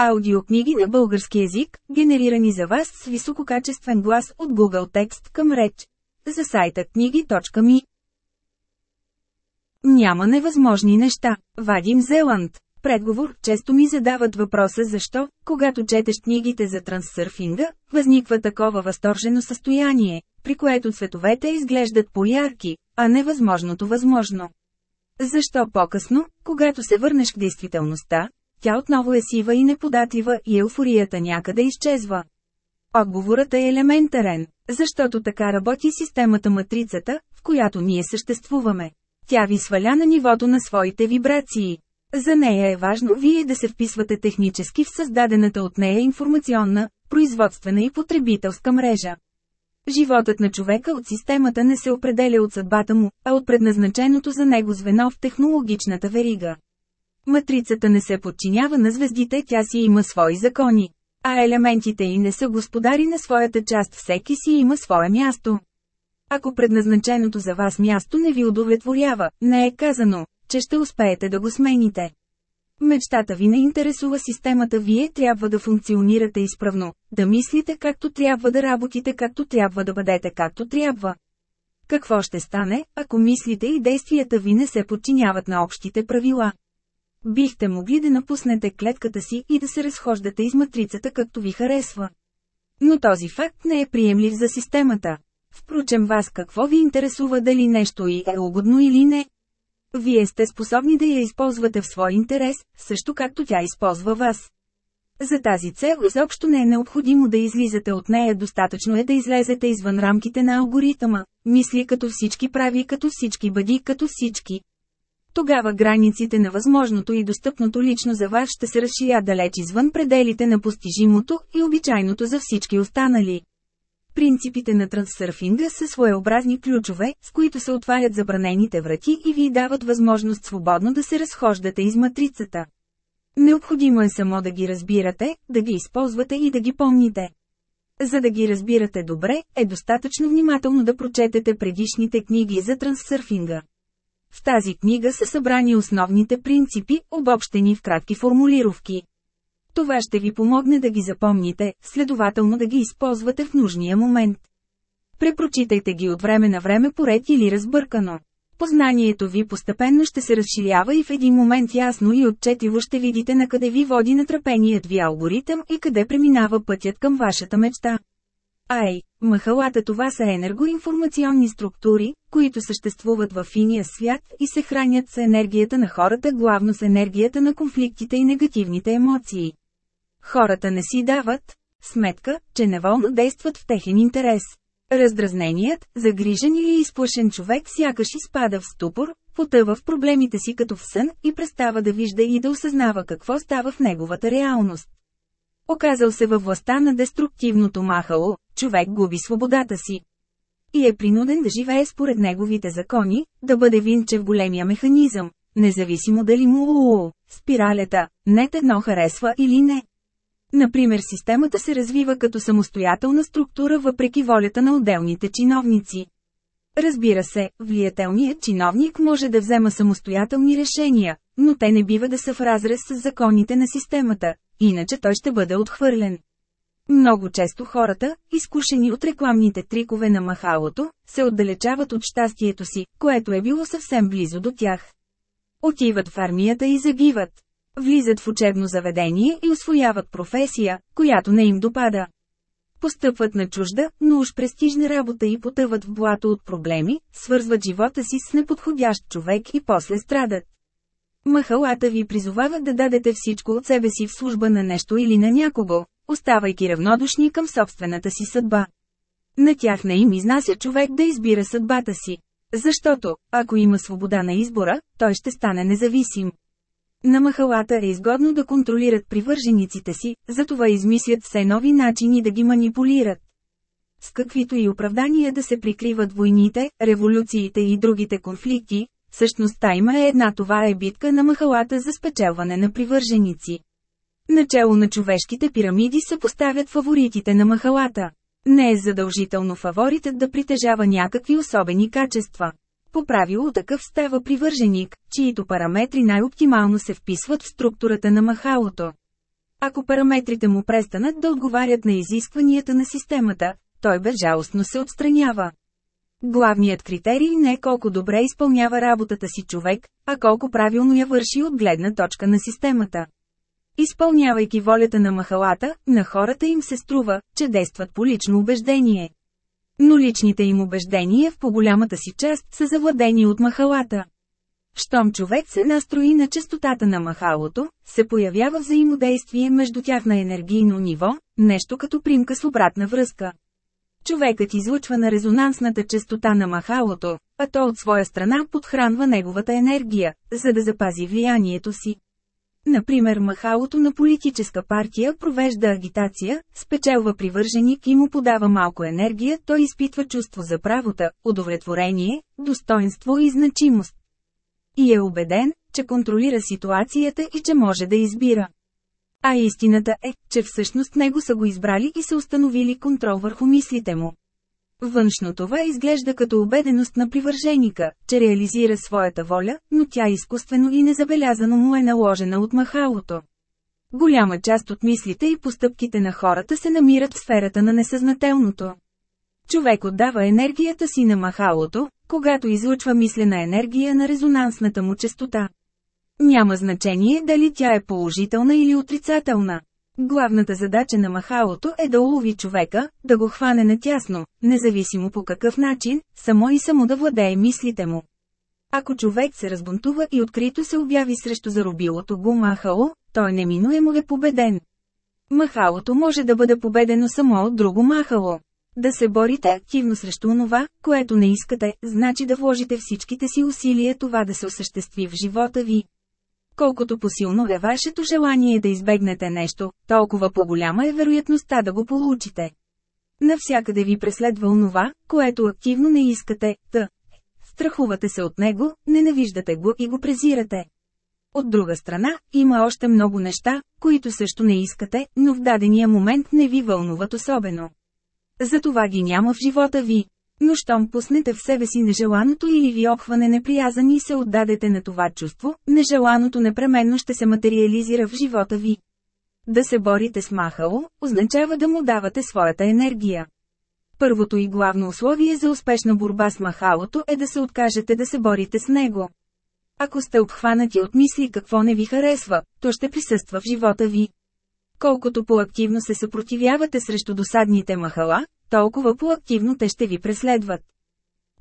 Аудиокниги на български език, генерирани за вас с висококачествен глас от Google Текст към реч. За сайта книги.ми Няма невъзможни неща. Вадим Зеланд. Предговор често ми задават въпроса защо, когато четеш книгите за трансърфинга, възниква такова възторжено състояние, при което цветовете изглеждат по-ярки, а невъзможното възможно. Защо по-късно, когато се върнеш в действителността, тя отново е сива и неподатлива и еуфорията някъде изчезва. Отговорът е елементарен, защото така работи системата матрицата, в която ние съществуваме. Тя ви сваля на нивото на своите вибрации. За нея е важно вие да се вписвате технически в създадената от нея информационна, производствена и потребителска мрежа. Животът на човека от системата не се определя от съдбата му, а от предназначеното за него звено в технологичната верига. Матрицата не се подчинява на звездите, тя си има свои закони. А елементите й не са господари на своята част, всеки си има свое място. Ако предназначеното за вас място не ви удовлетворява, не е казано, че ще успеете да го смените. Мечтата ви не интересува системата, вие трябва да функционирате изправно, да мислите както трябва да работите както трябва да бъдете както трябва. Какво ще стане, ако мислите и действията ви не се подчиняват на общите правила? Бихте могли да напуснете клетката си и да се разхождате из матрицата както ви харесва. Но този факт не е приемлив за системата. Впрочем вас какво ви интересува дали нещо и е угодно или не? Вие сте способни да я използвате в свой интерес, също както тя използва вас. За тази цел изобщо не е необходимо да излизате от нея, достатъчно е да излезете извън рамките на алгоритъма, мисли като всички прави като всички бъди като всички. Тогава границите на възможното и достъпното лично за вас ще се разширят далеч извън пределите на постижимото и обичайното за всички останали. Принципите на трансърфинга са своеобразни ключове, с които се отварят забранените врати и ви дават възможност свободно да се разхождате из матрицата. Необходимо е само да ги разбирате, да ги използвате и да ги помните. За да ги разбирате добре, е достатъчно внимателно да прочетете предишните книги за трансърфинга. В тази книга са събрани основните принципи, обобщени в кратки формулировки. Това ще ви помогне да ги запомните, следователно да ги използвате в нужния момент. Препрочитайте ги от време на време поред или разбъркано. Познанието ви постепенно ще се разширява и в един момент ясно и отчетиво ще видите на къде ви води натрапеният ви алгоритъм и къде преминава пътят към вашата мечта. Ай, махалата това са енергоинформационни структури, които съществуват във финия свят и се хранят с енергията на хората, главно с енергията на конфликтите и негативните емоции. Хората не си дават сметка, че неволно действат в техен интерес. Раздразненият, загрижен или изплашен човек сякаш изпада в ступор, потъва в проблемите си като в сън и престава да вижда и да осъзнава какво става в неговата реалност. Оказал се във властта на деструктивното махало, човек губи свободата си. И е принуден да живее според неговите закони, да бъде винче в големия механизъм, независимо дали му спиралята, нет едно харесва или не. Например системата се развива като самостоятелна структура въпреки волята на отделните чиновници. Разбира се, влиятелният чиновник може да взема самостоятелни решения, но те не бива да са в разрез с законите на системата, иначе той ще бъде отхвърлен. Много често хората, изкушени от рекламните трикове на махалото, се отдалечават от щастието си, което е било съвсем близо до тях. Отиват в армията и загиват. Влизат в учебно заведение и освояват професия, която не им допада. Постъпват на чужда, но уж престижна работа и потъват в блато от проблеми, свързват живота си с неподходящ човек и после страдат. Махалата ви призовава да дадете всичко от себе си в служба на нещо или на някого, оставайки равнодушни към собствената си съдба. На тях не им изнася човек да избира съдбата си. Защото, ако има свобода на избора, той ще стане независим. На махалата е изгодно да контролират привържениците си, затова измислят все нови начини да ги манипулират. С каквито и оправдания да се прикриват войните, революциите и другите конфликти, Същността има една това е битка на махалата за спечелване на привърженици. Начало на човешките пирамиди се поставят фаворитите на махалата. Не е задължително фаворитът да притежава някакви особени качества. По правило такъв става привърженик, чието параметри най-оптимално се вписват в структурата на махалото. Ако параметрите му престанат да отговарят на изискванията на системата, той безжалостно се отстранява. Главният критерий не е колко добре изпълнява работата си човек, а колко правилно я върши от гледна точка на системата. Изпълнявайки волята на махалата, на хората им се струва, че действат по лично убеждение. Но личните им убеждения в по-голямата си част са завладени от махалата. Щом човек се настрои на частотата на махалото, се появява взаимодействие между тях на енергийно ниво, нещо като примка с обратна връзка. Човекът излъчва на резонансната частота на махалото, а то от своя страна подхранва неговата енергия, за да запази влиянието си. Например махалото на политическа партия провежда агитация, спечелва привърженик и му подава малко енергия, той изпитва чувство за правота, удовлетворение, достоинство и значимост. И е убеден, че контролира ситуацията и че може да избира. А истината е, че всъщност него са го избрали и са установили контрол върху мислите му. Външно това изглежда като убеденост на привърженика, че реализира своята воля, но тя изкуствено и незабелязано му е наложена от махалото. Голяма част от мислите и постъпките на хората се намират в сферата на несъзнателното. Човек отдава енергията си на махалото, когато излучва мислена енергия на резонансната му частота. Няма значение дали тя е положителна или отрицателна. Главната задача на махалото е да улови човека, да го хване натясно, независимо по какъв начин, само и само да владее мислите му. Ако човек се разбунтува и открито се обяви срещу заробилото го махало, той неминуемо е победен. Махалото може да бъде победено само от друго махало. Да се борите активно срещу онова, което не искате, значи да вложите всичките си усилия това да се осъществи в живота ви. Колкото посилно е вашето желание да избегнете нещо, толкова по-голяма е вероятността да го получите. Навсякъде ви преследва онова, което активно не искате, т. Страхувате се от него, ненавиждате го и го презирате. От друга страна, има още много неща, които също не искате, но в дадения момент не ви вълнуват особено. Затова ги няма в живота ви. Но щом пуснете в себе си нежеланото или ви обхване неприязан и се отдадете на това чувство, нежеланото непременно ще се материализира в живота ви. Да се борите с махало, означава да му давате своята енергия. Първото и главно условие за успешна борба с махалото е да се откажете да се борите с него. Ако сте обхванати от мисли какво не ви харесва, то ще присъства в живота ви. Колкото по-активно се съпротивявате срещу досадните махала, толкова по-активно те ще ви преследват.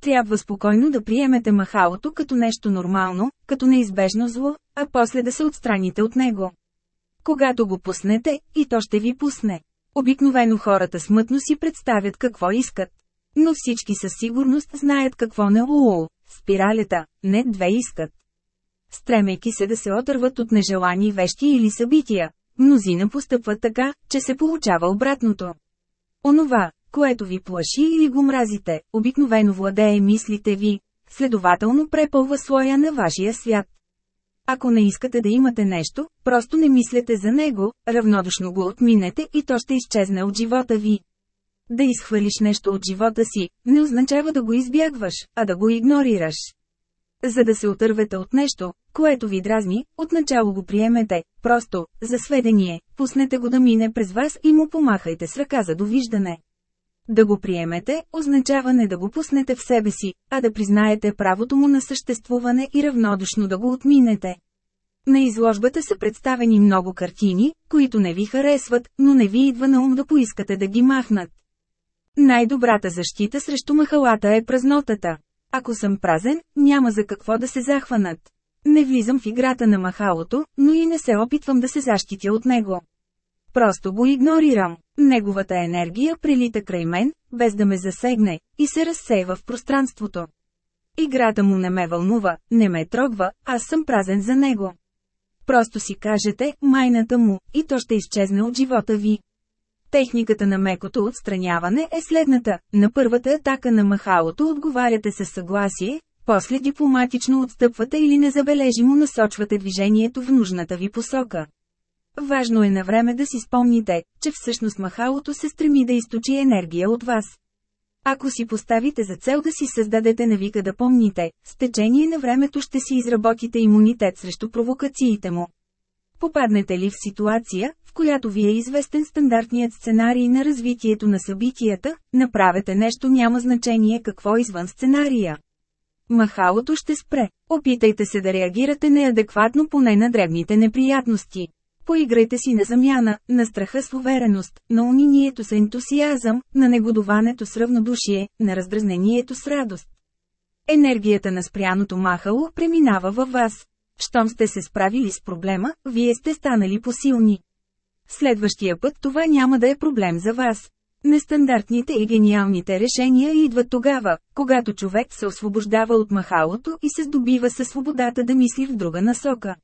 Трябва спокойно да приемете махалото като нещо нормално, като неизбежно зло, а после да се отстраните от него. Когато го пуснете, и то ще ви пусне. Обикновено хората смътно си представят какво искат. Но всички със сигурност знаят какво не улул. Спиралята, не две искат. Стремейки се да се отърват от нежелани вещи или събития, мнозина постъпват така, че се получава обратното. Онова, което ви плаши или го мразите, обикновено владее мислите ви, следователно препълва слоя на вашия свят. Ако не искате да имате нещо, просто не мислете за него, равнодушно го отминете и то ще изчезне от живота ви. Да изхвърлиш нещо от живота си, не означава да го избягваш, а да го игнорираш. За да се отървете от нещо, което ви дразни, отначало го приемете, просто, за сведение, пуснете го да мине през вас и му помахайте с ръка за довиждане. Да го приемете, означава не да го пуснете в себе си, а да признаете правото му на съществуване и равнодушно да го отминете. На изложбата са представени много картини, които не ви харесват, но не ви идва на ум да поискате да ги махнат. Най-добрата защита срещу махалата е празнотата. Ако съм празен, няма за какво да се захванат. Не влизам в играта на махалото, но и не се опитвам да се защитя от него. Просто го игнорирам. Неговата енергия прилита край мен, без да ме засегне, и се разсейва в пространството. Играта му не ме вълнува, не ме трогва, аз съм празен за него. Просто си кажете, майната му, и то ще изчезне от живота ви. Техниката на мекото отстраняване е следната. На първата атака на махалото отговаряте със съгласие, после дипломатично отстъпвате или незабележимо насочвате движението в нужната ви посока. Важно е на време да си спомните, че всъщност махалото се стреми да източи енергия от вас. Ако си поставите за цел да си създадете навика да помните, с течение на времето ще си изработите имунитет срещу провокациите му. Попаднете ли в ситуация, в която ви е известен стандартният сценарий на развитието на събитията, направете нещо няма значение какво извън сценария. Махалото ще спре. Опитайте се да реагирате неадекватно поне на дребните неприятности. Поиграйте си на замяна, на страха с увереност, на унинието с ентусиазъм, на негодоването с равнодушие, на раздразнението с радост. Енергията на спряното махало преминава във вас. Щом сте се справили с проблема, вие сте станали посилни. Следващия път това няма да е проблем за вас. Нестандартните и гениалните решения идват тогава, когато човек се освобождава от махалото и се здобива със свободата да мисли в друга насока.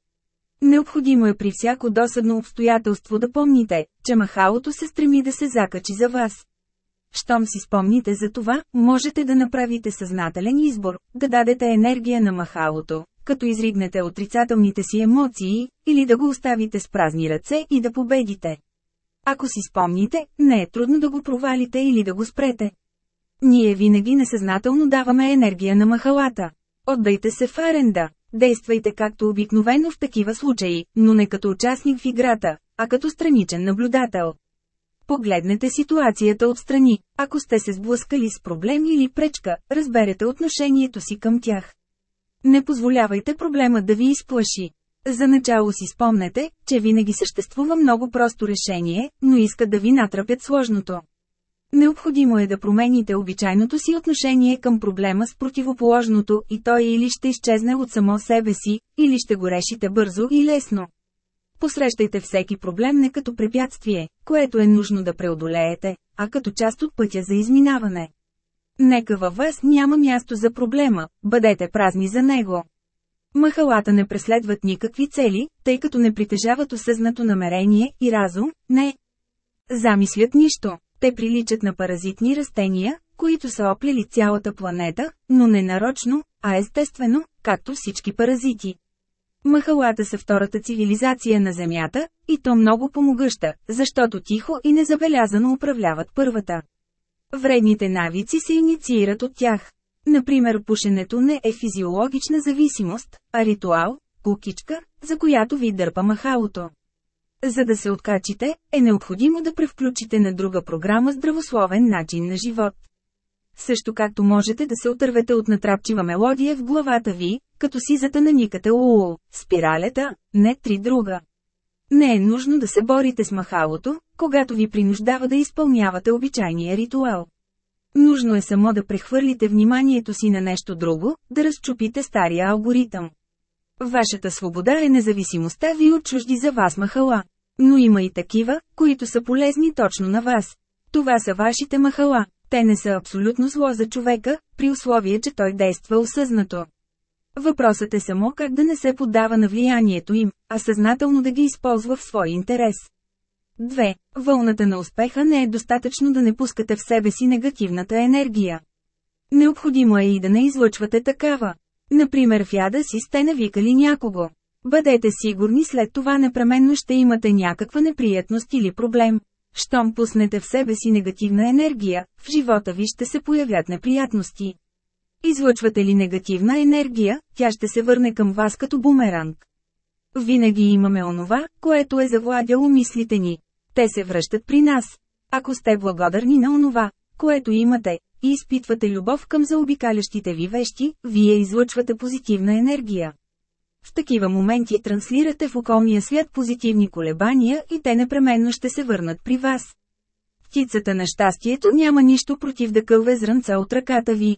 Необходимо е при всяко досадно обстоятелство да помните, че махалото се стреми да се закачи за вас. Щом си спомните за това, можете да направите съзнателен избор, да дадете енергия на махалото, като изригнете отрицателните си емоции, или да го оставите с празни ръце и да победите. Ако си спомните, не е трудно да го провалите или да го спрете. Ние винаги несъзнателно даваме енергия на махалата. Отдайте се в аренда. Действайте както обикновено в такива случаи, но не като участник в играта, а като страничен наблюдател. Погледнете ситуацията отстрани. Ако сте се сблъскали с проблем или пречка, разберете отношението си към тях. Не позволявайте проблема да ви изплаши. За начало си спомнете, че винаги съществува много просто решение, но искат да ви натрапят сложното. Необходимо е да промените обичайното си отношение към проблема с противоположното и той или ще изчезне от само себе си, или ще го решите бързо и лесно. Посрещайте всеки проблем не като препятствие, което е нужно да преодолеете, а като част от пътя за изминаване. Нека във вас няма място за проблема, бъдете празни за него. Махалата не преследват никакви цели, тъй като не притежават осъзнато намерение и разум, не. Замислят нищо. Те приличат на паразитни растения, които са оплели цялата планета, но не нарочно, а естествено, както всички паразити. Махалата са втората цивилизация на Земята, и то много помогъща, защото тихо и незабелязано управляват първата. Вредните навици се инициират от тях. Например пушенето не е физиологична зависимост, а ритуал, кукичка, за която ви дърпа махалото. За да се откачите, е необходимо да превключите на друга програма здравословен начин на живот. Също както можете да се отървете от натрапчива мелодия в главата ви, като си затънаникате УУ, спиралета, не три друга. Не е нужно да се борите с махалото, когато ви принуждава да изпълнявате обичайния ритуал. Нужно е само да прехвърлите вниманието си на нещо друго, да разчупите стария алгоритъм. Вашата свобода е независимостта ви от чужди за вас махала. Но има и такива, които са полезни точно на вас. Това са вашите махала. Те не са абсолютно зло за човека, при условие, че той действа осъзнато. Въпросът е само как да не се поддава на влиянието им, а съзнателно да ги използва в свой интерес. 2. Вълната на успеха не е достатъчно да не пускате в себе си негативната енергия. Необходимо е и да не излъчвате такава. Например в яда си сте навикали някого. Бъдете сигурни след това непременно ще имате някаква неприятност или проблем. Щом пуснете в себе си негативна енергия, в живота ви ще се появят неприятности. Излъчвате ли негативна енергия, тя ще се върне към вас като бумеранг. Винаги имаме онова, което е завладяло мислите ни. Те се връщат при нас. Ако сте благодарни на онова, което имате, и изпитвате любов към заобикалящите ви вещи, вие излъчвате позитивна енергия. В такива моменти транслирате в околния свят позитивни колебания и те непременно ще се върнат при вас. Птицата на щастието няма нищо против да кълве зранца от ръката ви.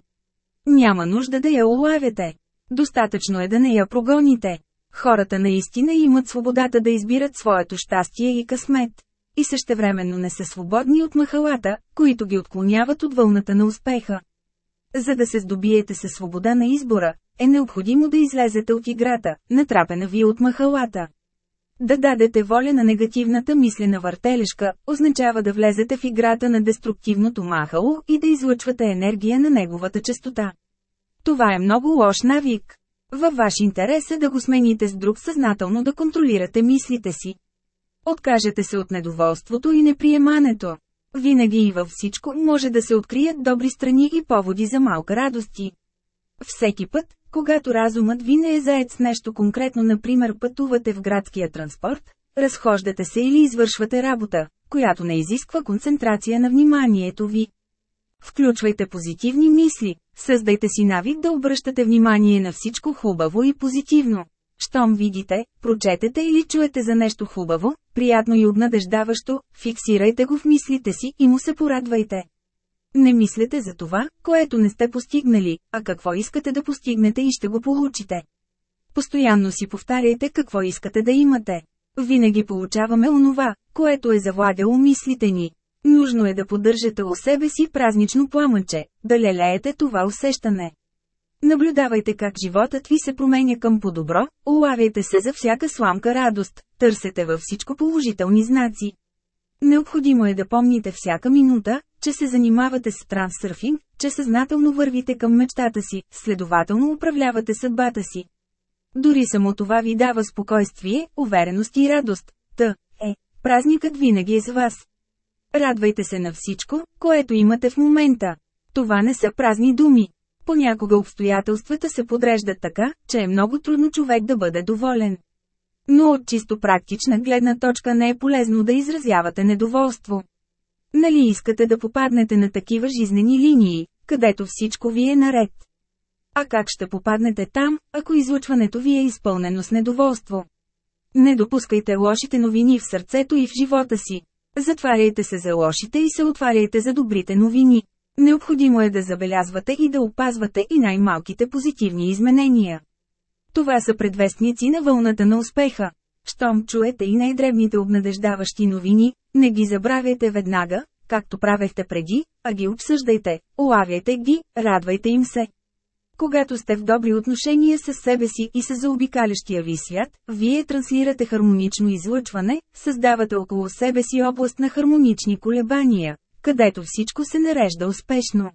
Няма нужда да я улавяте. Достатъчно е да не я прогоните. Хората наистина имат свободата да избират своето щастие и късмет. И същевременно не са свободни от махалата, които ги отклоняват от вълната на успеха. За да се здобиете със свобода на избора, е необходимо да излезете от играта, натрапена ви от махалата. Да дадете воля на негативната мислена въртележка, означава да влезете в играта на деструктивното махало и да излъчвате енергия на неговата частота. Това е много лош навик. Във ваш интерес е да го смените с друг съзнателно да контролирате мислите си. Откажете се от недоволството и неприемането. Винаги и във всичко може да се открият добри страни и поводи за малка радости. Всеки път, когато разумът ви не е заед с нещо конкретно, например пътувате в градския транспорт, разхождате се или извършвате работа, която не изисква концентрация на вниманието ви. Включвайте позитивни мисли, създайте си навик да обръщате внимание на всичко хубаво и позитивно. Щом видите, прочетете или чуете за нещо хубаво, приятно и обнадеждаващо, фиксирайте го в мислите си и му се порадвайте. Не мислете за това, което не сте постигнали, а какво искате да постигнете и ще го получите. Постоянно си повтаряйте какво искате да имате. Винаги получаваме онова, което е завладяло мислите ни. Нужно е да поддържате у себе си празнично пламъче, да лелеете това усещане. Наблюдавайте как животът ви се променя към по-добро, улавяйте се за всяка сламка радост, търсете във всичко положителни знаци. Необходимо е да помните всяка минута, че се занимавате с трансърфинг, че съзнателно вървите към мечтата си, следователно управлявате съдбата си. Дори само това ви дава спокойствие, увереност и радост. Та, е, празникът винаги е с вас. Радвайте се на всичко, което имате в момента. Това не са празни думи. Понякога обстоятелствата се подреждат така, че е много трудно човек да бъде доволен. Но от чисто практична гледна точка не е полезно да изразявате недоволство. Нали искате да попаднете на такива жизнени линии, където всичко ви е наред? А как ще попаднете там, ако излучването ви е изпълнено с недоволство? Не допускайте лошите новини в сърцето и в живота си. Затваряйте се за лошите и се отваряйте за добрите новини. Необходимо е да забелязвате и да опазвате и най-малките позитивни изменения. Това са предвестници на вълната на успеха. Щом чуете и най-дребните обнадеждаващи новини, не ги забравяйте веднага, както правехте преди, а ги обсъждайте, улавяйте ги, радвайте им се. Когато сте в добри отношения с себе си и с заобикалящия ви свят, вие транслирате хармонично излъчване, създавате около себе си област на хармонични колебания, където всичко се нарежда успешно.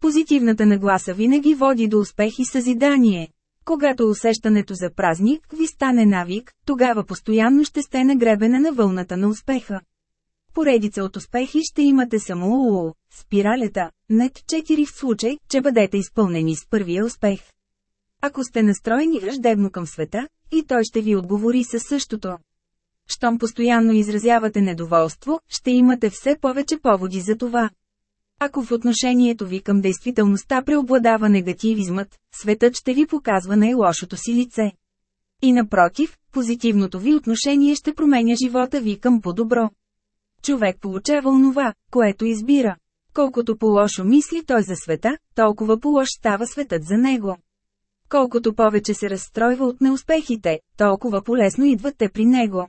Позитивната нагласа винаги води до успех и съзидание. Когато усещането за празник ви стане навик, тогава постоянно ще сте нагребена на вълната на успеха. Поредица от успехи ще имате само УУ, спиралета, нет 4 в случай, че бъдете изпълнени с първия успех. Ако сте настроени враждебно към света, и той ще ви отговори със същото. Щом постоянно изразявате недоволство, ще имате все повече поводи за това. Ако в отношението ви към действителността преобладава негативизмът, светът ще ви показва най-лошото си лице. И напротив, позитивното ви отношение ще променя живота ви към по-добро. Човек получава онова, което избира. Колкото по-лошо мисли той за света, толкова по-лош става светът за него. Колкото повече се разстройва от неуспехите, толкова полезно идват те при него.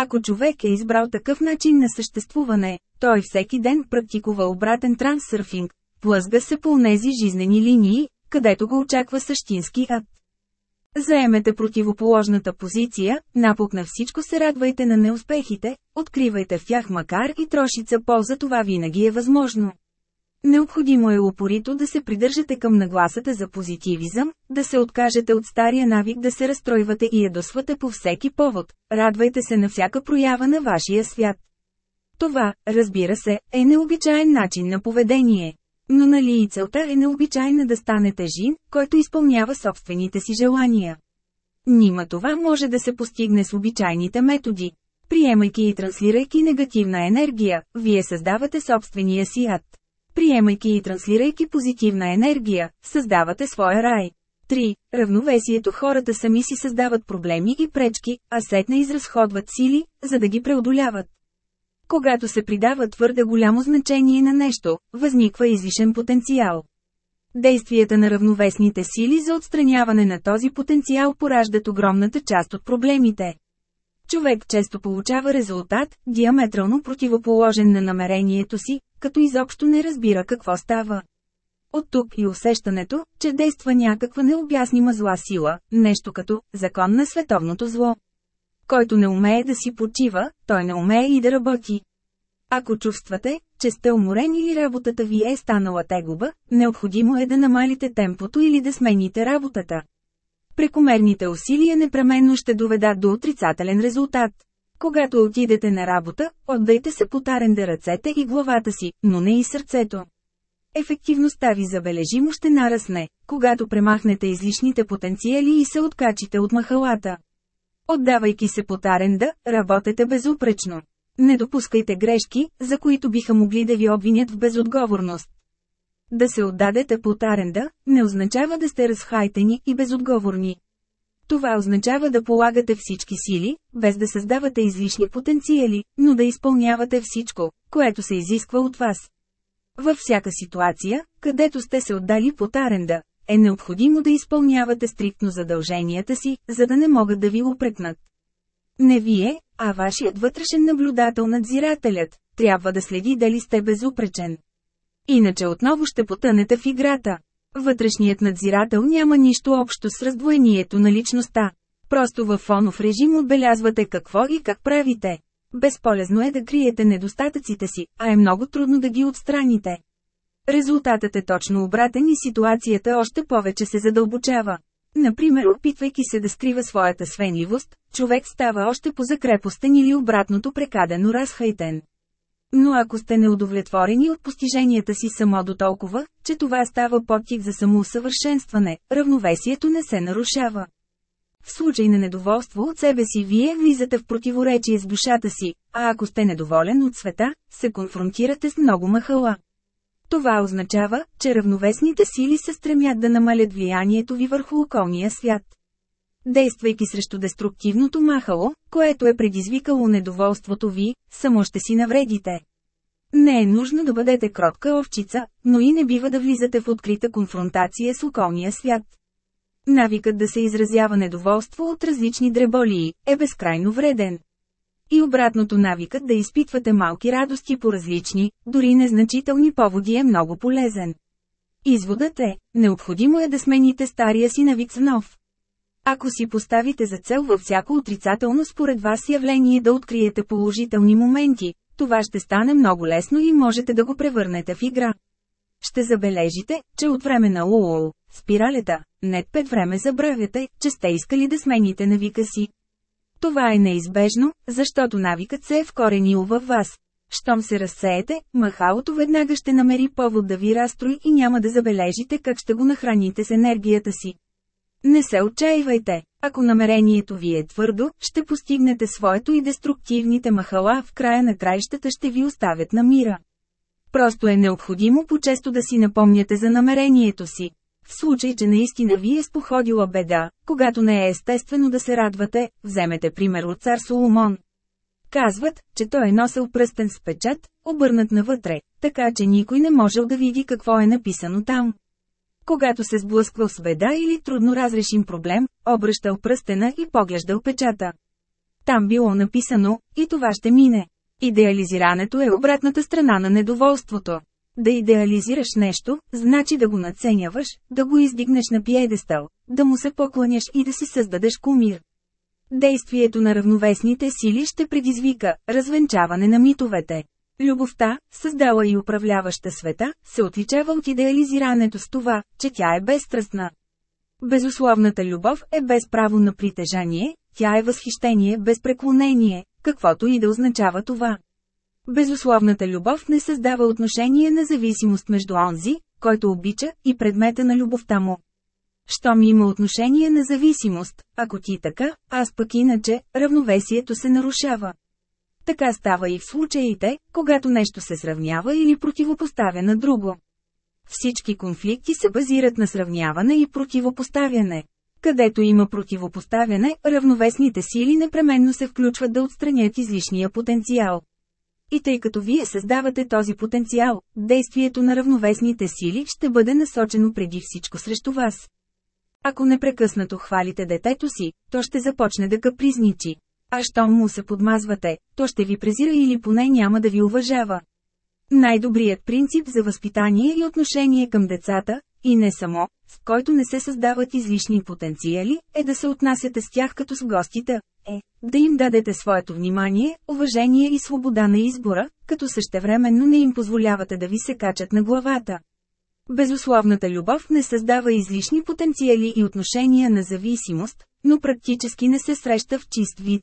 Ако човек е избрал такъв начин на съществуване, той всеки ден практикува обратен трансърфинг, плъзга се по нези жизнени линии, където го очаква същински ад. Заемете противоположната позиция, напук на всичко се радвайте на неуспехите, откривайте в тях макар и трошица полза това винаги е възможно. Необходимо е упорито да се придържате към нагласата за позитивизъм, да се откажете от стария навик да се разстройвате и ядосвате по всеки повод, радвайте се на всяка проява на вашия свят. Това, разбира се, е необичаен начин на поведение. Но нали и целта е необичайна да станете жин, който изпълнява собствените си желания. Нима това може да се постигне с обичайните методи. Приемайки и транслирайки негативна енергия, вие създавате собствения си ад. Приемайки и транслирайки позитивна енергия, създавате своя рай. 3. Равновесието хората сами си създават проблеми и пречки, а сетне изразходват сили, за да ги преодоляват. Когато се придава твърде голямо значение на нещо, възниква излишен потенциал. Действията на равновесните сили за отстраняване на този потенциал пораждат огромната част от проблемите. Човек често получава резултат, диаметрално противоположен на намерението си, като изобщо не разбира какво става. От тук и усещането, че действа някаква необяснима зла сила, нещо като закон на световното зло. Който не умее да си почива, той не умее и да работи. Ако чувствате, че сте уморен или работата ви е станала тегуба, необходимо е да намалите темпото или да смените работата. Прекомерните усилия непременно ще доведат до отрицателен резултат. Когато отидете на работа, отдайте се потарен ръцете и главата си, но не и сърцето. Ефективността ви забележимо ще нарасне, когато премахнете излишните потенциали и се откачите от махалата. Отдавайки се по таренда, работете безупречно. Не допускайте грешки, за които биха могли да ви обвинят в безотговорност. Да се отдадете по таренда, не означава да сте разхайтени и безотговорни. Това означава да полагате всички сили, без да създавате излишни потенциали, но да изпълнявате всичко, което се изисква от вас. Във всяка ситуация, където сте се отдали по таренда, е необходимо да изпълнявате стриктно задълженията си, за да не могат да ви упрекнат. Не вие, а вашият вътрешен наблюдател надзирателят, трябва да следи дали сте безупречен. Иначе отново ще потънете в играта. Вътрешният надзирател няма нищо общо с раздвоението на личността. Просто във фонов режим отбелязвате какво и как правите. Безполезно е да криете недостатъците си, а е много трудно да ги отстраните. Резултатът е точно обратен и ситуацията още повече се задълбочава. Например, опитвайки се да скрива своята свенливост, човек става още по-закрепостен или обратното прекадено разхайтен. Но ако сте неудовлетворени от постиженията си само до толкова, че това става подтик за самоусъвършенстване, равновесието не се нарушава. В случай на недоволство от себе си вие влизате в противоречие с душата си, а ако сте недоволен от света, се конфронтирате с много махала. Това означава, че равновесните сили се стремят да намалят влиянието ви върху околния свят. Действайки срещу деструктивното махало, което е предизвикало недоволството ви, само ще си навредите. Не е нужно да бъдете кротка овчица, но и не бива да влизате в открита конфронтация с околния свят. Навикът да се изразява недоволство от различни дреболии е безкрайно вреден. И обратното навикът да изпитвате малки радости по различни, дори незначителни поводи е много полезен. Изводът е, необходимо е да смените стария си навик с нов. Ако си поставите за цел във всяко отрицателно според вас явление да откриете положителни моменти, това ще стане много лесно и можете да го превърнете в игра. Ще забележите, че от време на УОЛ, спиралета, нет пет време забравяте, че сте искали да смените навика си. Това е неизбежно, защото навикът се е вкоренил във вас. Щом се разсеете, махалото веднага ще намери повод да ви разстрои и няма да забележите как ще го нахраните с енергията си. Не се отчаивайте. Ако намерението ви е твърдо, ще постигнете своето и деструктивните махала в края на краищата ще ви оставят на мира. Просто е необходимо по-често да си напомняте за намерението си. В случай, че наистина ви е споходила беда, когато не е естествено да се радвате, вземете пример от цар Соломон. Казват, че той е носил пръстен с печат, обърнат навътре, така че никой не можел да види какво е написано там. Когато се сблъсквал с беда или трудно разрешим проблем, обръщал пръстена и поглеждал печата. Там било написано, и това ще мине. Идеализирането е обратната страна на недоволството. Да идеализираш нещо, значи да го надценяваш, да го издигнеш на пиедестал, да му се покланяш и да си създадеш кумир. Действието на равновесните сили ще предизвика развенчаване на митовете. Любовта, създала и управляваща света, се отличава от идеализирането с това, че тя е безстрастна. Безусловната любов е без право на притежание, тя е възхищение без преклонение, каквото и да означава това. Безусловната любов не създава отношение на зависимост между онзи, който обича, и предмета на любовта му. Щом има отношение на зависимост, ако ти така, аз пък иначе, равновесието се нарушава. Така става и в случаите, когато нещо се сравнява или противопоставя на друго. Всички конфликти се базират на сравняване и противопоставяне. Където има противопоставяне, равновесните сили непременно се включват да отстранят излишния потенциал. И тъй като вие създавате този потенциал, действието на равновесните сили ще бъде насочено преди всичко срещу вас. Ако непрекъснато хвалите детето си, то ще започне да капризничи. А щом му се подмазвате, то ще ви презира или поне няма да ви уважава. Най-добрият принцип за възпитание и отношение към децата, и не само, в който не се създават излишни потенциали, е да се отнасяте с тях като с гостите, е да им дадете своето внимание, уважение и свобода на избора, като същевременно не им позволявате да ви се качат на главата. Безусловната любов не създава излишни потенциали и отношения на зависимост, но практически не се среща в чист вид.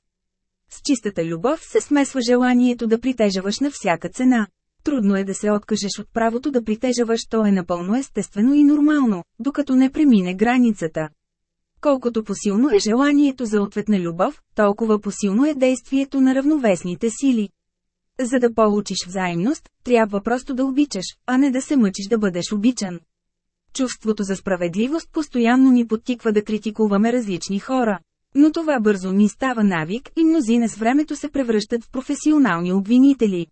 С чистата любов се смесва желанието да притежаваш на всяка цена. Трудно е да се откажеш от правото да притежаваш, то е напълно естествено и нормално, докато не премине границата. Колкото посилно е желанието за ответна любов, толкова посилно е действието на равновесните сили. За да получиш взаимност, трябва просто да обичаш, а не да се мъчиш да бъдеш обичан. Чувството за справедливост постоянно ни подтиква да критикуваме различни хора. Но това бързо ни става навик и мнозина с времето се превръщат в професионални обвинители.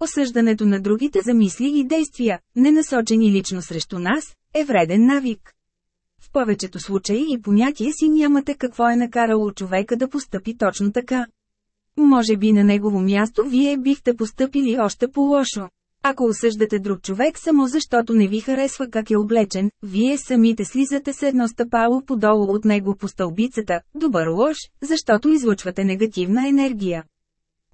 Осъждането на другите за мисли и действия, не насочени лично срещу нас, е вреден навик. В повечето случаи и понятие си нямате какво е накарало човека да постъпи точно така. Може би на негово място вие бихте постъпили още по-лошо. Ако осъждате друг човек само защото не ви харесва как е облечен, вие самите слизате с едно стъпало подолу от него по стълбицата, добър лош, защото излъчвате негативна енергия.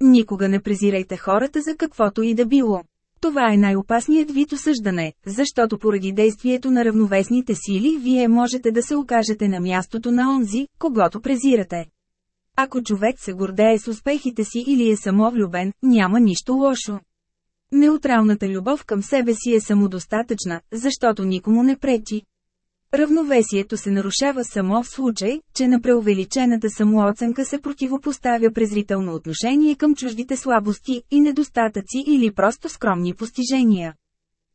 Никога не презирайте хората за каквото и да било. Това е най-опасният вид осъждане, защото поради действието на равновесните сили вие можете да се окажете на мястото на онзи, когато презирате. Ако човек се гордее с успехите си или е самовлюбен, няма нищо лошо. Неутралната любов към себе си е самодостатъчна, защото никому не пречи. Равновесието се нарушава само в случай, че на преувеличената самооценка се противопоставя презрително отношение към чуждите слабости и недостатъци или просто скромни постижения.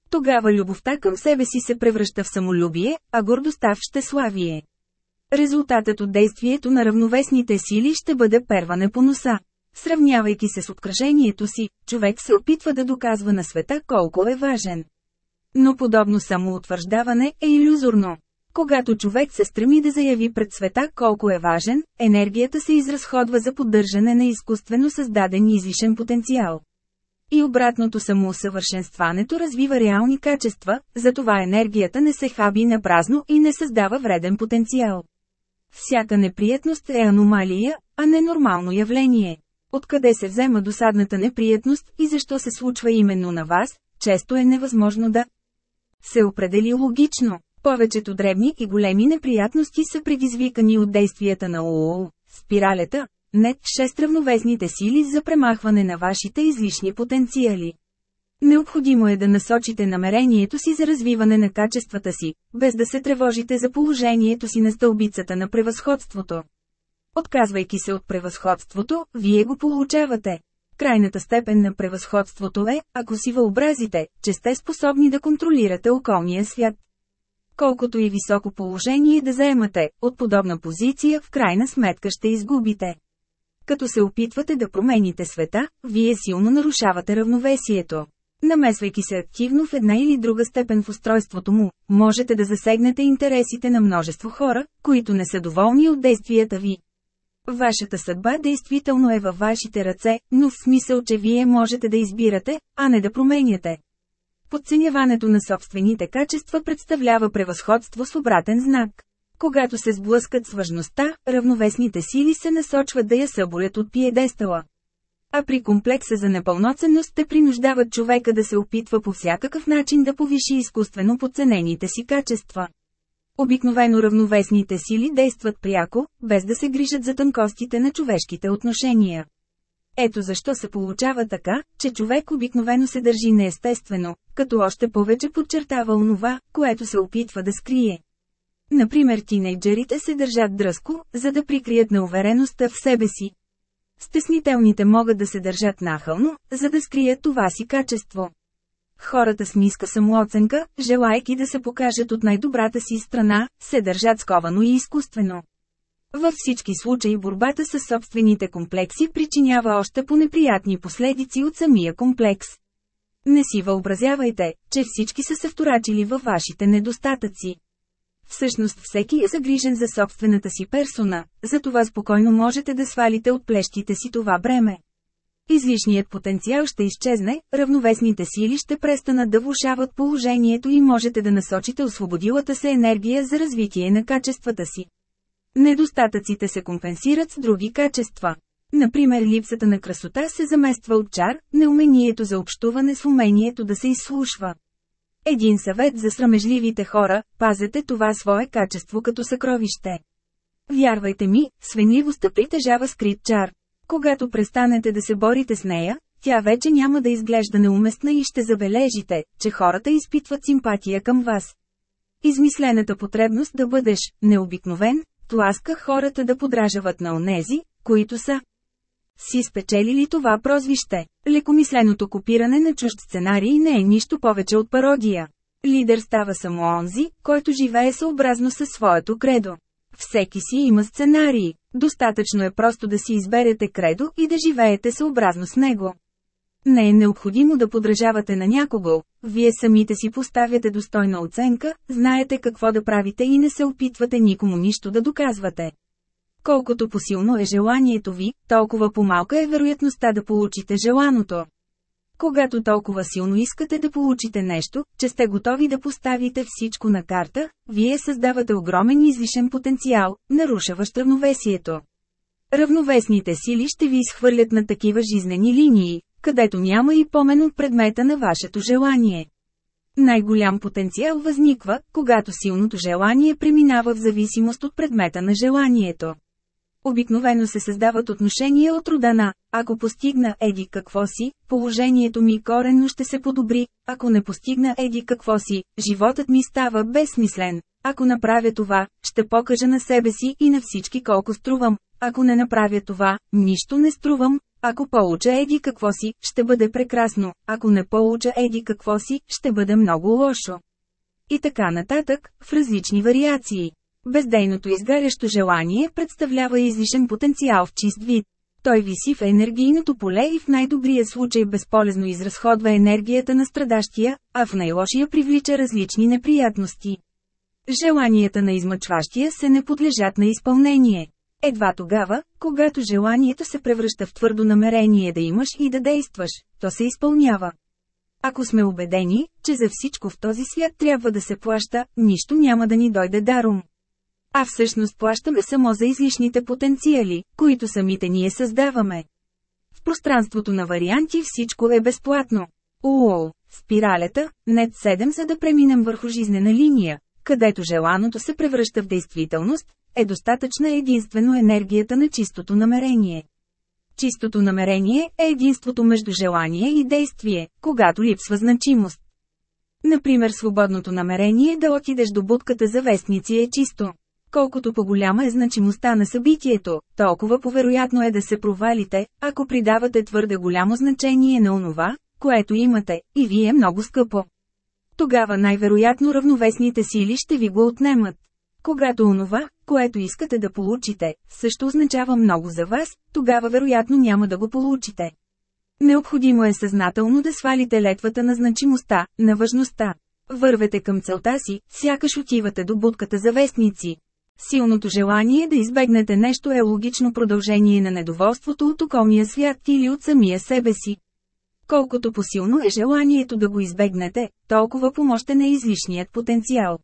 Тогава любовта към себе си се превръща в самолюбие, а гордостта в щеславие. Резултатът от действието на равновесните сили ще бъде перване по носа. Сравнявайки се с откръжението си, човек се опитва да доказва на света колко е важен. Но подобно самоутвърждаване е иллюзорно. Когато човек се стреми да заяви пред света колко е важен, енергията се изразходва за поддържане на изкуствено създаден излишен потенциал. И обратното самоусъвършенстването развива реални качества, затова енергията не се хаби на празно и не създава вреден потенциал. Всяка неприятност е аномалия, а не нормално явление. Откъде се взема досадната неприятност и защо се случва именно на вас, често е невъзможно да се определи логично. Повечето дребни и големи неприятности са предизвикани от действията на ООО, спиралета, нет 6 равновесните сили за премахване на вашите излишни потенциали. Необходимо е да насочите намерението си за развиване на качествата си, без да се тревожите за положението си на стълбицата на превъзходството. Отказвайки се от превъзходството, вие го получавате. Крайната степен на превъзходството е, ако си въобразите, че сте способни да контролирате околния свят. Колкото и високо положение да заемате, от подобна позиция в крайна сметка ще изгубите. Като се опитвате да промените света, вие силно нарушавате равновесието. Намесвайки се активно в една или друга степен в устройството му, можете да засегнете интересите на множество хора, които не са доволни от действията ви. Вашата съдба действително е във вашите ръце, но в смисъл, че вие можете да избирате, а не да променяте. Подценяването на собствените качества представлява превъзходство с обратен знак. Когато се сблъскат с важността, равновесните сили се насочват да я съборят от пиедестала. А при комплекса за непълноценност те принуждават човека да се опитва по всякакъв начин да повиши изкуствено подценените си качества. Обикновено равновесните сили действат пряко, без да се грижат за тънкостите на човешките отношения. Ето защо се получава така, че човек обикновено се държи неестествено, като още повече подчертава онова, което се опитва да скрие. Например тинейджерите се държат дръско, за да прикрият неувереността в себе си. Стеснителните могат да се държат нахълно, за да скрият това си качество. Хората с ниска самооценка, желайки да се покажат от най-добрата си страна, се държат сковано и изкуствено. Във всички случаи борбата с собствените комплекси причинява още по-неприятни последици от самия комплекс. Не си въобразявайте, че всички са се вторачили във вашите недостатъци. Всъщност всеки е загрижен за собствената си персона, затова спокойно можете да свалите от плещите си това бреме. Излишният потенциал ще изчезне, равновесните сили ще престанат да влушават положението и можете да насочите освободилата се енергия за развитие на качествата си. Недостатъците се компенсират с други качества. Например липсата на красота се замества от чар, неумението за общуване с умението да се изслушва. Един съвет за срамежливите хора – пазете това свое качество като съкровище. Вярвайте ми, свенливостта притежава скрит чар. Когато престанете да се борите с нея, тя вече няма да изглежда неуместна и ще забележите, че хората изпитват симпатия към вас. Измислената потребност да бъдеш необикновен, тласка хората да подражават на онези, които са си спечелили това прозвище. Лекомисленото копиране на чужд сценарий не е нищо повече от пародия. Лидер става само онзи, който живее съобразно със своето кредо. Всеки си има сценарии. Достатъчно е просто да си изберете кредо и да живеете съобразно с него. Не е необходимо да подражавате на някого, вие самите си поставяте достойна оценка, знаете какво да правите и не се опитвате никому нищо да доказвате. Колкото посилно е желанието ви, толкова по-малка е вероятността да получите желаното. Когато толкова силно искате да получите нещо, че сте готови да поставите всичко на карта, вие създавате огромен излишен потенциал, нарушаващ равновесието. Равновесните сили ще ви изхвърлят на такива жизнени линии, където няма и помен от предмета на вашето желание. Най-голям потенциал възниква, когато силното желание преминава в зависимост от предмета на желанието. Обикновено се създават отношения от рода на «Ако постигна еди какво си, положението ми коренно ще се подобри, ако не постигна еди какво си, животът ми става безсмислен, ако направя това, ще покажа на себе си и на всички колко струвам, ако не направя това, нищо не струвам, ако получа еди какво си, ще бъде прекрасно, ако не получа еди какво си, ще бъде много лошо. И така нататък, в различни вариации. Бездейното изгарящо желание представлява излишен потенциал в чист вид. Той виси в енергийното поле и в най-добрия случай безполезно изразходва енергията на страдащия, а в най-лошия привлича различни неприятности. Желанията на измъчващия се не подлежат на изпълнение. Едва тогава, когато желанието се превръща в твърдо намерение да имаш и да действаш, то се изпълнява. Ако сме убедени, че за всичко в този свят трябва да се плаща, нищо няма да ни дойде даром. А всъщност плащаме само за излишните потенциали, които самите ние създаваме. В пространството на варианти всичко е безплатно. Уол, спиралята, нет 7 за да преминем върху жизнена линия, където желаното се превръща в действителност, е достатъчна единствено енергията на чистото намерение. Чистото намерение е единството между желание и действие, когато липсва значимост. Например свободното намерение да отидеш до будката за вестници е чисто. Колкото по-голяма е значимостта на събитието, толкова повероятно е да се провалите, ако придавате твърде голямо значение на онова, което имате, и ви е много скъпо. Тогава най-вероятно равновесните сили ще ви го отнемат. Когато онова, което искате да получите, също означава много за вас, тогава вероятно няма да го получите. Необходимо е съзнателно да свалите летвата на значимостта, на важността. Вървете към целта си, сякаш отивате до будката за вестници. Силното желание да избегнете нещо е логично продължение на недоволството от околния свят или от самия себе си. Колкото посилно е желанието да го избегнете, толкова помощен е излишният потенциал.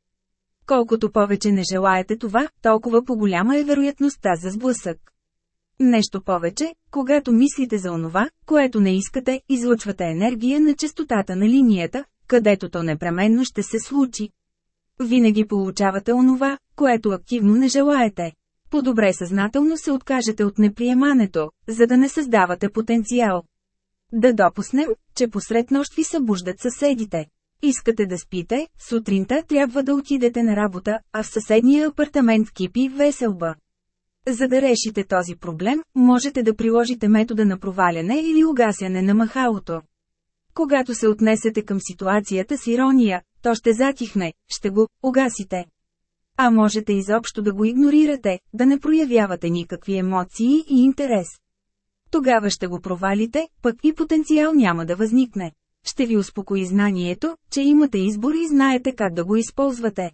Колкото повече не желаете това, толкова по-голяма е вероятността за сблъсък. Нещо повече, когато мислите за онова, което не искате, излъчвате енергия на частотата на линията, където то непременно ще се случи. Винаги получавате онова, което активно не желаете. По-добре съзнателно се откажете от неприемането, за да не създавате потенциал. Да допуснем, че посред нощ ви събуждат съседите. Искате да спите, сутринта трябва да отидете на работа, а в съседния апартамент кипи веселба. За да решите този проблем, можете да приложите метода на проваляне или угасяне на махалото. Когато се отнесете към ситуацията с ирония, то ще затихне, ще го угасите. А можете изобщо да го игнорирате, да не проявявате никакви емоции и интерес. Тогава ще го провалите, пък и потенциал няма да възникне. Ще ви успокои знанието, че имате избор и знаете как да го използвате.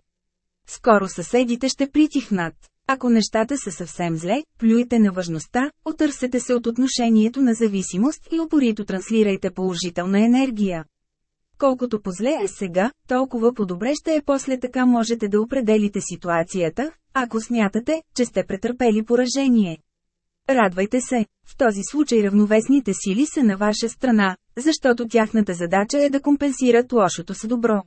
Скоро съседите ще притихнат. Ако нещата са съвсем зле, плюйте на важността, отърсете се от отношението на зависимост и опорито транслирайте положителна енергия. Колкото позле е сега, толкова по-добре ще е после така можете да определите ситуацията, ако смятате, че сте претърпели поражение. Радвайте се, в този случай равновесните сили са на ваша страна, защото тяхната задача е да компенсират лошото с добро.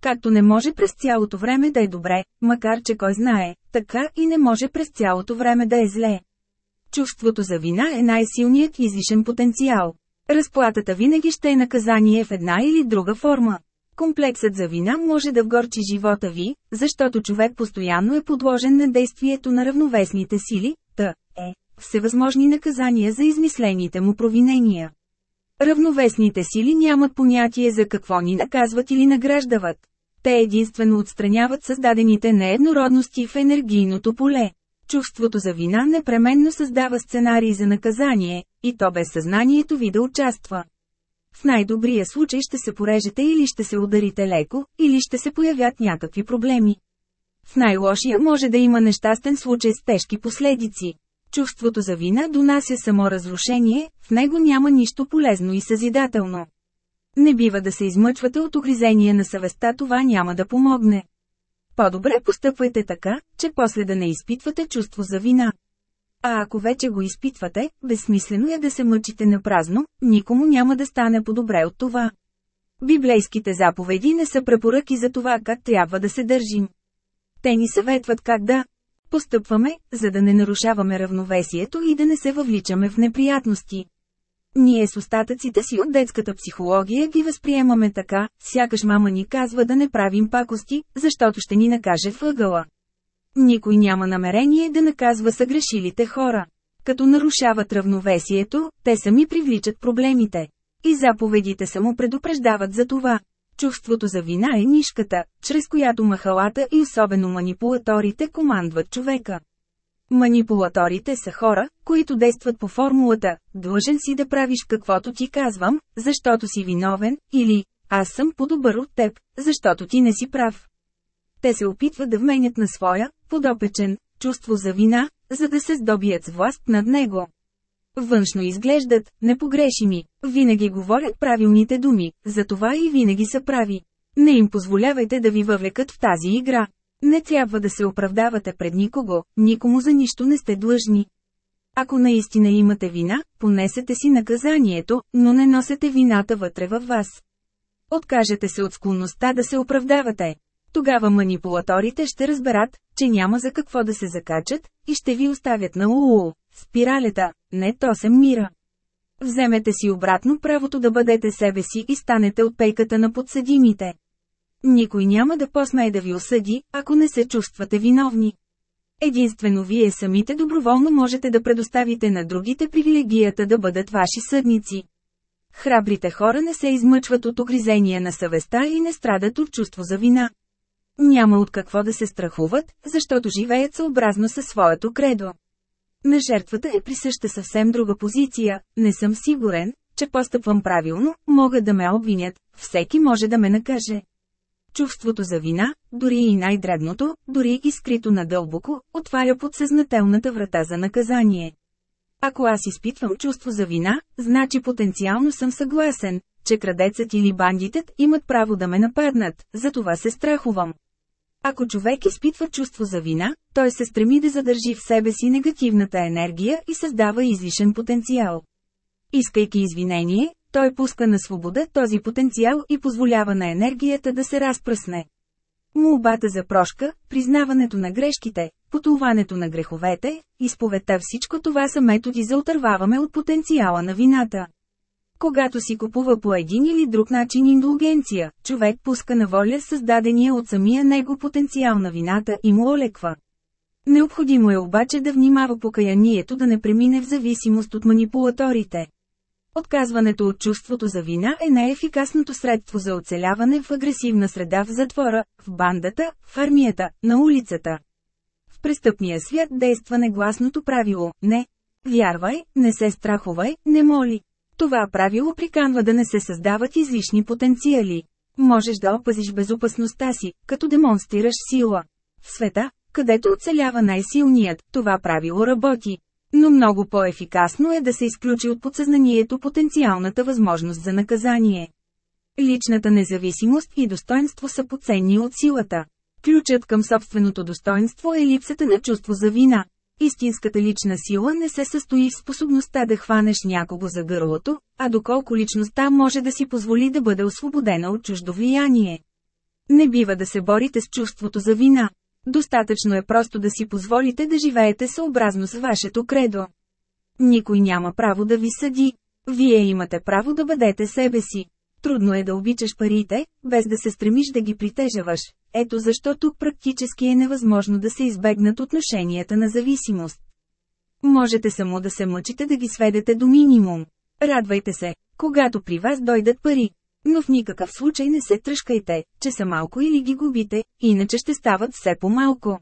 Както не може през цялото време да е добре, макар че кой знае, така и не може през цялото време да е зле. Чувството за вина е най-силният излишен потенциал. Разплатата винаги ще е наказание в една или друга форма. Комплексът за вина може да вгорчи живота ви, защото човек постоянно е подложен на действието на равновесните сили, т. е, всевъзможни наказания за измислените му провинения. Равновесните сили нямат понятие за какво ни наказват или награждават. Те единствено отстраняват създадените нееднородности в енергийното поле. Чувството за вина непременно създава сценарий за наказание, и то без съзнанието ви да участва. В най-добрия случай ще се порежете или ще се ударите леко, или ще се появят някакви проблеми. В най-лошия може да има нещастен случай с тежки последици. Чувството за вина донася само разрушение, в него няма нищо полезно и съзидателно. Не бива да се измъчвате от огризение на съвестта, това няма да помогне. По-добре постъпвайте така, че после да не изпитвате чувство за вина. А ако вече го изпитвате, безсмислено е да се мъчите на празно, никому няма да стане по-добре от това. Библейските заповеди не са препоръки за това как трябва да се държим. Те ни съветват как да постъпваме, за да не нарушаваме равновесието и да не се въвличаме в неприятности. Ние с остатъците си от детската психология ги възприемаме така, сякаш мама ни казва да не правим пакости, защото ще ни накаже въгъла. Никой няма намерение да наказва съгрешилите хора. Като нарушават равновесието, те сами привличат проблемите. И заповедите само предупреждават за това. Чувството за вина е нишката, чрез която махалата и особено манипулаторите командват човека. Манипулаторите са хора, които действат по формулата «Длъжен си да правиш каквото ти казвам, защото си виновен» или «Аз съм по-добър от теб, защото ти не си прав». Те се опитват да вменят на своя, подопечен, чувство за вина, за да се здобият с власт над него. Външно изглеждат, непогрешими, винаги говорят правилните думи, затова и винаги са прави. Не им позволявайте да ви въвлекат в тази игра. Не трябва да се оправдавате пред никого, никому за нищо не сте длъжни. Ако наистина имате вина, понесете си наказанието, но не носете вината вътре във вас. Откажете се от склонността да се оправдавате. Тогава манипулаторите ще разберат, че няма за какво да се закачат, и ще ви оставят на улу, спиралета, не то се мира. Вземете си обратно правото да бъдете себе си и станете от пейката на подсъдимите. Никой няма да посмее да ви осъди, ако не се чувствате виновни. Единствено вие самите доброволно можете да предоставите на другите привилегията да бъдат ваши съдници. Храбрите хора не се измъчват от огризения на съвестта и не страдат от чувство за вина. Няма от какво да се страхуват, защото живеят съобразно със своето кредо. На жертвата е присъща съвсем друга позиция, не съм сигурен, че постъпвам правилно, могат да ме обвинят, всеки може да ме накаже. Чувството за вина, дори и най-дребното, дори и скрито надълбоко, отваря подсъзнателната врата за наказание. Ако аз изпитвам чувство за вина, значи потенциално съм съгласен, че крадецът или бандитът имат право да ме нападнат, затова се страхувам. Ако човек изпитва чувство за вина, той се стреми да задържи в себе си негативната енергия и създава излишен потенциал. Искайки извинение, той пуска на свобода този потенциал и позволява на енергията да се разпръсне. Молбата за прошка, признаването на грешките, потуването на греховете, изповедта всичко това са методи за отърваваме от потенциала на вината. Когато си купува по един или друг начин индулгенция, човек пуска на воля създадения от самия него потенциал на вината и му олеква. Необходимо е обаче да внимава покаянието да не премине в зависимост от манипулаторите. Отказването от чувството за вина е най-ефикасното средство за оцеляване в агресивна среда в затвора, в бандата, в армията, на улицата. В престъпния свят действа негласното правило – не. Вярвай, не се страхувай, не моли. Това правило приканва да не се създават излишни потенциали. Можеш да опазиш безопасността си, като демонстрираш сила. В света, където оцелява най-силният, това правило работи. Но много по-ефикасно е да се изключи от подсъзнанието потенциалната възможност за наказание. Личната независимост и достоинство са поценни от силата. Ключът към собственото достоинство е липсата на чувство за вина. Истинската лична сила не се състои в способността да хванеш някого за гърлото, а доколко личността може да си позволи да бъде освободена от чуждо влияние. Не бива да се борите с чувството за вина. Достатъчно е просто да си позволите да живеете съобразно с вашето кредо. Никой няма право да ви съди. Вие имате право да бъдете себе си. Трудно е да обичаш парите, без да се стремиш да ги притежаваш. Ето защо тук практически е невъзможно да се избегнат отношенията на зависимост. Можете само да се мъчите да ги сведете до минимум. Радвайте се, когато при вас дойдат пари. Но в никакъв случай не се тръжкайте, че са малко или ги губите, иначе ще стават все по-малко.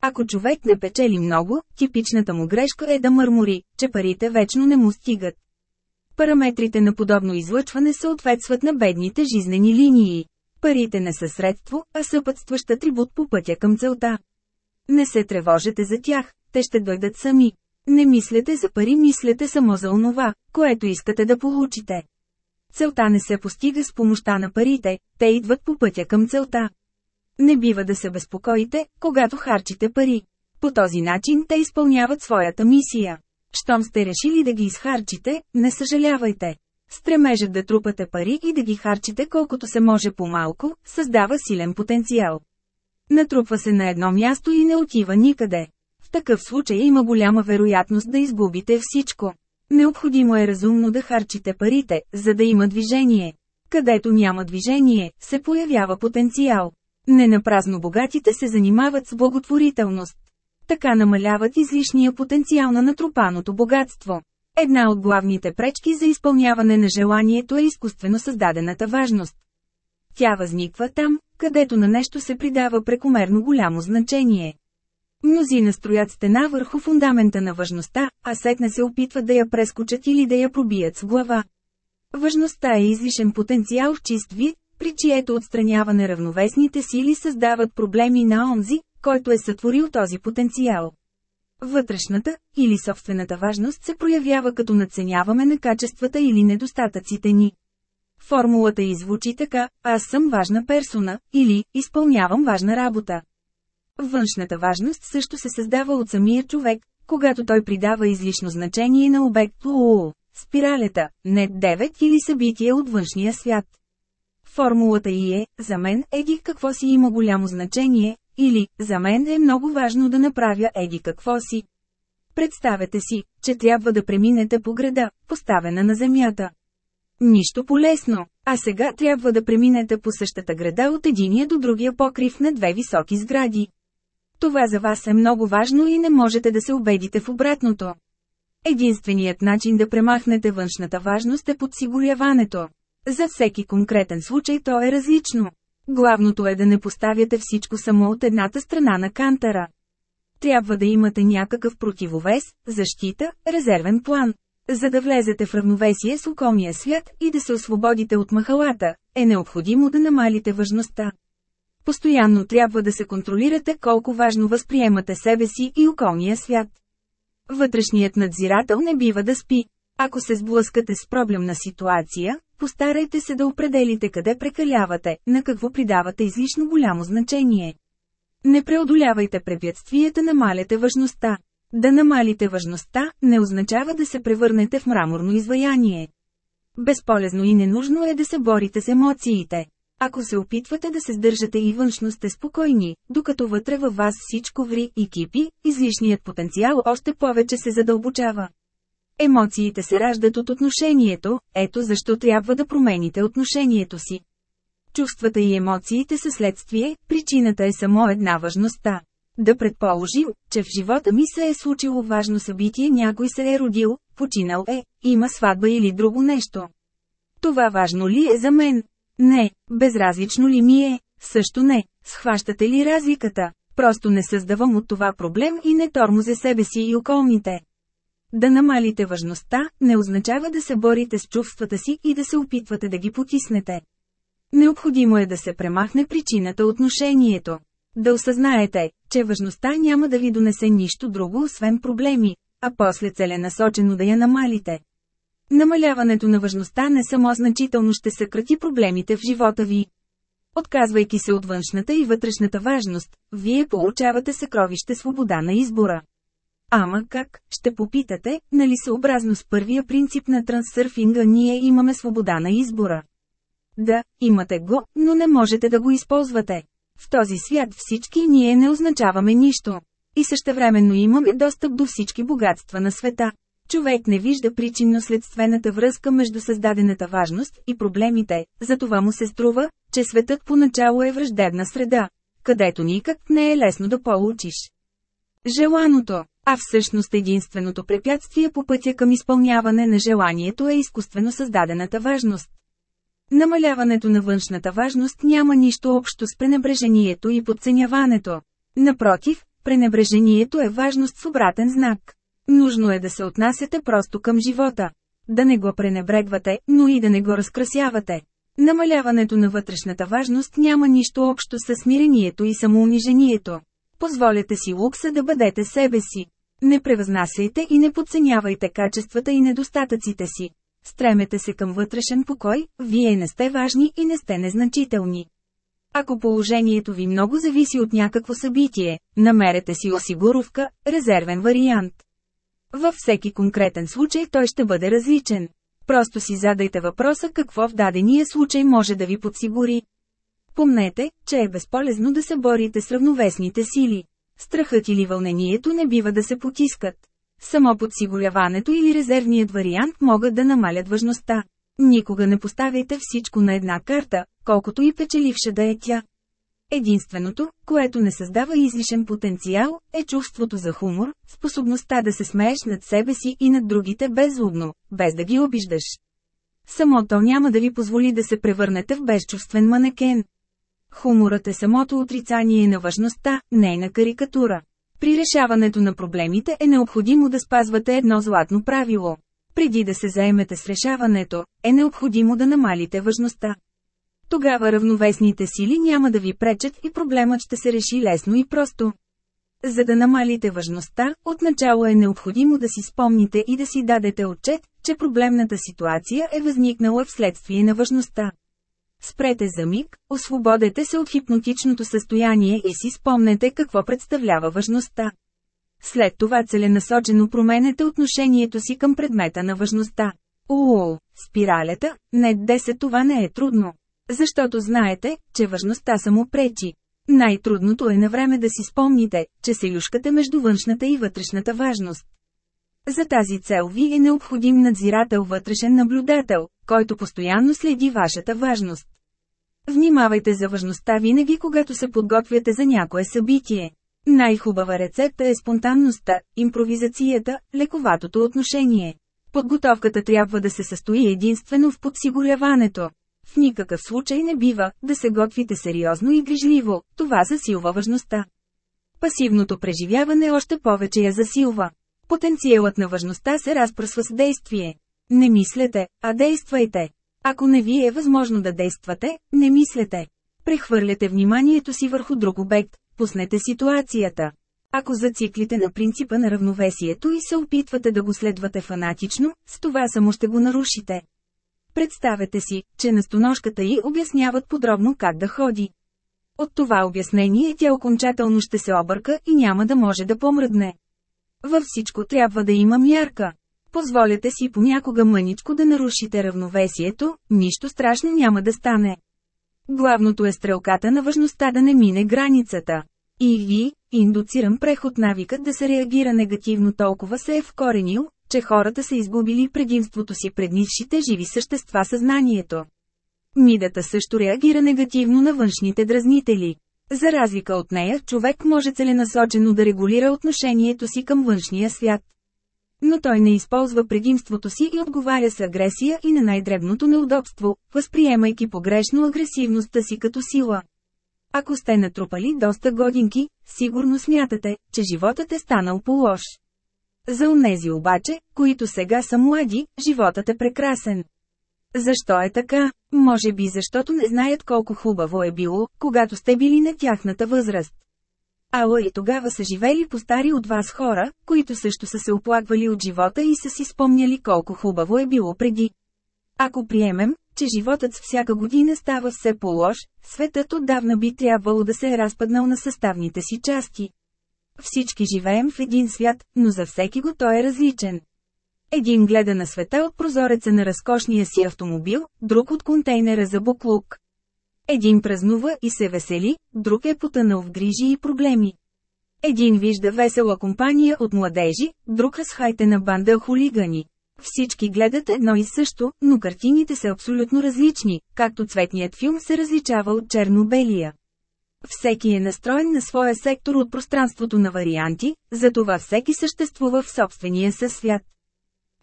Ако човек не печели много, типичната му грешка е да мърмори, че парите вечно не му стигат. Параметрите на подобно излъчване съответстват на бедните жизнени линии. Парите не са средство, а съпътстващ атрибут по пътя към целта. Не се тревожете за тях, те ще дойдат сами. Не мислете за пари, мислете само за онова, което искате да получите. Целта не се постига с помощта на парите, те идват по пътя към целта. Не бива да се безпокоите, когато харчите пари. По този начин те изпълняват своята мисия. Щом сте решили да ги изхарчите, не съжалявайте. Стремежът да трупате пари и да ги харчите колкото се може по-малко, създава силен потенциал. Натрупва се на едно място и не отива никъде. В такъв случай има голяма вероятност да изгубите всичко. Необходимо е разумно да харчите парите, за да има движение. Където няма движение, се появява потенциал. Не напразно богатите се занимават с благотворителност. Така намаляват излишния потенциал на натрупаното богатство. Една от главните пречки за изпълняване на желанието е изкуствено създадената важност. Тя възниква там, където на нещо се придава прекомерно голямо значение. Мнози настроят стена върху фундамента на важността, а сетне се опитват да я прескочат или да я пробият с глава. Важността е излишен потенциал в чист вид, при чието отстраняване равновесните сили създават проблеми на онзи, който е сътворил този потенциал. Вътрешната, или собствената важност се проявява като надценяваме на качествата или недостатъците ни. Формулата извучи така, аз съм важна персона, или изпълнявам важна работа. Външната важност също се създава от самия човек, когато той придава излишно значение на обект УУ, спиралята, не 9 или събитие от външния свят. Формулата и е, за мен еди какво си има голямо значение, или, за мен е много важно да направя еди какво си. Представете си, че трябва да преминете по града, поставена на земята. Нищо полезно, а сега трябва да преминете по същата града от единия до другия покрив на две високи сгради. Това за вас е много важно и не можете да се убедите в обратното. Единственият начин да премахнете външната важност е подсигуряването. За всеки конкретен случай то е различно. Главното е да не поставяте всичко само от едната страна на кантара. Трябва да имате някакъв противовес, защита, резервен план. За да влезете в равновесие с околния свят и да се освободите от махалата, е необходимо да намалите важността. Постоянно трябва да се контролирате колко важно възприемате себе си и околния свят. Вътрешният надзирател не бива да спи. Ако се сблъскате с проблемна ситуация, постарайте се да определите къде прекалявате, на какво придавате излишно голямо значение. Не преодолявайте препятствията, намаляте важността. Да намалите важността, не означава да се превърнете в мраморно изваяние. Безполезно и ненужно е да се борите с емоциите. Ако се опитвате да се сдържате и външно сте спокойни, докато вътре във вас всичко ври и кипи, излишният потенциал още повече се задълбочава. Емоциите се раждат от отношението, ето защо трябва да промените отношението си. Чувствата и емоциите са следствие, причината е само една важността. Да предположим, че в живота ми се е случило важно събитие, някой се е родил, починал е, има сватба или друго нещо. Това важно ли е за мен? Не. Безразлично ли ми е? Също не. Схващате ли разликата? Просто не създавам от това проблем и не тормозе себе си и околните. Да намалите важността, не означава да се борите с чувствата си и да се опитвате да ги потиснете. Необходимо е да се премахне причината отношението. Да осъзнаете, че важността няма да ви донесе нищо друго освен проблеми, а после целенасочено да я намалите. Намаляването на важността не само значително ще съкрати проблемите в живота ви. Отказвайки се от външната и вътрешната важност, вие получавате съкровище свобода на избора. Ама как, ще попитате, нали съобразно с първия принцип на трансърфинга ние имаме свобода на избора? Да, имате го, но не можете да го използвате. В този свят всички ние не означаваме нищо. И същевременно имаме достъп до всички богатства на света. Човек не вижда причинно-следствената връзка между създадената важност и проблемите, затова му се струва, че светът поначало е враждебна среда, където никак не е лесно да получиш желаното, а всъщност единственото препятствие по пътя към изпълняване на желанието е изкуствено създадената важност. Намаляването на външната важност няма нищо общо с пренебрежението и подценяването. Напротив, пренебрежението е важност с обратен знак. Нужно е да се отнасяте просто към живота. Да не го пренебрегвате, но и да не го разкрасявате. Намаляването на вътрешната важност няма нищо общо с смирението и самоунижението. Позволете си лукса да бъдете себе си. Не превъзнасяйте и не подценявайте качествата и недостатъците си. Стремете се към вътрешен покой, вие не сте важни и не сте незначителни. Ако положението ви много зависи от някакво събитие, намерете си осигуровка, резервен вариант. Във всеки конкретен случай той ще бъде различен. Просто си задайте въпроса какво в дадения случай може да ви подсигури. Помнете, че е безполезно да се борите с равновесните сили. Страхът или вълнението не бива да се потискат. Само подсигуряването или резервният вариант могат да намалят важността. Никога не поставяйте всичко на една карта, колкото и печеливша да е тя. Единственото, което не създава излишен потенциал, е чувството за хумор, способността да се смееш над себе си и над другите беззлобно, без да ги обиждаш. Само то няма да ви позволи да се превърнете в безчувствен манекен. Хуморът е самото отрицание на важността, нейна карикатура. При решаването на проблемите е необходимо да спазвате едно златно правило. Преди да се заемете с решаването, е необходимо да намалите важността. Тогава равновесните сили няма да ви пречат и проблемът ще се реши лесно и просто. За да намалите важността, отначало е необходимо да си спомните и да си дадете отчет, че проблемната ситуация е възникнала вследствие на важността. Спрете за миг, освободете се от хипнотичното състояние и си спомнете какво представлява важността. След това целенасочено променете отношението си към предмета на важността. Уу, спиралята, не 10 това не е трудно. Защото знаете, че важността само пречи. Най-трудното е на време да си спомните, че се юшкате между външната и вътрешната важност. За тази цел ви е необходим надзирател вътрешен наблюдател, който постоянно следи вашата важност. Внимавайте за важността винаги когато се подготвяте за някое събитие. Най-хубава рецепта е спонтанността, импровизацията, лековатото отношение. Подготовката трябва да се състои единствено в подсигуряването. В никакъв случай не бива да се готвите сериозно и грижливо, това засилва важността. Пасивното преживяване още повече я засилва. Потенциалът на важността се разпръсва с действие. Не мислете, а действайте. Ако не ви е възможно да действате, не мислете. Прехвърляте вниманието си върху друг обект, пуснете ситуацията. Ако зациклите на принципа на равновесието и се опитвате да го следвате фанатично, с това само ще го нарушите. Представете си, че на стоножката й обясняват подробно как да ходи. От това обяснение тя окончателно ще се обърка и няма да може да помръдне. Във всичко трябва да има мярка. Позволяте си понякога мъничко да нарушите равновесието, нищо страшно няма да стане. Главното е стрелката на важността да не мине границата. Или, индуциран преход навикът да се реагира негативно толкова се е вкоренил, че хората са изгубили предимството си пред низшите живи същества съзнанието. Мидата също реагира негативно на външните дразнители. За разлика от нея, човек може целенасочено да регулира отношението си към външния свят. Но той не използва предимството си и отговаря с агресия и на най-дребното неудобство, възприемайки погрешно агресивността си като сила. Ако сте натрупали доста годинки, сигурно смятате, че животът е станал по-лош. За унези обаче, които сега са млади, животът е прекрасен. Защо е така? Може би защото не знаят колко хубаво е било, когато сте били на тяхната възраст. Ала и тогава са живели по стари от вас хора, които също са се оплаквали от живота и са си спомняли колко хубаво е било преди. Ако приемем, че животът с всяка година става все по-лош, светът отдавна би трябвало да се е разпаднал на съставните си части. Всички живеем в един свят, но за всеки го той е различен. Един гледа на света от прозореца на разкошния си автомобил, друг от контейнера за буклук. Един празнува и се весели, друг е потънал в грижи и проблеми. Един вижда весела компания от младежи, друг разхайтена банда хулигани. Всички гледат едно и също, но картините са абсолютно различни, както цветният филм се различава от черно-белия. Всеки е настроен на своя сектор от пространството на варианти, затова всеки съществува в собствения със свят.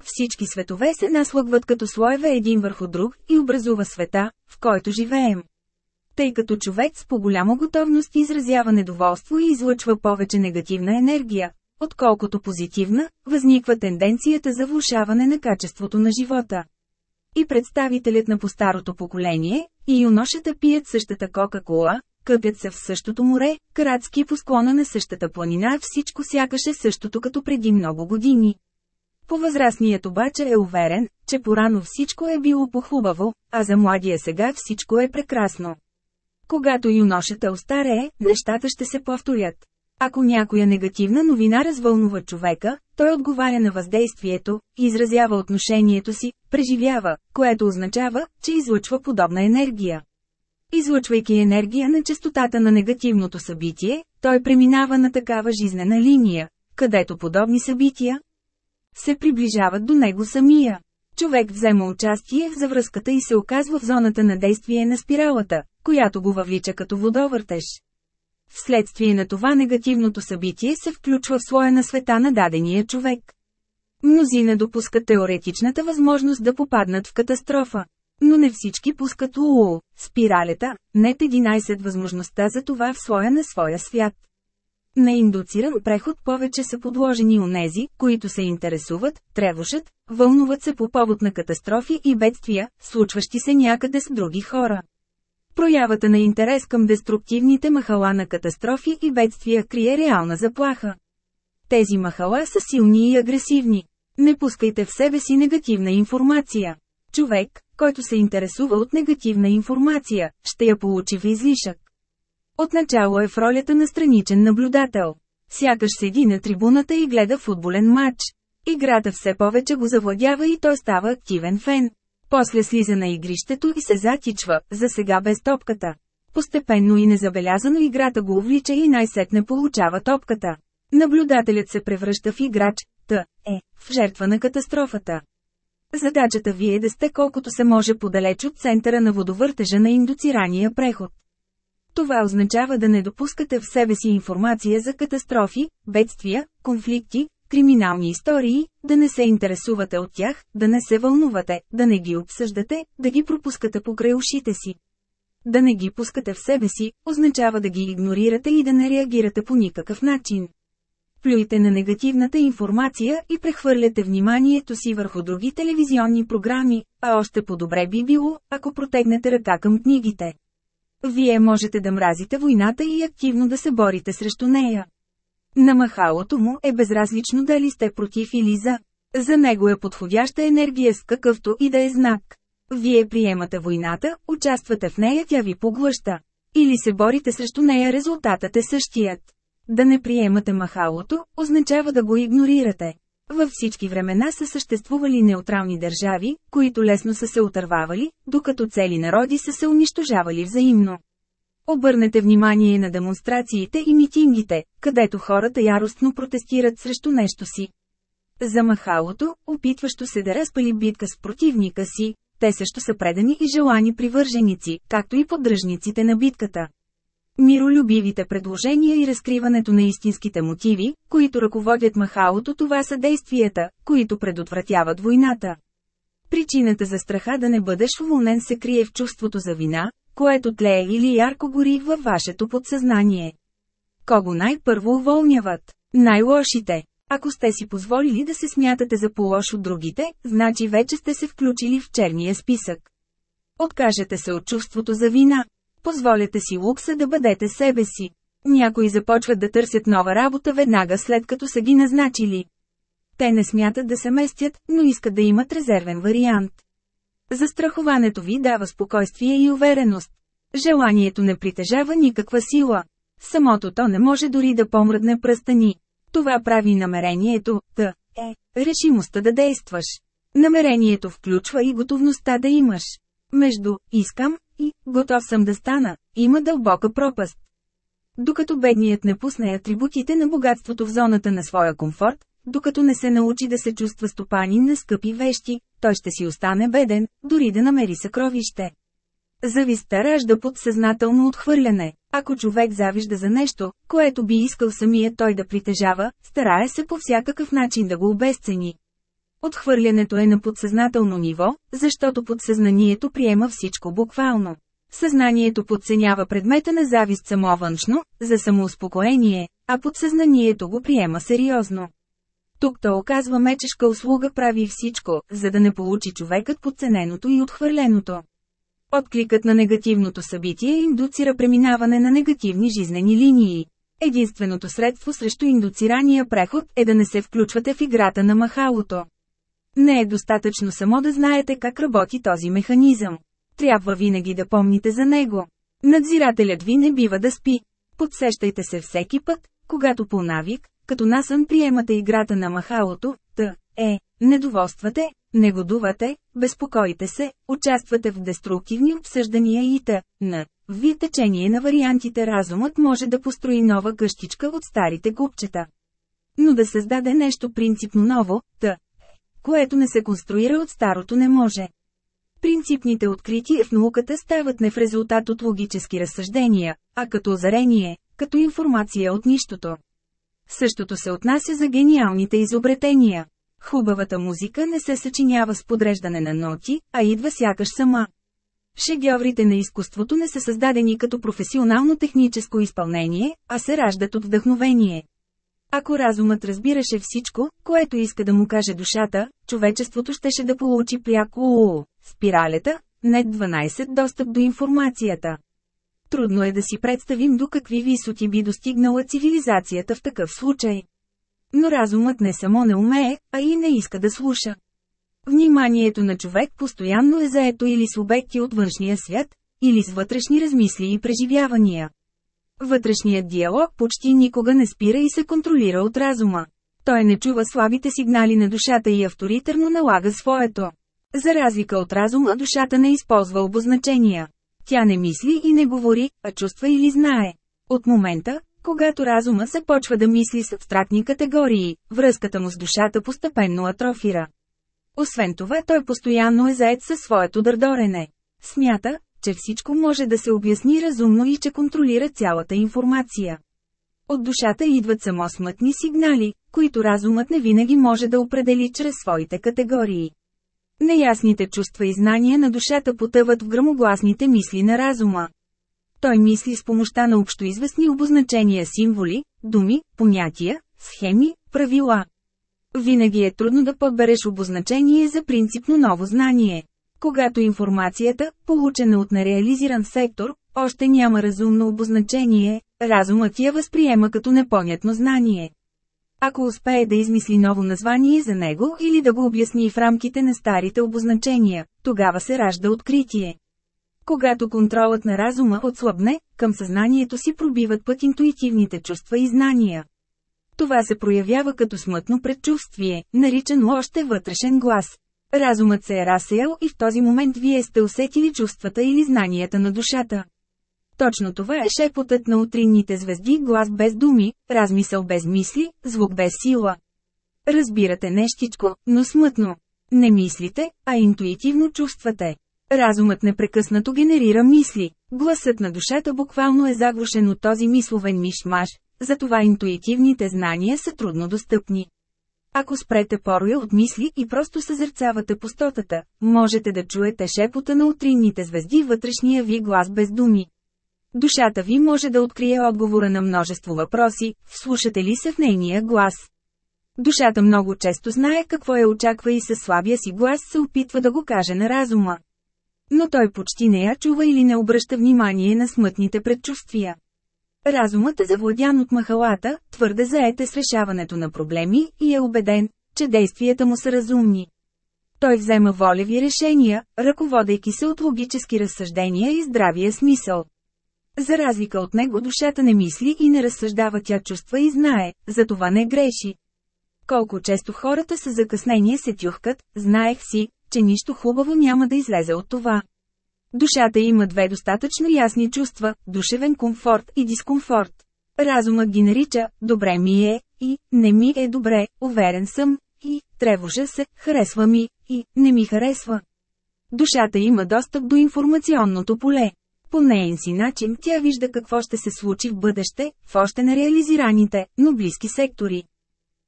Всички светове се наслъгват като слоеве един върху друг и образува света, в който живеем. Тъй като човек с по-голяма готовност изразява недоволство и излъчва повече негативна енергия, отколкото позитивна, възниква тенденцията за влушаване на качеството на живота. И представителят на по-старото поколение, и юношата пият същата Кока-Кола, къпят се в същото море, каратски по склона на същата планина всичко сякаш е същото като преди много години. Повъзрастният обаче е уверен, че порано всичко е било похубаво, а за младия сега всичко е прекрасно. Когато юношата остарее, нещата ще се повторят. Ако някоя негативна новина развълнува човека, той отговаря на въздействието, изразява отношението си, преживява, което означава, че излъчва подобна енергия. Излъчвайки енергия на частотата на негативното събитие, той преминава на такава жизнена линия, където подобни събития се приближават до него самия. Човек взема участие в завръзката и се оказва в зоната на действие на спиралата, която го въвлича като водовъртеж. Вследствие на това негативното събитие се включва в слоя на света на дадения човек. Мнозина допускат теоретичната възможност да попаднат в катастрофа. Но не всички пускат УУ, спиралета, нет 11 възможността за това в слоя на своя свят. На индуциран преход повече са подложени онези, които се интересуват, тревожат, вълнуват се по повод на катастрофи и бедствия, случващи се някъде с други хора. Проявата на интерес към деструктивните махала на катастрофи и бедствия крие реална заплаха. Тези махала са силни и агресивни. Не пускайте в себе си негативна информация. Човек, който се интересува от негативна информация, ще я получи в излишък. Отначало е в ролята на страничен наблюдател. Сякаш седи на трибуната и гледа футболен матч. Играта все повече го завладява и той става активен фен. После слиза на игрището и се затичва, за сега без топката. Постепенно и незабелязано играта го увлича и най-сетне получава топката. Наблюдателят се превръща в играч, т. е, в жертва на катастрофата. Задачата ви е да сте колкото се може подалеч от центъра на водовъртежа на индуцирания преход. Това означава да не допускате в себе си информация за катастрофи, бедствия, конфликти, криминални истории, да не се интересувате от тях, да не се вълнувате, да не ги обсъждате, да ги пропускате покрай ушите си. Да не ги пускате в себе си, означава да ги игнорирате и да не реагирате по никакъв начин. Плюйте на негативната информация и прехвърляте вниманието си върху други телевизионни програми, а още по-добре би било, ако протегнете ръка към книгите. Вие можете да мразите войната и активно да се борите срещу нея. На махалото му е безразлично дали сте против или за. За него е подходяща енергия с какъвто и да е знак. Вие приемате войната, участвате в нея, тя ви поглъща. Или се борите срещу нея, резултатът е същият. Да не приемате махалото, означава да го игнорирате. Във всички времена са съществували неутрални държави, които лесно са се отървавали, докато цели народи са се унищожавали взаимно. Обърнете внимание на демонстрациите и митингите, където хората яростно протестират срещу нещо си. За махалото, опитващо се да разпали битка с противника си, те също са предани и желани привърженици, както и поддръжниците на битката. Миролюбивите предложения и разкриването на истинските мотиви, които ръководят махалото това са действията, които предотвратяват войната. Причината за страха да не бъдеш уволнен се крие в чувството за вина, което тлее или ярко гори във вашето подсъзнание. Кого най-първо уволняват? Най-лошите. Ако сте си позволили да се смятате за по-лош от другите, значи вече сте се включили в черния списък. Откажете се от чувството за вина. Позволете си лукса да бъдете себе си. Някои започват да търсят нова работа веднага след като са ги назначили. Те не смятат да се местят, но искат да имат резервен вариант. Застраховането ви дава спокойствие и увереност. Желанието не притежава никаква сила. Самото то не може дори да помръдне пръстани. Това прави намерението, да, е, решимостта да действаш. Намерението включва и готовността да имаш. Между «искам» и «готов съм да стана» има дълбока пропаст. Докато бедният не пусне атрибутите на богатството в зоната на своя комфорт, докато не се научи да се чувства стопанин на скъпи вещи, той ще си остане беден, дори да намери съкровище. Завистта ражда подсъзнателно отхвърляне. Ако човек завижда за нещо, което би искал самия той да притежава, старае се по всякакъв начин да го обесцени. Отхвърлянето е на подсъзнателно ниво, защото подсъзнанието приема всичко буквално. Съзнанието подценява предмета на завист само външно, за самоуспокоение, а подсъзнанието го приема сериозно. Тук то оказва мечешка услуга прави всичко, за да не получи човекът подцененото и отхвърленото. Откликът на негативното събитие индуцира преминаване на негативни жизнени линии. Единственото средство срещу индуцирания преход е да не се включвате в играта на махалото. Не е достатъчно само да знаете как работи този механизъм. Трябва винаги да помните за него. Надзирателят ви не бива да спи. Подсещайте се всеки път, когато по навик, като насън приемате играта на махалото, т. е, недоволствате, негодувате, безпокоите се, участвате в деструктивни обсъждания и т. н. В течение на вариантите разумът може да построи нова къщичка от старите купчета. Но да създаде нещо принципно ново, т. Което не се конструира от старото не може. Принципните открития в науката стават не в резултат от логически разсъждения, а като озарение, като информация от нищото. Същото се отнася за гениалните изобретения. Хубавата музика не се съчинява с подреждане на ноти, а идва сякаш сама. Шедьоврите на изкуството не са създадени като професионално техническо изпълнение, а се раждат от вдъхновение. Ако разумът разбираше всичко, което иска да му каже душата, човечеството щеше да получи пряко УУ, спиралята, не 12 достъп до информацията. Трудно е да си представим до какви висоти би достигнала цивилизацията в такъв случай. Но разумът не само не умее, а и не иска да слуша. Вниманието на човек постоянно е заето или с обекти от външния свят, или с вътрешни размисли и преживявания. Вътрешният диалог почти никога не спира и се контролира от разума. Той не чува слабите сигнали на душата и авторитарно налага своето. За разлика от разума душата не използва обозначения. Тя не мисли и не говори, а чувства или знае. От момента, когато разума започва да мисли с абстрактни категории, връзката му с душата постепенно атрофира. Освен това той постоянно е заед със своето дърдорене. Смята, че всичко може да се обясни разумно и че контролира цялата информация. От душата идват само смътни сигнали, които разумът не винаги може да определи чрез своите категории. Неясните чувства и знания на душата потъват в грамогласните мисли на разума. Той мисли с помощта на общоизвестни обозначения символи, думи, понятия, схеми, правила. Винаги е трудно да подбереш обозначение за принципно ново знание. Когато информацията, получена от нереализиран сектор, още няма разумно обозначение, разумът я възприема като непонятно знание. Ако успее да измисли ново название за него или да го обясни в рамките на старите обозначения, тогава се ражда откритие. Когато контролът на разума отслабне, към съзнанието си пробиват път интуитивните чувства и знания. Това се проявява като смътно предчувствие, наричано още вътрешен глас. Разумът се е разсеял и в този момент вие сте усетили чувствата или знанията на душата. Точно това е шепотът на утринните звезди, глас без думи, размисъл без мисли, звук без сила. Разбирате нещичко, но смътно. Не мислите, а интуитивно чувствате. Разумът непрекъснато генерира мисли. Гласът на душата буквално е заглушен от този мисловен мишмаш, затова интуитивните знания са трудно достъпни. Ако спрете пороя от мисли и просто съзерцавате пустотата, можете да чуете шепота на утринните звезди вътрешния ви глас без думи. Душата ви може да открие отговора на множество въпроси, вслушате ли се в нейния глас. Душата много често знае какво я очаква и със слабия си глас се опитва да го каже на разума. Но той почти не я чува или не обръща внимание на смътните предчувствия. Разумът е завладян от махалата, твърде заете с решаването на проблеми и е убеден, че действията му са разумни. Той взема волеви решения, ръководейки се от логически разсъждения и здравия смисъл. За разлика от него душата не мисли и не разсъждава тя чувства и знае, затова не греши. Колко често хората с закъснение се тюхкат, знаех си, че нищо хубаво няма да излезе от това. Душата има две достатъчно ясни чувства – душевен комфорт и дискомфорт. Разумът ги нарича «добре ми е» и «не ми е добре», «уверен съм» и «тревожа се», «харесва ми» и «не ми харесва». Душата има достъп до информационното поле. По неин си начин тя вижда какво ще се случи в бъдеще, в още нереализираните, но близки сектори.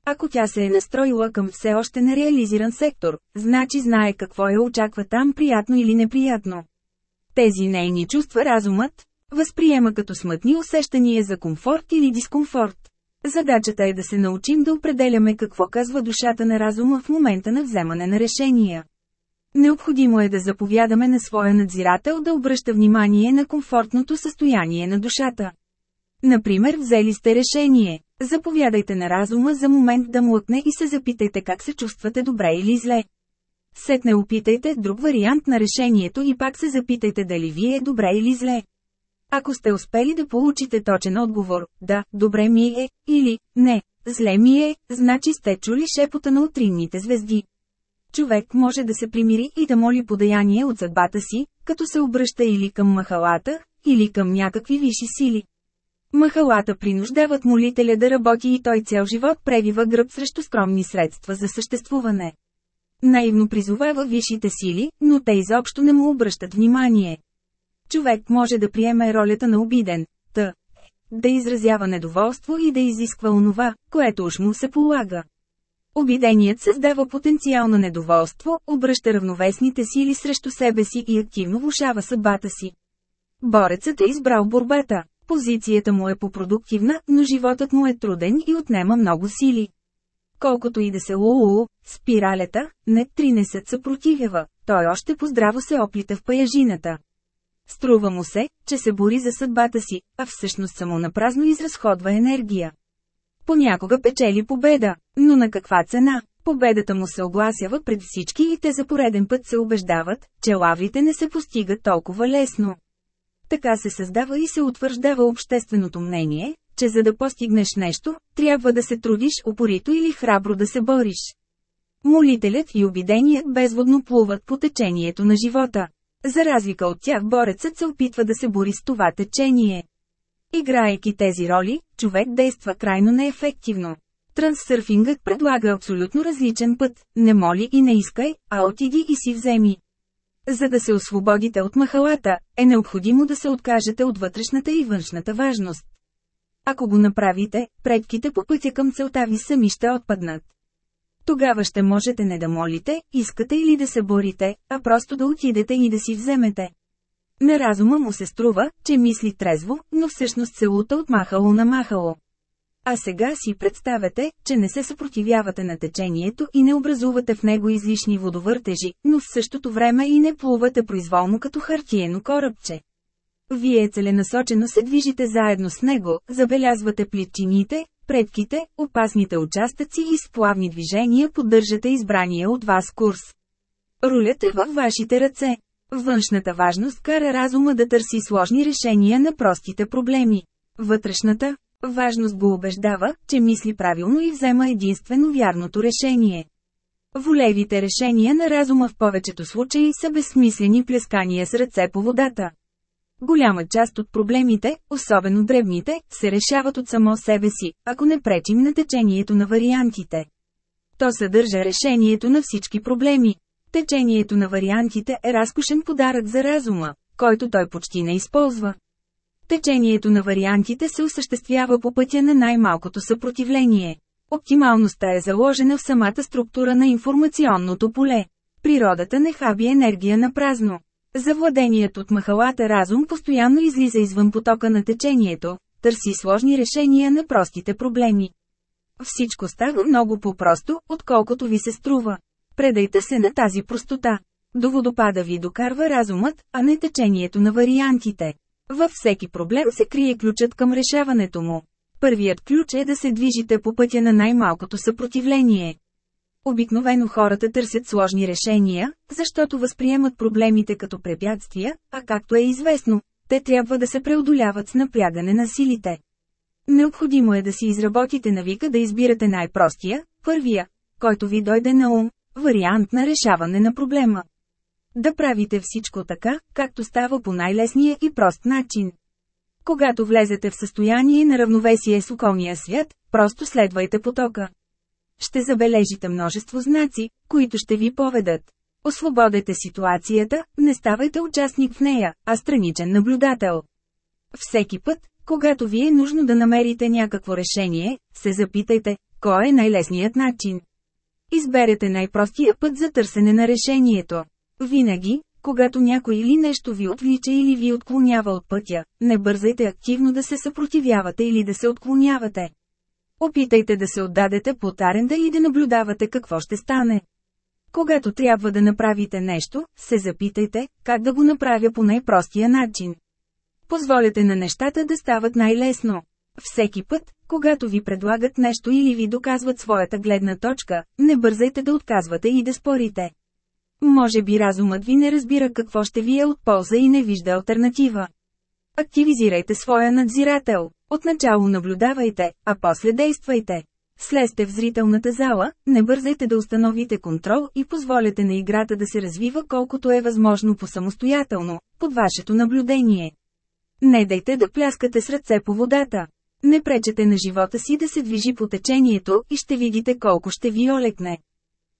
Ако тя се е настроила към все още нереализиран сектор, значи знае какво я очаква там приятно или неприятно. Тези нейни чувства разумът възприема като смътни усещания за комфорт или дискомфорт. Задачата е да се научим да определяме какво казва душата на разума в момента на вземане на решения. Необходимо е да заповядаме на своя надзирател да обръща внимание на комфортното състояние на душата. Например, взели сте решение. Заповядайте на разума за момент да млъкне и се запитайте как се чувствате добре или зле. Сетне опитайте друг вариант на решението и пак се запитайте дали ви е добре или зле. Ако сте успели да получите точен отговор, да, добре ми е, или, не, зле ми е, значи сте чули шепота на утринните звезди. Човек може да се примири и да моли подаяние от съдбата си, като се обръща или към махалата, или към някакви висши сили. Махалата принуждават молителя да работи и той цял живот превива гръб срещу скромни средства за съществуване. Наивно призовава висшите сили, но те изобщо не му обръщат внимание. Човек може да приеме ролята на обиден, т. да изразява недоволство и да изисква онова, което уж му се полага. Обиденият създава потенциално недоволство, обръща равновесните сили срещу себе си и активно влушава съдбата си. Борецът е избрал борбата. Позицията му е попродуктивна, но животът му е труден и отнема много сили. Колкото и да се лулу, спиралята, не 13 съпротивява, той още поздраво се оплита в паяжината. Струва му се, че се бори за съдбата си, а всъщност само напразно изразходва енергия. Понякога печели победа, но на каква цена? Победата му се огласява пред всички и те за пореден път се убеждават, че лаврите не се постигат толкова лесно. Така се създава и се утвърждава общественото мнение, че за да постигнеш нещо, трябва да се трудиш упорито или храбро да се бориш. Молителят и обиденият безводно плуват по течението на живота. За разлика от тях борецът се опитва да се бори с това течение. Играейки тези роли, човек действа крайно неефективно. Трансърфингът предлага абсолютно различен път, не моли и не искай, а отиди и си вземи. За да се освободите от махалата, е необходимо да се откажете от вътрешната и външната важност. Ако го направите, предките по пътя към целта ви сами ще отпаднат. Тогава ще можете не да молите, искате или да се борите, а просто да отидете и да си вземете. На разума му се струва, че мисли трезво, но всъщност се лута от на махало. А сега си представете, че не се съпротивявате на течението и не образувате в него излишни водовъртежи, но в същото време и не плувате произволно като хартиено корабче. Вие целенасочено се движите заедно с него, забелязвате плитчините, предките, опасните участъци и с плавни движения поддържате избрания от вас курс. Рулят е във вашите ръце. Външната важност кара разума да търси сложни решения на простите проблеми. Вътрешната важност го убеждава, че мисли правилно и взема единствено вярното решение. Волевите решения на разума в повечето случаи са безсмислени плескания с ръце по водата. Голяма част от проблемите, особено дребните, се решават от само себе си, ако не пречим на течението на вариантите. То съдържа решението на всички проблеми. Течението на вариантите е разкошен подарък за разума, който той почти не използва. Течението на вариантите се осъществява по пътя на най-малкото съпротивление. Оптималността е заложена в самата структура на информационното поле. Природата не хаби енергия на празно. Завладеният от махалата разум постоянно излиза извън потока на течението, търси сложни решения на простите проблеми. Всичко става много по-просто, отколкото ви се струва. Предайте се на тази простота. До водопада ви докарва разумът, а не течението на вариантите. Във всеки проблем се крие ключът към решаването му. Първият ключ е да се движите по пътя на най-малкото съпротивление. Обикновено хората търсят сложни решения, защото възприемат проблемите като препятствия, а както е известно, те трябва да се преодоляват с напрягане на силите. Необходимо е да си изработите навика да избирате най-простия, първия, който ви дойде на ум, вариант на решаване на проблема. Да правите всичко така, както става по най-лесния и прост начин. Когато влезете в състояние на равновесие с околния свят, просто следвайте потока. Ще забележите множество знаци, които ще ви поведат. Освободете ситуацията, не ставайте участник в нея, а страничен наблюдател. Всеки път, когато ви е нужно да намерите някакво решение, се запитайте, кой е най-лесният начин. Изберете най-простия път за търсене на решението. Винаги, когато някой или нещо ви отвлича или ви отклонява от пътя, не бързайте активно да се съпротивявате или да се отклонявате. Опитайте да се отдадете под аренда и да наблюдавате какво ще стане. Когато трябва да направите нещо, се запитайте, как да го направя по най-простия начин. Позволете на нещата да стават най-лесно. Всеки път, когато ви предлагат нещо или ви доказват своята гледна точка, не бързайте да отказвате и да спорите. Може би разумът ви не разбира какво ще ви е от полза и не вижда альтернатива. Активизирайте своя надзирател. Отначало наблюдавайте, а после действайте. Слезте в зрителната зала, не бързайте да установите контрол и позволете на играта да се развива колкото е възможно по-самостоятелно, под вашето наблюдение. Не дайте да пляскате с ръце по водата. Не пречете на живота си да се движи по течението и ще видите колко ще ви олекне.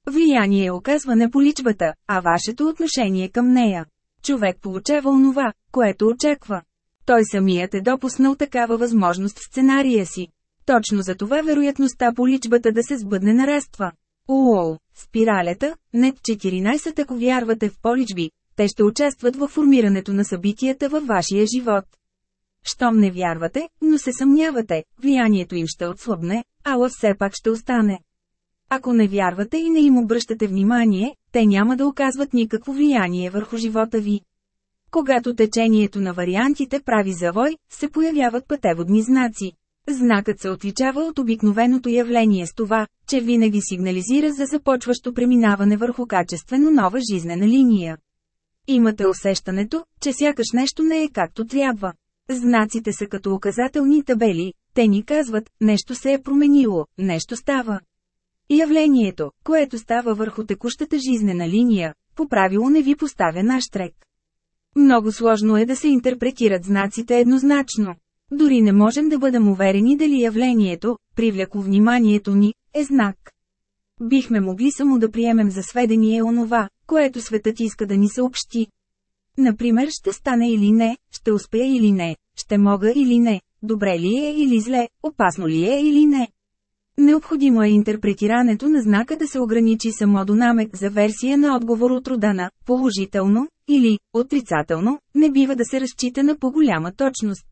Влияние оказва не поличбата, а вашето отношение към нея. Човек получава онова, което очаква. Той самият е допуснал такава възможност в сценария си. Точно за това вероятността по личбата да се сбъдне нараства. Уол, спиралята, нет 14 ако вярвате в поличби, те ще участват във формирането на събитията във вашия живот. Щом не вярвате, но се съмнявате, влиянието им ще отслабне, ала все пак ще остане. Ако не вярвате и не им обръщате внимание, те няма да оказват никакво влияние върху живота ви. Когато течението на вариантите прави завой, се появяват пътеводни знаци. Знакът се отличава от обикновеното явление с това, че винаги сигнализира за започващо преминаване върху качествено нова жизнена линия. Имате усещането, че сякаш нещо не е както трябва. Знаците са като указателни табели, те ни казват, нещо се е променило, нещо става. Явлението, което става върху текущата жизнена линия, по правило не ви поставя наш трек. Много сложно е да се интерпретират знаците еднозначно. Дори не можем да бъдем уверени дали явлението, привляко вниманието ни, е знак. Бихме могли само да приемем за сведение онова, което светът иска да ни съобщи. Например ще стане или не, ще успея или не, ще мога или не, добре ли е или зле, опасно ли е или не. Необходимо е интерпретирането на знака да се ограничи само до намек за версия на отговор от рода на положително или отрицателно, не бива да се разчита на по-голяма точност.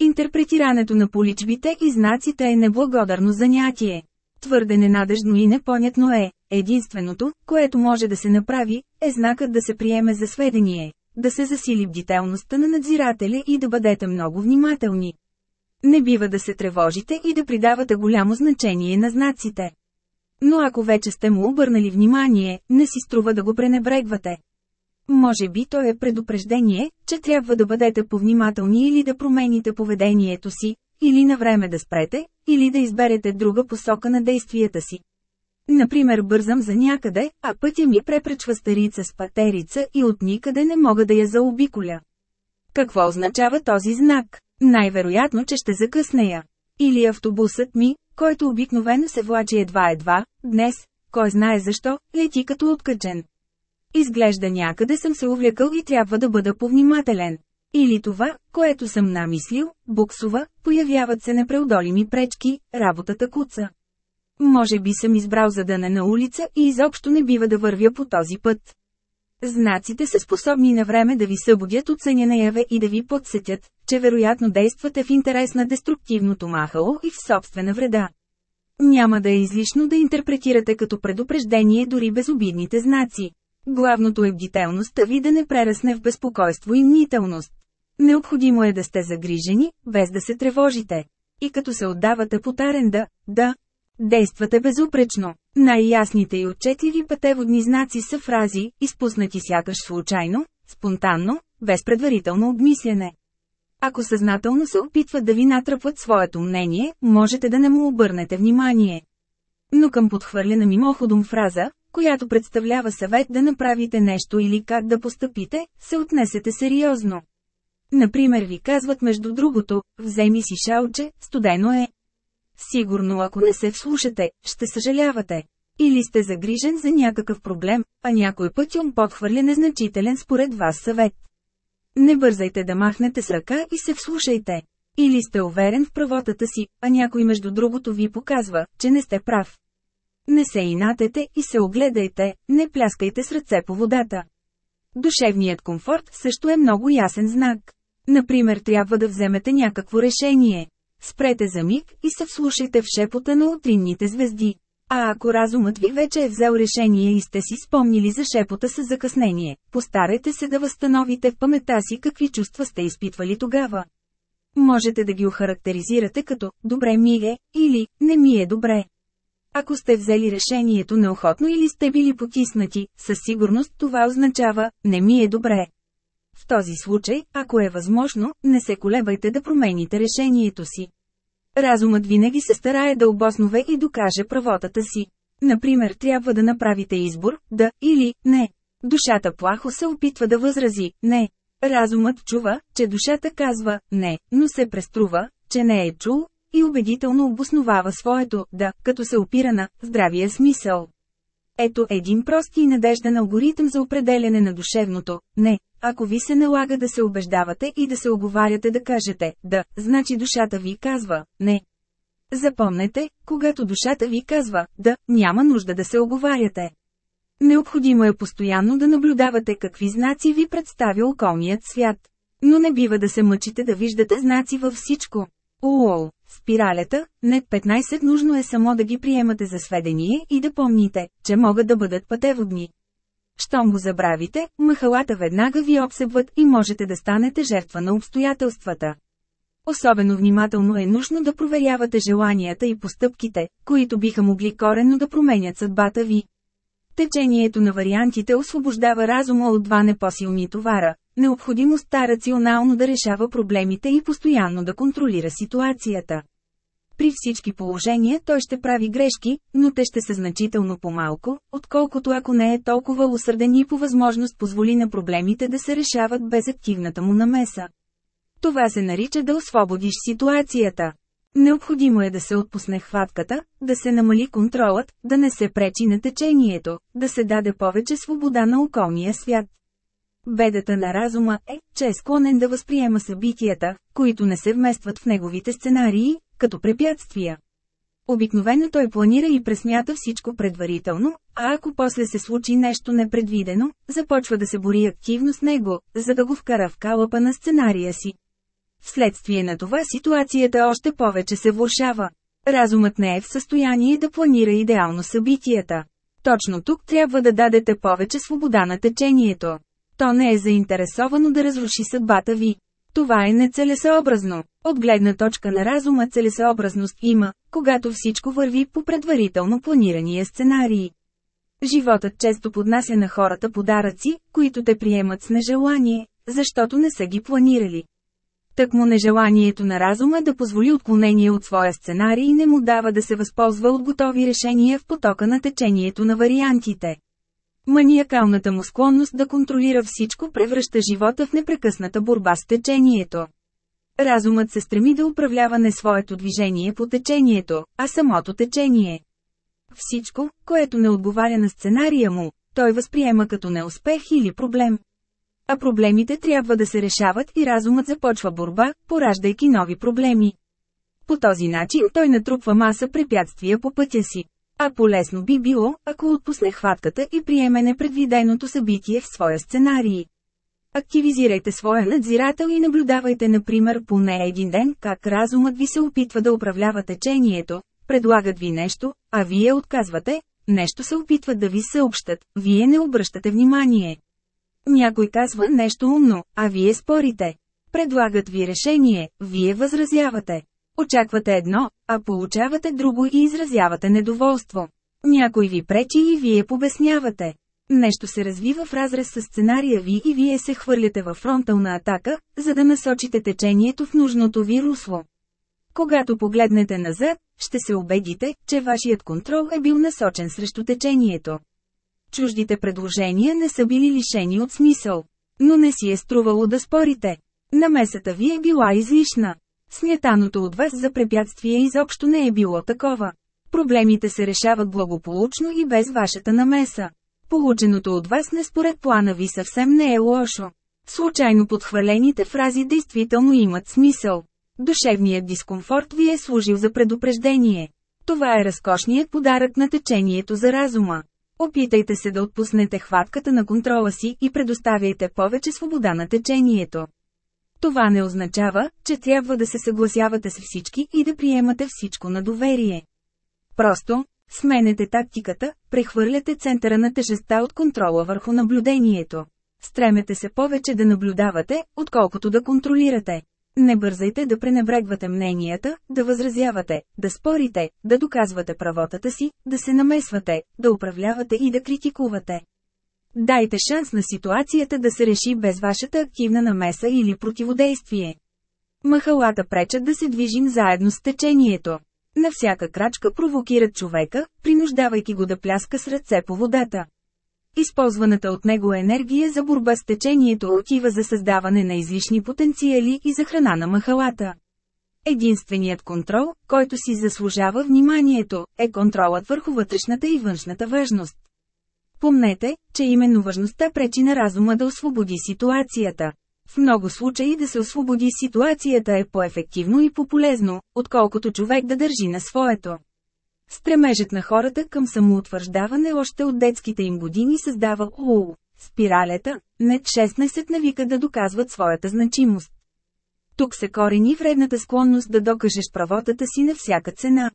Интерпретирането на поличбите и знаците е неблагодарно занятие. Твърде ненадежно и непонятно е, единственото, което може да се направи, е знакът да се приеме за сведение, да се засили бдителността на надзирателя и да бъдете много внимателни. Не бива да се тревожите и да придавате голямо значение на знаците. Но ако вече сте му обърнали внимание, не си струва да го пренебрегвате. Може би то е предупреждение, че трябва да бъдете повнимателни или да промените поведението си, или на време да спрете, или да изберете друга посока на действията си. Например бързам за някъде, а пътя ми препречва старица с патерица и от никъде не мога да я заобиколя. Какво означава този знак? Най-вероятно, че ще закъснея. Или автобусът ми, който обикновено се влачи едва-едва, днес, кой знае защо, лети като откачен. Изглежда някъде съм се увлекал и трябва да бъда повнимателен. Или това, което съм намислил, буксува, появяват се непреодолими пречки, работата куца. Може би съм избрал задане на улица и изобщо не бива да вървя по този път. Знаците са способни на време да ви събудят от съня наяве и да ви подсетят, че вероятно действате в интерес на деструктивното махало и в собствена вреда. Няма да е излишно да интерпретирате като предупреждение дори безобидните знаци. Главното е бдителността ви да не прерасне в безпокойство и мнителност. Необходимо е да сте загрижени, без да се тревожите. И като се отдавате под аренда, да, действате безупречно. Най-ясните и отчетливи пътеводни знаци са фрази, изпуснати сякаш случайно, спонтанно, без предварително обмислене. Ако съзнателно се опитват да ви натръпват своето мнение, можете да не му обърнете внимание. Но към подхвърлена мимоходом фраза, която представлява съвет да направите нещо или как да постъпите, се отнесете сериозно. Например ви казват между другото, вземи си шалче, студено е. Сигурно ако не се вслушате, ще съжалявате. Или сте загрижен за някакъв проблем, а някой път им подхвърля незначителен според вас съвет. Не бързайте да махнете с ръка и се вслушайте. Или сте уверен в правотата си, а някой между другото ви показва, че не сте прав. Не се инатете и се огледайте, не пляскайте с ръце по водата. Душевният комфорт също е много ясен знак. Например трябва да вземете някакво решение. Спрете за миг и се вслушайте в шепота на утринните звезди. А ако разумът ви вече е взел решение и сте си спомнили за шепота с закъснение, постарайте се да възстановите в памета си какви чувства сте изпитвали тогава. Можете да ги охарактеризирате като «добре ми е» или «не ми е добре». Ако сте взели решението неохотно или сте били потиснати, със сигурност това означава «не ми е добре». В този случай, ако е възможно, не се колебайте да промените решението си. Разумът винаги се старае да обоснове и докаже правотата си. Например, трябва да направите избор, да или не. Душата плахо се опитва да възрази, не. Разумът чува, че душата казва не, но се преструва, че не е чул, и убедително обосновава своето да, като се опира на здравия смисъл. Ето един прост и надежден алгоритъм за определене на душевното не. Ако ви се налага да се убеждавате и да се оговаряте да кажете да, значи душата ви казва не. Запомнете, когато душата ви казва да, няма нужда да се оговаряте. Необходимо е постоянно да наблюдавате какви знаци ви представя околният свят. Но не бива да се мъчите да виждате знаци във всичко. Уол, спиралята, не 15 нужно е само да ги приемате за сведение и да помните, че могат да бъдат пътеводни. Щом го забравите, махалата веднага ви обсебват и можете да станете жертва на обстоятелствата. Особено внимателно е нужно да проверявате желанията и постъпките, които биха могли коренно да променят съдбата ви. Течението на вариантите освобождава разума от два непосилни товара – необходимостта рационално да решава проблемите и постоянно да контролира ситуацията. При всички положения той ще прави грешки, но те ще са значително по-малко, отколкото ако не е толкова усърден и по възможност позволи на проблемите да се решават без активната му намеса. Това се нарича да освободиш ситуацията. Необходимо е да се отпусне хватката, да се намали контролът, да не се пречи на течението, да се даде повече свобода на околния свят. Бедата на разума е, че е склонен да възприема събитията, които не се вместват в неговите сценарии, като препятствия. Обикновено той планира и пресмята всичко предварително, а ако после се случи нещо непредвидено, започва да се бори активно с него, за да го вкара в калъпа на сценария си. Вследствие на това ситуацията още повече се влушава. Разумът не е в състояние да планира идеално събитията. Точно тук трябва да дадете повече свобода на течението. То не е заинтересовано да разруши съдбата ви. Това е нецелесообразно. От гледна точка на разума целесообразност има, когато всичко върви по предварително планирания сценарии. Животът често поднася на хората подаръци, които те приемат с нежелание, защото не са ги планирали. Так му нежеланието на разума да позволи отклонение от своя сценарий не му дава да се възползва от готови решения в потока на течението на вариантите. Маниакалната му склонност да контролира всичко превръща живота в непрекъсната борба с течението. Разумът се стреми да управлява не своето движение по течението, а самото течение. Всичко, което не отговаря на сценария му, той възприема като неуспех или проблем. А проблемите трябва да се решават и разумът започва борба, пораждайки нови проблеми. По този начин той натрупва маса препятствия по пътя си. А полезно би било, ако отпусне хватката и приеме непредвиденото събитие в своя сценарий. Активизирайте своя надзирател и наблюдавайте например поне един ден как разумът ви се опитва да управлява течението, предлагат ви нещо, а вие отказвате, нещо се опитват да ви съобщат, вие не обръщате внимание. Някой казва нещо умно, а вие спорите. Предлагат ви решение, вие възразявате. Очаквате едно, а получавате друго и изразявате недоволство. Някой ви пречи и вие побеснявате. Нещо се развива в разрез с сценария ви и вие се хвърляте във фронтална атака, за да насочите течението в нужното ви русло. Когато погледнете назад, ще се убедите, че вашият контрол е бил насочен срещу течението. Чуждите предложения не са били лишени от смисъл. Но не си е струвало да спорите. Намесата ви е била излишна. Смятаното от вас за препятствие изобщо не е било такова. Проблемите се решават благополучно и без вашата намеса. Полученото от вас не според плана ви съвсем не е лошо. Случайно подхвалените фрази действително имат смисъл. Душевният дискомфорт ви е служил за предупреждение. Това е разкошният подарък на течението за разума. Опитайте се да отпуснете хватката на контрола си и предоставяйте повече свобода на течението. Това не означава, че трябва да се съгласявате с всички и да приемате всичко на доверие. Просто, сменете тактиката, прехвърляте центъра на тежестта от контрола върху наблюдението. Стремете се повече да наблюдавате, отколкото да контролирате. Не бързайте да пренебрегвате мненията, да възразявате, да спорите, да доказвате правотата си, да се намесвате, да управлявате и да критикувате. Дайте шанс на ситуацията да се реши без вашата активна намеса или противодействие. Махалата пречат да се движим заедно с течението. На всяка крачка провокират човека, принуждавайки го да пляска с ръце по водата. Използваната от него енергия за борба с течението отива за създаване на излишни потенциали и за храна на махалата. Единственият контрол, който си заслужава вниманието, е контролът върху вътрешната и външната важност. Помнете, че именно важността пречи на разума да освободи ситуацията. В много случаи да се освободи ситуацията е по-ефективно и по-полезно, отколкото човек да държи на своето. Стремежът на хората към самоутвърждаване още от детските им години създава УУ. Спиралета, нет 16 навика да доказват своята значимост. Тук се корени вредната склонност да докажеш правотата си на всяка цена.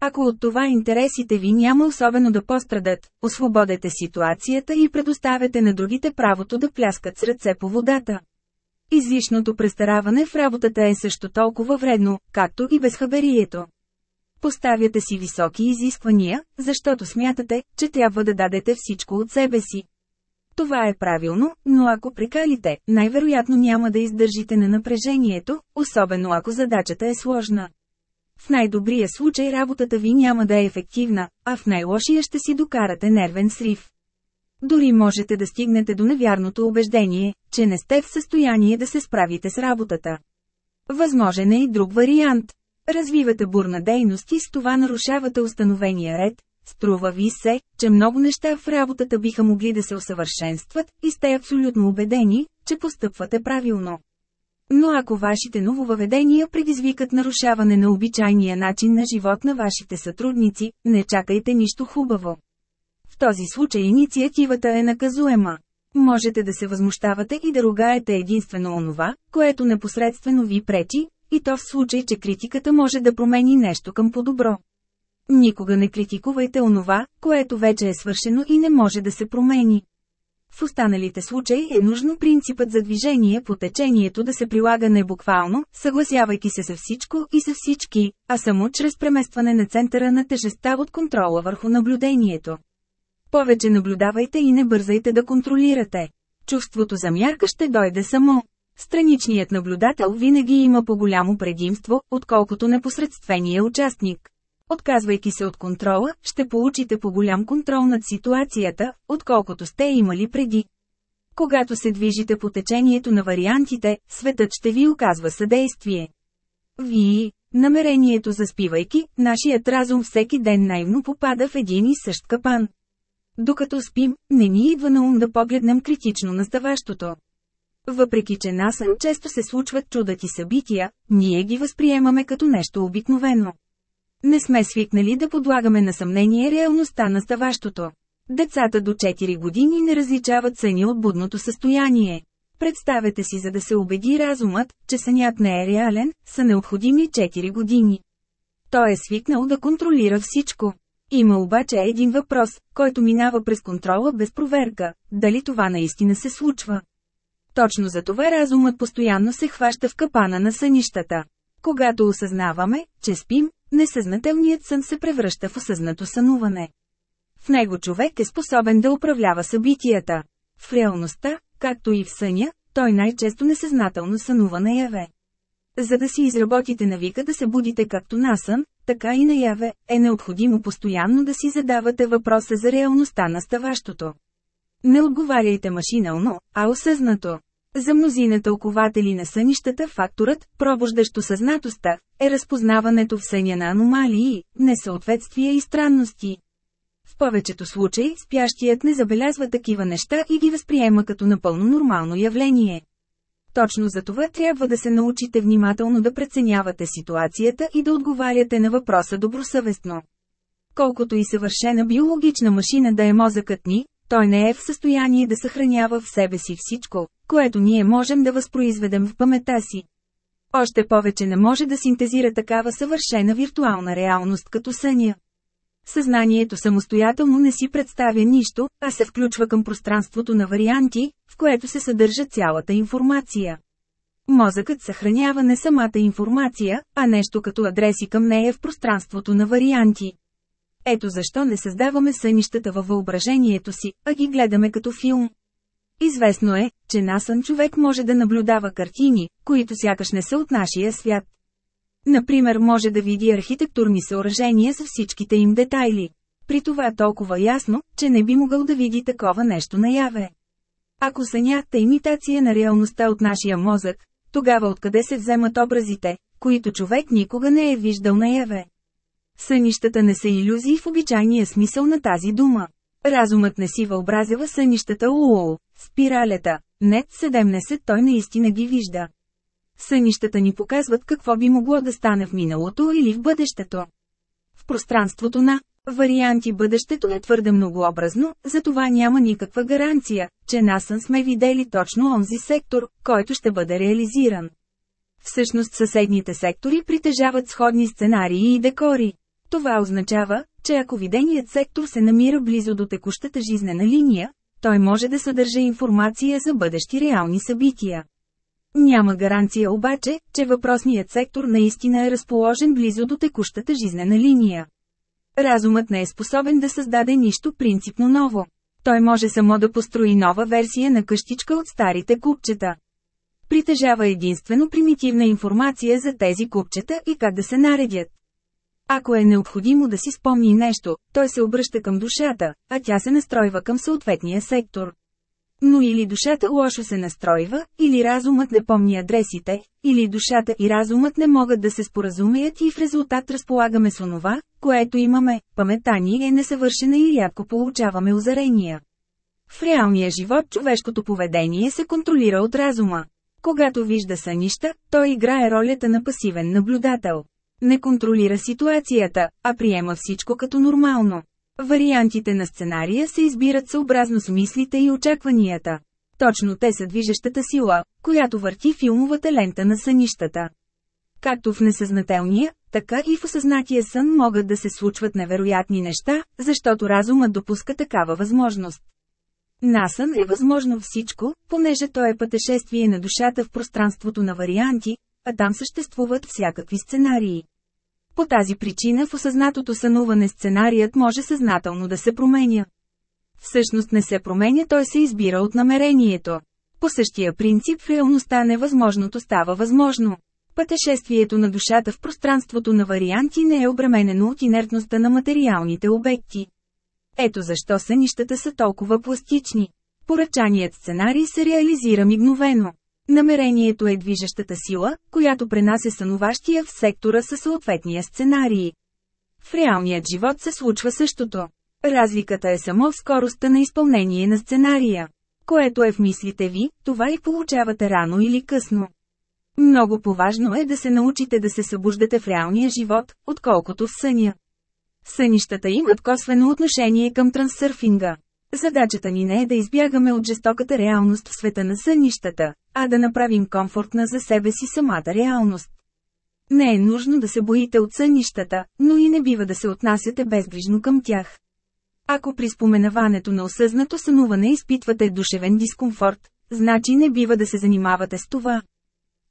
Ако от това интересите ви няма особено да пострадат, освободете ситуацията и предоставете на другите правото да пляскат с ръце по водата. Излишното престараване в работата е също толкова вредно, както и безхаберието. Поставяте си високи изисквания, защото смятате, че трябва да дадете всичко от себе си. Това е правилно, но ако прикалите, най-вероятно няма да издържите на напрежението, особено ако задачата е сложна. В най-добрия случай работата ви няма да е ефективна, а в най-лошия ще си докарате нервен срив. Дори можете да стигнете до невярното убеждение, че не сте в състояние да се справите с работата. Възможен е и друг вариант. Развивате бурна дейност и с това нарушавате установения ред, струва ви се, че много неща в работата биха могли да се усъвършенстват и сте абсолютно убедени, че постъпвате правилно. Но ако вашите нововъведения предизвикат нарушаване на обичайния начин на живот на вашите сътрудници, не чакайте нищо хубаво. Този случай инициативата е наказуема. Можете да се възмущавате и да ругаете единствено онова, което непосредствено ви пречи, и то в случай, че критиката може да промени нещо към по-добро. Никога не критикувайте онова, което вече е свършено и не може да се промени. В останалите случаи е нужно принципът за движение по течението да се прилага не буквално, съгласявайки се с всичко и с всички, а само чрез преместване на центъра на тежестта от контрола върху наблюдението. Повече наблюдавайте и не бързайте да контролирате. Чувството за мярка ще дойде само. Страничният наблюдател винаги има по-голямо предимство, отколкото непосредствения участник. Отказвайки се от контрола, ще получите по-голям контрол над ситуацията, отколкото сте имали преди. Когато се движите по течението на вариантите, светът ще ви оказва съдействие. Вие, намерението заспивайки, нашият разум всеки ден наивно попада в един и същ капан. Докато спим, не ни идва на ум да погледнем критично на ставащото. Въпреки че насън често се случват чудати събития, ние ги възприемаме като нещо обикновено. Не сме свикнали да подлагаме на съмнение реалността на ставащото. Децата до 4 години не различават съня от будното състояние. Представете си за да се убеди разумът, че сънят не е реален, са необходими 4 години. Той е свикнал да контролира всичко. Има обаче един въпрос, който минава през контрола без проверка – дали това наистина се случва. Точно за това разумът постоянно се хваща в капана на сънищата. Когато осъзнаваме, че спим, несъзнателният сън се превръща в осъзнато сънуване. В него човек е способен да управлява събитията. В реалността, както и в съня, той най-често несъзнателно сънува наяве. За да си изработите навика да се будите както на сън, така и наяве, е необходимо постоянно да си задавате въпроса за реалността на ставащото. Не отговаряйте машинално, а осъзнато. За мнозина тълкователи на сънищата факторът, пробуждащо съзнатостта, е разпознаването в съня на аномалии, несъответствия и странности. В повечето случаи спящият не забелязва такива неща и ги възприема като напълно нормално явление. Точно за това трябва да се научите внимателно да преценявате ситуацията и да отговаряте на въпроса добросъвестно. Колкото и съвършена биологична машина да е мозъкът ни, той не е в състояние да съхранява в себе си всичко, което ние можем да възпроизведем в памета си. Още повече не може да синтезира такава съвършена виртуална реалност като съня. Съзнанието самостоятелно не си представя нищо, а се включва към пространството на варианти, в което се съдържа цялата информация. Мозъкът съхранява не самата информация, а нещо като адреси към нея в пространството на варианти. Ето защо не създаваме сънищата във въображението си, а ги гледаме като филм. Известно е, че насън човек може да наблюдава картини, които сякаш не са от нашия свят. Например може да види архитектурни съоръжения с всичките им детайли. При това толкова ясно, че не би могъл да види такова нещо наяве. Ако сънят е имитация на реалността от нашия мозък, тогава откъде се вземат образите, които човек никога не е виждал наяве? Сънищата не са иллюзии в обичайния смисъл на тази дума. Разумът не си въобразява сънищата УО, спиралета, нет 17 той наистина ги вижда. Сънищата ни показват какво би могло да стане в миналото или в бъдещето. В пространството на варианти бъдещето е твърде многообразно, затова няма никаква гаранция, че насън сме видели точно онзи сектор, който ще бъде реализиран. Всъщност съседните сектори притежават сходни сценарии и декори. Това означава, че ако виденият сектор се намира близо до текущата жизнена линия, той може да съдържа информация за бъдещи реални събития. Няма гаранция обаче, че въпросният сектор наистина е разположен близо до текущата жизнена линия. Разумът не е способен да създаде нищо принципно ново. Той може само да построи нова версия на къщичка от старите купчета. Притежава единствено примитивна информация за тези купчета и как да се наредят. Ако е необходимо да си спомни нещо, той се обръща към душата, а тя се настройва към съответния сектор. Но или душата лошо се настройва, или разумът не помни адресите, или душата и разумът не могат да се споразумеят и в резултат разполагаме с онова, което имаме, паметта ни е несъвършена и рядко получаваме озарения. В реалния живот човешкото поведение се контролира от разума. Когато вижда сънища, той играе ролята на пасивен наблюдател. Не контролира ситуацията, а приема всичко като нормално. Вариантите на сценария се избират съобразно с мислите и очакванията. Точно те са движещата сила, която върти филмовата лента на сънищата. Както в несъзнателния, така и в осъзнатия сън могат да се случват невероятни неща, защото разумът допуска такава възможност. Насън е възможно всичко, понеже то е пътешествие на душата в пространството на варианти, а там съществуват всякакви сценарии. По тази причина в осъзнатото сънуване сценарият може съзнателно да се променя. Всъщност не се променя, той се избира от намерението. По същия принцип в реалността невъзможното става възможно. Пътешествието на душата в пространството на варианти не е обременено от инертността на материалните обекти. Ето защо сънищата са толкова пластични. Поръчаният сценарий се реализира мигновено. Намерението е движещата сила, която пренася сънуващия в сектора със съответния сценарий. В реалният живот се случва същото. Разликата е само в скоростта на изпълнение на сценария. Което е в мислите ви, това и получавате рано или късно. Много поважно е да се научите да се събуждате в реалния живот, отколкото в съня. Сънищата имат косвено отношение към трансърфинга. Задачата ни не е да избягаме от жестоката реалност в света на сънищата, а да направим комфортна за себе си самата реалност. Не е нужно да се боите от сънищата, но и не бива да се отнасяте безгрижно към тях. Ако при споменаването на осъзнато сънуване изпитвате душевен дискомфорт, значи не бива да се занимавате с това.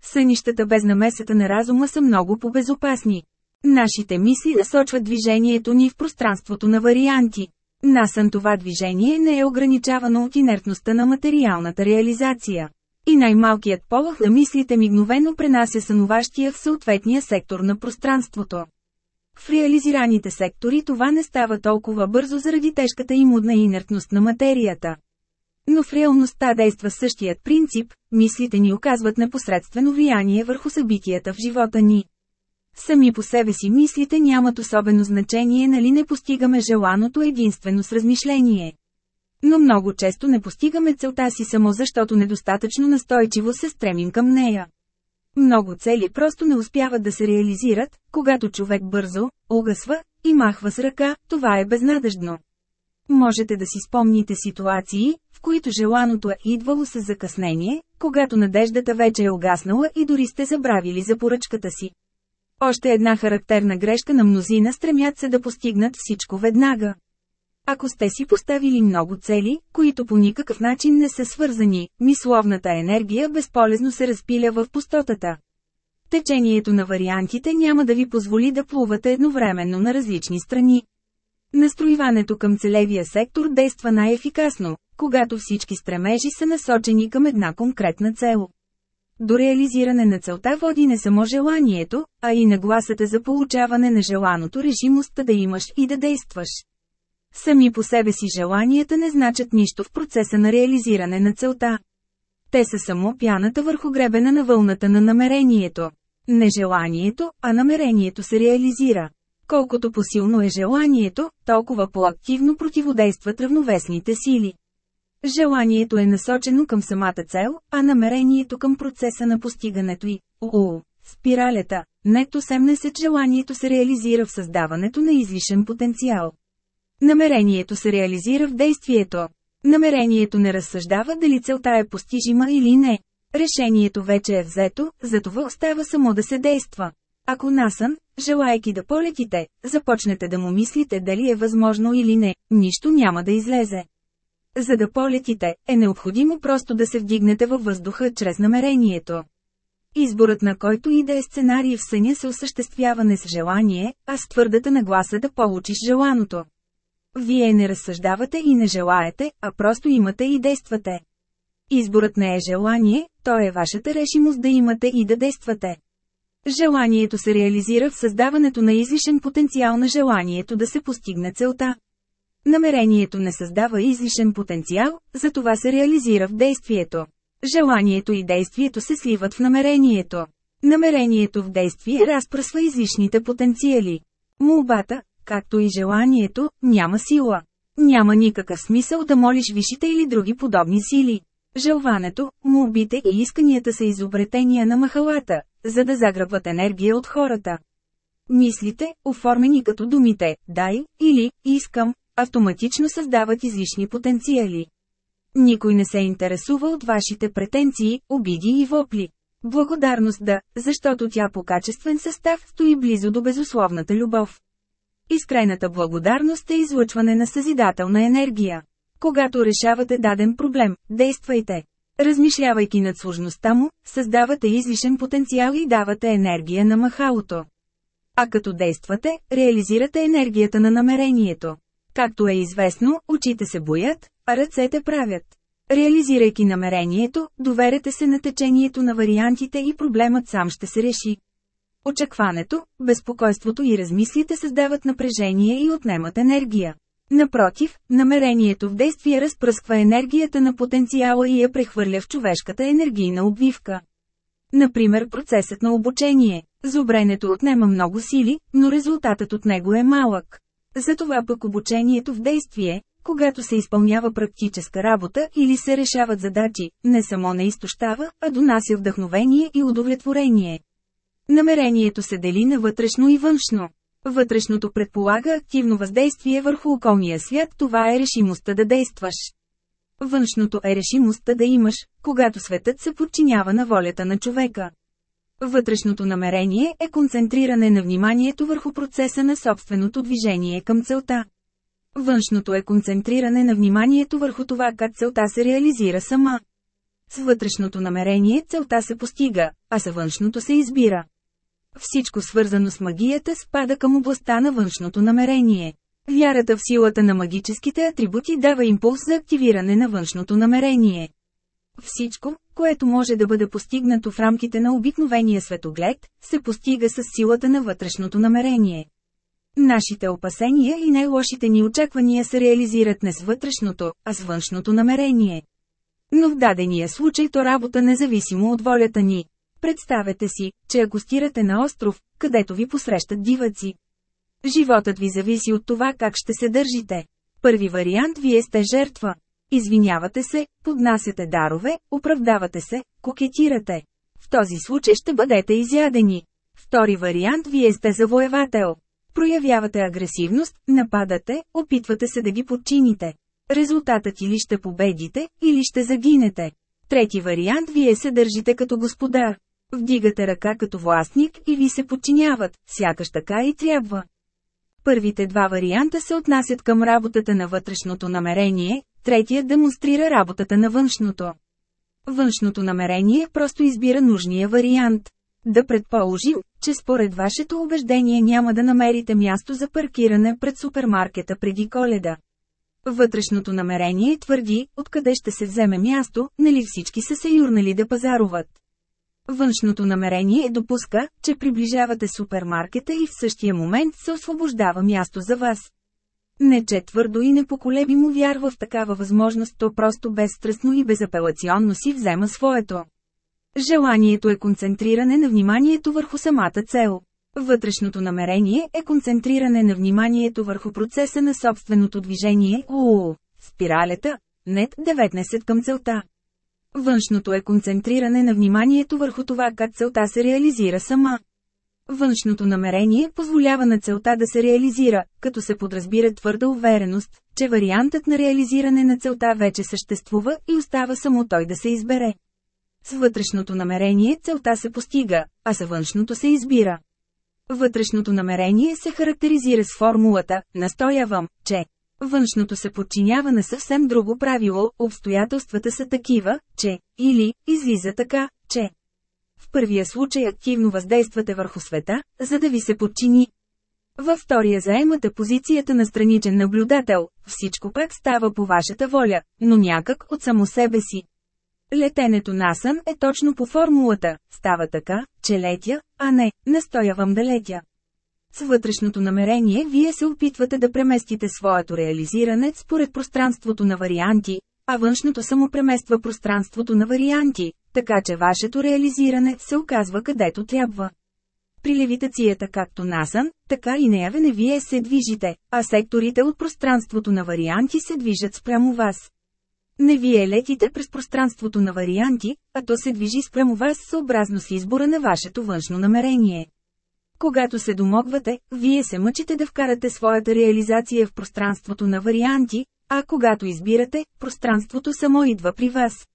Сънищата без намесата на разума са много по-безопасни. Нашите мисли насочват движението ни в пространството на варианти. Насън това движение не е ограничавано от инертността на материалната реализация. И най-малкият полах на мислите мигновено пренася сънуващия в съответния сектор на пространството. В реализираните сектори това не става толкова бързо заради тежката и мудна инертност на материята. Но в реалността действа същият принцип, мислите ни оказват непосредствено влияние върху събитията в живота ни. Сами по себе си мислите нямат особено значение нали не постигаме желаното единствено с размишление. Но много често не постигаме целта си само защото недостатъчно настойчиво се стремим към нея. Много цели просто не успяват да се реализират, когато човек бързо, угасва и махва с ръка, това е безнадеждно. Можете да си спомните ситуации, в които желаното е идвало с закъснение, когато надеждата вече е угаснала и дори сте забравили за поръчката си. Още една характерна грешка на мнозина стремят се да постигнат всичко веднага. Ако сте си поставили много цели, които по никакъв начин не са свързани, мисловната енергия безполезно се разпиля в пустотата. Течението на вариантите няма да ви позволи да плувате едновременно на различни страни. Настроиването към целевия сектор действа най-ефикасно, когато всички стремежи са насочени към една конкретна цел. До реализиране на целта води не само желанието, а и нагласата за получаване на желаното решимостта да имаш и да действаш. Сами по себе си желанията не значат нищо в процеса на реализиране на целта. Те са само пяната върху гребена на вълната на намерението. Не желанието, а намерението се реализира. Колкото посилно е желанието, толкова по-активно противодействат равновесните сили. Желанието е насочено към самата цел, а намерението към процеса на постигането й. УУ. Спиралята. Нето 70 желанието се реализира в създаването на излишен потенциал. Намерението се реализира в действието. Намерението не разсъждава дали целта е постижима или не. Решението вече е взето, затова остава само да се действа. Ако насън, желайки да полетите, започнете да му мислите дали е възможно или не, нищо няма да излезе. За да полетите, е необходимо просто да се вдигнете във въздуха чрез намерението. Изборът на който и да е сценарий в съня се осъществява не с желание, а с твърдата нагласа да получиш желаното. Вие не разсъждавате и не желаете, а просто имате и действате. Изборът не е желание, то е вашата решимост да имате и да действате. Желанието се реализира в създаването на излишен потенциал на желанието да се постигне целта. Намерението не създава излишен потенциал, затова се реализира в действието. Желанието и действието се сливат в намерението. Намерението в действие разпръсва излишните потенциали. Молбата, както и желанието, няма сила. Няма никакъв смисъл да молиш висшите или други подобни сили. Желването, молбите и исканията са изобретения на махалата, за да заграбват енергия от хората. Мислите, оформени като думите «дай» или «искам», автоматично създават излишни потенциали. Никой не се интересува от вашите претенции, обиди и вопли. Благодарност да, защото тя по качествен състав стои близо до безусловната любов. Изкрайната благодарност е излъчване на съзидателна енергия. Когато решавате даден проблем, действайте. Размишлявайки над сложността му, създавате излишен потенциал и давате енергия на махалото. А като действате, реализирате енергията на намерението. Както е известно, очите се боят, а ръцете правят. Реализирайки намерението, доверете се на течението на вариантите и проблемът сам ще се реши. Очакването, безпокойството и размислите създават напрежение и отнемат енергия. Напротив, намерението в действие разпръсква енергията на потенциала и я прехвърля в човешката енергийна обвивка. Например процесът на обучение. Зубренето отнема много сили, но резултатът от него е малък. Затова пък обучението в действие, когато се изпълнява практическа работа или се решават задачи, не само не изтощава, а донася вдъхновение и удовлетворение. Намерението се дели на вътрешно и външно. Вътрешното предполага активно въздействие върху околния свят, това е решимостта да действаш. Външното е решимостта да имаш, когато светът се подчинява на волята на човека. Вътрешното намерение е концентриране на вниманието върху процеса на собственото движение към целта. Външното е концентриране на вниманието върху това как целта се реализира сама. С вътрешното намерение целта се постига, а с външното се избира. Всичко свързано с магията спада към областта на външното намерение. Вярата в силата на магическите атрибути дава импулс за активиране на външното намерение. Всичко, което може да бъде постигнато в рамките на обикновения светоглед, се постига с силата на вътрешното намерение. Нашите опасения и най-лошите ни очаквания се реализират не с вътрешното, а с външното намерение. Но в дадения случай то работа независимо от волята ни. Представете си, че ако стирате на остров, където ви посрещат диваци. Животът ви зависи от това как ще се държите. Първи вариант вие сте жертва. Извинявате се, поднасяте дарове, оправдавате се, кокетирате. В този случай ще бъдете изядени. Втори вариант вие сте завоевател. Проявявате агресивност, нападате, опитвате се да ги подчините. Резултатът или ще победите, или ще загинете. Трети вариант вие се държите като господар. Вдигате ръка като властник и ви се подчиняват, сякаш така и трябва. Първите два варианта се отнасят към работата на вътрешното намерение, третият демонстрира работата на външното. Външното намерение просто избира нужния вариант. Да предположим, че според вашето убеждение няма да намерите място за паркиране пред супермаркета преди коледа. Вътрешното намерение твърди, откъде ще се вземе място, нали всички са се юрнали да пазаруват. Външното намерение допуска, че приближавате супермаркета и в същия момент се освобождава място за вас. Не че твърдо и непоколебимо вярва в такава възможност, то просто безстрастно и безапелационно си взема своето. Желанието е концентриране на вниманието върху самата цел. Вътрешното намерение е концентриране на вниманието върху процеса на собственото движение ООО, спиралята, нет 19 към целта. Външното е концентриране на вниманието върху това как целта се реализира сама. Външното намерение позволява на целта да се реализира, като се подразбира твърда увереност, че вариантът на реализиране на целта вече съществува и остава само той да се избере. С вътрешното намерение целта се постига, а с външното се избира. Вътрешното намерение се характеризира с формулата «настоявам, че». Външното се подчинява на съвсем друго правило, обстоятелствата са такива, че, или, излиза така, че. В първия случай активно въздействате върху света, за да ви се подчини. Във втория заемате позицията на страничен наблюдател, всичко пак става по вашата воля, но някак от само себе си. Летенето насън е точно по формулата, става така, че летя, а не, настоявам да летя. С вътрешното намерение вие се опитвате да преместите своето реализиране според пространството на варианти, а външното само премества пространството на варианти, така че вашето реализиране се оказва където трябва. При левитацията както насън, така и неявене вие се движите, а секторите от пространството на варианти се движат спрямо вас. Не вие летите през пространството на варианти, а то се движи спрямо вас съобразно с избора на вашето външно намерение. Когато се домогвате, вие се мъчите да вкарате своята реализация в пространството на варианти, а когато избирате, пространството само идва при вас.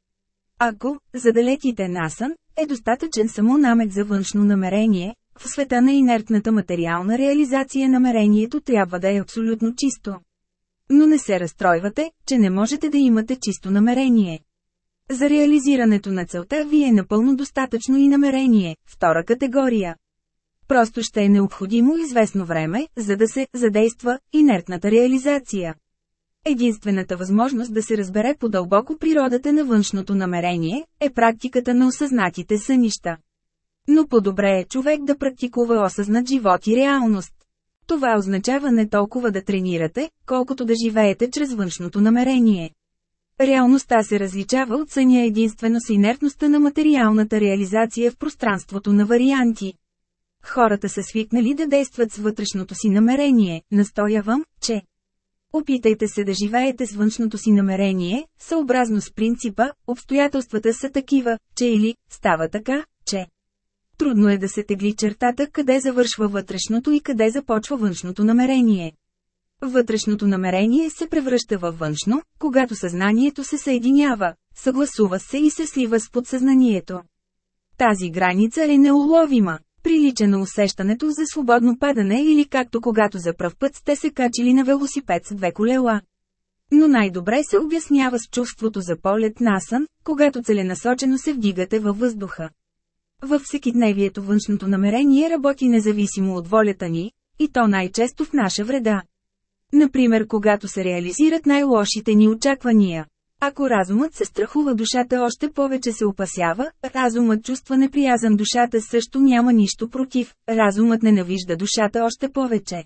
Ако, за да летите насън, е достатъчен само намек за външно намерение, в света на инертната материална реализация намерението трябва да е абсолютно чисто. Но не се разстройвате, че не можете да имате чисто намерение. За реализирането на целта ви е напълно достатъчно и намерение, втора категория. Просто ще е необходимо известно време, за да се задейства инертната реализация. Единствената възможност да се разбере по-дълбоко природата на външното намерение е практиката на осъзнатите сънища. Но по-добре е човек да практикува осъзнат живот и реалност. Това означава не толкова да тренирате, колкото да живеете чрез външното намерение. Реалността се различава от съня единствено с инертността на материалната реализация в пространството на варианти. Хората са свикнали да действат с вътрешното си намерение, настоявам, че Опитайте се да живеете с външното си намерение, съобразно с принципа, обстоятелствата са такива, че или, става така, че. Трудно е да се тегли чертата къде завършва вътрешното и къде започва външното намерение. Вътрешното намерение се превръща във външно, когато съзнанието се съединява, съгласува се и се слива с подсъзнанието. Тази граница е неуловима, прилича на усещането за свободно падане или както когато за пръв път сте се качили на велосипед с две колела. Но най-добре се обяснява с чувството за полет насън, когато целенасочено се вдигате във въздуха. Във всекидневието външното намерение работи независимо от волята ни, и то най-често в наша вреда. Например, когато се реализират най-лошите ни очаквания. Ако разумът се страхува душата още повече се опасява, разумът чувства неприязан душата също няма нищо против, разумът ненавижда душата още повече.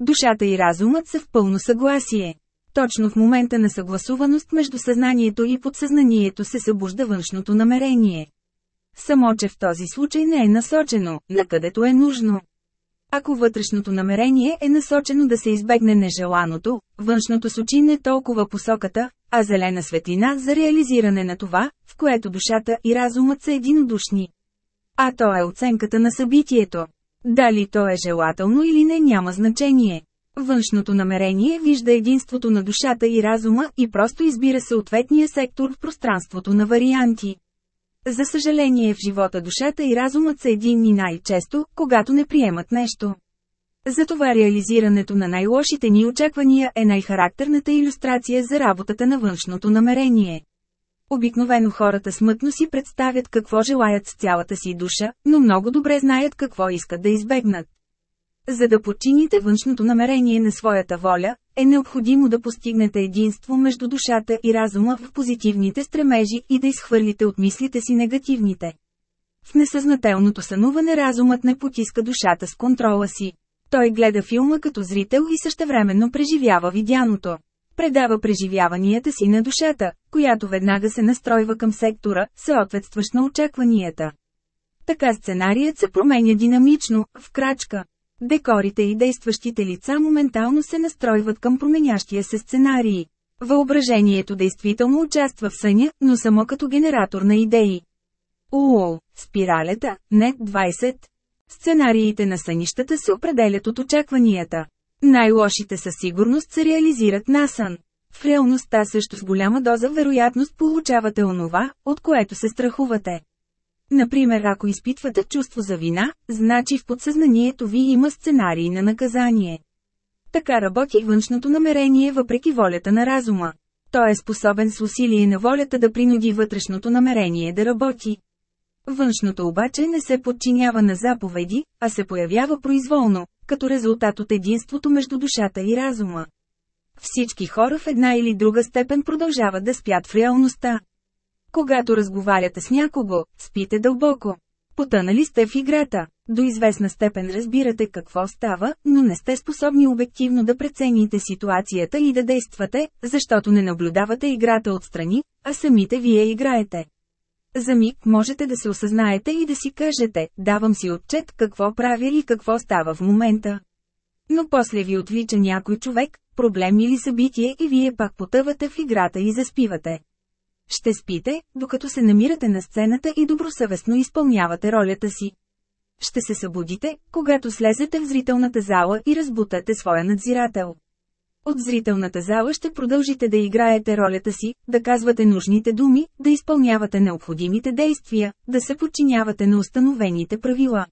Душата и разумът са в пълно съгласие. Точно в момента на съгласуваност между съзнанието и подсъзнанието се събужда външното намерение. Само че в този случай не е насочено, на където е нужно. Ако вътрешното намерение е насочено да се избегне нежеланото, външното сочи не толкова посоката, а зелена светлина за реализиране на това, в което душата и разумът са единодушни. А то е оценката на събитието. Дали то е желателно или не няма значение. Външното намерение вижда единството на душата и разума и просто избира съответния сектор в пространството на варианти. За съжаление в живота душата и разумът са единни най-често, когато не приемат нещо. Затова реализирането на най-лошите ни очаквания е най-характерната иллюстрация за работата на външното намерение. Обикновено хората смътно си представят какво желаят с цялата си душа, но много добре знаят какво искат да избегнат. За да подчините външното намерение на своята воля, е необходимо да постигнете единство между душата и разума в позитивните стремежи и да изхвърлите от мислите си негативните. В несъзнателното сънуване разумът не потиска душата с контрола си. Той гледа филма като зрител и същевременно преживява видяното. Предава преживяванията си на душата, която веднага се настройва към сектора, съответстващ на очакванията. Така сценарият се променя динамично, в крачка. Декорите и действащите лица моментално се настройват към променящия се сценарии. Въображението действително участва в съня, но само като генератор на идеи. УОЛ, спиралета, нет 20. Сценариите на сънищата се определят от очакванията. Най-лошите със сигурност се реализират на сън. В реалността също с голяма доза вероятност получавате онова, от което се страхувате. Например ако изпитвате чувство за вина, значи в подсъзнанието ви има сценарий на наказание. Така работи външното намерение въпреки волята на разума. Той е способен с усилие на волята да принуди вътрешното намерение да работи. Външното обаче не се подчинява на заповеди, а се появява произволно, като резултат от единството между душата и разума. Всички хора в една или друга степен продължават да спят в реалността. Когато разговаряте с някого, спите дълбоко. Потънали сте в играта. До известна степен разбирате какво става, но не сте способни обективно да прецените ситуацията и да действате, защото не наблюдавате играта отстрани, а самите вие играете. За миг можете да се осъзнаете и да си кажете, давам си отчет какво правя и какво става в момента. Но после ви отвлича някой човек, проблем или събитие и вие пак потъвате в играта и заспивате. Ще спите, докато се намирате на сцената и добросъвестно изпълнявате ролята си. Ще се събудите, когато слезете в зрителната зала и разбутате своя надзирател. От зрителната зала ще продължите да играете ролята си, да казвате нужните думи, да изпълнявате необходимите действия, да се подчинявате на установените правила.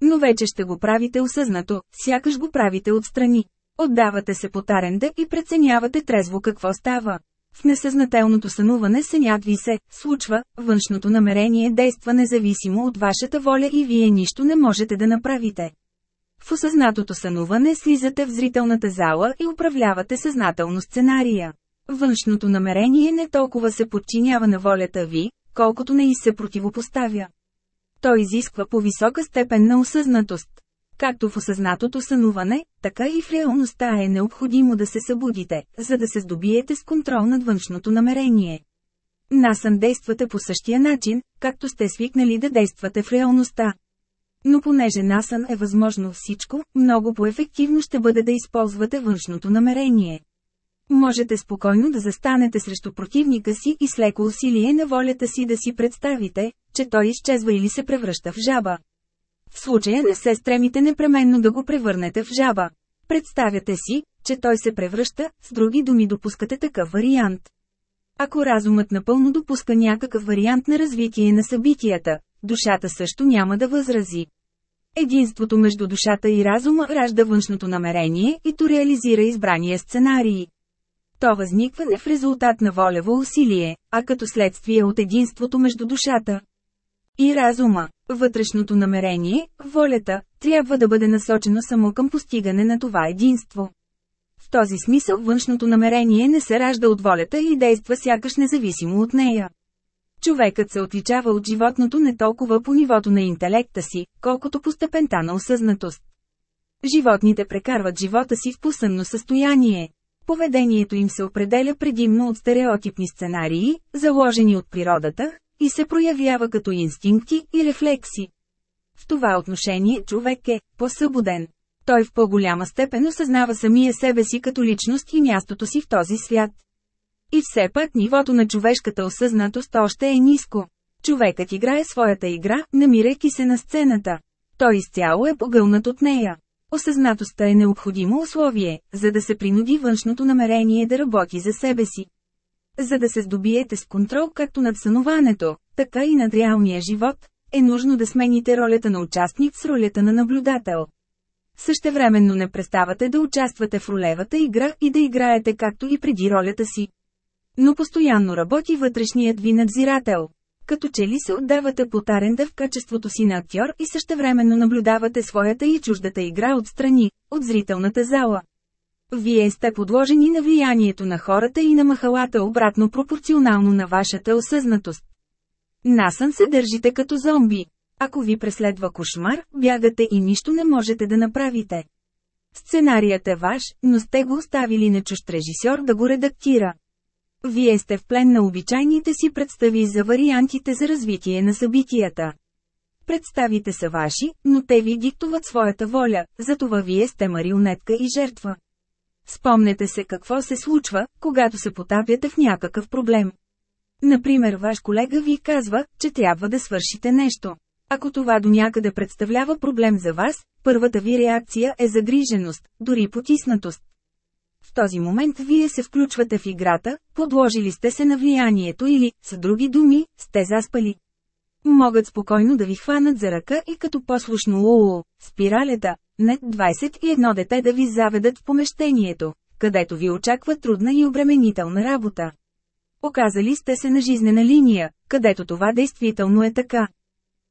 Но вече ще го правите осъзнато, сякаш го правите отстрани. Отдавате се по таренда и преценявате трезво какво става. В несъзнателното сънуване сънят ви се, случва, външното намерение действа независимо от вашата воля и вие нищо не можете да направите. В осъзнатото сънуване слизате в зрителната зала и управлявате съзнателно сценария. Външното намерение не толкова се подчинява на волята ви, колкото не и се противопоставя. То изисква по висока степен на осъзнатост. Както в осъзнатото сънуване, така и в реалността е необходимо да се събудите, за да се здобиете с контрол над външното намерение. Насън действате по същия начин, както сте свикнали да действате в реалността. Но понеже насън е възможно всичко, много по-ефективно ще бъде да използвате външното намерение. Можете спокойно да застанете срещу противника си и с леко усилие на волята си да си представите, че той изчезва или се превръща в жаба. В случая не се стремите непременно да го превърнете в жаба. Представяте си, че той се превръща, с други думи допускате такъв вариант. Ако разумът напълно допуска някакъв вариант на развитие на събитията, душата също няма да възрази. Единството между душата и разума ражда външното намерение и то реализира избрания сценарий. То възниква не в резултат на волево усилие, а като следствие от единството между душата и разума. Вътрешното намерение, волята, трябва да бъде насочено само към постигане на това единство. В този смисъл външното намерение не се ражда от волята и действа сякаш независимо от нея. Човекът се отличава от животното не толкова по нивото на интелекта си, колкото по степента на осъзнатост. Животните прекарват живота си в посънно състояние. поведението им се определя предимно от стереотипни сценарии, заложени от природата, и се проявява като инстинкти и рефлекси. В това отношение човек е по-събуден. Той в по-голяма степен осъзнава самия себе си като личност и мястото си в този свят. И все пак нивото на човешката осъзнатост още е ниско. Човекът играе своята игра, намирайки се на сцената. Той изцяло е погълнат от нея. Осъзнатостта е необходимо условие, за да се принуди външното намерение да работи за себе си. За да се здобиете с контрол както над сънуването, така и над реалния живот, е нужно да смените ролята на участник с ролята на наблюдател. Същевременно не преставате да участвате в ролевата игра и да играете както и преди ролята си. Но постоянно работи вътрешният ви надзирател. Като че ли се отдавате по тарента в качеството си на актьор и същевременно наблюдавате своята и чуждата игра отстрани, от зрителната зала. Вие сте подложени на влиянието на хората и на махалата обратно пропорционално на вашата осъзнатост. Насън се държите като зомби. Ако ви преследва кошмар, бягате и нищо не можете да направите. Сценарият е ваш, но сте го оставили на чужд режисьор да го редактира. Вие сте в плен на обичайните си представи за вариантите за развитие на събитията. Представите са ваши, но те ви диктуват своята воля, затова вие сте марионетка и жертва. Спомнете се какво се случва, когато се потапяте в някакъв проблем. Например, ваш колега ви казва, че трябва да свършите нещо. Ако това до някъде представлява проблем за вас, първата ви реакция е загриженост, дори потиснатост. В този момент вие се включвате в играта, подложили сте се на влиянието или, с други думи, сте заспали. Могат спокойно да ви хванат за ръка и като послушно УУ, спиралета, нет 21 дете да ви заведат в помещението, където ви очаква трудна и обременителна работа. Оказали сте се на жизнена линия, където това действително е така.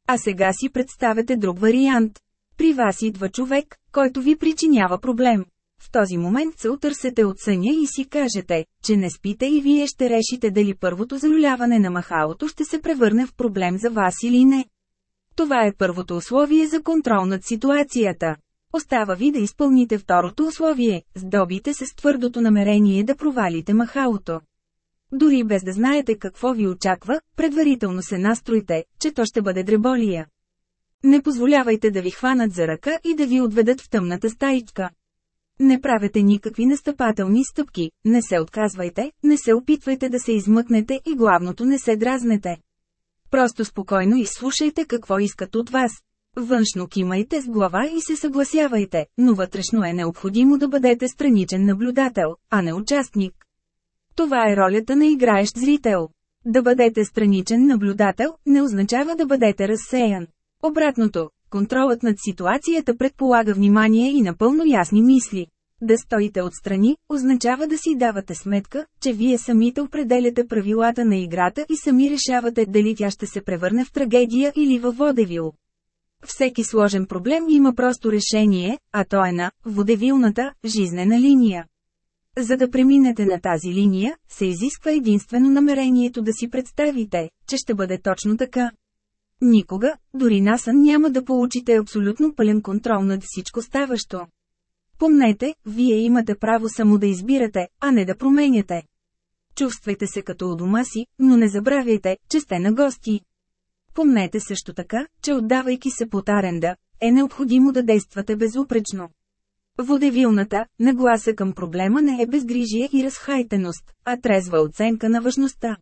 А сега си представете друг вариант. При вас идва човек, който ви причинява проблем. В този момент се отърсете от съня и си кажете, че не спите и вие ще решите дали първото залюляване на махалото ще се превърне в проблем за вас или не. Това е първото условие за контрол над ситуацията. Остава ви да изпълните второто условие, здобите се с твърдото намерение да провалите махалото. Дори без да знаете какво ви очаква, предварително се настройте, че то ще бъде дреболия. Не позволявайте да ви хванат за ръка и да ви отведат в тъмната стаичка. Не правете никакви настъпателни стъпки, не се отказвайте, не се опитвайте да се измъкнете и главното не се дразнете. Просто спокойно изслушайте какво искат от вас. Външно кимайте с глава и се съгласявайте, но вътрешно е необходимо да бъдете страничен наблюдател, а не участник. Това е ролята на играещ зрител. Да бъдете страничен наблюдател не означава да бъдете разсеян. Обратното, контролът над ситуацията предполага внимание и напълно ясни мисли. Да стоите отстрани, означава да си давате сметка, че вие самите определяте правилата на играта и сами решавате дали тя ще се превърне в трагедия или във водевил. Всеки сложен проблем има просто решение, а то е на водевилната, жизнена линия. За да преминете на тази линия, се изисква единствено намерението да си представите, че ще бъде точно така. Никога, дори насън няма да получите абсолютно пълен контрол над всичко ставащо. Помнете, вие имате право само да избирате, а не да променяте. Чувствайте се като у дома си, но не забравяйте, че сте на гости. Помнете също така, че отдавайки се под аренда, е необходимо да действате безупречно. Водевилната нагласа към проблема не е безгрижие и разхайтеност, а трезва оценка на важността.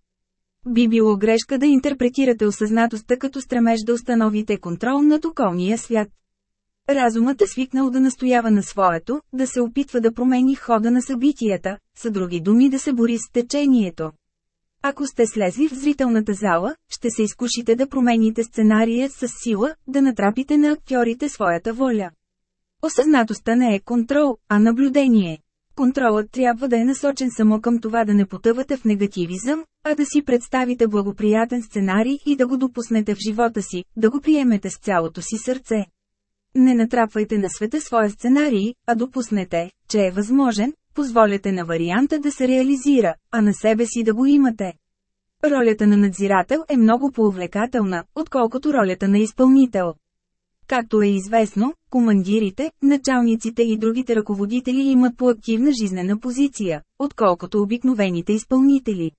Би било грешка да интерпретирате осъзнатостта като стремеж да установите контрол над околния свят. Разумът е свикнал да настоява на своето, да се опитва да промени хода на събитията, са други думи да се бори с течението. Ако сте слезли в зрителната зала, ще се изкушите да промените сценария с сила, да натрапите на актьорите своята воля. Осъзнатостта не е контрол, а наблюдение. Контролът трябва да е насочен само към това да не потъвате в негативизъм, а да си представите благоприятен сценарий и да го допуснете в живота си, да го приемете с цялото си сърце. Не натрапвайте на света своя сценарий, а допуснете, че е възможен, позволете на варианта да се реализира, а на себе си да го имате. Ролята на надзирател е много по-увлекателна, отколкото ролята на изпълнител. Както е известно, командирите, началниците и другите ръководители имат по-активна жизнена позиция, отколкото обикновените изпълнители.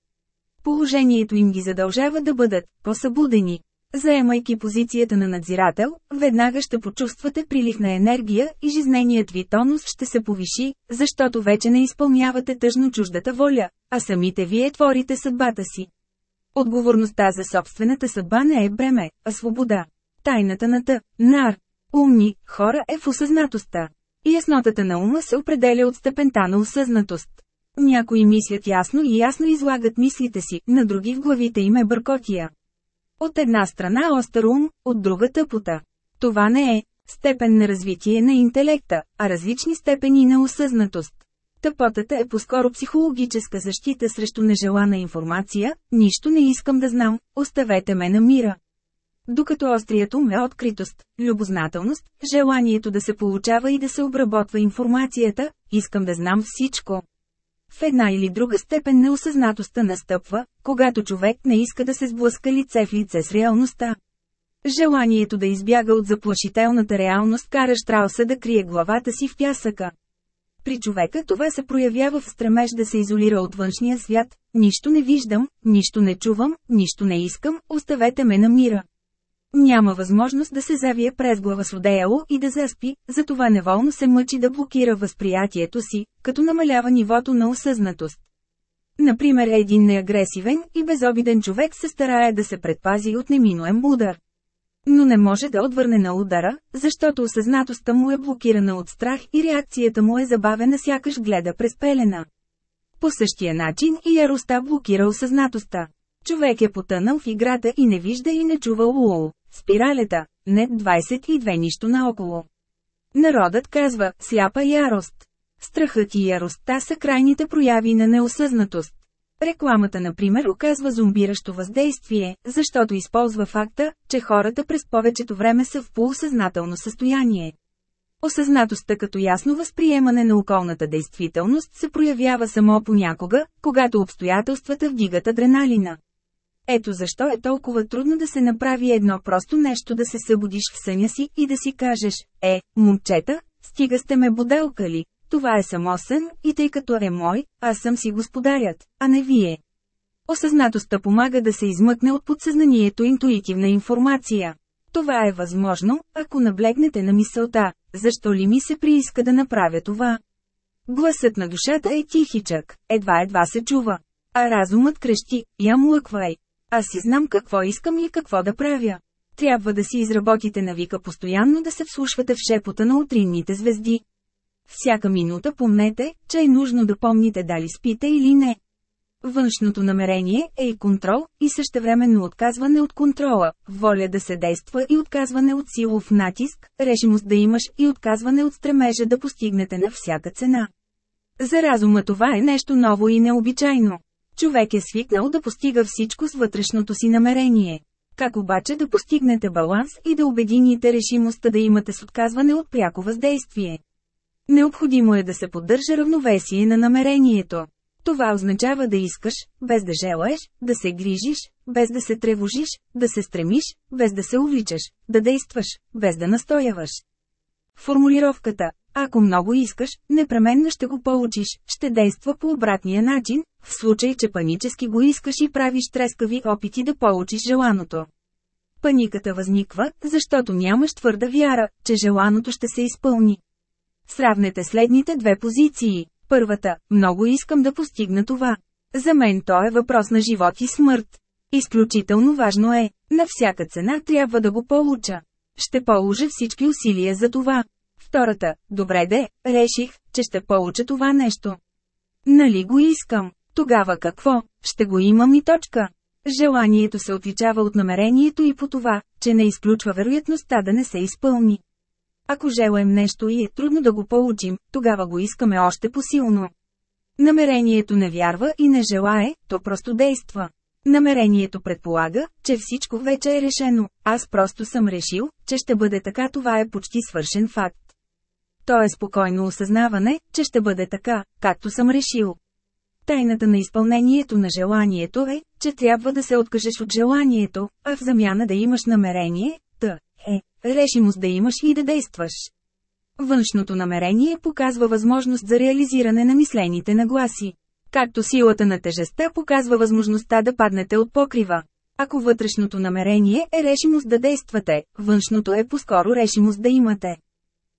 Положението им ги задължава да бъдат по-събудени. Заемайки позицията на надзирател, веднага ще почувствате прилив на енергия и жизненият ви тонус ще се повиши, защото вече не изпълнявате тъжно чуждата воля, а самите вие творите съдбата си. Отговорността за собствената съдба не е бреме, а свобода. Тайната на Т. Нар. Умни хора е в осъзнатостта. Яснотата на ума се определя от степента на осъзнатост. Някои мислят ясно и ясно излагат мислите си, на други в главите им е бъркотия. От една страна остър ум, от друга тъпота. Това не е степен на развитие на интелекта, а различни степени на осъзнатост. Тъпотата е по-скоро психологическа защита срещу нежелана информация, нищо не искам да знам, оставете ме на мира. Докато острият ум е откритост, любознателност, желанието да се получава и да се обработва информацията, искам да знам всичко. В една или друга степен неосъзнатостта настъпва, когато човек не иска да се сблъска лице в лице с реалността. Желанието да избяга от заплашителната реалност кара Штрауса да крие главата си в пясъка. При човека това се проявява в стремеж да се изолира от външния свят, нищо не виждам, нищо не чувам, нищо не искам, оставете ме на мира. Няма възможност да се завие през глава с одеяло и да заспи, затова неволно се мъчи да блокира възприятието си, като намалява нивото на осъзнатост. Например един неагресивен и безобиден човек се старае да се предпази от неминуем удар. Но не може да отвърне на удара, защото осъзнатостта му е блокирана от страх и реакцията му е забавена сякаш гледа през пелена. По същия начин и яростта блокира осъзнатостта. Човек е потънал в играта и не вижда и не чува улул. Спиралета, нет 22 нищо наоколо. Народът казва, сляпа ярост. Страхът и яростта са крайните прояви на неосъзнатост. Рекламата, например, оказва зомбиращо въздействие, защото използва факта, че хората през повечето време са в полусъзнателно състояние. Осъзнатостта като ясно възприемане на околната действителност се проявява само понякога, когато обстоятелствата вдигат адреналина. Ето защо е толкова трудно да се направи едно просто нещо да се събудиш в съня си и да си кажеш, е, момчета, стига сте ме боделкали, това е само сън, и тъй като е мой, аз съм си господарят, а не вие. Осъзнатостта помага да се измъкне от подсъзнанието интуитивна информация. Това е възможно, ако наблегнете на мисълта, защо ли ми се прииска да направя това. Гласът на душата е тихичък, едва-едва се чува. А разумът крещи, я млъквай, аз си знам какво искам и какво да правя. Трябва да си изработите навика постоянно да се вслушвате в шепота на утринните звезди. Всяка минута помнете, че е нужно да помните дали спите или не. Външното намерение е и контрол, и същевременно отказване от контрола, воля да се действа и отказване от силов натиск, решимост да имаш и отказване от стремежа да постигнете на всяка цена. За разума това е нещо ново и необичайно. Човек е свикнал да постига всичко с вътрешното си намерение. Как обаче да постигнете баланс и да обедините решимостта да имате с отказване от пряко въздействие? Необходимо е да се поддържа равновесие на намерението. Това означава да искаш, без да желаеш, да се грижиш, без да се тревожиш, да се стремиш, без да се увличаш, да действаш, без да настояваш. Формулировката ако много искаш, непременно ще го получиш, ще действа по обратния начин, в случай, че панически го искаш и правиш трескави опити да получиш желаното. Паниката възниква, защото нямаш твърда вяра, че желаното ще се изпълни. Сравнете следните две позиции. Първата – много искам да постигна това. За мен то е въпрос на живот и смърт. Изключително важно е, на всяка цена трябва да го получа. Ще положа всички усилия за това. Втората, добре де, реших, че ще получа това нещо. Нали го искам? Тогава какво? Ще го имам и точка. Желанието се отличава от намерението и по това, че не изключва вероятността да не се изпълни. Ако желаем нещо и е трудно да го получим, тогава го искаме още посилно. Намерението не вярва и не желае, то просто действа. Намерението предполага, че всичко вече е решено, аз просто съм решил, че ще бъде така това е почти свършен факт. То е спокойно осъзнаване, че ще бъде така, както съм решил. Тайната на изпълнението на желанието е, че трябва да се откажеш от желанието, а в замяна да имаш намерение, т. е, решимост да имаш и да действаш. Външното намерение показва възможност за реализиране на мислените нагласи. Както силата на тежестта показва възможността да паднете от покрива. Ако вътрешното намерение е решимост да действате, външното е по-скоро решимост да имате.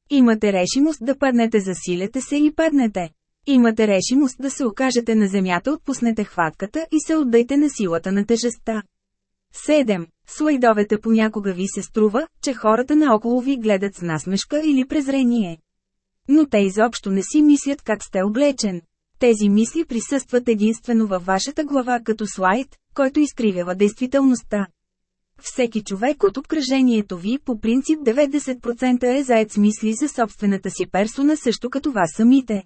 Имате решимост да паднете, засилете се и паднете. Имате решимост да се окажете на земята, отпуснете хватката и се отдайте на силата на тежестта. 7. Слайдовете понякога ви се струва, че хората наоколо ви гледат с насмешка или презрение. Но те изобщо не си мислят как сте облечен. Тези мисли присъстват единствено във вашата глава като слайд, който изкривява действителността. Всеки човек от обкръжението ви по принцип 90% е заед с мисли за собствената си персона също като вас самите.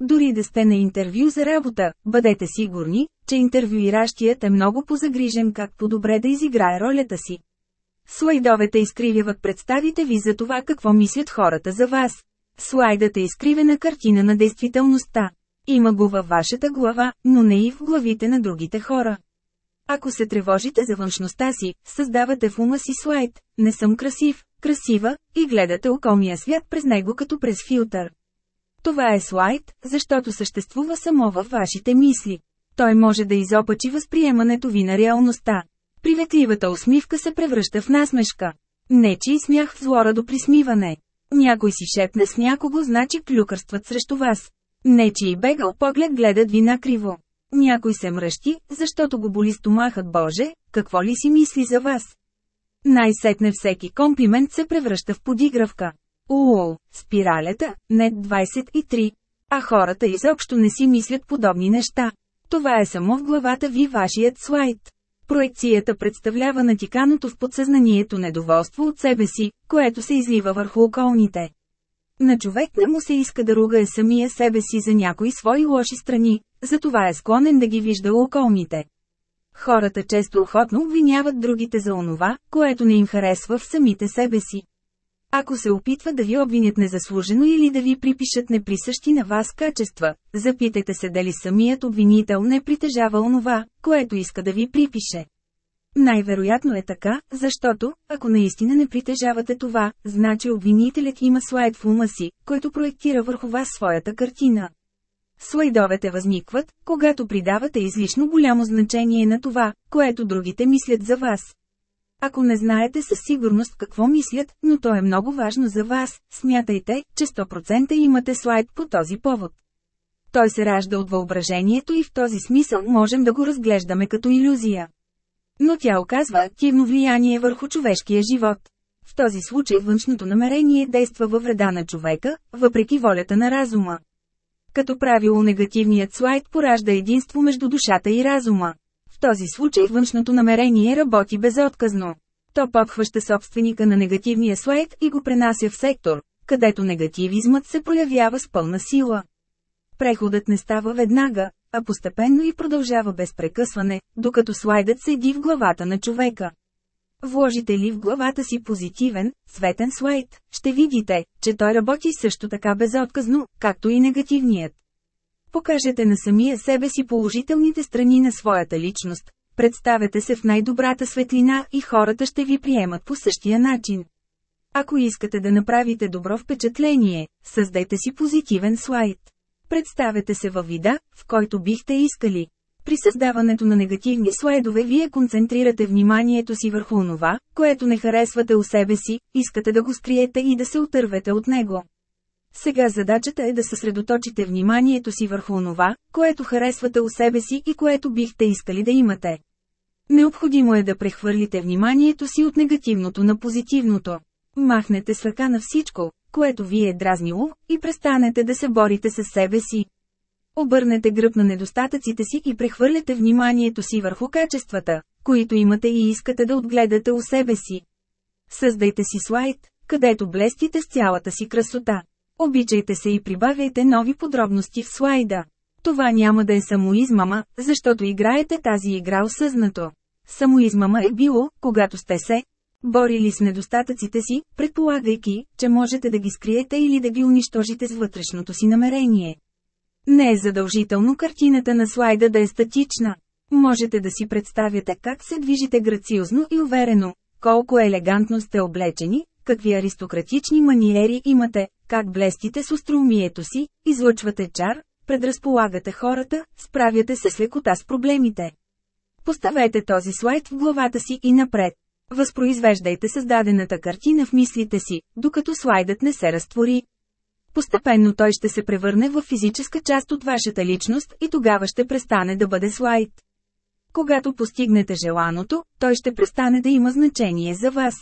Дори да сте на интервю за работа, бъдете сигурни, че интервюиращият е много позагрижен как по-добре да изиграе ролята си. Слайдовете изкривяват представите ви за това какво мислят хората за вас. Слайдът е изкривена картина на действителността. Има го във вашата глава, но не и в главите на другите хора. Ако се тревожите за външността си, създавате в ума си слайд, не съм красив, красива, и гледате околния свят през него като през филтър. Това е слайд, защото съществува само във вашите мисли. Той може да изопачи възприемането ви на реалността. Приветливата усмивка се превръща в насмешка. Нечи смях в злорадо присмиване. Някой си шепне с някого значи клюкърстват срещу вас. Нечи и бегал поглед гледат ви накриво. Някой се мръщи, защото го боли стомахът Боже, какво ли си мисли за вас? Най-сетне всеки комплимент се превръща в подигравка. Уол, спиралята, нет 23. А хората изобщо не си мислят подобни неща. Това е само в главата ви вашият слайд. Проекцията представлява натиканото в подсъзнанието недоволство от себе си, което се излива върху околните. На човек не му се иска да ругае самия себе си за някои свои лоши страни, затова е склонен да ги вижда околните. Хората често охотно обвиняват другите за онова, което не им харесва в самите себе си. Ако се опитват да ви обвинят незаслужено или да ви припишат неприсъщи на вас качества, запитайте се дали самият обвинител не притежава онова, което иска да ви припише. Най-вероятно е така, защото, ако наистина не притежавате това, значи обвинителят има слайд в ума си, който проектира върху вас своята картина. Слайдовете възникват, когато придавате излишно голямо значение на това, което другите мислят за вас. Ако не знаете със сигурност какво мислят, но то е много важно за вас, смятайте, че 100% имате слайд по този повод. Той се ражда от въображението и в този смисъл можем да го разглеждаме като иллюзия. Но тя оказва активно влияние върху човешкия живот. В този случай външното намерение действа във вреда на човека, въпреки волята на разума. Като правило негативният слайд поражда единство между душата и разума. В този случай външното намерение работи безотказно. То подхваща собственика на негативния слайд и го пренася в сектор, където негативизмът се проявява с пълна сила. Преходът не става веднага, а постепенно и продължава без прекъсване, докато слайдът седи в главата на човека. Вложите ли в главата си позитивен, светен слайд, ще видите, че той работи също така безотказно, както и негативният. Покажете на самия себе си положителните страни на своята личност. Представете се в най-добрата светлина и хората ще ви приемат по същия начин. Ако искате да направите добро впечатление, създайте си позитивен слайд. Представете се във вида, в който бихте искали. При създаването на негативни слайдове вие концентрирате вниманието си върху онова, което не харесвате у себе си, искате да го скриете и да се отървете от него. Сега задачата е да съсредоточите вниманието си върху онова, което харесвате у себе си и което бихте искали да имате. Необходимо е да прехвърлите вниманието си от негативното на позитивното. Махнете с ръка на всичко, което ви е дразнило, и престанете да се борите с себе си. Обърнете гръб на недостатъците си и прехвърляте вниманието си върху качествата, които имате и искате да отгледате у себе си. Създайте си слайд, където блестите с цялата си красота. Обичайте се и прибавяйте нови подробности в слайда. Това няма да е самоизмама, защото играете тази игра осъзнато. Самоизмама е било, когато сте се борили с недостатъците си, предполагайки, че можете да ги скриете или да ги унищожите с вътрешното си намерение. Не е задължително картината на слайда да е статична. Можете да си представяте как се движите грациозно и уверено, колко елегантно сте облечени, какви аристократични маниери имате, как блестите с остроумието си, излъчвате чар, предразполагате хората, справяте се с лекота с проблемите. Поставете този слайд в главата си и напред. Възпроизвеждайте създадената картина в мислите си, докато слайдът не се разтвори. Постепенно той ще се превърне в физическа част от вашата личност и тогава ще престане да бъде слайд. Когато постигнете желаното, той ще престане да има значение за вас.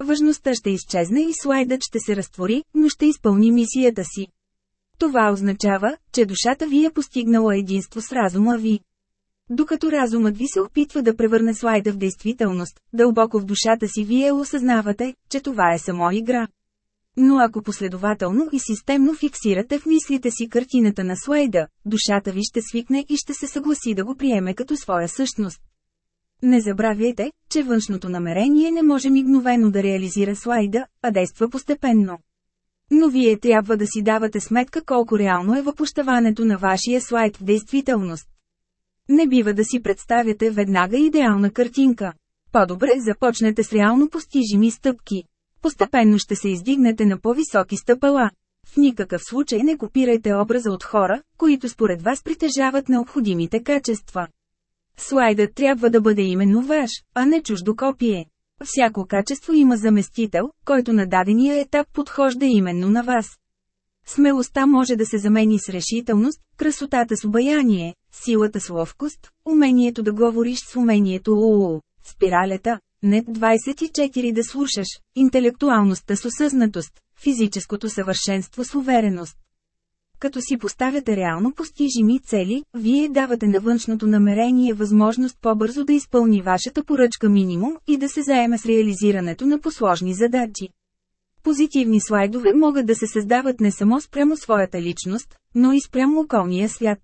Важността ще изчезне и слайдът ще се разтвори, но ще изпълни мисията си. Това означава, че душата ви е постигнала единство с разума ви. Докато разумът ви се опитва да превърне слайда в действителност, дълбоко в душата си вие осъзнавате, че това е само игра. Но ако последователно и системно фиксирате в мислите си картината на слайда, душата ви ще свикне и ще се съгласи да го приеме като своя същност. Не забравяйте, че външното намерение не може мигновено да реализира слайда, а действа постепенно. Но вие трябва да си давате сметка колко реално е въплощаването на вашия слайд в действителност. Не бива да си представяте веднага идеална картинка. По-добре започнете с реално постижими стъпки. Постепенно ще се издигнете на по-високи стъпала. В никакъв случай не копирайте образа от хора, които според вас притежават необходимите качества. Слайдът трябва да бъде именно ваш, а не чуждо копие. Всяко качество има заместител, който на дадения етап подхожда именно на вас. Смелостта може да се замени с решителност, красотата с обаяние, силата с ловкост, умението да говориш с умението УУ, спиралята, нет 24 да слушаш, интелектуалността с осъзнатост, физическото съвършенство с увереност. Като си поставяте реално постижими цели, вие давате на външното намерение възможност по-бързо да изпълни вашата поръчка минимум и да се заеме с реализирането на посложни задачи. Позитивни слайдове могат да се създават не само спрямо своята личност, но и спрямо околния свят.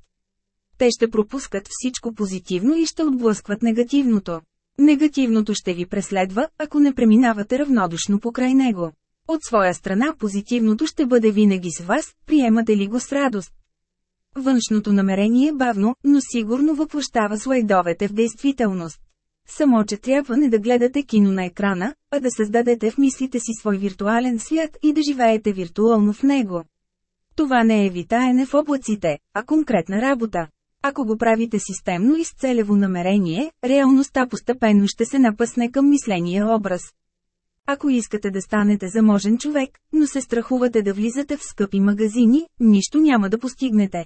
Те ще пропускат всичко позитивно и ще отблъскват негативното. Негативното ще ви преследва, ако не преминавате равнодушно покрай него. От своя страна позитивното ще бъде винаги с вас, приемате ли го с радост. Външното намерение бавно, но сигурно въплощава слайдовете в действителност. Само, че трябва не да гледате кино на екрана, а да създадете в мислите си свой виртуален свят и да живеете виртуално в него. Това не е витаене в облаците, а конкретна работа. Ако го правите системно и с целево намерение, реалността постепенно ще се напъсне към мисления образ. Ако искате да станете заможен човек, но се страхувате да влизате в скъпи магазини, нищо няма да постигнете.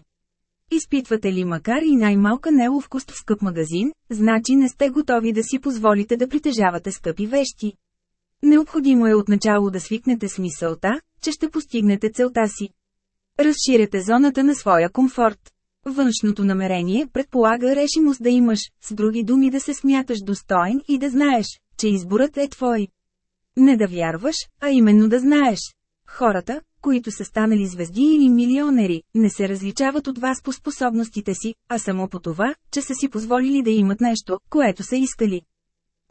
Изпитвате ли макар и най-малка неловкост в скъп магазин, значи не сте готови да си позволите да притежавате скъпи вещи. Необходимо е отначало да свикнете с мисълта, че ще постигнете целта си. Разширете зоната на своя комфорт. Външното намерение предполага решимост да имаш, с други думи да се смяташ достоен и да знаеш, че изборът е твой. Не да вярваш, а именно да знаеш. Хората, които са станали звезди или милионери, не се различават от вас по способностите си, а само по това, че са си позволили да имат нещо, което са искали.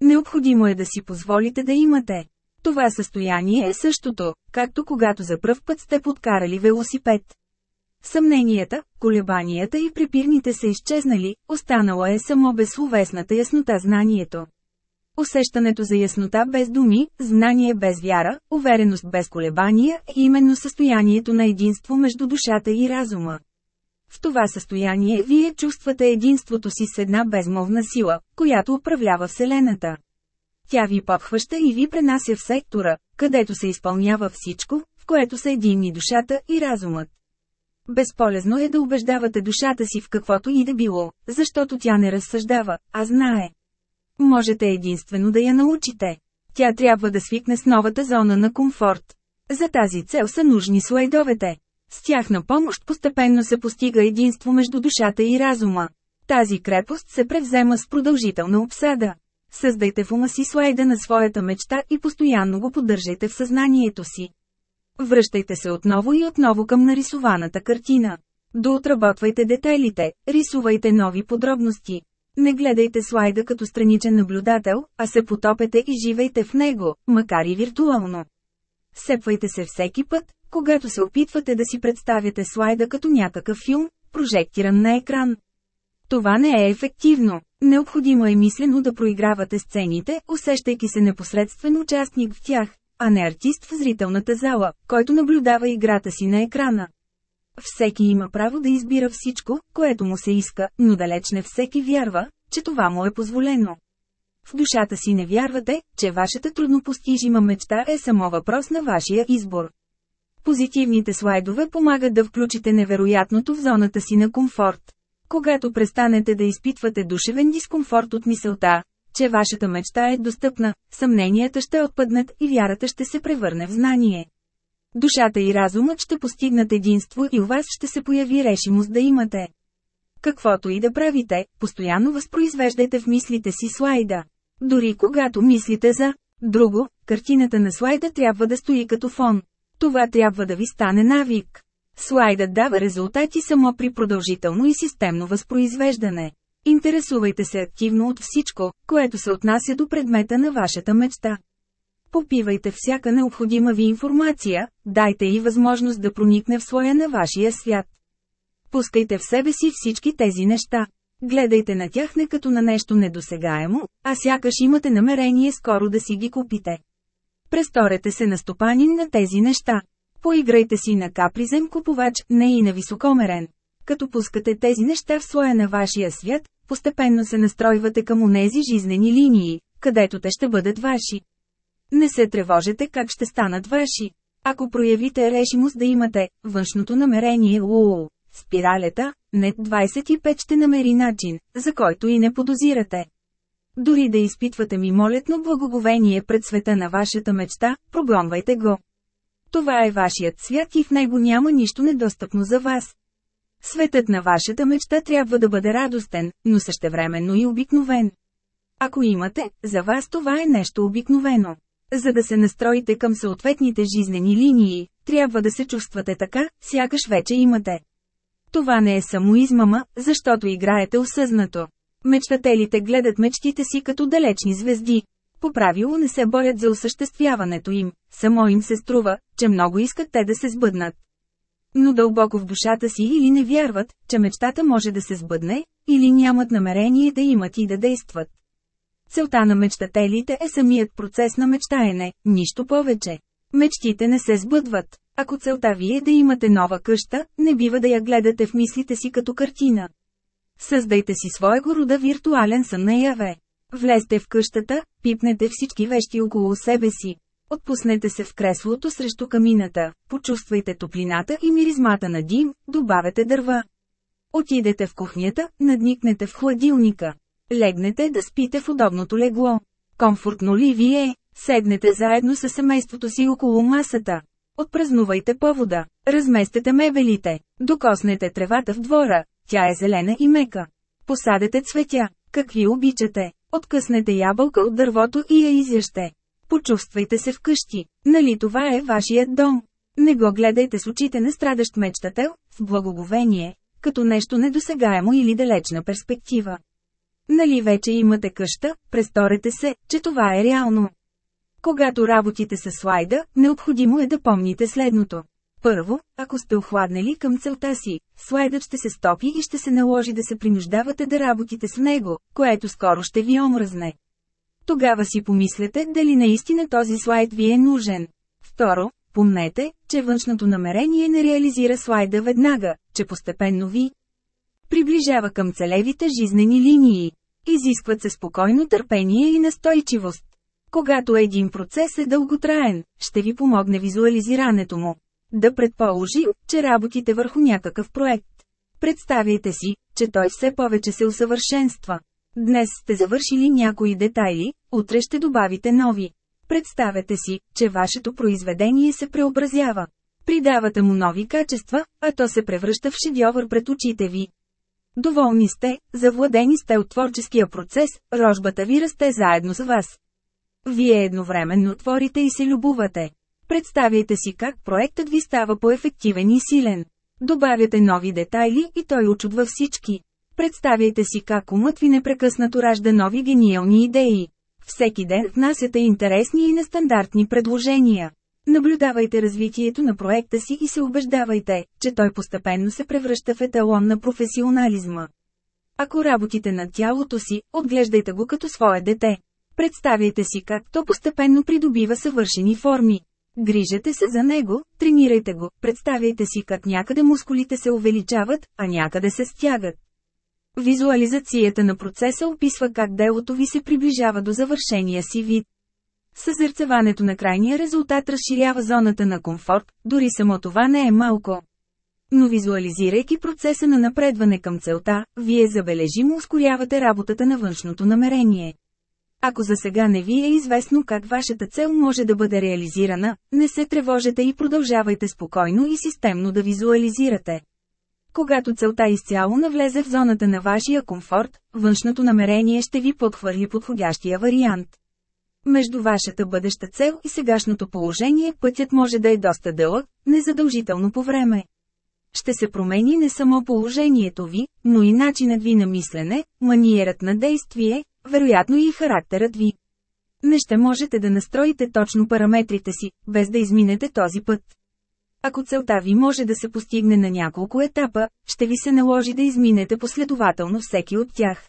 Необходимо е да си позволите да имате. Това състояние е същото, както когато за пръв път сте подкарали велосипед. Съмненията, колебанията и препирните са изчезнали, останала е само безсловесната яснота знанието. Усещането за яснота без думи, знание без вяра, увереност без колебания е именно състоянието на единство между душата и разума. В това състояние вие чувствате единството си с една безмолвна сила, която управлява Вселената. Тя ви подхваща и ви пренася в сектора, където се изпълнява всичко, в което са единни душата и разумът. Безполезно е да убеждавате душата си в каквото и да било, защото тя не разсъждава, а знае. Можете единствено да я научите. Тя трябва да свикне с новата зона на комфорт. За тази цел са нужни слайдовете. С тях на помощ постепенно се постига единство между душата и разума. Тази крепост се превзема с продължителна обсада. Създайте в ума си слайда на своята мечта и постоянно го поддържайте в съзнанието си. Връщайте се отново и отново към нарисуваната картина. Доотработвайте детайлите, рисувайте нови подробности. Не гледайте слайда като страничен наблюдател, а се потопете и живейте в него, макар и виртуално. Сепвайте се всеки път, когато се опитвате да си представяте слайда като някакъв филм, прожектиран на екран. Това не е ефективно. Необходимо е мислено да проигравате сцените, усещайки се непосредствен участник в тях, а не артист в зрителната зала, който наблюдава играта си на екрана. Всеки има право да избира всичко, което му се иска, но далеч не всеки вярва, че това му е позволено. В душата си не вярвате, че вашата труднопостижима мечта е само въпрос на вашия избор. Позитивните слайдове помагат да включите невероятното в зоната си на комфорт. Когато престанете да изпитвате душевен дискомфорт от мисълта, че вашата мечта е достъпна, съмненията ще отпаднат и вярата ще се превърне в знание. Душата и разумът ще постигнат единство и у вас ще се появи решимост да имате. Каквото и да правите, постоянно възпроизвеждайте в мислите си слайда. Дори когато мислите за друго, картината на слайда трябва да стои като фон. Това трябва да ви стане навик. Слайдът дава резултати само при продължително и системно възпроизвеждане. Интересувайте се активно от всичко, което се отнася до предмета на вашата мечта. Попивайте всяка необходима ви информация, дайте и възможност да проникне в слоя на вашия свят. Пускайте в себе си всички тези неща. Гледайте на тях не като на нещо недосегаемо, а сякаш имате намерение скоро да си ги купите. Престорете се на стопанин на тези неща. Поиграйте си на капризен купувач, не и на високомерен. Като пускате тези неща в слоя на вашия свят, постепенно се настройвате към онези жизнени линии, където те ще бъдат ваши. Не се тревожете как ще станат ваши. Ако проявите решимост да имате външното намерение УУ, спиралета, нет 25 ще намери начин, за който и не подозирате. Дори да изпитвате мимолетно благоговение пред света на вашата мечта, прогонвайте го. Това е вашият свят и в него няма нищо недостъпно за вас. Светът на вашата мечта трябва да бъде радостен, но същевременно и обикновен. Ако имате, за вас това е нещо обикновено. За да се настроите към съответните жизнени линии, трябва да се чувствате така, сякаш вече имате. Това не е само измама, защото играете осъзнато. Мечтателите гледат мечтите си като далечни звезди. По правило не се борят за осъществяването им, само им се струва, че много искат те да се сбъднат. Но дълбоко в душата си или не вярват, че мечтата може да се сбъдне, или нямат намерение да имат и да действат. Целта на мечтателите е самият процес на мечтаене, нищо повече. Мечтите не се сбъдват. Ако целта ви е да имате нова къща, не бива да я гледате в мислите си като картина. Създайте си своего рода виртуален сън наяве. Влезте в къщата, пипнете всички вещи около себе си. Отпуснете се в креслото срещу камината, почувствайте топлината и миризмата на дим, добавете дърва. Отидете в кухнята, надникнете в хладилника. Легнете да спите в удобното легло. Комфортно ли ви е? Седнете заедно с семейството си около масата. Отпразнувайте повода. Разместете мебелите. Докоснете тревата в двора. Тя е зелена и мека. Посадете цветя. Какви обичате? Откъснете ябълка от дървото и я изяще. Почувствайте се вкъщи. Нали това е вашият дом? Не го гледайте с очите на страдащ мечтател, в благоговение, като нещо недосегаемо или далечна перспектива. Нали вече имате къща, престорете се, че това е реално. Когато работите с слайда, необходимо е да помните следното. Първо, ако сте охладнали към целта си, слайдът ще се стопи и ще се наложи да се принуждавате да работите с него, което скоро ще ви омръзне. Тогава си помислете дали наистина този слайд ви е нужен. Второ, помнете, че външното намерение не реализира слайда веднага, че постепенно ви приближава към целевите жизнени линии. Изискват се спокойно търпение и настойчивост. Когато един процес е дълготраен, ще ви помогне визуализирането му. Да предположим, че работите върху някакъв проект. Представяйте си, че той все повече се усъвършенства. Днес сте завършили някои детайли, утре ще добавите нови. Представете си, че вашето произведение се преобразява. Придавате му нови качества, а то се превръща в шедьовър пред очите ви. Доволни сте, завладени сте от творческия процес, рожбата ви расте заедно с вас. Вие едновременно творите и се любувате. Представяйте си как проектът ви става по-ефективен и силен. Добавяте нови детайли и той очудва всички. Представяйте си как умът ви непрекъснато ражда нови гениални идеи. Всеки ден внасяте интересни и нестандартни предложения. Наблюдавайте развитието на проекта си и се убеждавайте, че той постепенно се превръща в еталон на професионализма. Ако работите над тялото си, отглеждайте го като свое дете. Представяйте си как то постепенно придобива съвършени форми. Грижете се за него, тренирайте го, представяйте си как някъде мускулите се увеличават, а някъде се стягат. Визуализацията на процеса описва как делото ви се приближава до завършения си вид. Съзерцеването на крайния резултат разширява зоната на комфорт, дори само това не е малко. Но визуализирайки процеса на напредване към целта, вие забележимо ускорявате работата на външното намерение. Ако за сега не ви е известно как вашата цел може да бъде реализирана, не се тревожете и продължавайте спокойно и системно да визуализирате. Когато целта изцяло навлезе в зоната на вашия комфорт, външното намерение ще ви подхвърли подходящия вариант. Между вашата бъдеща цел и сегашното положение пътят може да е доста дълъг, незадължително по време. Ще се промени не само положението ви, но и начинът ви на мислене, маниерът на действие, вероятно и характерът ви. Не ще можете да настроите точно параметрите си, без да изминете този път. Ако целта ви може да се постигне на няколко етапа, ще ви се наложи да изминете последователно всеки от тях.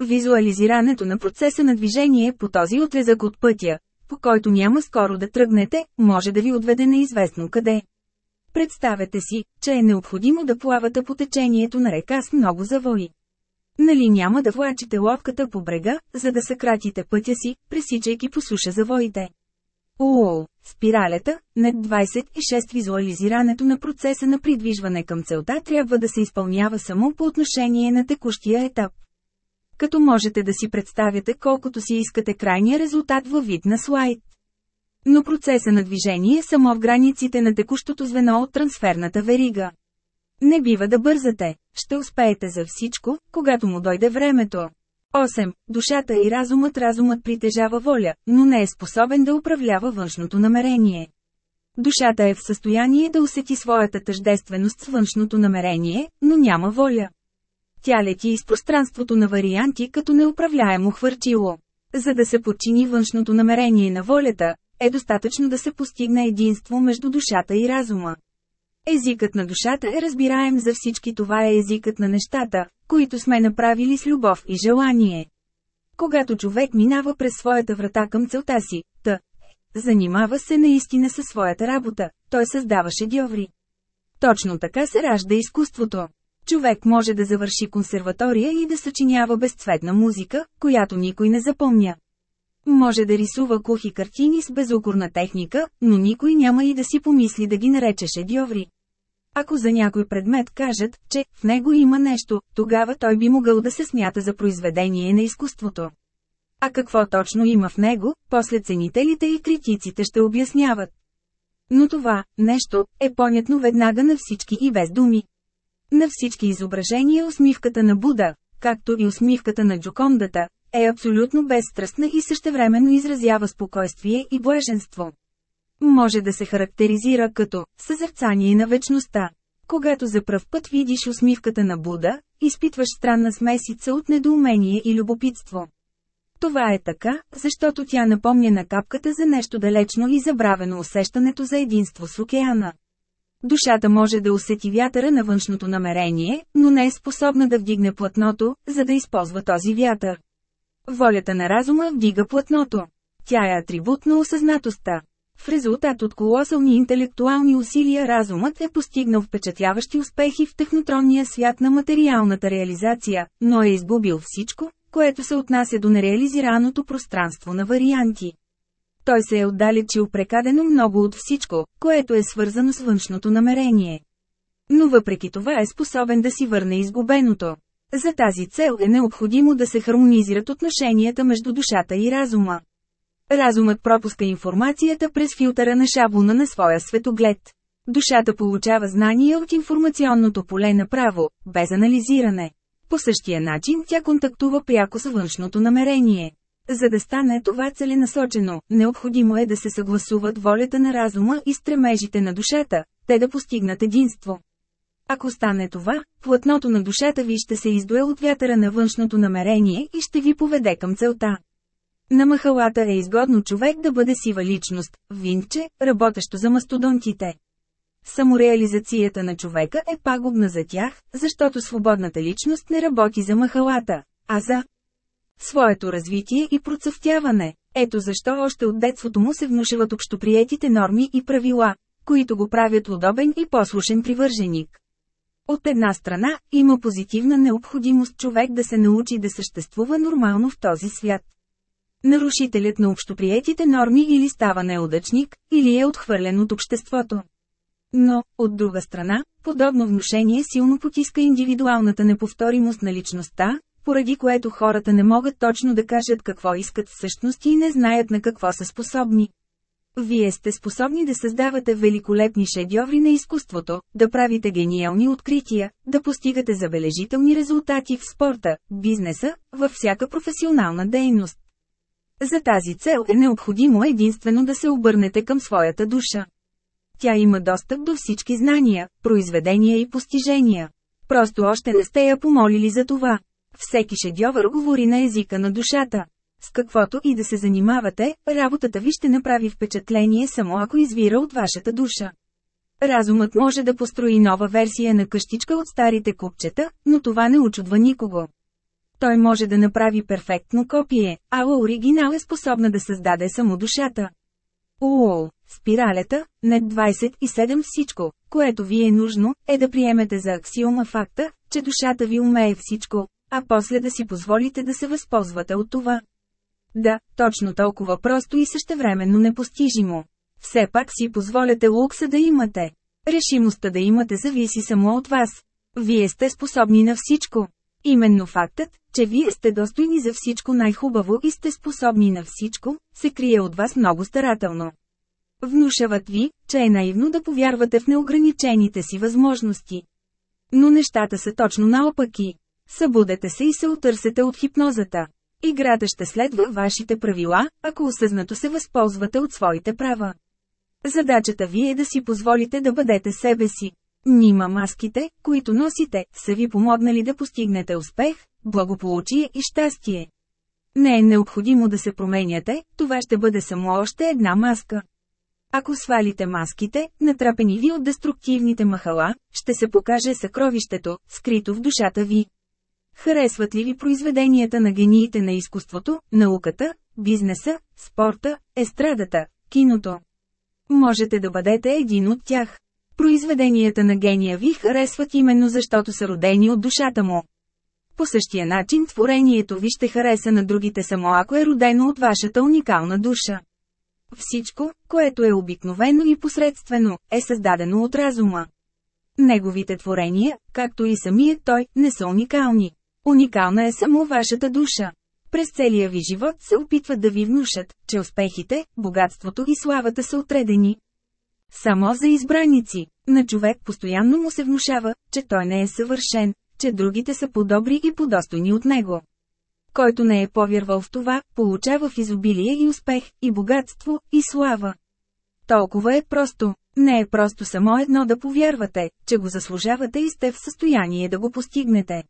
Визуализирането на процеса на движение по този отрезък от пътя, по който няма скоро да тръгнете, може да ви отведе неизвестно къде. Представете си, че е необходимо да плавате по течението на река с много завои. Нали няма да влачите лодката по брега, за да съкратите пътя си, пресичайки по суша завоите. УОЛ, спиралята, нет 26 визуализирането на процеса на придвижване към целта трябва да се изпълнява само по отношение на текущия етап. Като можете да си представяте колкото си искате крайния резултат във вид на слайд. Но процеса на движение е само в границите на текущото звено от трансферната верига. Не бива да бързате, ще успеете за всичко, когато му дойде времето. 8. Душата и разумът Разумът притежава воля, но не е способен да управлява външното намерение. Душата е в състояние да усети своята тъждественост с външното намерение, но няма воля. Тя лети из пространството на варианти като неуправляемо хвърчило. За да се подчини външното намерение на волята, е достатъчно да се постигне единство между душата и разума. Езикът на душата е разбираем за всички това е езикът на нещата, които сме направили с любов и желание. Когато човек минава през своята врата към целта си, та, занимава се наистина със своята работа, той създава шедьоври. Точно така се ражда изкуството. Човек може да завърши консерватория и да съчинява безцветна музика, която никой не запомня. Може да рисува кухи картини с безукорна техника, но никой няма и да си помисли да ги нарече шедьоври. Ако за някой предмет кажат, че в него има нещо, тогава той би могъл да се смята за произведение на изкуството. А какво точно има в него, после ценителите и критиците ще обясняват. Но това, нещо, е понятно веднага на всички и без думи. На всички изображения усмивката на Буда, както и усмивката на Джокондата, е абсолютно безстрастна и същевременно изразява спокойствие и блаженство. Може да се характеризира като съзерцание на вечността. Когато за пръв път видиш усмивката на Буда, изпитваш странна смесица от недоумение и любопитство. Това е така, защото тя напомня на капката за нещо далечно и забравено усещането за единство с океана. Душата може да усети вятъра на външното намерение, но не е способна да вдигне платното, за да използва този вятър. Волята на разума вдига платното. Тя е атрибут на осъзнатостта. В резултат от колосални интелектуални усилия разумът е постигнал впечатляващи успехи в технотронния свят на материалната реализация, но е изгубил всичко, което се отнася до нереализираното пространство на варианти. Той се е отдалечил прекадено много от всичко, което е свързано с външното намерение. Но въпреки това е способен да си върне изгубеното. За тази цел е необходимо да се хармонизират отношенията между душата и разума. Разумът пропуска информацията през филтъра на шаблона на своя светоглед. Душата получава знания от информационното поле направо, без анализиране. По същия начин тя контактува пряко с външното намерение. За да стане това целенасочено, необходимо е да се съгласуват волята на разума и стремежите на душата, те да постигнат единство. Ако стане това, плътното на душата ви ще се издуе от вятъра на външното намерение и ще ви поведе към целта. На махалата е изгодно човек да бъде сива личност, винче, работещо за мастодонтите. Самореализацията на човека е пагубна за тях, защото свободната личност не работи за махалата, а за Своето развитие и процъфтяване. Ето защо още от детството му се внушават общоприетите норми и правила, които го правят удобен и послушен привърженик. От една страна, има позитивна необходимост човек да се научи да съществува нормално в този свят. Нарушителят на общоприетите норми или става неудачник, или е отхвърлен от обществото. Но, от друга страна, подобно внушение силно потиска индивидуалната неповторимост на личността, поради което хората не могат точно да кажат какво искат всъщност и не знаят на какво са способни. Вие сте способни да създавате великолепни шедьоври на изкуството, да правите гениални открития, да постигате забележителни резултати в спорта, бизнеса, във всяка професионална дейност. За тази цел е необходимо единствено да се обърнете към своята душа. Тя има достъп до всички знания, произведения и постижения. Просто още не сте я помолили за това. Всеки шедьовър говори на езика на душата. С каквото и да се занимавате, работата ви ще направи впечатление само ако извира от вашата душа. Разумът може да построи нова версия на къщичка от старите купчета, но това не очудва никого. Той може да направи перфектно копие, а оригинал е способна да създаде само душата. Уол, спиралята, не 27 всичко, което ви е нужно, е да приемете за аксиома факта, че душата ви умее всичко, а после да си позволите да се възползвате от това. Да, точно толкова просто и същевременно непостижимо. Все пак си позволяте лукса да имате. Решимостта да имате зависи само от вас. Вие сте способни на всичко. Именно фактът, че вие сте достойни за всичко най-хубаво и сте способни на всичко, се крие от вас много старателно. Внушават ви, че е наивно да повярвате в неограничените си възможности. Но нещата са точно наопаки. Събудете се и се отърсете от хипнозата. Играта ще следва вашите правила, ако осъзнато се възползвате от своите права. Задачата ви е да си позволите да бъдете себе си. Нима маските, които носите, са ви помогнали да постигнете успех, благополучие и щастие. Не е необходимо да се променяте, това ще бъде само още една маска. Ако свалите маските, натрапени ви от деструктивните махала, ще се покаже съкровището, скрито в душата ви. Харесват ли ви произведенията на гениите на изкуството, науката, бизнеса, спорта, естрадата, киното? Можете да бъдете един от тях. Произведенията на гения ви харесват именно защото са родени от душата му. По същия начин творението ви ще хареса на другите само ако е родено от вашата уникална душа. Всичко, което е обикновено и посредствено, е създадено от разума. Неговите творения, както и самият той, не са уникални. Уникална е само вашата душа. През целия ви живот се опитват да ви внушат, че успехите, богатството и славата са отредени. Само за избраници. На човек постоянно му се внушава, че той не е съвършен, че другите са по-добри и по-достойни от него. Който не е повярвал в това, получава в изобилие и успех, и богатство, и слава. Толкова е просто. Не е просто само едно да повярвате, че го заслужавате и сте в състояние да го постигнете.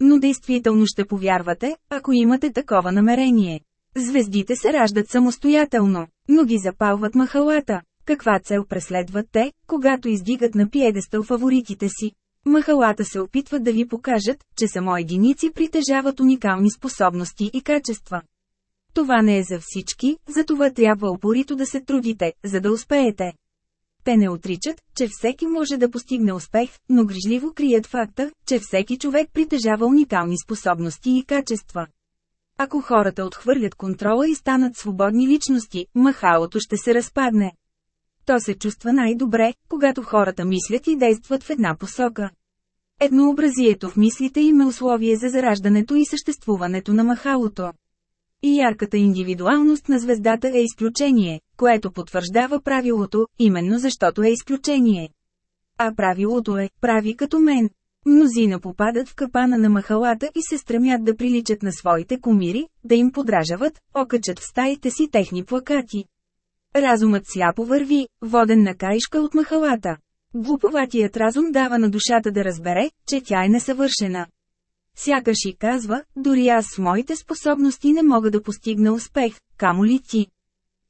Но действително ще повярвате, ако имате такова намерение. Звездите се раждат самостоятелно, но ги запалват махалата. Каква цел преследват те, когато издигат на пиедестъл фаворитите си? Махалата се опитват да ви покажат, че само единици притежават уникални способности и качества. Това не е за всички, затова трябва упорито да се трудите, за да успеете. Те не отричат, че всеки може да постигне успех, но грижливо крият факта, че всеки човек притежава уникални способности и качества. Ако хората отхвърлят контрола и станат свободни личности, махалото ще се разпадне. То се чувства най-добре, когато хората мислят и действат в една посока. Еднообразието в мислите им е условие за зараждането и съществуването на махалото. И ярката индивидуалност на звездата е изключение, което потвърждава правилото, именно защото е изключение. А правилото е, прави като мен. Мнозина попадат в капана на махалата и се стремят да приличат на своите комири, да им подражават, окачат в стаите си техни плакати. Разумът сляпо върви, воден на каишка от махалата. Глуповатият разум дава на душата да разбере, че тя е несъвършена. Сякаш и казва, дори аз с моите способности не мога да постигна успех, камо ли ти.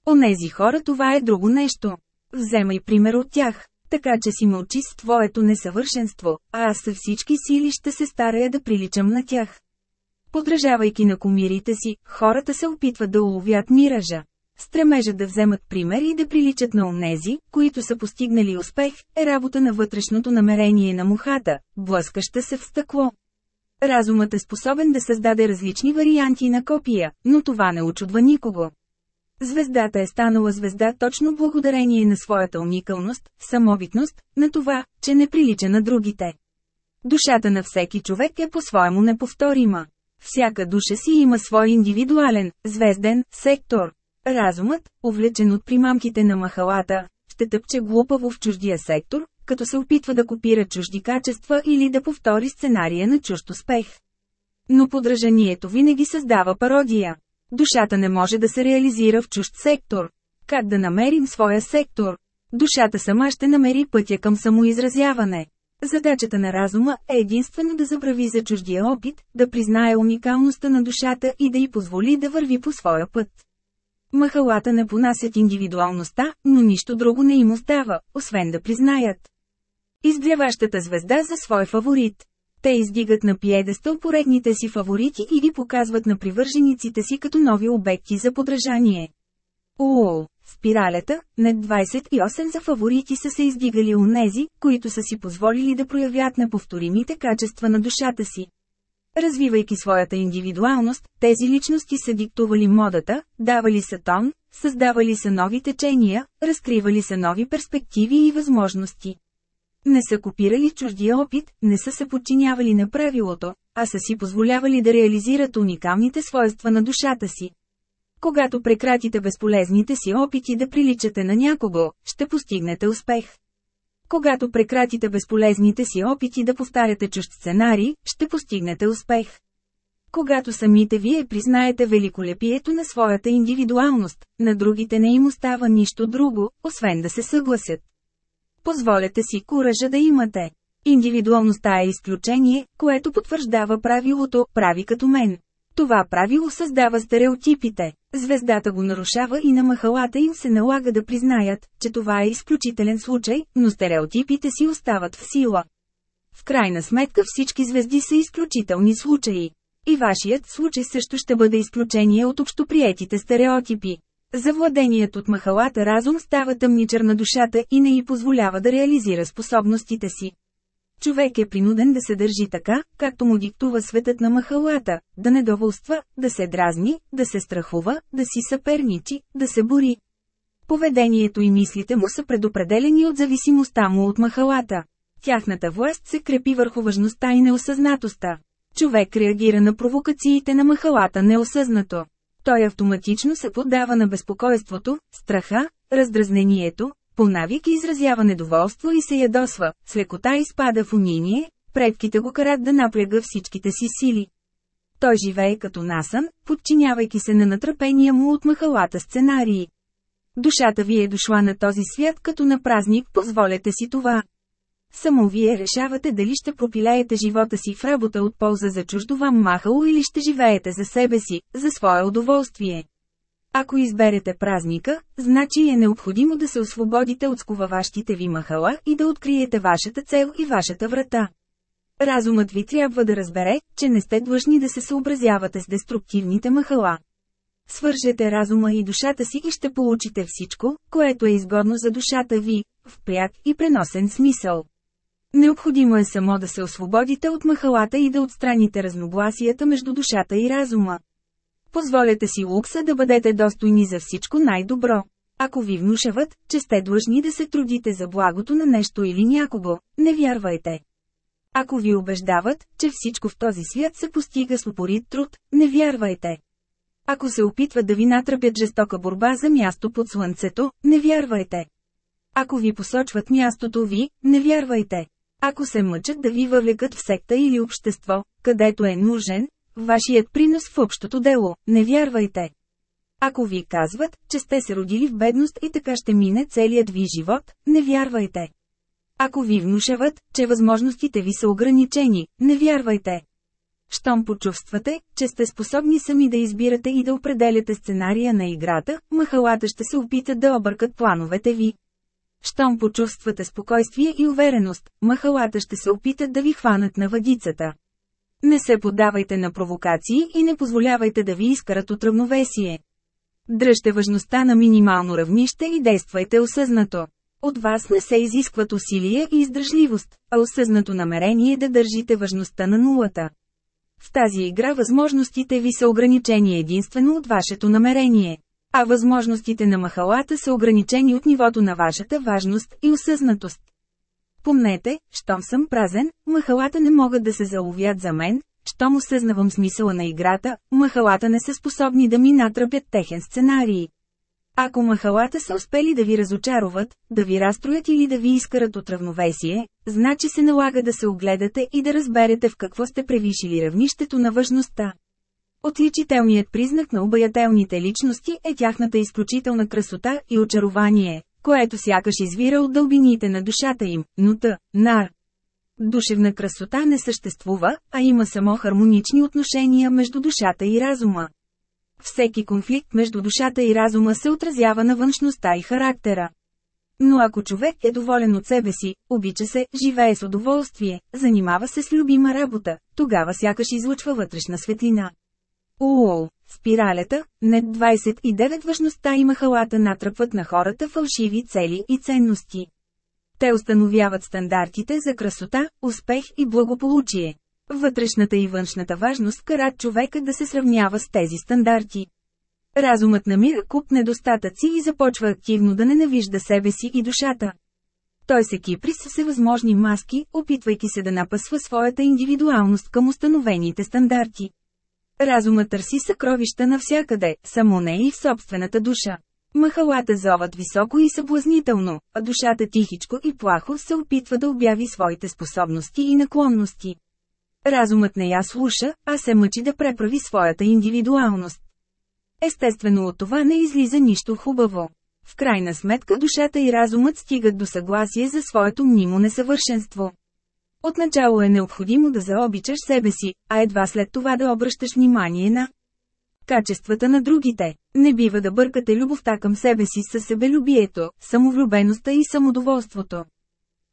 Онези хора това е друго нещо. Вземай пример от тях, така че си мълчи с твоето несъвършенство, а аз със всички сили ще се старая да приличам на тях. Подражавайки на комирите си, хората се опитват да уловят миража. Стремежа да вземат пример и да приличат на онези, които са постигнали успех, е работа на вътрешното намерение на мухата, блъскаща се в стъкло. Разумът е способен да създаде различни варианти на копия, но това не очудва никого. Звездата е станала звезда точно благодарение на своята уникалност, самобитност, на това, че не прилича на другите. Душата на всеки човек е по-своему неповторима. Всяка душа си има свой индивидуален, звезден, сектор. Разумът, увлечен от примамките на махалата, ще тъпче глупаво в чуждия сектор, като се опитва да копира чужди качества или да повтори сценария на чужд успех. Но подражанието винаги създава пародия. Душата не може да се реализира в чужд сектор. Как да намерим своя сектор? Душата сама ще намери пътя към самоизразяване. Задачата на разума е единствено да забрави за чуждия опит, да признае уникалността на душата и да й позволи да върви по своя път. Махалата не понасят индивидуалността, но нищо друго не им остава, освен да признаят. Изгряващата звезда за свой фаворит. Те издигат на пиедестъл поредните си фаворити и ги показват на привържениците си като нови обекти за подражание. Уол, спиралята, над 28 за фаворити са се издигали нези, които са си позволили да проявят неповторимите качества на душата си. Развивайки своята индивидуалност, тези личности са диктували модата, давали са тон, създавали са нови течения, разкривали са нови перспективи и възможности. Не са копирали чуждия опит, не са се подчинявали на правилото, а са си позволявали да реализират уникалните свойства на душата си. Когато прекратите безполезните си опити да приличате на някого, ще постигнете успех. Когато прекратите безполезните си опити да повтаряте чужд сценарий, ще постигнете успех. Когато самите вие признаете великолепието на своята индивидуалност, на другите не им остава нищо друго, освен да се съгласят. Позволете си куража да имате. Индивидуалността е изключение, което потвърждава правилото «прави като мен». Това правило създава стереотипите. Звездата го нарушава и на махалата им се налага да признаят, че това е изключителен случай, но стереотипите си остават в сила. В крайна сметка всички звезди са изключителни случаи. И вашият случай също ще бъде изключение от общоприетите стереотипи. Завладеният от махалата разум става тъмничър на душата и не й позволява да реализира способностите си. Човек е принуден да се държи така, както му диктува светът на махалата, да недоволства, да се дразни, да се страхува, да си съперничи, да се бори. Поведението и мислите му са предопределени от зависимостта му от махалата. Тяхната власт се крепи върху важността и неосъзнатостта. Човек реагира на провокациите на махалата неосъзнато. Той автоматично се поддава на безпокойството, страха, раздразнението, по навик изразява недоволство и се ядосва, с лекота изпада в униние, предките го карат да напряга всичките си сили. Той живее като насън, подчинявайки се на натрапения му от махалата сценарии. Душата ви е дошла на този свят като на празник, позволете си това. Само вие решавате дали ще пропилеете живота си в работа от полза за чуждо вам махало или ще живеете за себе си, за свое удоволствие. Ако изберете празника, значи е необходимо да се освободите от сковаващите ви махала и да откриете вашата цел и вашата врата. Разумът ви трябва да разбере, че не сте длъжни да се съобразявате с деструктивните махала. Свържете разума и душата си и ще получите всичко, което е изгодно за душата ви, в пряк и преносен смисъл. Необходимо е само да се освободите от махалата и да отстраните разногласията между душата и разума. Позволете си лукса да бъдете достойни за всичко най-добро. Ако ви внушават, че сте длъжни да се трудите за благото на нещо или някого, не вярвайте. Ако ви убеждават, че всичко в този свят се постига с упорит труд, не вярвайте. Ако се опитват да ви натръпят жестока борба за място под слънцето, не вярвайте. Ако ви посочват мястото ви, не вярвайте. Ако се мъчат да ви въвлекат в секта или общество, където е нужен, вашият принос в общото дело, не вярвайте. Ако ви казват, че сте се родили в бедност и така ще мине целият ви живот, не вярвайте. Ако ви внушават, че възможностите ви са ограничени, не вярвайте. Щом почувствате, че сте способни сами да избирате и да определяте сценария на играта, махалата ще се опитат да объркат плановете ви. Щом почувствате спокойствие и увереност, махалата ще се опитат да ви хванат на въдицата. Не се поддавайте на провокации и не позволявайте да ви изкарат от равновесие. Дръжте важността на минимално равнище и действайте осъзнато. От вас не се изискват усилия и издръжливост, а осъзнато намерение да държите важността на нулата. В тази игра възможностите ви са ограничени единствено от вашето намерение. А възможностите на махалата са ограничени от нивото на вашата важност и осъзнатост. Помнете, щом съм празен, махалата не могат да се заловят за мен, щом осъзнавам смисъла на играта, махалата не са способни да ми натръпят техен сценарий. Ако махалата са успели да ви разочароват, да ви разстроят или да ви изкарат от равновесие, значи се налага да се огледате и да разберете в какво сте превишили равнището на важността. Отличителният признак на обаятелните личности е тяхната изключителна красота и очарование, което сякаш извира от дълбините на душата им, но та, нар. Душевна красота не съществува, а има само хармонични отношения между душата и разума. Всеки конфликт между душата и разума се отразява на външността и характера. Но ако човек е доволен от себе си, обича се, живее с удоволствие, занимава се с любима работа, тогава сякаш излучва вътрешна светлина. Уоу, спиралята, нет 29 важността и махалата натръпват на хората фалшиви цели и ценности. Те установяват стандартите за красота, успех и благополучие. Вътрешната и външната важност карат човека да се сравнява с тези стандарти. Разумът намира куп недостатъци и започва активно да ненавижда себе си и душата. Той се кипри с всевъзможни маски, опитвайки се да напъсва своята индивидуалност към установените стандарти. Разумът търси съкровища навсякъде, само не и в собствената душа. Махалата зоват високо и съблазнително, а душата тихичко и плахо се опитва да обяви своите способности и наклонности. Разумът не я слуша, а се мъчи да преправи своята индивидуалност. Естествено от това не излиза нищо хубаво. В крайна сметка душата и разумът стигат до съгласие за своето мнимо несъвършенство. Отначало е необходимо да заобичаш себе си, а едва след това да обръщаш внимание на качествата на другите. Не бива да бъркате любовта към себе си с себелюбието, самовлюбеността и самодоволството.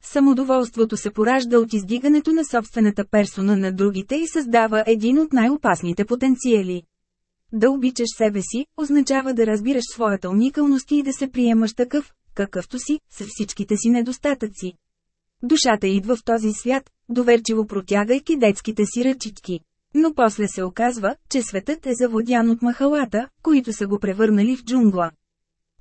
Самодоволството се поражда от издигането на собствената персона на другите и създава един от най-опасните потенциали. Да обичаш себе си, означава да разбираш своята уникалност и да се приемаш такъв, какъвто си, с всичките си недостатъци. Душата идва в този свят, доверчиво протягайки детските си ръчички. Но после се оказва, че светът е заводян от махалата, които са го превърнали в джунгла.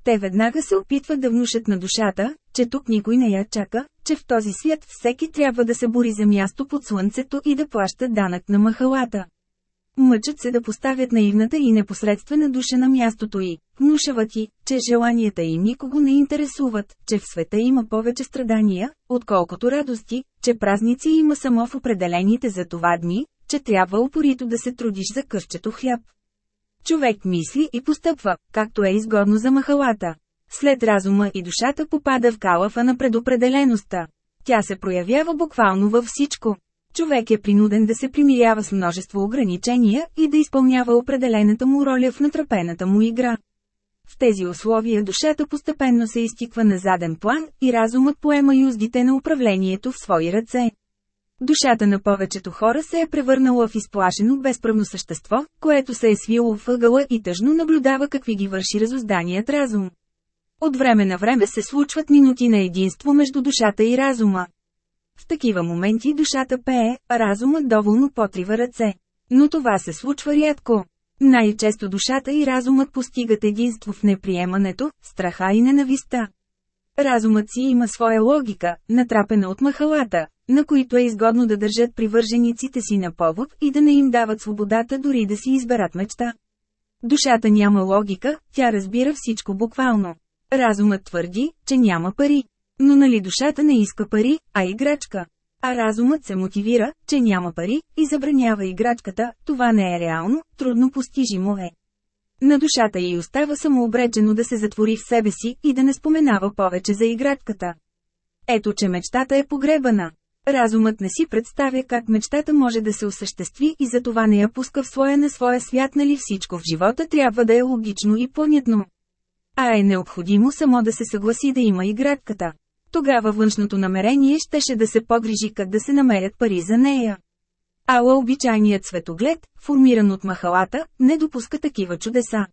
Те веднага се опитват да внушат на душата, че тук никой не я чака, че в този свят всеки трябва да се бори за място под слънцето и да плаща данък на махалата. Мъчат се да поставят наивната и непосредствена душа на мястото й, внушават и, че желанията им никого не интересуват, че в света има повече страдания, отколкото радости, че празници има само в определените за това дни, че трябва упорито да се трудиш за къщето хляб. Човек мисли и постъпва, както е изгодно за махалата. След разума и душата попада в калафа на предопределеността. Тя се проявява буквално във всичко. Човек е принуден да се примирява с множество ограничения и да изпълнява определената му роля в натрапената му игра. В тези условия душата постепенно се изтиква на заден план и разумът поема юздите на управлението в свои ръце. Душата на повечето хора се е превърнала в изплашено безправно същество, което се е свило в ъгъла и тъжно наблюдава какви ги върши разозданият разум. От време на време се случват минути на единство между душата и разума. В такива моменти душата пее, а разумът доволно потрива ръце. Но това се случва рядко. Най-често душата и разумът постигат единство в неприемането, страха и ненависта. Разумът си има своя логика, натрапена от махалата, на които е изгодно да държат привържениците си на повод и да не им дават свободата дори да си изберат мечта. Душата няма логика, тя разбира всичко буквално. Разумът твърди, че няма пари. Но нали душата не иска пари, а играчка? А разумът се мотивира, че няма пари, и забранява играчката, това не е реално, трудно постижимо е. На душата й остава самообречено да се затвори в себе си и да не споменава повече за играчката. Ето че мечтата е погребана. Разумът не си представя как мечтата може да се осъществи и затова не я пуска в своя на своя свят нали всичко в живота трябва да е логично и понятно. А е необходимо само да се съгласи да има игратката. Тогава външното намерение щеше да се погрижи как да се намерят пари за нея. Ала обичайният светоглед, формиран от махалата, не допуска такива чудеса.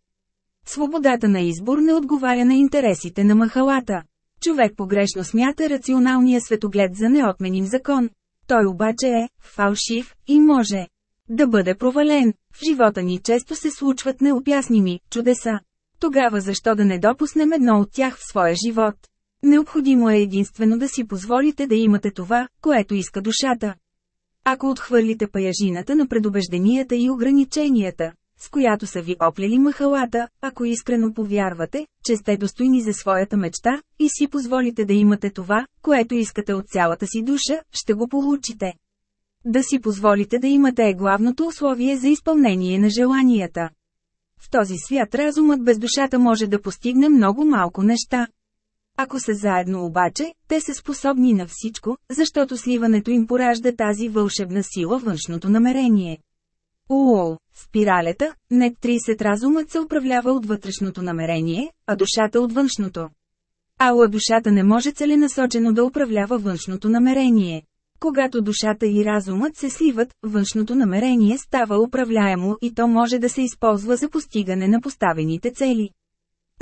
Свободата на избор не отговаря на интересите на махалата. Човек погрешно смята рационалния светоглед за неотменим закон. Той обаче е фалшив и може да бъде провален. В живота ни често се случват необясними чудеса. Тогава защо да не допуснем едно от тях в своя живот? Необходимо е единствено да си позволите да имате това, което иска душата. Ако отхвърлите паяжината на предубежденията и ограниченията, с която са ви оплели махалата, ако искрено повярвате, че сте достойни за своята мечта, и си позволите да имате това, което искате от цялата си душа, ще го получите. Да си позволите да имате е главното условие за изпълнение на желанията. В този свят разумът без душата може да постигне много малко неща. Ако са заедно обаче, те са способни на всичко, защото сливането им поражда тази вълшебна сила външното намерение. Уол, спиралета, не 30 разумът се управлява от вътрешното намерение, а душата от външното. Ала душата не може целенасочено да управлява външното намерение. Когато душата и разумът се сливат, външното намерение става управляемо и то може да се използва за постигане на поставените цели.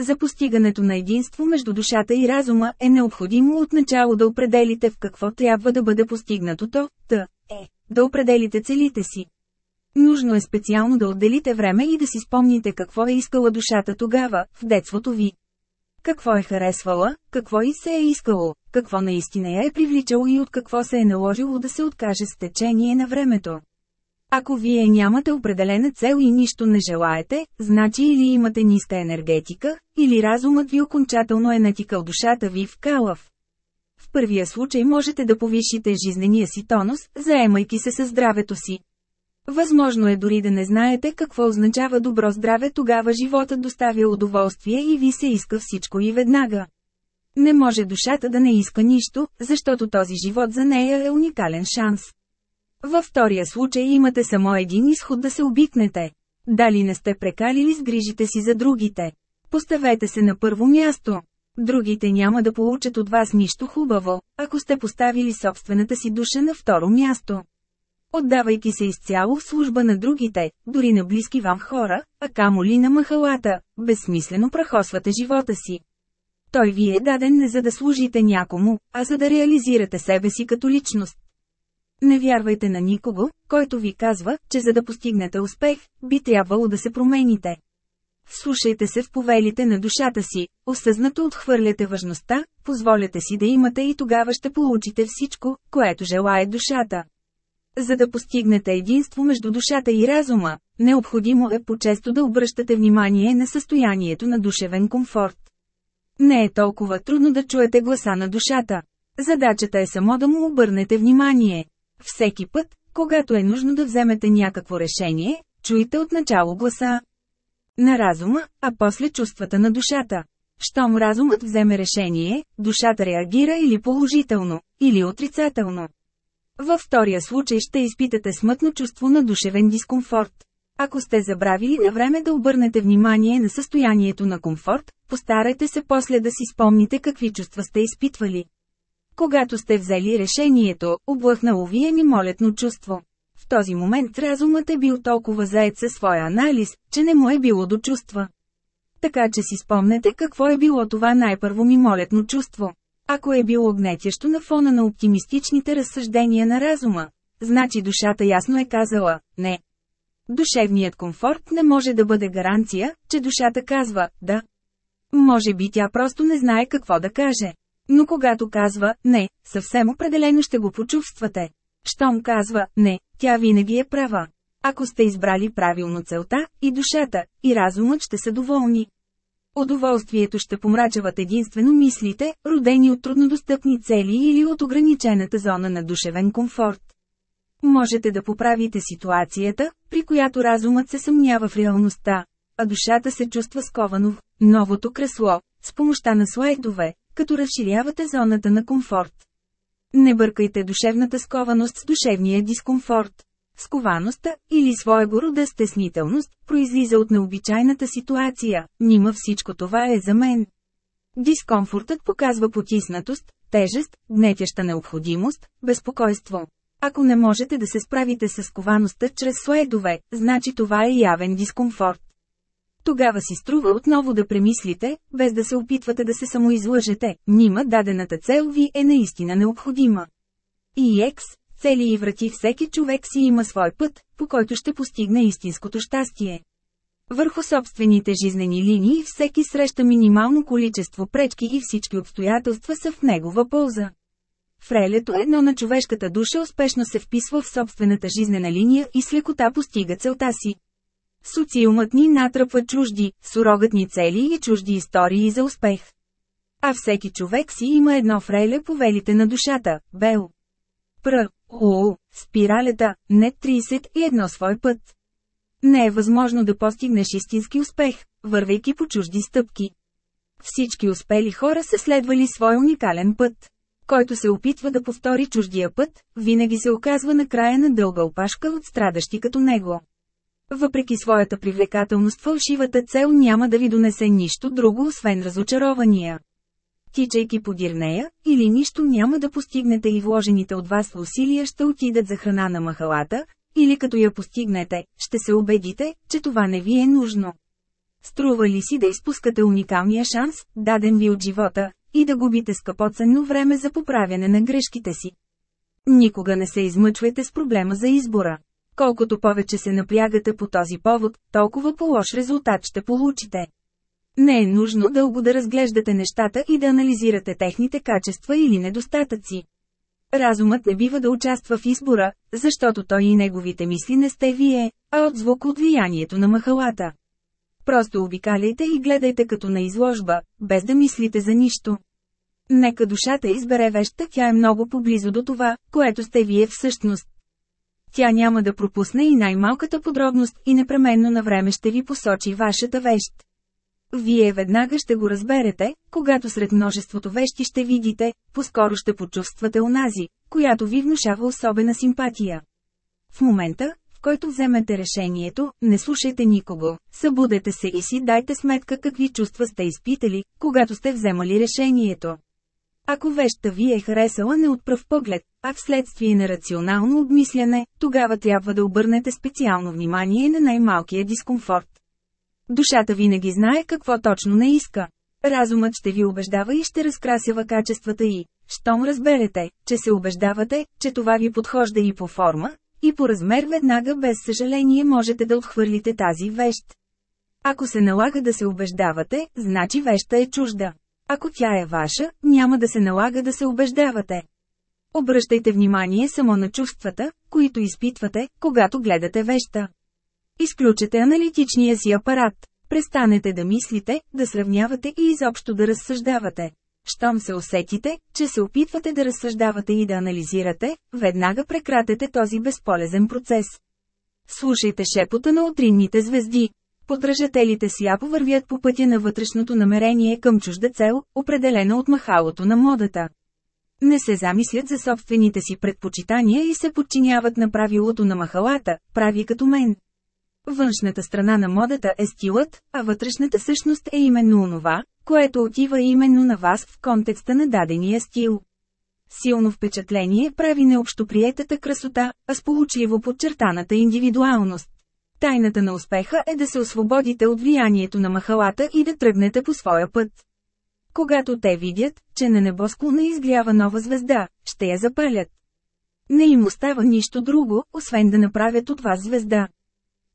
За постигането на единство между душата и разума е необходимо отначало да определите в какво трябва да бъде постигнатото, т. е, да определите целите си. Нужно е специално да отделите време и да си спомните какво е искала душата тогава, в детството ви. Какво е харесвала, какво и се е искало, какво наистина я е привличало и от какво се е наложило да се откаже с течение на времето. Ако вие нямате определена цел и нищо не желаете, значи или имате ниска енергетика, или разумът ви окончателно е натикал душата ви в калъв. В първия случай можете да повишите жизнения си тонус, заемайки се със здравето си. Възможно е дори да не знаете какво означава добро здраве, тогава животът доставя удоволствие и ви се иска всичко и веднага. Не може душата да не иска нищо, защото този живот за нея е уникален шанс. Във втория случай имате само един изход да се обикнете. Дали не сте прекалили с грижите си за другите? Поставете се на първо място. Другите няма да получат от вас нищо хубаво, ако сте поставили собствената си душа на второ място. Отдавайки се изцяло в служба на другите, дори на близки вам хора, а камо ли на махалата, безсмислено прахосвате живота си. Той ви е даден не за да служите някому, а за да реализирате себе си като личност. Не вярвайте на никого, който ви казва, че за да постигнете успех, би трябвало да се промените. Слушайте се в повелите на душата си, осъзнато отхвърляте важността, позволяте си да имате и тогава ще получите всичко, което желая душата. За да постигнете единство между душата и разума, необходимо е по-често да обръщате внимание на състоянието на душевен комфорт. Не е толкова трудно да чуете гласа на душата. Задачата е само да му обърнете внимание. Всеки път, когато е нужно да вземете някакво решение, чуйте отначало гласа на разума, а после чувствата на душата. Щом разумът вземе решение, душата реагира или положително, или отрицателно. Във втория случай ще изпитате смътно чувство на душевен дискомфорт. Ако сте забравили на време да обърнете внимание на състоянието на комфорт, постарайте се после да си спомните какви чувства сте изпитвали. Когато сте взели решението, облъхнало ви е мимолетно чувство. В този момент разумът е бил толкова заед със своя анализ, че не му е било до чувства. Така че си спомнете какво е било това най-първо мимолетно чувство. Ако е било гнетящо на фона на оптимистичните разсъждения на разума, значи душата ясно е казала – не. Душевният комфорт не може да бъде гаранция, че душата казва – да. Може би тя просто не знае какво да каже. Но когато казва «не», съвсем определено ще го почувствате. Щом казва «не», тя винаги е права. Ако сте избрали правилно целта, и душата, и разумът ще са доволни. Удоволствието ще помрачават единствено мислите, родени от труднодостъпни цели или от ограничената зона на душевен комфорт. Можете да поправите ситуацията, при която разумът се съмнява в реалността, а душата се чувства сковано в новото кресло, с помощта на слайдове, като разширявате зоната на комфорт. Не бъркайте душевната скованост с душевния дискомфорт. Сковаността, или своего рода стеснителност, произлиза от необичайната ситуация, нима всичко това е за мен. Дискомфортът показва потиснатост, тежест, гнетяща необходимост, безпокойство. Ако не можете да се справите с коваността чрез слайдове, значи това е явен дискомфорт. Тогава си струва отново да премислите, без да се опитвате да се самоизлъжете, нима дадената цел ви е наистина необходима. И екс, цели и врати всеки човек си има свой път, по който ще постигне истинското щастие. Върху собствените жизнени линии всеки среща минимално количество пречки и всички обстоятелства са в негова полза. Фрелето едно на човешката душа успешно се вписва в собствената жизнена линия и с лекота постига целта си. Социумът ни натръпва чужди, сурогатни цели и чужди истории за успех. А всеки човек си има едно фрейле по велите на душата – Бел. Пр. О, спиралета, не 30 и едно свой път. Не е възможно да постигнеш истински успех, вървейки по чужди стъпки. Всички успели хора са следвали свой уникален път. Който се опитва да повтори чуждия път, винаги се оказва на края на дълга опашка от страдащи като него. Въпреки своята привлекателност фалшивата цел няма да ви донесе нищо друго освен разочарования. Тичайки подир нея, или нищо няма да постигнете и вложените от вас усилия ще отидат за храна на махалата, или като я постигнете, ще се убедите, че това не ви е нужно. Струва ли си да изпускате уникалния шанс, даден ви от живота, и да губите скъпоценно време за поправяне на грешките си? Никога не се измъчвайте с проблема за избора. Колкото повече се напрягате по този повод, толкова по-лош резултат ще получите. Не е нужно дълго да разглеждате нещата и да анализирате техните качества или недостатъци. Разумът не бива да участва в избора, защото той и неговите мисли не сте вие, а отзвук от влиянието на махалата. Просто обикаляйте и гледайте като на изложба, без да мислите за нищо. Нека душата избере веща, тя е много поблизо до това, което сте вие всъщност. Тя няма да пропусне и най-малката подробност и непременно на време ще ви посочи вашата вещ. Вие веднага ще го разберете, когато сред множеството вещи ще видите, по-скоро ще почувствате онази, която ви внушава особена симпатия. В момента, в който вземете решението, не слушайте никого, събудете се и си дайте сметка какви чувства сте изпитали, когато сте вземали решението. Ако вещта ви е харесала не от пръв поглед, а вследствие на рационално обмисляне, тогава трябва да обърнете специално внимание на най-малкия дискомфорт. Душата винаги знае какво точно не иска. Разумът ще ви убеждава и ще разкрасява качествата й. Щом разберете, че се убеждавате, че това ви подхожда и по форма, и по размер веднага без съжаление можете да отхвърлите тази вещ. Ако се налага да се убеждавате, значи веща е чужда. Ако тя е ваша, няма да се налага да се убеждавате. Обръщайте внимание само на чувствата, които изпитвате, когато гледате веща. Изключете аналитичния си апарат. Престанете да мислите, да сравнявате и изобщо да разсъждавате. Щом се усетите, че се опитвате да разсъждавате и да анализирате, веднага прекратете този безполезен процес. Слушайте шепота на утринните звезди. Подражателите сляпо вървят по пътя на вътрешното намерение към чужда цел, определена от махалото на модата. Не се замислят за собствените си предпочитания и се подчиняват на правилото на махалата, прави като мен. Външната страна на модата е стилът, а вътрешната същност е именно онова, което отива именно на вас в контекста на дадения стил. Силно впечатление прави необщоприетата красота, а сполучливо подчертаната индивидуалност. Тайната на успеха е да се освободите от влиянието на махалата и да тръгнете по своя път. Когато те видят, че на небосклона изгрява нова звезда, ще я запалят. Не им остава нищо друго, освен да направят от вас звезда.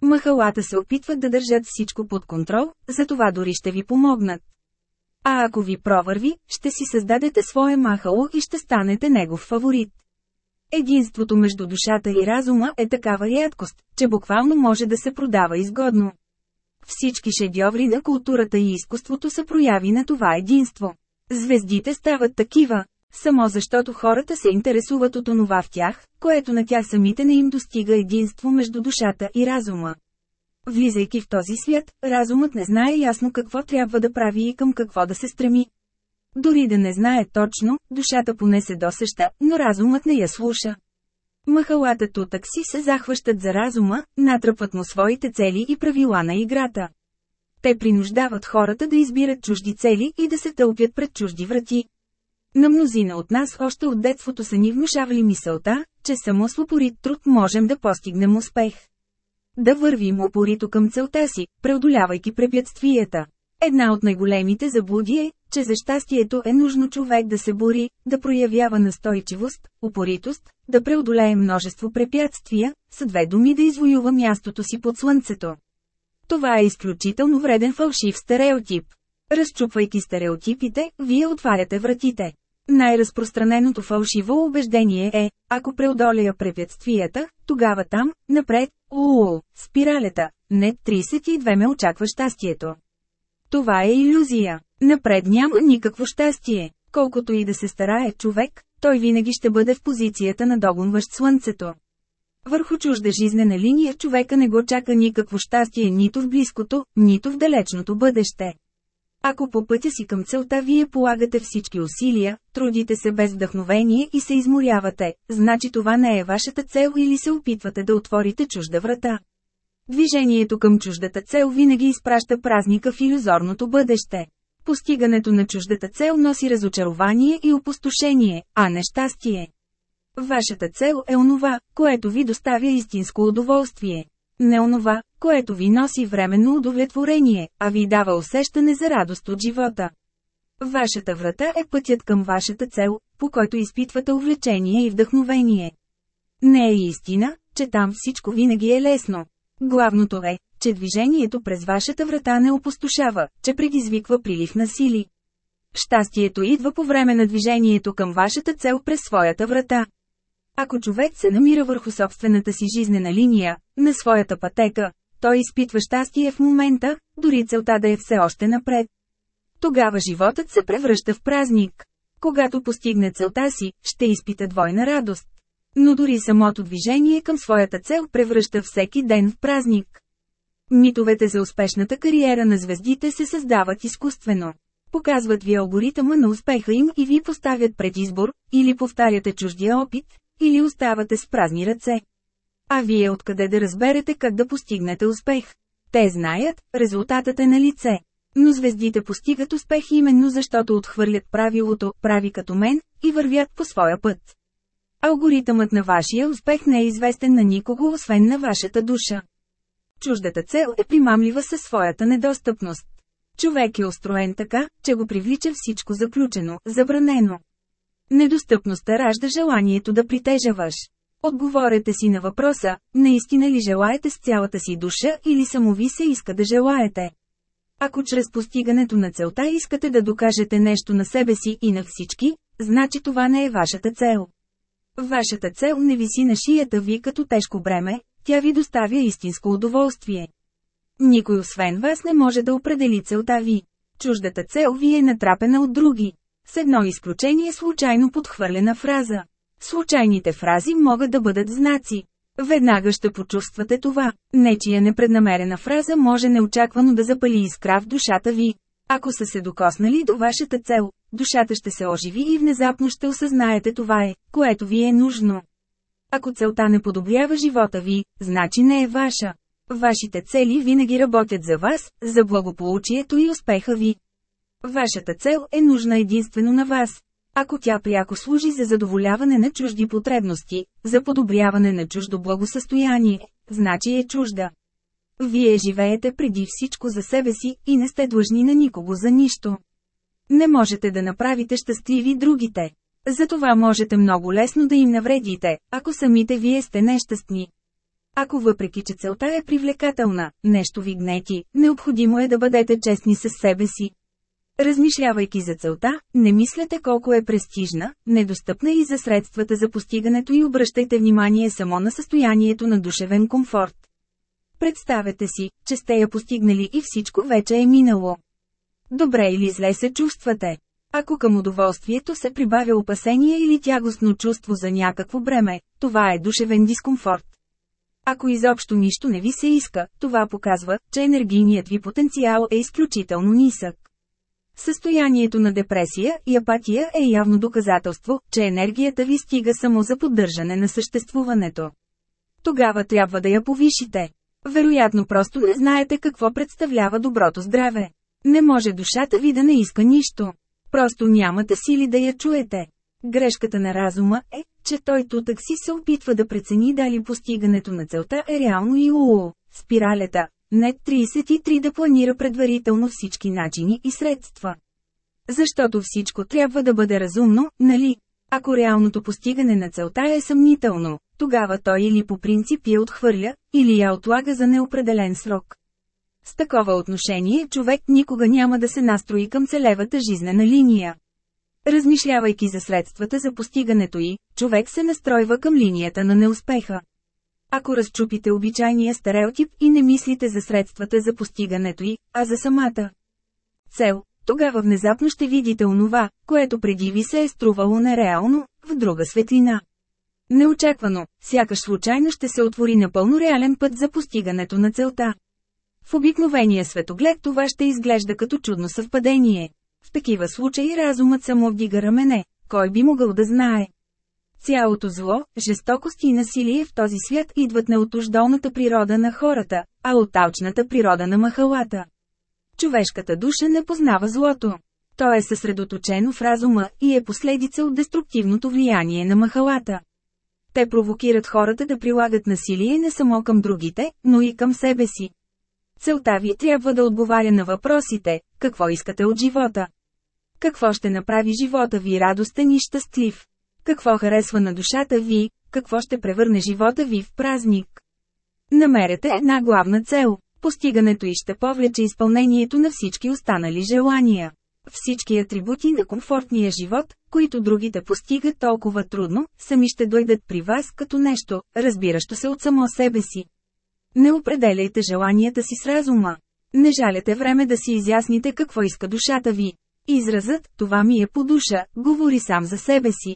Махалата се опитват да държат всичко под контрол, затова дори ще ви помогнат. А ако ви провърви, ще си създадете свое махало и ще станете негов фаворит. Единството между душата и разума е такава рядкост, че буквално може да се продава изгодно. Всички шедьоври на културата и изкуството са прояви на това единство. Звездите стават такива, само защото хората се интересуват от онова в тях, което на тях самите не им достига единство между душата и разума. Влизайки в този свят, разумът не знае ясно какво трябва да прави и към какво да се стреми. Дори да не знае точно, душата поне се досеща, но разумът не я слуша. Махалата тутък си се захващат за разума, натръпват му своите цели и правила на играта. Те принуждават хората да избират чужди цели и да се тълпят пред чужди врати. На мнозина от нас още от детството са ни внушавали мисълта, че само с упорит труд можем да постигнем успех. Да вървим упорито към целта си, преодолявайки препятствията. Една от най-големите заблуди е, че за щастието е нужно човек да се бори, да проявява настойчивост, упоритост, да преодолее множество препятствия, с две думи да извоюва мястото си под слънцето. Това е изключително вреден фалшив стереотип. Разчупвайки стереотипите, вие отваряте вратите. Най-разпространеното фалшиво убеждение е, ако преодолея препятствията, тогава там, напред, уу, спиралята, не 32 ме очаква щастието. Това е иллюзия. Напред няма никакво щастие. Колкото и да се старае човек, той винаги ще бъде в позицията на догонващ слънцето. Върху чужда жизнена линия човека не го чака никакво щастие нито в близкото, нито в далечното бъдеще. Ако по пътя си към целта вие полагате всички усилия, трудите се без вдъхновение и се изморявате, значи това не е вашата цел или се опитвате да отворите чужда врата. Движението към чуждата цел винаги изпраща празника в иллюзорното бъдеще. Постигането на чуждата цел носи разочарование и опустошение, а не щастие. Вашата цел е онова, което ви доставя истинско удоволствие. Не онова, което ви носи временно удовлетворение, а ви дава усещане за радост от живота. Вашата врата е пътят към вашата цел, по който изпитвате увлечение и вдъхновение. Не е истина, че там всичко винаги е лесно. Главното е, че движението през вашата врата не опустошава, че предизвиква прилив на сили. Щастието идва по време на движението към вашата цел през своята врата. Ако човек се намира върху собствената си жизнена линия, на своята пътека, той изпитва щастие в момента, дори целта да е все още напред. Тогава животът се превръща в празник. Когато постигне целта си, ще изпита двойна радост. Но дори самото движение към своята цел превръща всеки ден в празник. Митовете за успешната кариера на звездите се създават изкуствено. Показват ви алгоритъма на успеха им и ви поставят пред избор, или повтаряте чуждия опит, или оставате с празни ръце. А вие откъде да разберете как да постигнете успех? Те знаят, резултатът е на лице. Но звездите постигат успех именно защото отхвърлят правилото «прави като мен» и вървят по своя път. Алгоритъмът на вашия успех не е известен на никого освен на вашата душа. Чуждата цел е примамлива със своята недостъпност. Човек е устроен така, че го привлича всичко заключено, забранено. Недостъпността ражда желанието да притежаваш. Отговорете си на въпроса, наистина ли желаете с цялата си душа или само ви се иска да желаете. Ако чрез постигането на целта искате да докажете нещо на себе си и на всички, значи това не е вашата цел. Вашата цел не виси на шията ви като тежко бреме, тя ви доставя истинско удоволствие. Никой освен вас не може да определи целта ви. Чуждата цел ви е натрапена от други. С едно изключение случайно подхвърлена фраза. Случайните фрази могат да бъдат знаци. Веднага ще почувствате това. Нечия непреднамерена фраза може неочаквано да запали искра в душата ви. Ако са се докоснали до вашата цел, душата ще се оживи и внезапно ще осъзнаете това е, което ви е нужно. Ако целта не подобрява живота ви, значи не е ваша. Вашите цели винаги работят за вас, за благополучието и успеха ви. Вашата цел е нужна единствено на вас. Ако тя пряко служи за задоволяване на чужди потребности, за подобряване на чуждо благосъстояние, значи е чужда. Вие живеете преди всичко за себе си и не сте длъжни на никого за нищо. Не можете да направите щастливи другите. Затова можете много лесно да им навредите, ако самите вие сте нещастни. Ако въпреки че целта е привлекателна, нещо ви гнети, необходимо е да бъдете честни с себе си. Размишлявайки за целта, не мислете колко е престижна, недостъпна и за средствата за постигането и обръщайте внимание само на състоянието на душевен комфорт. Представете си, че сте я постигнали и всичко вече е минало. Добре или зле се чувствате. Ако към удоволствието се прибавя опасение или тягостно чувство за някакво бреме, това е душевен дискомфорт. Ако изобщо нищо не ви се иска, това показва, че енергийният ви потенциал е изключително нисък. Състоянието на депресия и апатия е явно доказателство, че енергията ви стига само за поддържане на съществуването. Тогава трябва да я повишите. Вероятно просто не знаете какво представлява доброто здраве. Не може душата ви да не иска нищо. Просто нямате сили да я чуете. Грешката на разума е, че той тутък си се опитва да прецени дали постигането на целта е реално и УО. Спиралята, нет 33 да планира предварително всички начини и средства. Защото всичко трябва да бъде разумно, нали? Ако реалното постигане на целта е съмнително, тогава той или по принцип я отхвърля, или я отлага за неопределен срок. С такова отношение човек никога няма да се настрои към целевата жизнена линия. Размишлявайки за средствата за постигането й, човек се настройва към линията на неуспеха. Ако разчупите обичайния стереотип и не мислите за средствата за постигането й, а за самата цел, тогава внезапно ще видите онова, което преди ви се е струвало нереално, в друга светлина. Неочаквано, сякаш случайно ще се отвори напълно реален път за постигането на целта. В обикновения светоглед това ще изглежда като чудно съвпадение. В такива случаи разумът само вдига рамене, кой би могъл да знае. Цялото зло, жестокост и насилие в този свят идват не от уждолната природа на хората, а от алчната природа на махалата. Човешката душа не познава злото. То е съсредоточено в разума и е последица от деструктивното влияние на махалата. Те провокират хората да прилагат насилие не само към другите, но и към себе си. Целта ви трябва да отговаря на въпросите, какво искате от живота. Какво ще направи живота ви радостен и щастлив? Какво харесва на душата ви, какво ще превърне живота ви в празник? Намерете една главна цел. Постигането и ще повлече изпълнението на всички останали желания. Всички атрибути на комфортния живот, които другите постигат толкова трудно, сами ще дойдат при вас като нещо, разбиращо се от само себе си. Не определяйте желанията си с разума. Не жалете време да си изясните какво иска душата ви. Изразът «това ми е по душа» говори сам за себе си.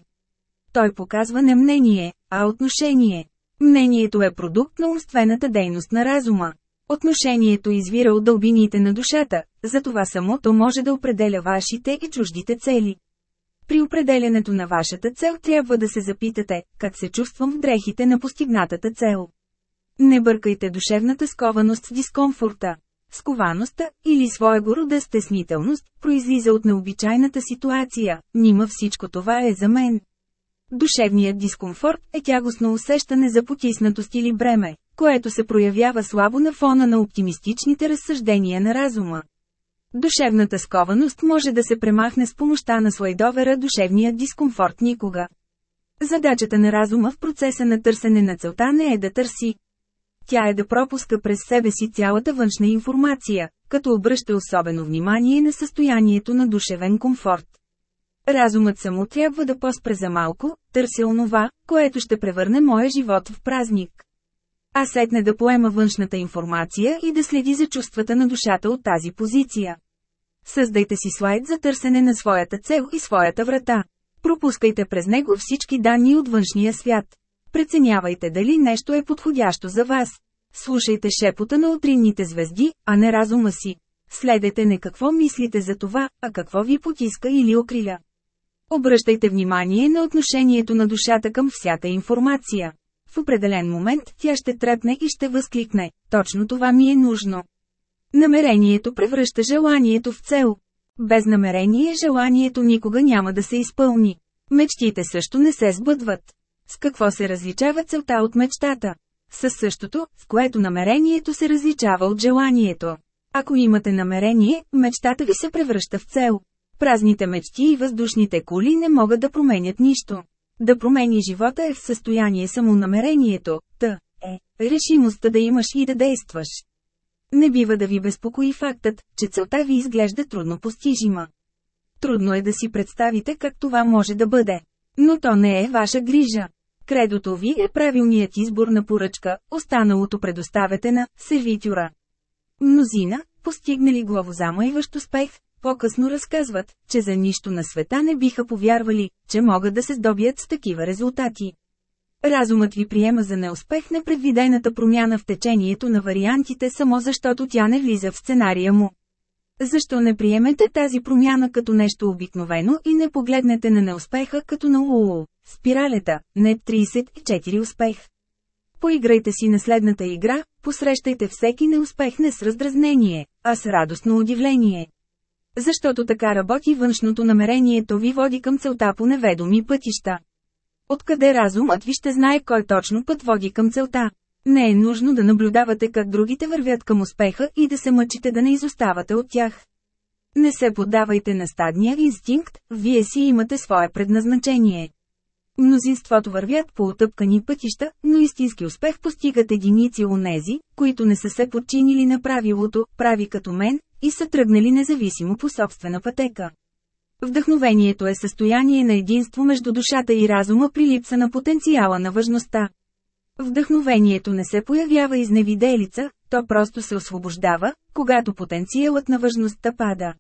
Той показва не мнение, а отношение. Мнението е продукт на умствената дейност на разума. Отношението извира от дълбините на душата, затова самото може да определя вашите и чуждите цели. При определенето на вашата цел трябва да се запитате, как се чувствам в дрехите на постигнатата цел. Не бъркайте душевната скованост с дискомфорта. Сковаността, или своего рода стеснителност, произлиза от необичайната ситуация, нима всичко това е за мен. Душевният дискомфорт е тягостно усещане за потиснатост или бреме, което се проявява слабо на фона на оптимистичните разсъждения на разума. Душевната скованост може да се премахне с помощта на слайдовера душевният дискомфорт никога. Задачата на разума в процеса на търсене на целта не е да търси. Тя е да пропуска през себе си цялата външна информация, като обръща особено внимание на състоянието на душевен комфорт. Разумът само трябва да поспре за малко, търся онова, което ще превърне моя живот в празник. А сетне да поема външната информация и да следи за чувствата на душата от тази позиция. Създайте си слайд за търсене на своята цел и своята врата. Пропускайте през него всички данни от външния свят. Преценявайте дали нещо е подходящо за вас. Слушайте шепота на утринните звезди, а не разума си. Следете не какво мислите за това, а какво ви потиска или окриля. Обръщайте внимание на отношението на душата към всяка информация. В определен момент тя ще трепне и ще възкликне, точно това ми е нужно. Намерението превръща желанието в цел. Без намерение желанието никога няма да се изпълни. Мечтите също не се сбъдват. С какво се различава целта от мечтата? С същото, с което намерението се различава от желанието. Ако имате намерение, мечтата ви се превръща в цел. Празните мечти и въздушните кули не могат да променят нищо. Да промени живота е в състояние само намерението, т. е, решимостта да имаш и да действаш. Не бива да ви безпокои фактът, че целта ви изглежда трудно постижима. Трудно е да си представите как това може да бъде. Но то не е ваша грижа. Кредото ви е правилният избор на поръчка, останалото предоставяте на сервитюра. Мнозина, постигнали главозамайващ успех, по-късно разказват, че за нищо на света не биха повярвали, че могат да се здобият с такива резултати. Разумът ви приема за неуспех непредвидената промяна в течението на вариантите само защото тя не влиза в сценария му. Защо не приемете тази промяна като нещо обикновено и не погледнете на неуспеха като на УУ, спиралета, не 34 успех? Поиграйте си на следната игра, посрещайте всеки неуспех не с раздразнение, а с радостно удивление. Защото така работи външното намерението ви води към целта по неведоми пътища. Откъде разумът ви ще знае кой точно път води към целта? Не е нужно да наблюдавате как другите вървят към успеха и да се мъчите да не изоставате от тях. Не се поддавайте на стадния инстинкт, вие си имате свое предназначение. Мнозинството вървят по отъпкани пътища, но истински успех постигат единици нези, които не са се подчинили на правилото, прави като мен, и са тръгнали независимо по собствена пътека. Вдъхновението е състояние на единство между душата и разума при липса на потенциала на важността. Вдъхновението не се появява изневиделица, то просто се освобождава, когато потенциалът на важността пада.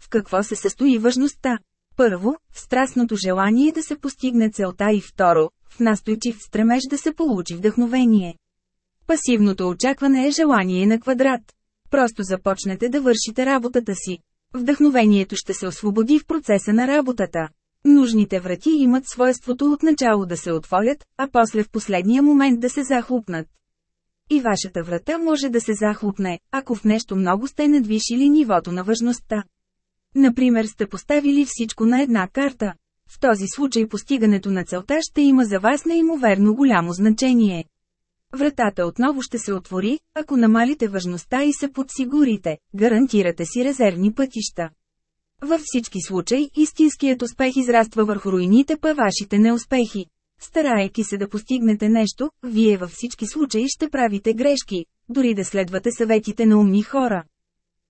В какво се състои важността? Първо, в страстното желание да се постигне целта и второ, в настойчив стремеж да се получи вдъхновение. Пасивното очакване е желание на квадрат. Просто започнете да вършите работата си. Вдъхновението ще се освободи в процеса на работата. Нужните врати имат свойството отначало да се отворят, а после в последния момент да се захлупнат. И вашата врата може да се захлупне, ако в нещо много сте надвишили нивото на важността. Например сте поставили всичко на една карта. В този случай постигането на целта ще има за вас неимоверно голямо значение. Вратата отново ще се отвори, ако намалите важността и се подсигурите, гарантирате си резервни пътища. Във всички случаи, истинският успех израства върху руините па вашите неуспехи. Старайки се да постигнете нещо, вие във всички случаи ще правите грешки, дори да следвате съветите на умни хора.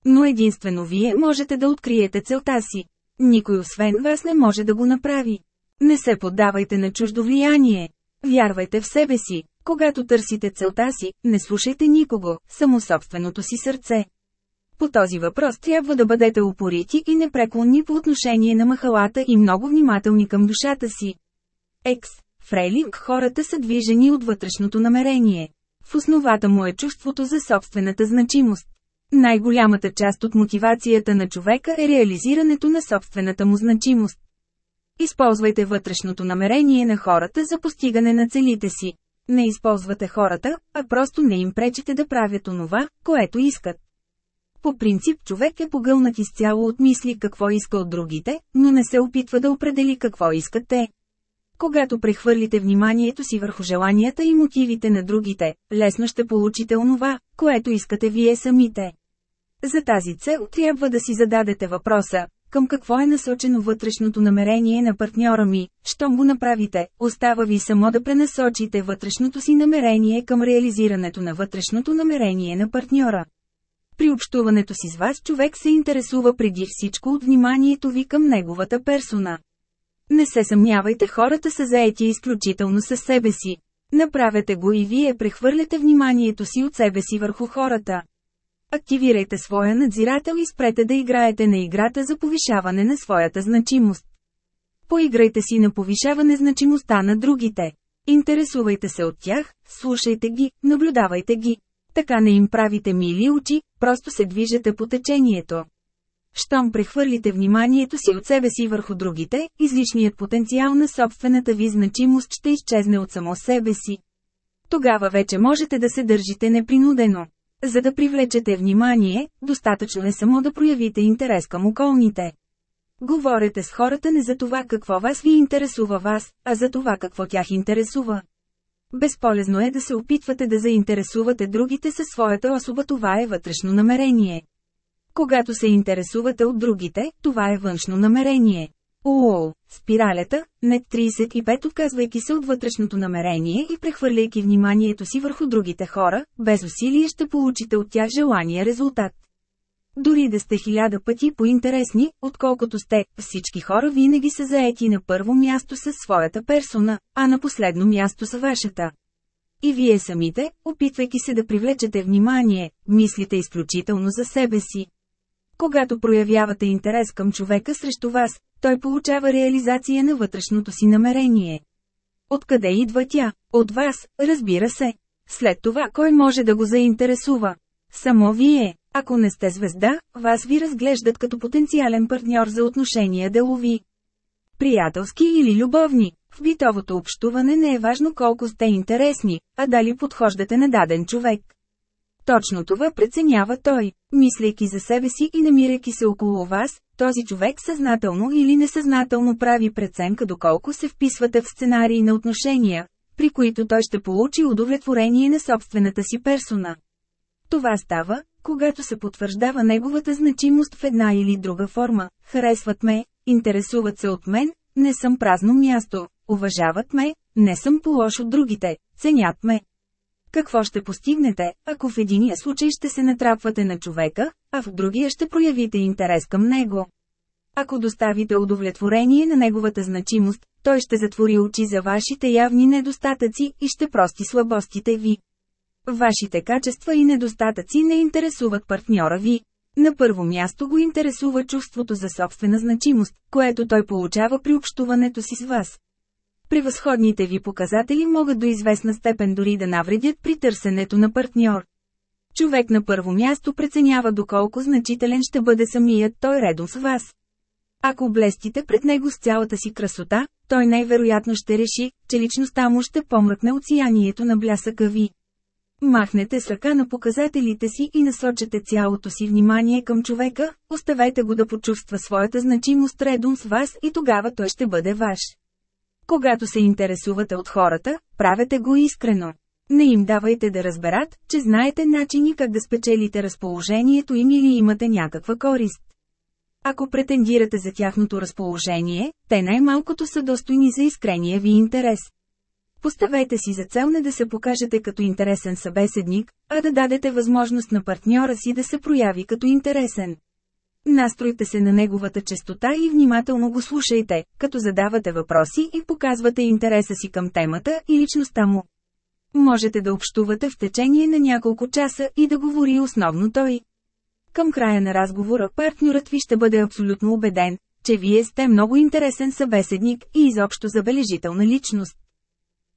Но единствено вие можете да откриете целта си. Никой освен вас не може да го направи. Не се поддавайте на чуждо влияние. Вярвайте в себе си. Когато търсите целта си, не слушайте никого, само собственото си сърце. По този въпрос трябва да бъдете упорити и непреклонни по отношение на махалата и много внимателни към душата си. Екс. Фрейлинг хората са движени от вътрешното намерение. В основата му е чувството за собствената значимост. Най-голямата част от мотивацията на човека е реализирането на собствената му значимост. Използвайте вътрешното намерение на хората за постигане на целите си. Не използвате хората, а просто не им пречите да правят онова, което искат. По принцип човек е погълнат изцяло от мисли какво иска от другите, но не се опитва да определи какво искат те. Когато прехвърлите вниманието си върху желанията и мотивите на другите, лесно ще получите онова, което искате вие самите. За тази цел трябва да си зададете въпроса, към какво е насочено вътрешното намерение на партньора ми, щом го направите, остава ви само да пренасочите вътрешното си намерение към реализирането на вътрешното намерение на партньора. При общуването си с вас човек се интересува преди всичко от вниманието ви към неговата персона. Не се съмнявайте хората са заети изключително със себе си. Направете го и вие прехвърляте вниманието си от себе си върху хората. Активирайте своя надзирател и спрете да играете на играта за повишаване на своята значимост. Поиграйте си на повишаване значимостта на другите. Интересувайте се от тях, слушайте ги, наблюдавайте ги. Така не им правите мили очи, просто се движете по течението. Щом прехвърлите вниманието си от себе си върху другите, излишният потенциал на собствената ви значимост ще изчезне от само себе си. Тогава вече можете да се държите непринудено. За да привлечете внимание, достатъчно е само да проявите интерес към околните. Говорете с хората не за това какво вас ви интересува вас, а за това какво тях интересува. Безполезно е да се опитвате да заинтересувате другите със своята особа това е вътрешно намерение. Когато се интересувате от другите, това е външно намерение. Уоу, спиралята, нет 35 отказвайки се от вътрешното намерение и прехвърляйки вниманието си върху другите хора, без усилие ще получите от тях желания резултат. Дори да сте хиляда пъти по-интересни, отколкото сте, всички хора винаги са заети на първо място с своята персона, а на последно място са вашата. И вие самите, опитвайки се да привлечете внимание, мислите изключително за себе си. Когато проявявате интерес към човека срещу вас, той получава реализация на вътрешното си намерение. Откъде идва тя? От вас, разбира се. След това кой може да го заинтересува? Само вие. Ако не сте звезда, вас ви разглеждат като потенциален партньор за отношения делови. Приятелски или любовни. В битовото общуване не е важно колко сте интересни, а дали подхождате на даден човек. Точно това преценява той. Мислейки за себе си и намирайки се около вас, този човек съзнателно или несъзнателно прави преценка доколко се вписвате в сценарии на отношения, при които той ще получи удовлетворение на собствената си персона. Това става, когато се потвърждава неговата значимост в една или друга форма. Харесват ме, интересуват се от мен, не съм празно място, уважават ме, не съм по-лош от другите, ценят ме. Какво ще постигнете, ако в единия случай ще се натрапвате на човека, а в другия ще проявите интерес към него? Ако доставите удовлетворение на неговата значимост, той ще затвори очи за вашите явни недостатъци и ще прости слабостите ви. Вашите качества и недостатъци не интересуват партньора ви. На първо място го интересува чувството за собствена значимост, което той получава при общуването си с вас. Превъзходните ви показатели могат до известна степен дори да навредят при търсенето на партньор. Човек на първо място преценява доколко значителен ще бъде самият той редом с вас. Ако блестите пред него с цялата си красота, той най-вероятно ще реши, че личността му ще помръкне от сиянието на блясъка ви. Махнете с ръка на показателите си и насочете цялото си внимание към човека, оставете го да почувства своята значимост редом с вас и тогава той ще бъде ваш. Когато се интересувате от хората, правете го искрено. Не им давайте да разберат, че знаете начини как да спечелите разположението им или имате някаква корист. Ако претендирате за тяхното разположение, те най-малкото са достойни за искрения ви интерес. Поставете си за цел не да се покажете като интересен събеседник, а да дадете възможност на партньора си да се прояви като интересен. Настройте се на неговата частота и внимателно го слушайте, като задавате въпроси и показвате интереса си към темата и личността му. Можете да общувате в течение на няколко часа и да говори основно той. Към края на разговора партньорът ви ще бъде абсолютно убеден, че вие сте много интересен събеседник и изобщо забележителна личност.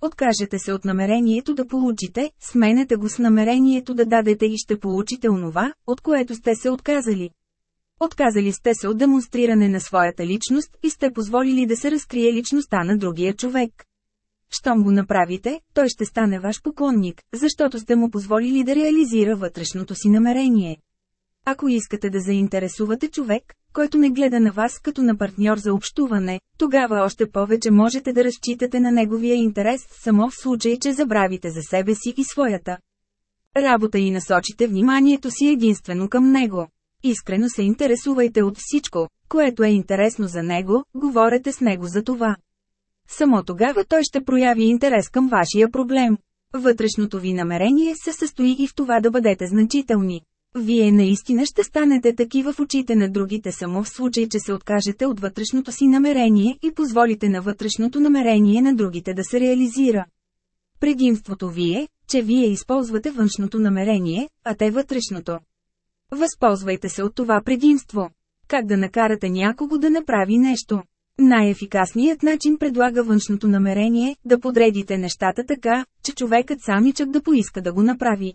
Откажете се от намерението да получите, сменете го с намерението да дадете и ще получите онова, от което сте се отказали. Отказали сте се от демонстриране на своята личност и сте позволили да се разкрие личността на другия човек. Щом го направите, той ще стане ваш поклонник, защото сте му позволили да реализира вътрешното си намерение. Ако искате да заинтересувате човек, който не гледа на вас като на партньор за общуване, тогава още повече можете да разчитате на неговия интерес само в случай, че забравите за себе си и своята работа и насочите вниманието си единствено към него. Искрено се интересувайте от всичко, което е интересно за него, говорете с него за това. Само тогава той ще прояви интерес към вашия проблем. Вътрешното ви намерение се състои и в това да бъдете значителни. Вие наистина ще станете такива в очите на другите само в случай, че се откажете от вътрешното си намерение и позволите на вътрешното намерение на другите да се реализира. Предимството ви е, че вие използвате външното намерение, а те вътрешното. Възползвайте се от това предимство. Как да накарате някого да направи нещо? Най-ефикасният начин предлага външното намерение да подредите нещата така, че човекът самичък да поиска да го направи.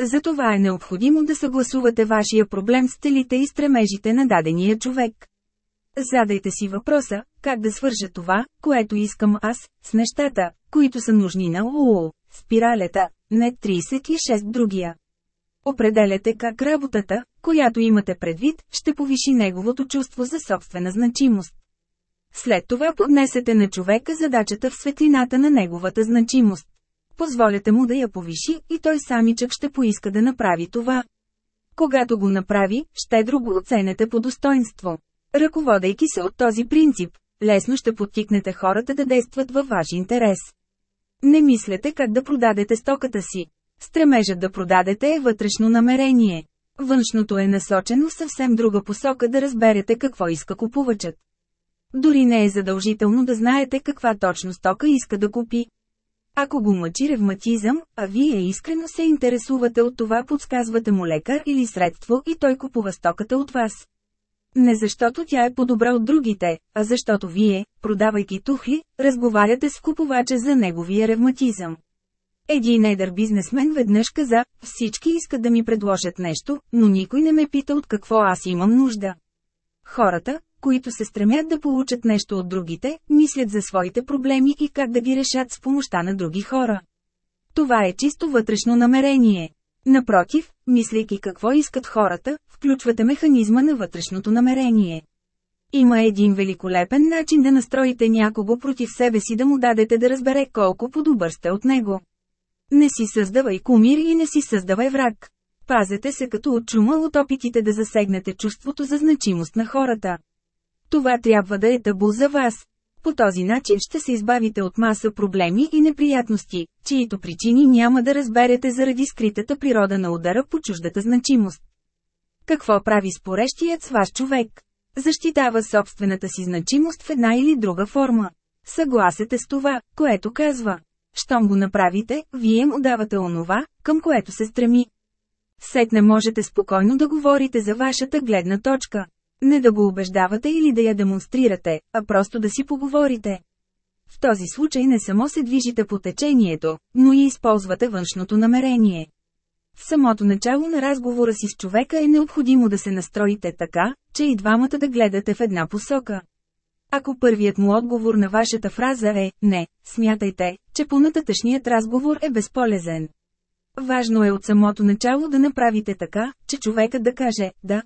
Затова е необходимо да съгласувате вашия проблем с целите и стремежите на дадения човек. Задайте си въпроса, как да свържа това, което искам аз, с нещата, които са нужни на УУ, спиралета, не 36 другия. Определяте как работата, която имате предвид, ще повиши неговото чувство за собствена значимост. След това поднесете на човека задачата в светлината на неговата значимост. Позволете му да я повиши и той самичък ще поиска да направи това. Когато го направи, щедро го оценете по достоинство. Ръководейки се от този принцип, лесно ще подтикнете хората да действат във ваш интерес. Не мислете как да продадете стоката си. Стремежът да продадете е вътрешно намерение. Външното е насочено в съвсем друга посока да разберете какво иска купувачът. Дори не е задължително да знаете каква точно стока иска да купи. Ако го мъчи ревматизъм, а вие искрено се интересувате от това подсказвате му лекар или средство и той купува стоката от вас. Не защото тя е по-добра от другите, а защото вие, продавайки тухли, разговаряте с купувача за неговия ревматизъм. Един едър бизнесмен веднъж каза, всички искат да ми предложат нещо, но никой не ме пита от какво аз имам нужда. Хората, които се стремят да получат нещо от другите, мислят за своите проблеми и как да ги решат с помощта на други хора. Това е чисто вътрешно намерение. Напротив, мислейки какво искат хората, включвате механизма на вътрешното намерение. Има един великолепен начин да настроите някого против себе си да му дадете да разбере колко по-добър сте от него. Не си създавай кумир и не си създавай враг. Пазете се като от чума от опитите да засегнете чувството за значимост на хората. Това трябва да е табу за вас. По този начин ще се избавите от маса проблеми и неприятности, чието причини няма да разберете заради скритата природа на удара по чуждата значимост. Какво прави спорещият с ваш човек? Защитава собствената си значимост в една или друга форма. Съгласете с това, което казва. Щом го направите, вие му давате онова, към което се стреми. Сетне можете спокойно да говорите за вашата гледна точка. Не да го убеждавате или да я демонстрирате, а просто да си поговорите. В този случай не само се движите по течението, но и използвате външното намерение. В самото начало на разговора си с човека е необходимо да се настроите така, че и двамата да гледате в една посока. Ако първият му отговор на вашата фраза е «не», смятайте, че понататъчният разговор е безполезен. Важно е от самото начало да направите така, че човекът да каже «да».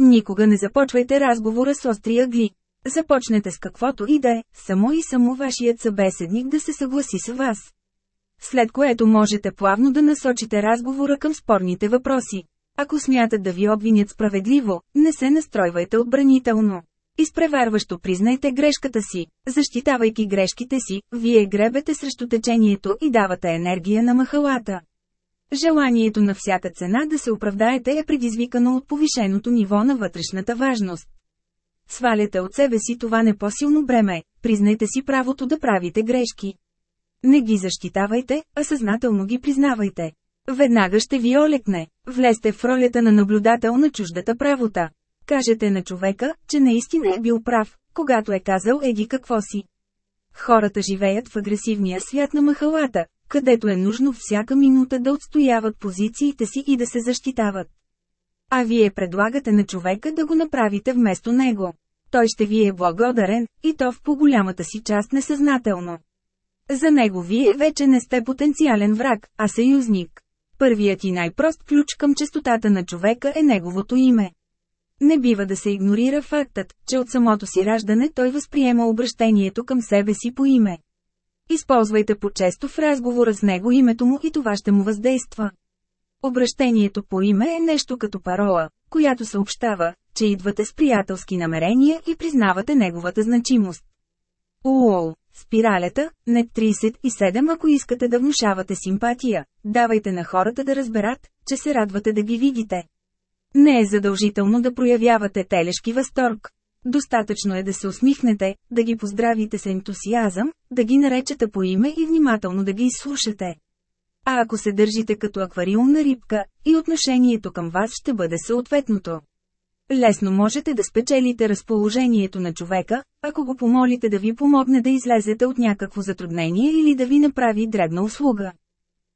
Никога не започвайте разговора с остри ъгли. Започнете с каквото и да е, само и само вашият събеседник да се съгласи с вас. След което можете плавно да насочите разговора към спорните въпроси. Ако смятат да ви обвинят справедливо, не се настройвайте отбранително. Изпреварващо признайте грешката си. Защитавайки грешките си, вие гребете срещу течението и давате енергия на махалата. Желанието на всяка цена да се оправдаете е предизвикано от повишеното ниво на вътрешната важност. Сваляте от себе си това непосилно бреме, признайте си правото да правите грешки. Не ги защитавайте, а съзнателно ги признавайте. Веднага ще ви олекне. Влезте в ролята на наблюдател на чуждата правота. Кажете на човека, че наистина е бил прав, когато е казал еди какво си. Хората живеят в агресивния свят на махалата, където е нужно всяка минута да отстояват позициите си и да се защитават. А вие предлагате на човека да го направите вместо него. Той ще ви е благодарен, и то в по-голямата си част несъзнателно. За него вие вече не сте потенциален враг, а съюзник. Първият и най-прост ключ към честотата на човека е неговото име. Не бива да се игнорира фактът, че от самото си раждане той възприема обращението към себе си по име. Използвайте по-често в разговора с него името му и това ще му въздейства. Обращението по име е нещо като парола, която съобщава, че идвате с приятелски намерения и признавате неговата значимост. Уол, спиралята, не 37 ако искате да внушавате симпатия, давайте на хората да разберат, че се радвате да ги видите. Не е задължително да проявявате телешки възторг. Достатъчно е да се усмихнете, да ги поздравите с ентусиазъм, да ги наречете по име и внимателно да ги изслушате. А ако се държите като аквариумна рибка, и отношението към вас ще бъде съответното. Лесно можете да спечелите разположението на човека, ако го помолите да ви помогне да излезете от някакво затруднение или да ви направи дребна услуга.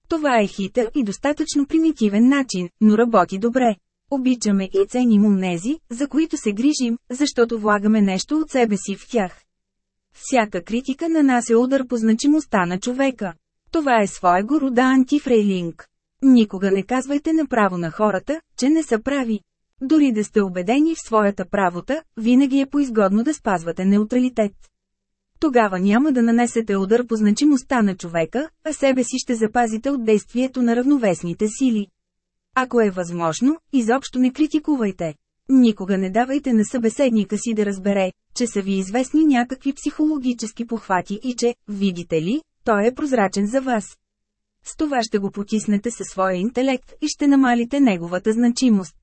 Това е хитър и достатъчно примитивен начин, но работи добре. Обичаме и ценим умнези, за които се грижим, защото влагаме нещо от себе си в тях. Всяка критика на нас е удар по значимостта на човека. Това е своего рода антифрейлинг. Никога не казвайте направо на хората, че не са прави. Дори да сте убедени в своята правота, винаги е поизгодно да спазвате неутралитет. Тогава няма да нанесете удар по значимостта на човека, а себе си ще запазите от действието на равновесните сили. Ако е възможно, изобщо не критикувайте. Никога не давайте на събеседника си да разбере, че са ви известни някакви психологически похвати и че, видите ли, той е прозрачен за вас. С това ще го потиснете със своя интелект и ще намалите неговата значимост.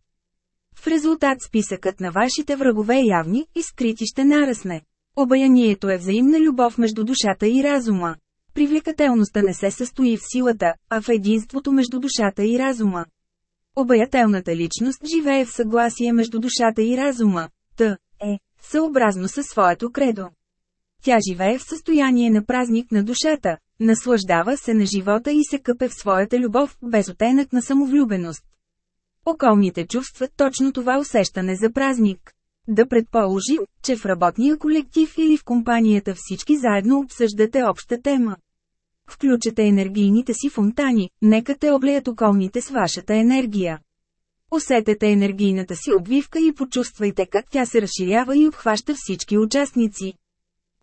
В резултат списъкът на вашите врагове е явни и скрити ще нарасне. Обаянието е взаимна любов между душата и разума. Привлекателността не се състои в силата, а в единството между душата и разума. Обаятелната личност живее в съгласие между душата и разума, т. е, съобразно със своето кредо. Тя живее в състояние на празник на душата, наслаждава се на живота и се къпе в своята любов, без оттенък на самовлюбеност. Околните чувстват точно това усещане за празник. Да предположим, че в работния колектив или в компанията всички заедно обсъждате обща тема. Включете енергийните си фонтани, нека те облеят околните с вашата енергия. Усетете енергийната си обвивка и почувствайте как тя се разширява и обхваща всички участници.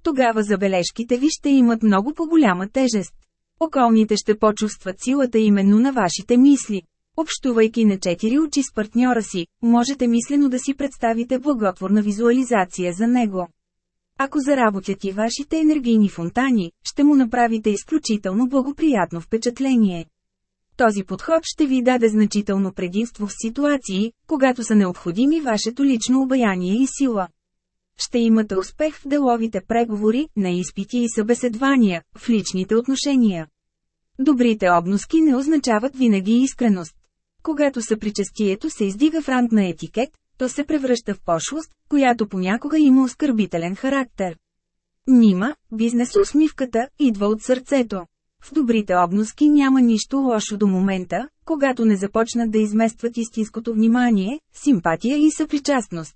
Тогава забележките ви ще имат много по-голяма тежест. Околните ще почувстват силата именно на вашите мисли. Общувайки на четири очи с партньора си, можете мислено да си представите благотворна визуализация за него. Ако заработят и вашите енергийни фонтани, ще му направите изключително благоприятно впечатление. Този подход ще ви даде значително предимство в ситуации, когато са необходими вашето лично обаяние и сила. Ще имате успех в деловите преговори, на изпити и събеседвания, в личните отношения. Добрите обноски не означават винаги искреност. Когато съпричастието се издига в ранг на етикет, то се превръща в пошлост, която понякога има оскърбителен характер. Нима, бизнес усмивката, идва от сърцето. В добрите обноски няма нищо лошо до момента, когато не започнат да изместват истинското внимание, симпатия и съпричастност.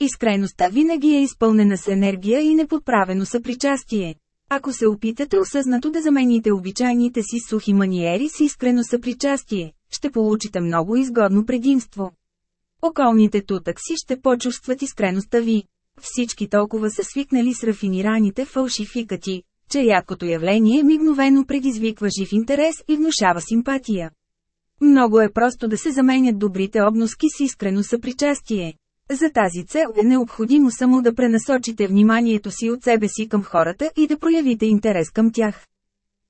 Искреността винаги е изпълнена с енергия и неподправено съпричастие. Ако се опитате осъзнато да замените обичайните си сухи маниери с искрено съпричастие, ще получите много изгодно предимство. Околните тутакси ще почувстват искреността ви. Всички толкова са свикнали с рафинираните фалшификати, че ядкото явление мигновено предизвиква жив интерес и внушава симпатия. Много е просто да се заменят добрите обноски с искрено съпричастие. За тази цел е необходимо само да пренасочите вниманието си от себе си към хората и да проявите интерес към тях.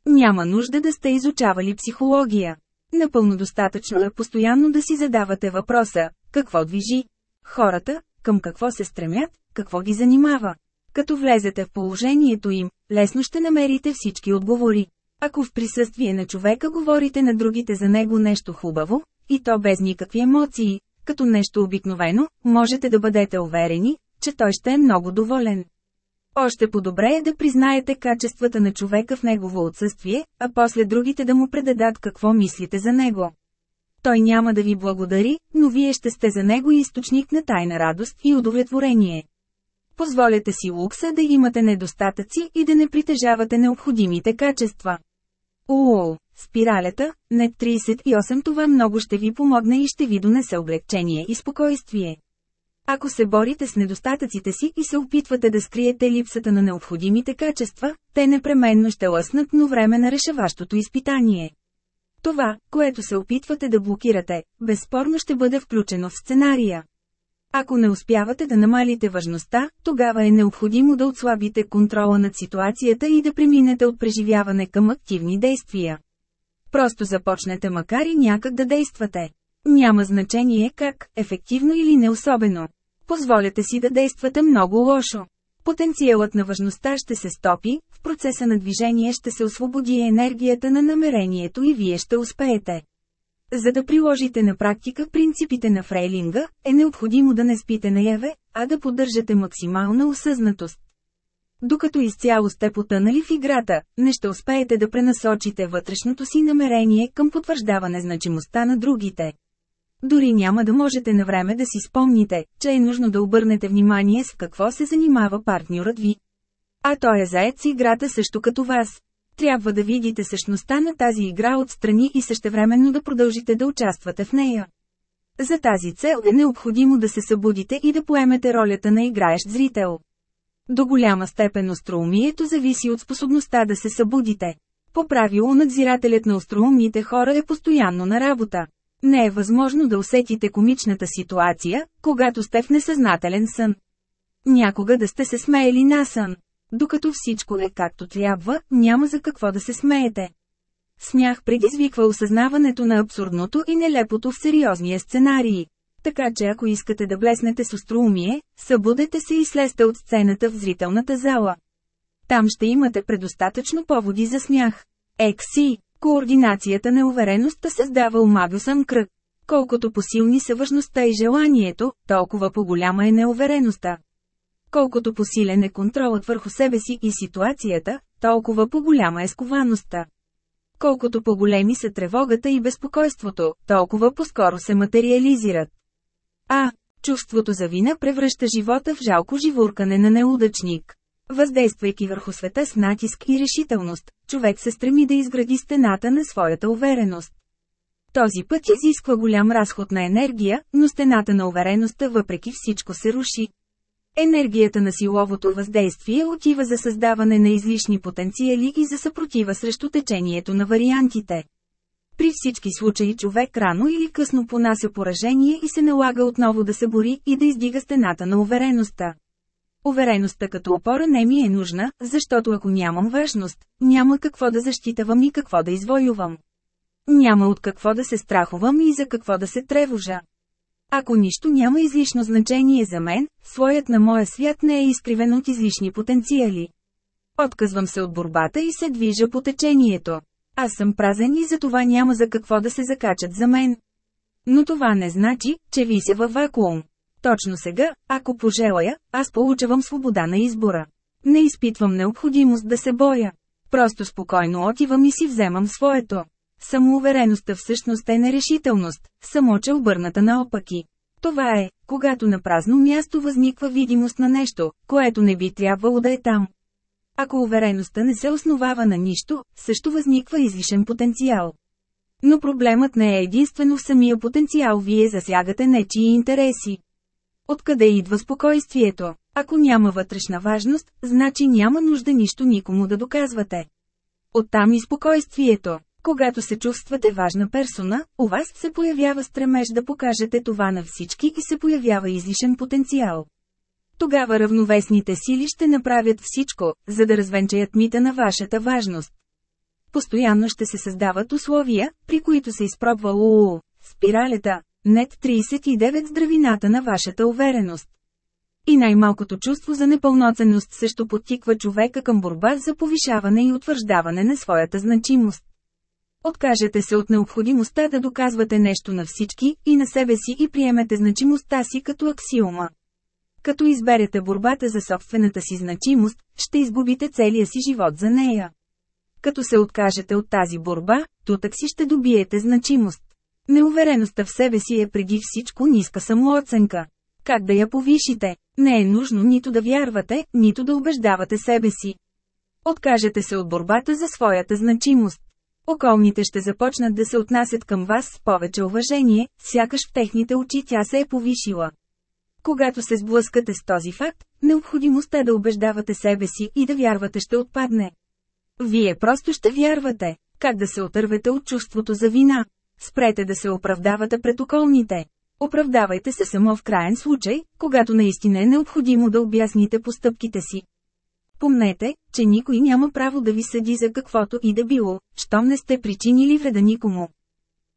Няма нужда да сте изучавали психология. Напълно достатъчно е постоянно да си задавате въпроса, какво движи хората, към какво се стремят, какво ги занимава. Като влезете в положението им, лесно ще намерите всички отговори. Ако в присъствие на човека говорите на другите за него нещо хубаво, и то без никакви емоции, като нещо обикновено, можете да бъдете уверени, че той ще е много доволен. Още по-добре е да признаете качествата на човека в негово отсъствие, а после другите да му предадат какво мислите за него. Той няма да ви благодари, но вие ще сте за него източник на тайна радост и удовлетворение. Позволете си лукса да имате недостатъци и да не притежавате необходимите качества. Уоу, спиралята, не 38 това много ще ви помогне и ще ви донесе облегчение и спокойствие. Ако се борите с недостатъците си и се опитвате да скриете липсата на необходимите качества, те непременно ще лъснат но време на решаващото изпитание. Това, което се опитвате да блокирате, безспорно ще бъде включено в сценария. Ако не успявате да намалите важността, тогава е необходимо да отслабите контрола над ситуацията и да преминете от преживяване към активни действия. Просто започнете макар и някак да действате. Няма значение как, ефективно или не особено. Позволете си да действате много лошо. Потенциалът на важността ще се стопи, процеса на движение ще се освободи енергията на намерението и вие ще успеете. За да приложите на практика принципите на фрейлинга, е необходимо да не спите наяве, а да поддържате максимална осъзнатост. Докато изцяло сте потънали в играта, не ще успеете да пренасочите вътрешното си намерение към потвърждаване значимостта на другите. Дори няма да можете на време да си спомните, че е нужно да обърнете внимание с какво се занимава партньорът ви. А той е заед с играта също като вас. Трябва да видите същността на тази игра отстрани и същевременно да продължите да участвате в нея. За тази цел е необходимо да се събудите и да поемете ролята на играещ зрител. До голяма степен остроумието зависи от способността да се събудите. По правило надзирателят на остроумните хора е постоянно на работа. Не е възможно да усетите комичната ситуация, когато сте в несъзнателен сън. Някога да сте се смеяли на сън. Докато всичко е както трябва, няма за какво да се смеете. Смях предизвиква осъзнаването на абсурдното и нелепото в сериозния сценарии. Така че ако искате да блеснете с остроумие, събудете се и слезте от сцената в зрителната зала. Там ще имате предостатъчно поводи за смях. Екси, координацията на увереността създава омагюсън кръг. Колкото посилни са важността и желанието, толкова по-голяма е неувереността. Колкото посилен е контролът върху себе си и ситуацията, толкова по-голяма е сковаността. Колкото по-големи са тревогата и безпокойството, толкова по-скоро се материализират. А, чувството за вина превръща живота в жалко живуркане на неудачник. Въздействайки върху света с натиск и решителност, човек се стреми да изгради стената на своята увереност. Този път изисква голям разход на енергия, но стената на увереността въпреки всичко се руши. Енергията на силовото въздействие отива за създаване на излишни потенциали и за съпротива срещу течението на вариантите. При всички случаи човек рано или късно понася поражение и се налага отново да се бори и да издига стената на увереността. Увереността като опора не ми е нужна, защото ако нямам важност, няма какво да защитавам и какво да извоювам. Няма от какво да се страхувам и за какво да се тревожа. Ако нищо няма излишно значение за мен, своят на моя свят не е изкривен от излишни потенциали. Отказвам се от борбата и се движа по течението. Аз съм празен и за това няма за какво да се закачат за мен. Но това не значи, че вися във вакуум. Точно сега, ако пожелая, аз получавам свобода на избора. Не изпитвам необходимост да се боя. Просто спокойно отивам и си вземам своето. Самоувереността всъщност е нерешителност, само че обърната наопаки. Това е, когато на празно място възниква видимост на нещо, което не би трябвало да е там. Ако увереността не се основава на нищо, също възниква излишен потенциал. Но проблемът не е единствено в самия потенциал, вие засягате нечии интереси. Откъде идва спокойствието? Ако няма вътрешна важност, значи няма нужда нищо никому да доказвате. Оттам и спокойствието. Когато се чувствате важна персона, у вас се появява стремеж да покажете това на всички и се появява излишен потенциал. Тогава равновесните сили ще направят всичко, за да развенчаят мита на вашата важност. Постоянно ще се създават условия, при които се изпробва УУ, спиралета, нет 39 здравината на вашата увереност. И най-малкото чувство за непълноценност също подтиква човека към борба за повишаване и утвърждаване на своята значимост. Откажете се от необходимостта да доказвате нещо на всички и на себе си и приемете значимостта си като аксиома. Като изберете борбата за собствената си значимост, ще изгубите целия си живот за нея. Като се откажете от тази борба, тутък си ще добиете значимост. Неувереността в себе си е преди всичко ниска самооценка. Как да я повишите? Не е нужно нито да вярвате, нито да убеждавате себе си. Откажете се от борбата за своята значимост. Околните ще започнат да се отнасят към вас с повече уважение, сякаш в техните очи тя се е повишила. Когато се сблъскате с този факт, необходимостта да убеждавате себе си и да вярвате ще отпадне. Вие просто ще вярвате. Как да се отървете от чувството за вина? Спрете да се оправдавате пред околните. Оправдавайте се само в крайен случай, когато наистина е необходимо да обясните постъпките си. Помнете, че никой няма право да ви съди за каквото и да било, щом не сте причинили вреда никому.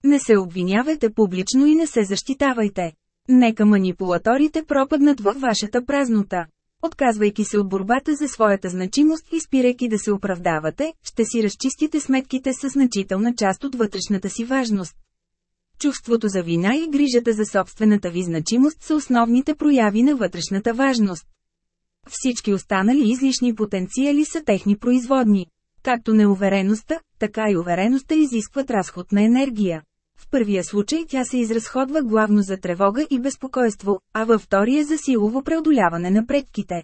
Не се обвинявайте публично и не се защитавайте. Нека манипулаторите пропаднат във вашата празнота. Отказвайки се от борбата за своята значимост и спирайки да се оправдавате, ще си разчистите сметките с значителна част от вътрешната си важност. Чувството за вина и грижата за собствената ви значимост са основните прояви на вътрешната важност. Всички останали излишни потенциали са техни производни. Както неувереността, така и увереността изискват разход на енергия. В първия случай тя се изразходва главно за тревога и безпокойство, а във втория за силово преодоляване на предките.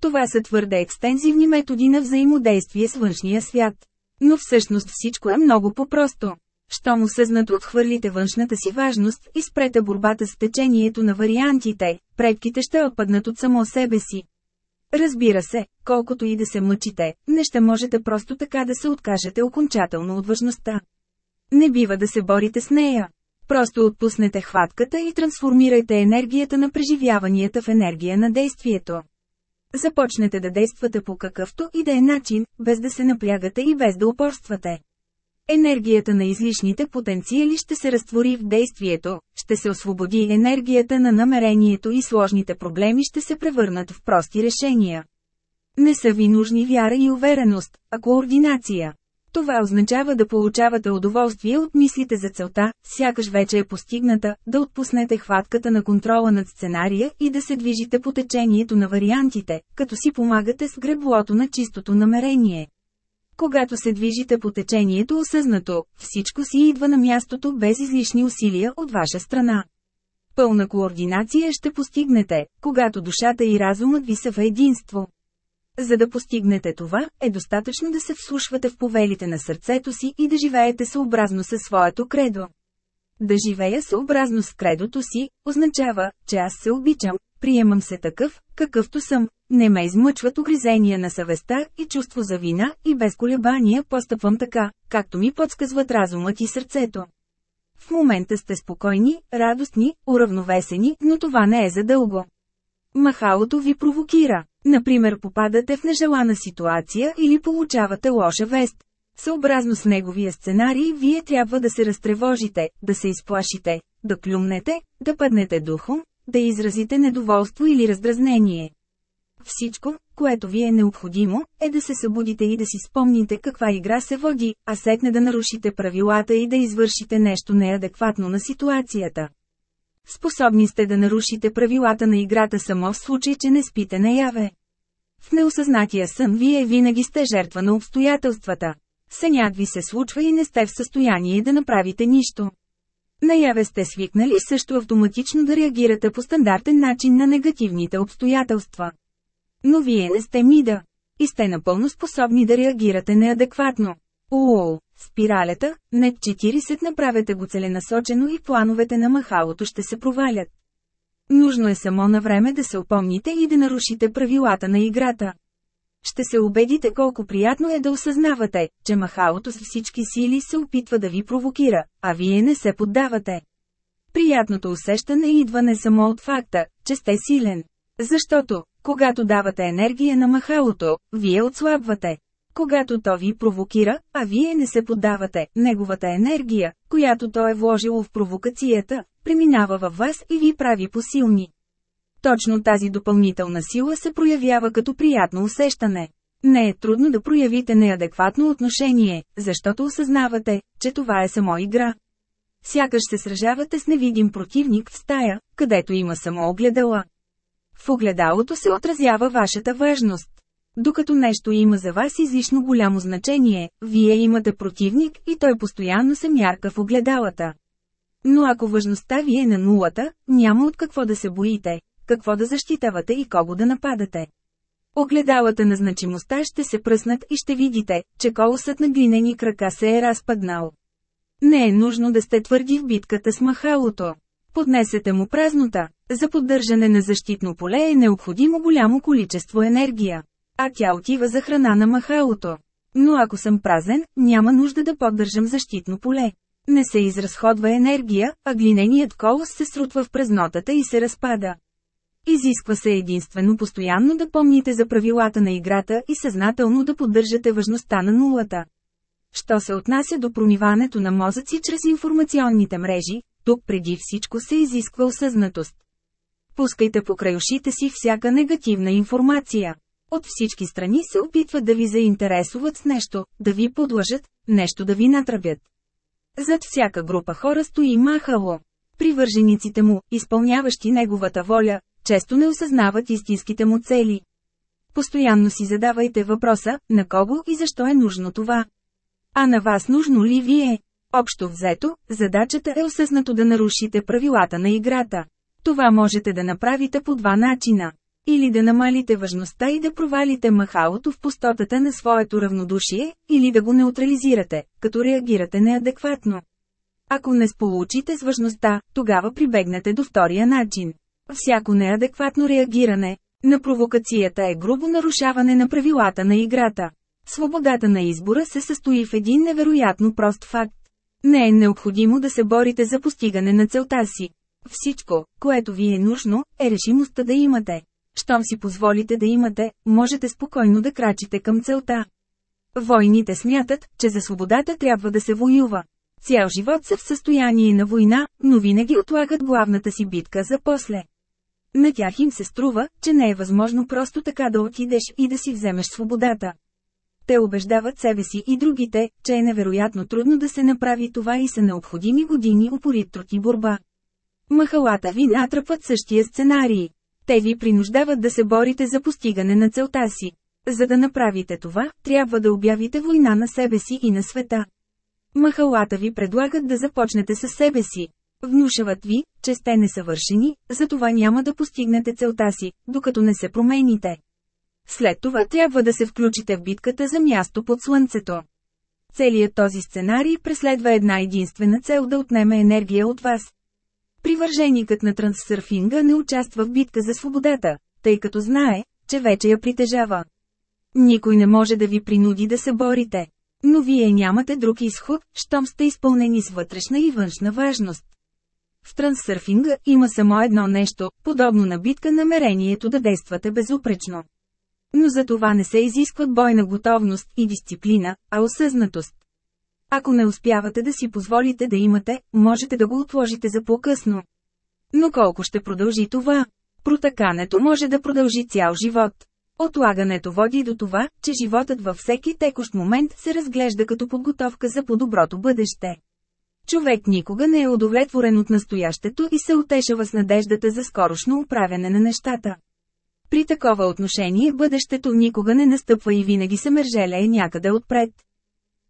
Това са твърде екстензивни методи на взаимодействие с външния свят. Но всъщност всичко е много по-просто. Щом осъзнато отхвърлите външната си важност и спрете борбата с течението на вариантите, предките ще отпаднат от само себе си. Разбира се, колкото и да се мъчите, не ще можете просто така да се откажете окончателно от важността. Не бива да се борите с нея. Просто отпуснете хватката и трансформирайте енергията на преживяванията в енергия на действието. Започнете да действате по какъвто и да е начин, без да се напрягате и без да упорствате. Енергията на излишните потенциали ще се разтвори в действието, ще се освободи енергията на намерението и сложните проблеми ще се превърнат в прости решения. Не са ви нужни вяра и увереност, а координация. Това означава да получавате удоволствие от мислите за целта, сякаш вече е постигната, да отпуснете хватката на контрола над сценария и да се движите по течението на вариантите, като си помагате с греблото на чистото намерение. Когато се движите по течението осъзнато, всичко си идва на мястото без излишни усилия от ваша страна. Пълна координация ще постигнете, когато душата и разумът ви са в единство. За да постигнете това, е достатъчно да се вслушвате в повелите на сърцето си и да живеете съобразно със своето кредо. Да живея съобразно с кредото си, означава, че аз се обичам, приемам се такъв, какъвто съм, не ме измъчват огризения на съвестта и чувство за вина и без колебания постъпвам така, както ми подсказват разумът и сърцето. В момента сте спокойни, радостни, уравновесени, но това не е задълго. Махалото ви провокира. Например попадате в нежелана ситуация или получавате лоша вест. Съобразно с неговия сценарий вие трябва да се разтревожите, да се изплашите, да клюмнете, да паднете духом, да изразите недоволство или раздразнение. Всичко, което ви е необходимо, е да се събудите и да си спомните каква игра се води, а сетне да нарушите правилата и да извършите нещо неадекватно на ситуацията. Способни сте да нарушите правилата на играта само в случай, че не спите наяве. В неосъзнатия сън вие винаги сте жертва на обстоятелствата. Сънят ви се случва и не сте в състояние да направите нищо. Наяве сте свикнали също автоматично да реагирате по стандартен начин на негативните обстоятелства. Но вие не сте мида. И сте напълно способни да реагирате неадекватно. Уоу, спиралята, не 40 направете го целенасочено и плановете на махалото ще се провалят. Нужно е само на време да се опомните и да нарушите правилата на играта. Ще се убедите колко приятно е да осъзнавате, че махалото с всички сили се опитва да ви провокира, а вие не се поддавате. Приятното усещане идва не само от факта, че сте силен. Защото, когато давате енергия на махалото, вие отслабвате. Когато то ви провокира, а вие не се поддавате, неговата енергия, която то е вложило в провокацията, преминава във вас и ви прави посилни. Точно тази допълнителна сила се проявява като приятно усещане. Не е трудно да проявите неадекватно отношение, защото осъзнавате, че това е само игра. Сякаш се сражавате с невидим противник в стая, където има само огледала. В огледалото се отразява вашата важност. Докато нещо има за вас излишно голямо значение, вие имате противник и той постоянно се мярка в огледалата. Но ако важността ви е на нулата, няма от какво да се боите, какво да защитавате и кого да нападате. Огледалата на значимостта ще се пръснат и ще видите, че колосът на глинени крака се е разпаднал. Не е нужно да сте твърди в битката с махалото. Поднесете му празнота. За поддържане на защитно поле е необходимо голямо количество енергия. А тя отива за храна на махалото. Но ако съм празен, няма нужда да поддържам защитно поле. Не се изразходва енергия, а глиненият колос се срутва в празнотата и се разпада. Изисква се единствено постоянно да помните за правилата на играта и съзнателно да поддържате важността на нулата. Що се отнася до промиването на мозъци чрез информационните мрежи, тук преди всичко се изисква осъзнатост. Пускайте покрай ушите си всяка негативна информация. От всички страни се опитват да ви заинтересуват с нещо, да ви подлъжат, нещо да ви натръбят. Зад всяка група хора стои махало. Привържениците му, изпълняващи неговата воля, често не осъзнават истинските му цели. Постоянно си задавайте въпроса, на кого и защо е нужно това. А на вас нужно ли ви е? Общо взето, задачата е осъзнато да нарушите правилата на играта. Това можете да направите по два начина. Или да намалите важността и да провалите махалото в пустотата на своето равнодушие, или да го неутрализирате, като реагирате неадекватно. Ако не сполучите с важността, тогава прибегнете до втория начин. Всяко неадекватно реагиране на провокацията е грубо нарушаване на правилата на играта. Свободата на избора се състои в един невероятно прост факт. Не е необходимо да се борите за постигане на целта си. Всичко, което ви е нужно, е решимостта да имате. Щом си позволите да имате, можете спокойно да крачите към целта. Войните смятат, че за свободата трябва да се воюва. Цял живот са в състояние на война, но винаги отлагат главната си битка за после. На тях им се струва, че не е възможно просто така да отидеш и да си вземеш свободата. Те убеждават себе си и другите, че е невероятно трудно да се направи това и са необходими години упорит труд и борба. Махалата ви натръпват същия сценарий. Те ви принуждават да се борите за постигане на целта си. За да направите това, трябва да обявите война на себе си и на света. Махалата ви предлагат да започнете със себе си. Внушават ви, че сте несъвършени, затова няма да постигнете целта си, докато не се промените. След това трябва да се включите в битката за място под слънцето. Целият този сценарий преследва една единствена цел да отнеме енергия от вас. Привърженикът на трансърфинга не участва в битка за свободата, тъй като знае, че вече я притежава. Никой не може да ви принуди да се борите. Но вие нямате друг изход, щом сте изпълнени с вътрешна и външна важност. В трансърфинга има само едно нещо, подобно на битка намерението да действате безупречно. Но за това не се изискват бойна готовност и дисциплина, а осъзнатост. Ако не успявате да си позволите да имате, можете да го отложите за по-късно. Но колко ще продължи това? Протакането може да продължи цял живот. Отлагането води до това, че животът във всеки текущ момент се разглежда като подготовка за по-доброто бъдеще. Човек никога не е удовлетворен от настоящето и се утешава с надеждата за скорошно управяне на нещата. При такова отношение бъдещето никога не настъпва и винаги се мържелее някъде отпред.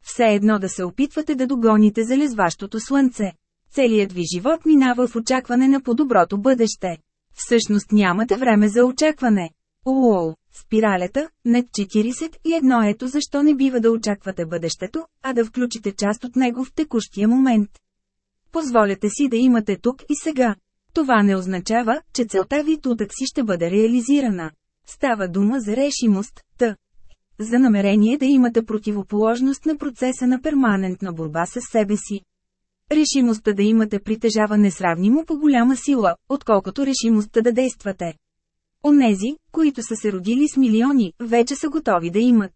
Все едно да се опитвате да догоните залезващото слънце. Целият ви живот минава в очакване на по-доброто бъдеще. Всъщност нямате време за очакване. Уоу, спиралята, нет 41 ето защо не бива да очаквате бъдещето, а да включите част от него в текущия момент. Позволете си да имате тук и сега. Това не означава, че целта ви тутък си ще бъде реализирана. Става дума за решимост, т. За намерение да имате противоположност на процеса на перманентна борба с себе си. Решимостта да имате притежава несравнимо по-голяма сила, отколкото решимостта да действате. Онези, които са се родили с милиони, вече са готови да имат.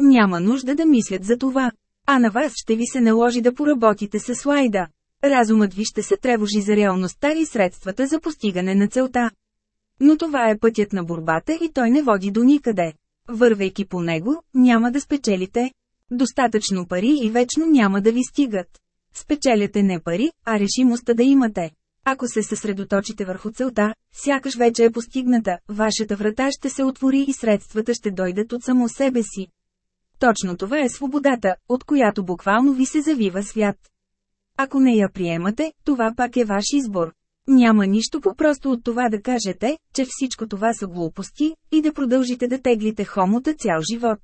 Няма нужда да мислят за това. А на вас ще ви се наложи да поработите с слайда. Разумът ви ще се тревожи за реалността и средствата за постигане на целта. Но това е пътят на борбата и той не води до никъде. Вървейки по него, няма да спечелите. Достатъчно пари и вечно няма да ви стигат. Спечеляте не пари, а решимостта да имате. Ако се съсредоточите върху целта, сякаш вече е постигната, вашата врата ще се отвори и средствата ще дойдат от само себе си. Точно това е свободата, от която буквално ви се завива свят. Ако не я приемате, това пак е ваш избор. Няма нищо по-просто от това да кажете, че всичко това са глупости, и да продължите да теглите хомота цял живот.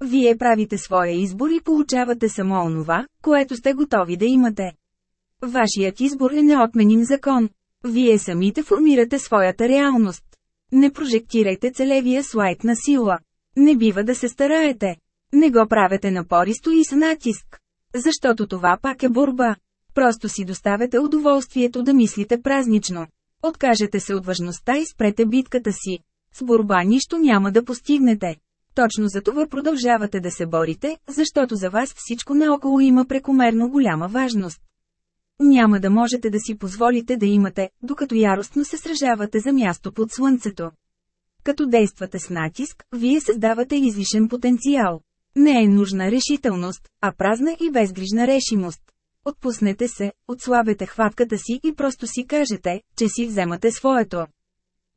Вие правите своя избор и получавате само онова, което сте готови да имате. Вашият избор е неотменим закон. Вие самите формирате своята реалност. Не прожектирайте целевия слайд на сила. Не бива да се стараете. Не го правете напористо и с натиск. Защото това пак е борба. Просто си доставете удоволствието да мислите празнично. Откажете се от важността и спрете битката си. С борба нищо няма да постигнете. Точно за това продължавате да се борите, защото за вас всичко наоколо има прекомерно голяма важност. Няма да можете да си позволите да имате, докато яростно се сражавате за място под слънцето. Като действате с натиск, вие създавате излишен потенциал. Не е нужна решителност, а празна и безгрижна решимост. Отпуснете се, отслабете хватката си и просто си кажете, че си вземате своето.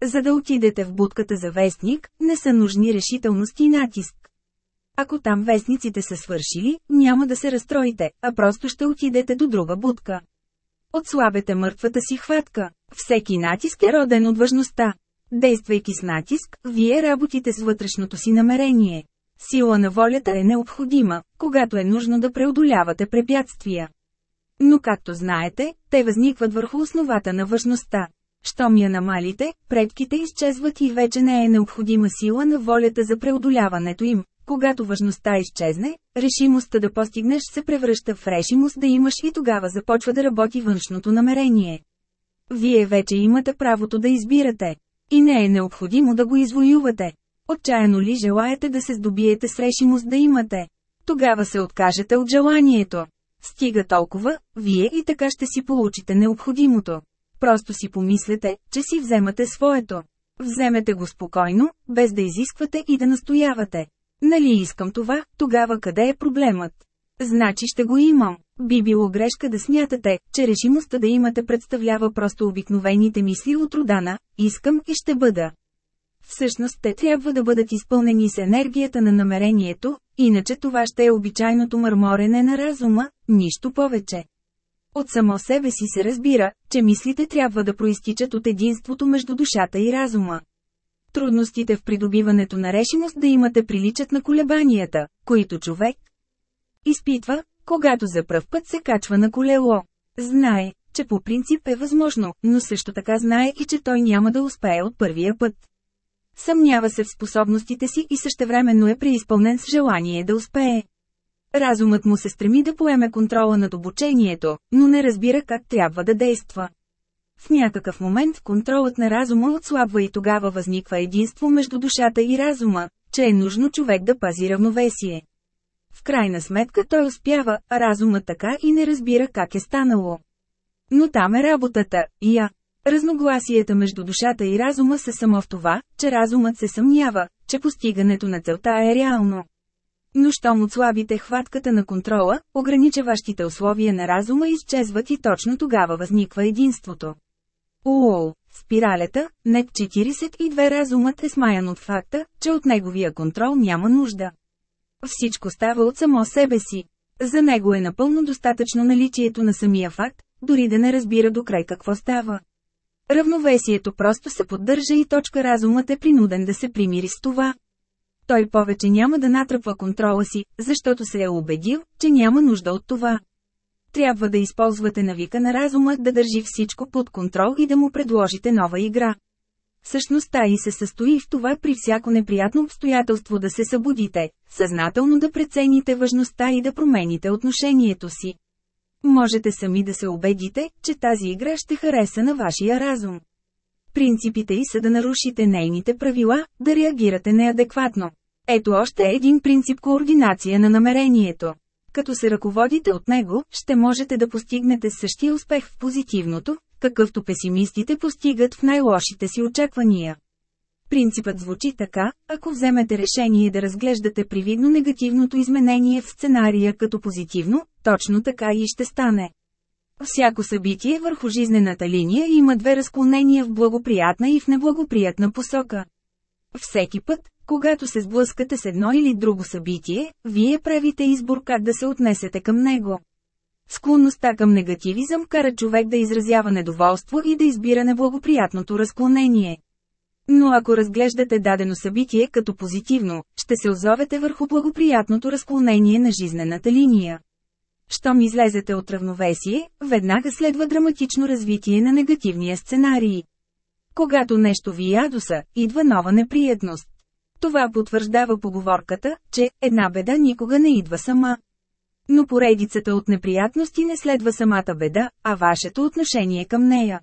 За да отидете в будката за вестник, не са нужни решителност и натиск. Ако там вестниците са свършили, няма да се разстроите, а просто ще отидете до друга будка. Отслабете мъртвата си хватка. Всеки натиск е роден от важността. Действайки с натиск, вие работите с вътрешното си намерение. Сила на волята е необходима, когато е нужно да преодолявате препятствия. Но както знаете, те възникват върху основата на важността. Щом я намалите, предките изчезват и вече не е необходима сила на волята за преодоляването им. Когато важността изчезне, решимостта да постигнеш се превръща в решимост да имаш и тогава започва да работи външното намерение. Вие вече имате правото да избирате. И не е необходимо да го извоювате. Отчаяно ли желаете да се здобиете с решимост да имате? Тогава се откажете от желанието. Стига толкова, вие и така ще си получите необходимото. Просто си помислете, че си вземате своето. Вземете го спокойно, без да изисквате и да настоявате. Нали искам това, тогава къде е проблемът? Значи ще го имам. Би било грешка да смятате, че решимостта да имате представлява просто обикновените мисли от родана, искам и ще бъда. Всъщност те трябва да бъдат изпълнени с енергията на намерението, иначе това ще е обичайното мърморене на разума, нищо повече. От само себе си се разбира, че мислите трябва да проистичат от единството между душата и разума. Трудностите в придобиването на решимост да имате приличат на колебанията, които човек изпитва, когато за пръв път се качва на колело. Знае, че по принцип е възможно, но също така знае и че той няма да успее от първия път. Съмнява се в способностите си и същевременно е преизпълнен с желание да успее. Разумът му се стреми да поеме контрола над обучението, но не разбира как трябва да действа. В някакъв момент контролът на разума отслабва и тогава възниква единство между душата и разума, че е нужно човек да пази равновесие. В крайна сметка той успява, а разумът така и не разбира как е станало. Но там е работата, я. Разногласията между душата и разума са само в това, че разумът се съмнява, че постигането на целта е реално. Но щом отслабите хватката на контрола, ограничаващите условия на разума изчезват и точно тогава възниква единството. Уоу, спиралята, НЕК 42 разумът е смаян от факта, че от неговия контрол няма нужда. Всичко става от само себе си. За него е напълно достатъчно наличието на самия факт, дори да не разбира до край какво става. Равновесието просто се поддържа и точка разумът е принуден да се примири с това. Той повече няма да натръпва контрола си, защото се е убедил, че няма нужда от това. Трябва да използвате навика на разума да държи всичко под контрол и да му предложите нова игра. Същността и се състои в това при всяко неприятно обстоятелство да се събудите, съзнателно да прецените важността и да промените отношението си. Можете сами да се убедите, че тази игра ще хареса на вашия разум. Принципите й са да нарушите нейните правила, да реагирате неадекватно. Ето още един принцип координация на намерението. Като се ръководите от него, ще можете да постигнете същия успех в позитивното, какъвто песимистите постигат в най-лошите си очаквания. Принципът звучи така, ако вземете решение да разглеждате привидно негативното изменение в сценария като позитивно, точно така и ще стане. Всяко събитие върху жизнената линия има две разклонения в благоприятна и в неблагоприятна посока. Всеки път, когато се сблъскате с едно или друго събитие, вие правите избор как да се отнесете към него. Склонността към негативизъм кара човек да изразява недоволство и да избира неблагоприятното разклонение. Но ако разглеждате дадено събитие като позитивно, ще се озовете върху благоприятното разклонение на жизнената линия. Щом излезете от равновесие, веднага следва драматично развитие на негативния сценарий. Когато нещо ви ядоса, идва нова неприятност. Това потвърждава поговорката, че една беда никога не идва сама. Но поредицата от неприятности не следва самата беда, а вашето отношение към нея.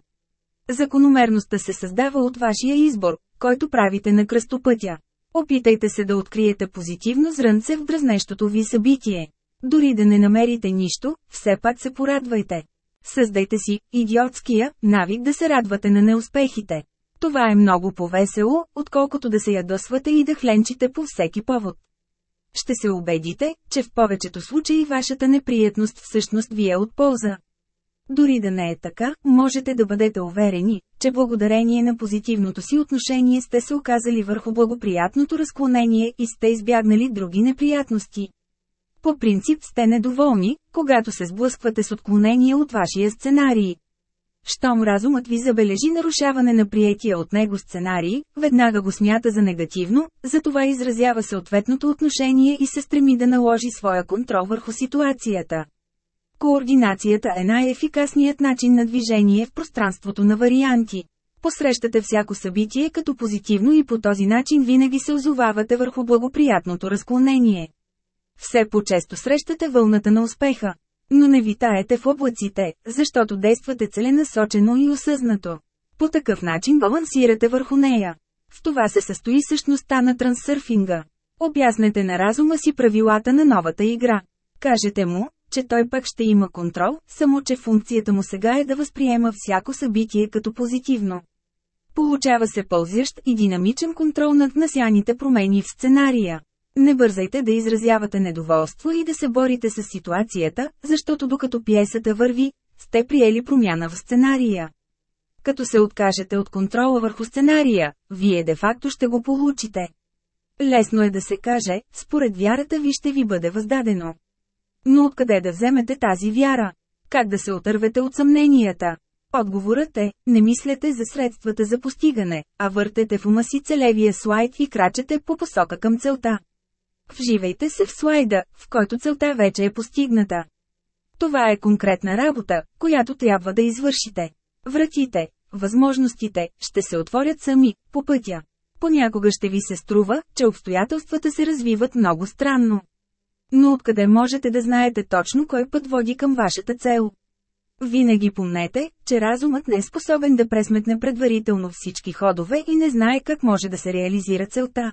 Закономерността се създава от вашия избор, който правите на кръстопътя. Опитайте се да откриете позитивно зрънце в дразнещото ви събитие. Дори да не намерите нищо, все пак се порадвайте. Създайте си, идиотския, навик да се радвате на неуспехите. Това е много повесело, отколкото да се ядосвате и да хленчите по всеки повод. Ще се убедите, че в повечето случаи вашата неприятност всъщност ви е от полза. Дори да не е така, можете да бъдете уверени, че благодарение на позитивното си отношение сте се оказали върху благоприятното разклонение и сте избягнали други неприятности. По принцип сте недоволни, когато се сблъсквате с отклонение от вашия сценарий. Щом разумът ви забележи нарушаване на приятия от него сценарий, веднага го смята за негативно, затова изразява съответното отношение и се стреми да наложи своя контрол върху ситуацията. Координацията е най-ефикасният начин на движение в пространството на варианти. Посрещате всяко събитие като позитивно и по този начин винаги се озовавате върху благоприятното разклонение. Все по-често срещате вълната на успеха. Но не витаете в облаците, защото действате целенасочено и осъзнато. По такъв начин балансирате върху нея. В това се състои същността на трансърфинга. Обяснете на разума си правилата на новата игра. Кажете му, че той пък ще има контрол, само че функцията му сега е да възприема всяко събитие като позитивно. Получава се пълзящ и динамичен контрол над внасяните промени в сценария. Не бързайте да изразявате недоволство и да се борите с ситуацията, защото докато пиесата върви, сте приели промяна в сценария. Като се откажете от контрола върху сценария, вие де-факто ще го получите. Лесно е да се каже, според вярата ви ще ви бъде въздадено. Но откъде да вземете тази вяра? Как да се отървете от съмненията? Отговорът е, не мислете за средствата за постигане, а въртете в ума си целевия слайд и крачете по посока към целта. Вживайте се в слайда, в който целта вече е постигната. Това е конкретна работа, която трябва да извършите. Вратите, възможностите, ще се отворят сами, по пътя. Понякога ще ви се струва, че обстоятелствата се развиват много странно. Но откъде можете да знаете точно кой път води към вашата цел? Винаги помнете, че разумът не е способен да пресметне предварително всички ходове и не знае как може да се реализира целта.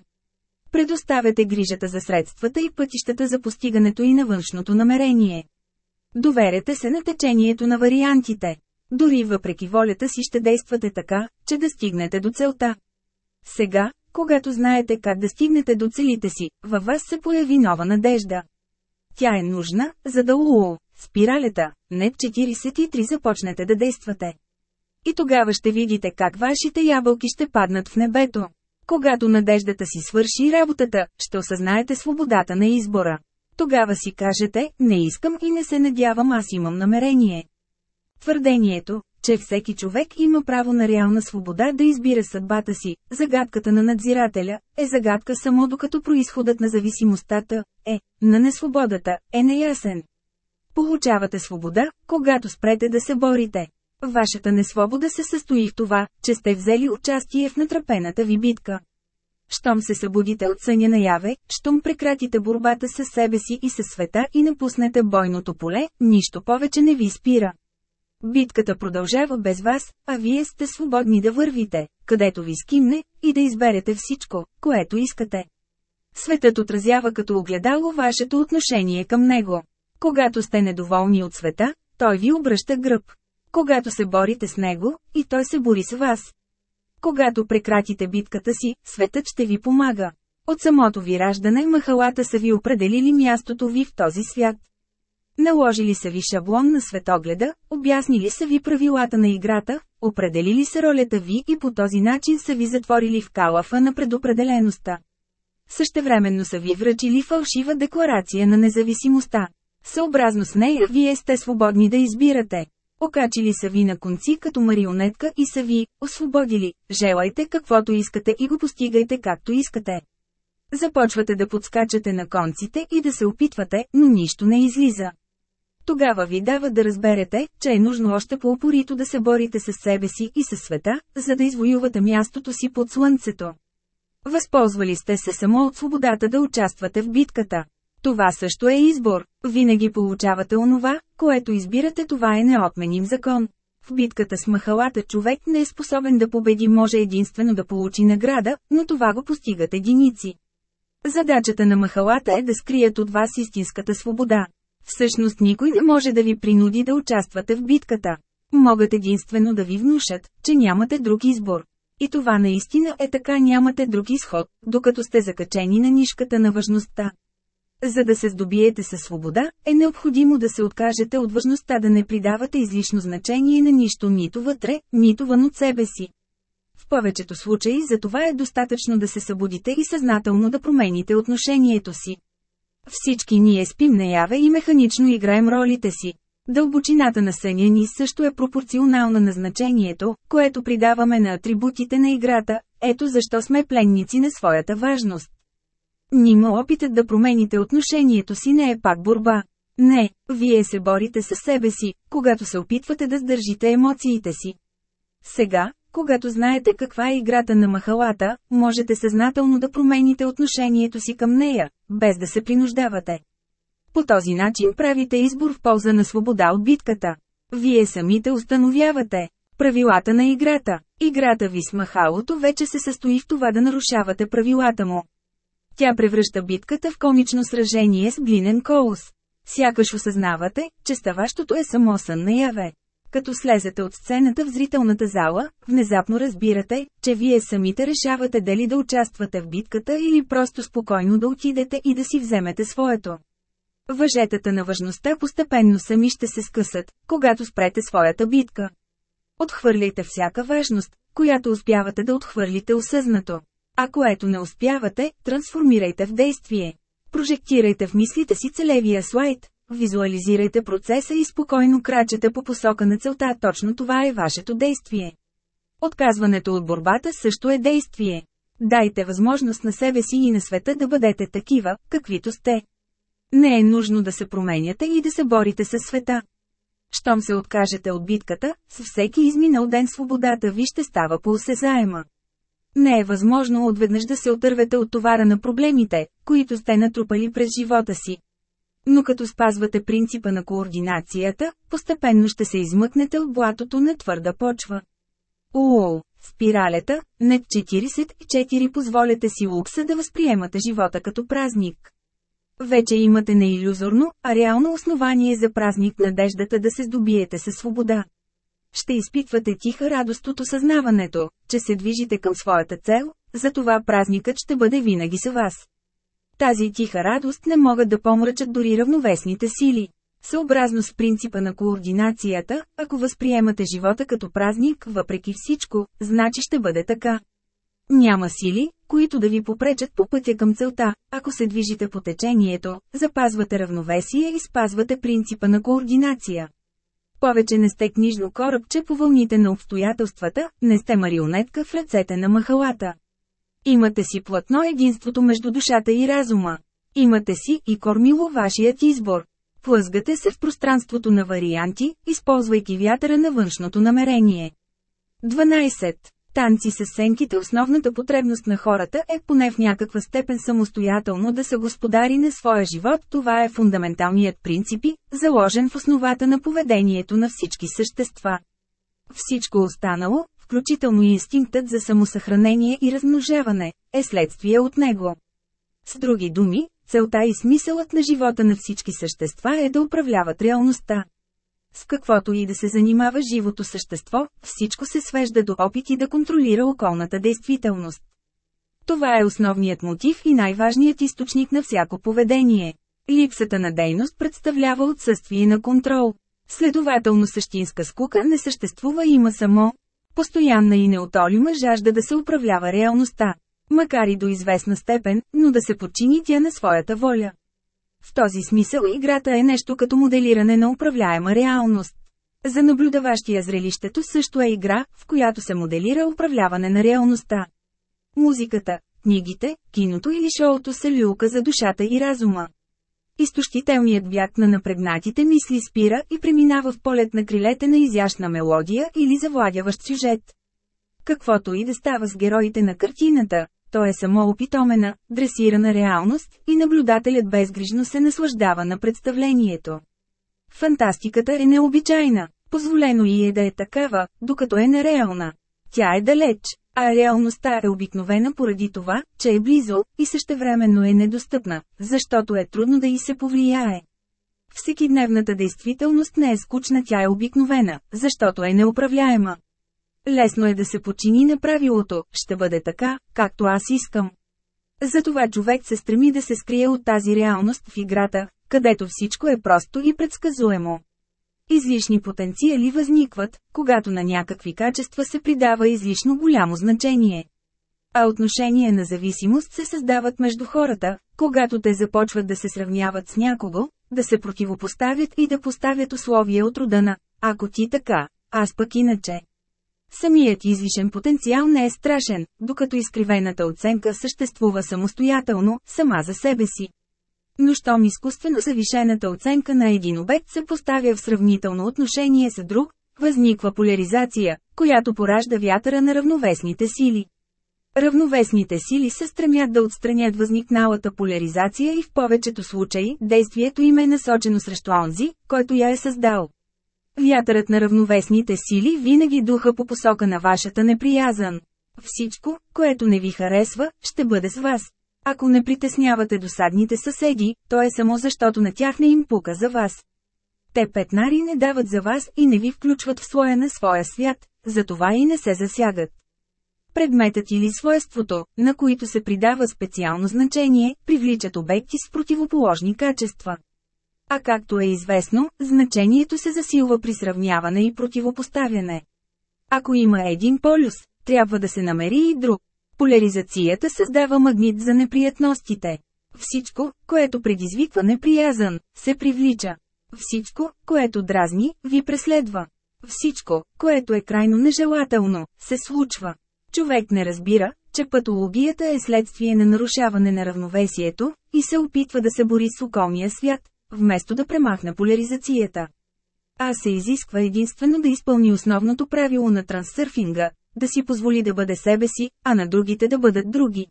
Предоставяте грижата за средствата и пътищата за постигането и на външното намерение. Доверете се на течението на вариантите. Дори въпреки волята си ще действате така, че да стигнете до целта. Сега, когато знаете как да стигнете до целите си, във вас се появи нова надежда. Тя е нужна, за да УУ, спиралята, не 43 започнете да действате. И тогава ще видите как вашите ябълки ще паднат в небето. Когато надеждата си свърши работата, ще осъзнаете свободата на избора. Тогава си кажете, не искам и не се надявам аз имам намерение. Твърдението, че всеки човек има право на реална свобода да избира съдбата си, загадката на надзирателя, е загадка само докато происходът на зависимостта е, на несвободата, е неясен. Получавате свобода, когато спрете да се борите. Вашата несвобода се състои в това, че сте взели участие в натрапената ви битка. Щом се събудите от съня наяве, щом прекратите борбата с себе си и със света и напуснете бойното поле, нищо повече не ви спира. Битката продължава без вас, а вие сте свободни да вървите, където ви скимне, и да изберете всичко, което искате. Светът отразява като огледало вашето отношение към него. Когато сте недоволни от света, той ви обръща гръб. Когато се борите с него, и той се бори с вас. Когато прекратите битката си, светът ще ви помага. От самото ви раждане махалата са ви определили мястото ви в този свят. Наложили са ви шаблон на светогледа, обяснили са ви правилата на играта, определили са ролята ви и по този начин са ви затворили в калафа на предопределеността. Същевременно са ви връчили фалшива декларация на независимостта. Съобразно с нея вие сте свободни да избирате. Окачили са ви на конци като марионетка и са ви освободили. Желайте каквото искате и го постигайте както искате. Започвате да подскачате на конците и да се опитвате, но нищо не излиза. Тогава ви дава да разберете, че е нужно още по-упорито да се борите с себе си и със света, за да извоювате мястото си под слънцето. Възползвали сте се само от свободата да участвате в битката. Това също е избор. Винаги получавате онова, което избирате това е неотменим закон. В битката с махалата човек не е способен да победи може единствено да получи награда, но това го постигат единици. Задачата на махалата е да скрият от вас истинската свобода. Всъщност никой не може да ви принуди да участвате в битката. Могат единствено да ви внушат, че нямате друг избор. И това наистина е така нямате друг изход, докато сте закачени на нишката на важността. За да се здобиете със свобода, е необходимо да се откажете от важността да не придавате излишно значение на нищо нито вътре, нито вън от себе си. В повечето случаи за това е достатъчно да се събудите и съзнателно да промените отношението си. Всички ние спим наяве и механично играем ролите си. Дълбочината на съня ни също е пропорционална на значението, което придаваме на атрибутите на играта, ето защо сме пленници на своята важност. Нима опитът да промените отношението си не е пак борба. Не, вие се борите със себе си, когато се опитвате да сдържите емоциите си. Сега, когато знаете каква е играта на махалата, можете съзнателно да промените отношението си към нея, без да се принуждавате. По този начин правите избор в полза на свобода от битката. Вие самите установявате правилата на играта. Играта ви с махалото вече се състои в това да нарушавате правилата му. Тя превръща битката в комично сражение с глинен колос. Сякаш осъзнавате, че ставащото е само сън наяве. Като слезете от сцената в зрителната зала, внезапно разбирате, че вие самите решавате дали да участвате в битката или просто спокойно да отидете и да си вземете своето. Въжетата на важността постепенно сами ще се скъсат, когато спрете своята битка. Отхвърляйте всяка важност, която успявате да отхвърлите осъзнато. А което не успявате, трансформирайте в действие. Прожектирайте в мислите си целевия слайд, визуализирайте процеса и спокойно крачете по посока на целта. Точно това е вашето действие. Отказването от борбата също е действие. Дайте възможност на себе си и на света да бъдете такива, каквито сте. Не е нужно да се променяте и да се борите с света. Щом се откажете от битката, с всеки изминал ден свободата ви ще става по-осезаема. Не е възможно отведнъж да се отървете от товара на проблемите, които сте натрупали през живота си. Но като спазвате принципа на координацията, постепенно ще се измъкнете от блатото на твърда почва. Уоу, спиралета, нет 44 позволете си лукса да възприемате живота като празник. Вече имате не иллюзорно, а реално основание за празник надеждата да се здобиете със свобода. Ще изпитвате тиха радост от осъзнаването, че се движите към своята цел, затова празникът ще бъде винаги с вас. Тази тиха радост не могат да помрачат дори равновесните сили. Съобразно с принципа на координацията, ако възприемате живота като празник въпреки всичко, значи ще бъде така. Няма сили, които да ви попречат по пътя към целта, ако се движите по течението, запазвате равновесие и спазвате принципа на координация. Повече не сте книжно корабче по вълните на обстоятелствата, не сте марионетка в ръцете на махалата. Имате си платно единството между душата и разума. Имате си и кормило вашият избор. Плъзгате се в пространството на варианти, използвайки вятъра на външното намерение. 12. Танци с сенките Основната потребност на хората е поне в някаква степен самостоятелно да са господари на своя живот. Това е фундаменталният принципи, заложен в основата на поведението на всички същества. Всичко останало, включително и инстинктът за самосъхранение и размножаване, е следствие от него. С други думи, целта и смисълът на живота на всички същества е да управляват реалността. С каквото и да се занимава живото същество, всичко се свежда до опити да контролира околната действителност. Това е основният мотив и най-важният източник на всяко поведение. Липсата на дейност представлява отсъствие на контрол. Следователно същинска скука не съществува има само постоянна и неотолима жажда да се управлява реалността. Макар и до известна степен, но да се подчини тя на своята воля. В този смисъл играта е нещо като моделиране на управляема реалност. За наблюдаващия зрелището също е игра, в която се моделира управляване на реалността. Музиката, книгите, киното или шоуто са люлка за душата и разума. Изтощителният бяг на напрегнатите мисли спира и преминава в полет на крилете на изящна мелодия или завладяващ сюжет. Каквото и да става с героите на картината, то е само опитомена, дресирана реалност, и наблюдателят безгрижно се наслаждава на представлението. Фантастиката е необичайна, позволено и е да е такава, докато е нереална. Тя е далеч, а реалността е обикновена поради това, че е близо, и същевременно е недостъпна, защото е трудно да й се повлияе. Всекидневната действителност не е скучна, тя е обикновена, защото е неуправляема. Лесно е да се почини на правилото, ще бъде така, както аз искам. Затова човек се стреми да се скрие от тази реалност в играта, където всичко е просто и предсказуемо. Излишни потенциали възникват, когато на някакви качества се придава излишно голямо значение. А отношения на зависимост се създават между хората, когато те започват да се сравняват с някого, да се противопоставят и да поставят условия от рода на «ако ти така, аз пък иначе». Самият излишен потенциал не е страшен, докато изкривената оценка съществува самостоятелно, сама за себе си. Но щом изкуствено завишената оценка на един обект се поставя в сравнително отношение с друг, възниква поляризация, която поражда вятъра на равновесните сили. Равновесните сили се стремят да отстранят възникналата поляризация и в повечето случаи действието им е насочено срещу онзи, който я е създал. Вятърът на равновесните сили винаги духа по посока на вашата неприязан. Всичко, което не ви харесва, ще бъде с вас. Ако не притеснявате досадните съседи, то е само защото на тях не им пука за вас. Те петнари не дават за вас и не ви включват в слоя на своя свят, затова и не се засягат. Предметът или свойството, на които се придава специално значение, привличат обекти с противоположни качества. А както е известно, значението се засилва при сравняване и противопоставяне. Ако има един полюс, трябва да се намери и друг. Поляризацията създава магнит за неприятностите. Всичко, което предизвиква неприязън, се привлича. Всичко, което дразни, ви преследва. Всичко, което е крайно нежелателно, се случва. Човек не разбира, че патологията е следствие на нарушаване на равновесието, и се опитва да се бори с околния свят, вместо да премахне поляризацията. А се изисква единствено да изпълни основното правило на трансърфинга, да си позволи да бъде себе си, а на другите да бъдат други.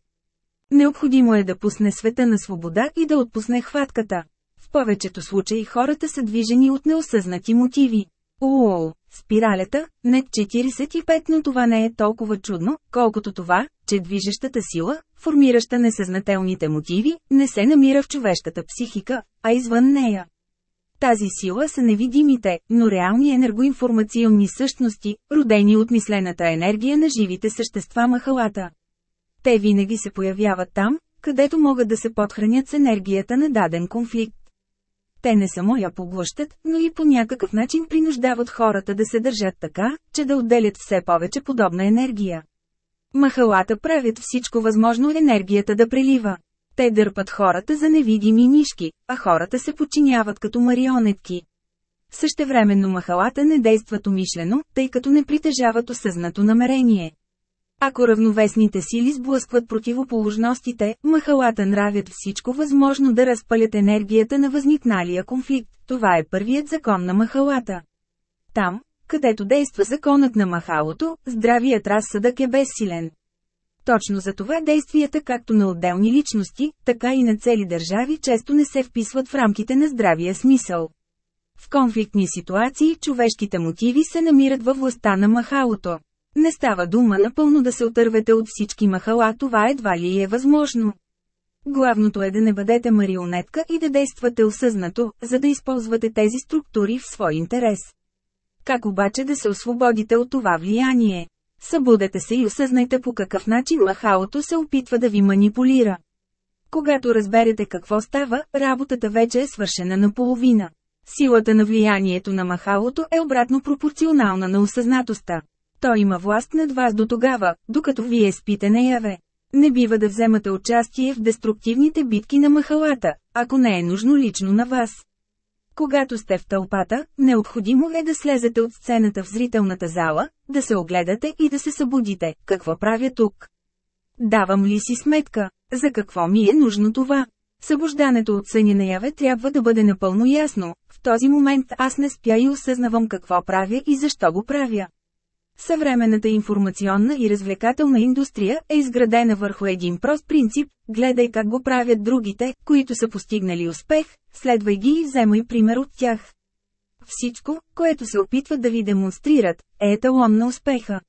Необходимо е да пусне света на свобода и да отпусне хватката. В повечето случаи хората са движени от неосъзнати мотиви. Уоу, спиралята, не 45, но това не е толкова чудно, колкото това, че движещата сила, формираща несъзнателните мотиви, не се намира в човешката психика, а извън нея. Тази сила са невидимите, но реални енергоинформационни същности, родени от мислената енергия на живите същества махалата. Те винаги се появяват там, където могат да се подхранят с енергията на даден конфликт. Те не само я поглъщат, но и по някакъв начин принуждават хората да се държат така, че да отделят все повече подобна енергия. Махалата правят всичко възможно енергията да прелива. Те дърпат хората за невидими нишки, а хората се подчиняват като марионетки. Същевременно махалата не действат умишлено, тъй като не притежават осъзнато намерение. Ако равновесните сили сблъскват противоположностите, махалата нравят всичко възможно да разпалят енергията на възникналия конфликт. Това е първият закон на махалата. Там, където действа законът на махалото, здравият разсъдък е безсилен. Точно за това действията както на отделни личности, така и на цели държави често не се вписват в рамките на здравия смисъл. В конфликтни ситуации човешките мотиви се намират във властта на махалото. Не става дума напълно да се отървете от всички махала, това едва ли е възможно. Главното е да не бъдете марионетка и да действате осъзнато, за да използвате тези структури в свой интерес. Как обаче да се освободите от това влияние? Събудете се и осъзнайте по какъв начин махалото се опитва да ви манипулира. Когато разберете какво става, работата вече е свършена наполовина. Силата на влиянието на махалото е обратно пропорционална на осъзнатостта. Той има власт над вас до тогава, докато вие спите наяве. Не бива да вземате участие в деструктивните битки на махалата, ако не е нужно лично на вас. Когато сте в тълпата, необходимо е да слезете от сцената в зрителната зала, да се огледате и да се събудите. Какво правя тук? Давам ли си сметка? За какво ми е нужно това? Събуждането от съня наяве трябва да бъде напълно ясно. В този момент аз не спя и осъзнавам какво правя и защо го правя. Съвременната информационна и развлекателна индустрия е изградена върху един прост принцип – гледай как го правят другите, които са постигнали успех, следвай ги и вземай пример от тях. Всичко, което се опитват да ви демонстрират, е еталон на успеха.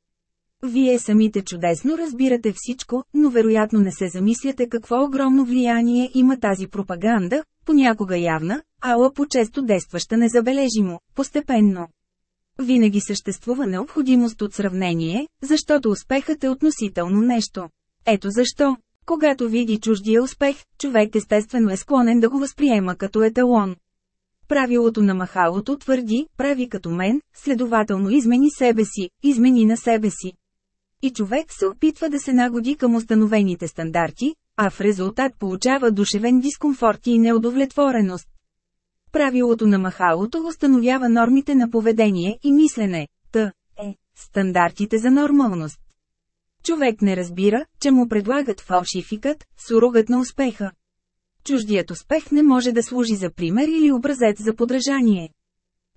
Вие самите чудесно разбирате всичко, но вероятно не се замисляте какво огромно влияние има тази пропаганда, понякога явна, ала по-често действаща незабележимо, постепенно. Винаги съществува необходимост от сравнение, защото успехът е относително нещо. Ето защо, когато види чуждия успех, човек естествено е склонен да го възприема като еталон. Правилото на махалото твърди, прави като мен, следователно измени себе си, измени на себе си. И човек се опитва да се нагоди към установените стандарти, а в резултат получава душевен дискомфорт и неудовлетвореност. Правилото на махалото установява нормите на поведение и мислене, т. е, стандартите за нормалност. Човек не разбира, че му предлагат фалшификът, суругът на успеха. Чуждият успех не може да служи за пример или образец за подражание.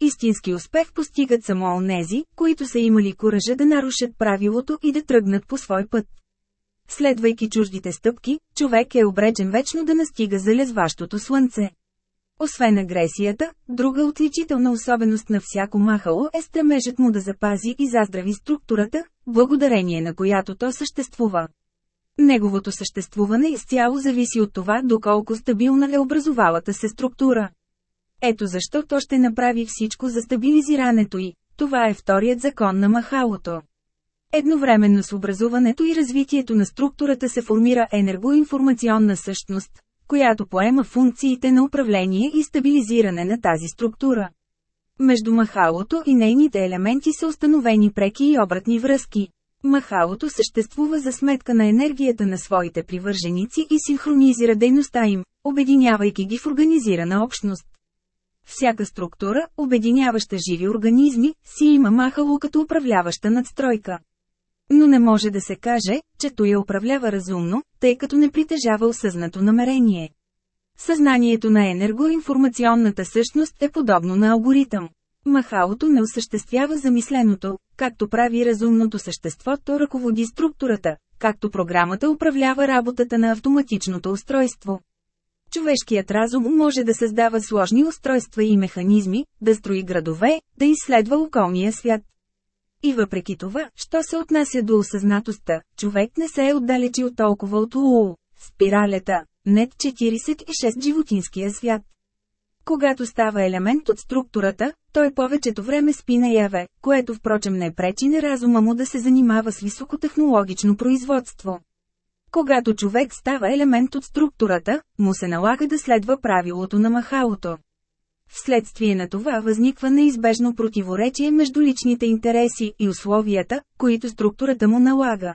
Истински успех постигат само онези, които са имали куража да нарушат правилото и да тръгнат по свой път. Следвайки чуждите стъпки, човек е обречен вечно да настига залезващото слънце. Освен агресията, друга отличителна особеност на всяко махало е стремежът му да запази и заздрави структурата, благодарение на която то съществува. Неговото съществуване изцяло зависи от това доколко стабилна е образовалата се структура. Ето защо то ще направи всичко за стабилизирането й. Това е вторият закон на махалото. Едновременно с образуването и развитието на структурата се формира енергоинформационна същност, която поема функциите на управление и стабилизиране на тази структура. Между махалото и нейните елементи са установени преки и обратни връзки. Махалото съществува за сметка на енергията на своите привърженици и синхронизира дейността им, обединявайки ги в организирана общност. Всяка структура, обединяваща живи организми, си има махало като управляваща надстройка. Но не може да се каже, че той я управлява разумно, тъй като не притежава осъзнато намерение. Съзнанието на енергоинформационната същност е подобно на алгоритъм. Махалото не осъществява замисленото, както прави разумното същество, то ръководи структурата, както програмата управлява работата на автоматичното устройство. Човешкият разум може да създава сложни устройства и механизми, да строи градове, да изследва околния свят. И въпреки това, що се отнася до осъзнатостта, човек не се е отдалечил толкова от УУ, спиралята, нет 46 животинския свят. Когато става елемент от структурата, той повечето време спи наяве, което впрочем не пречи на разума му да се занимава с високотехнологично производство. Когато човек става елемент от структурата, му се налага да следва правилото на махалото. Вследствие на това възниква неизбежно противоречие между личните интереси и условията, които структурата му налага.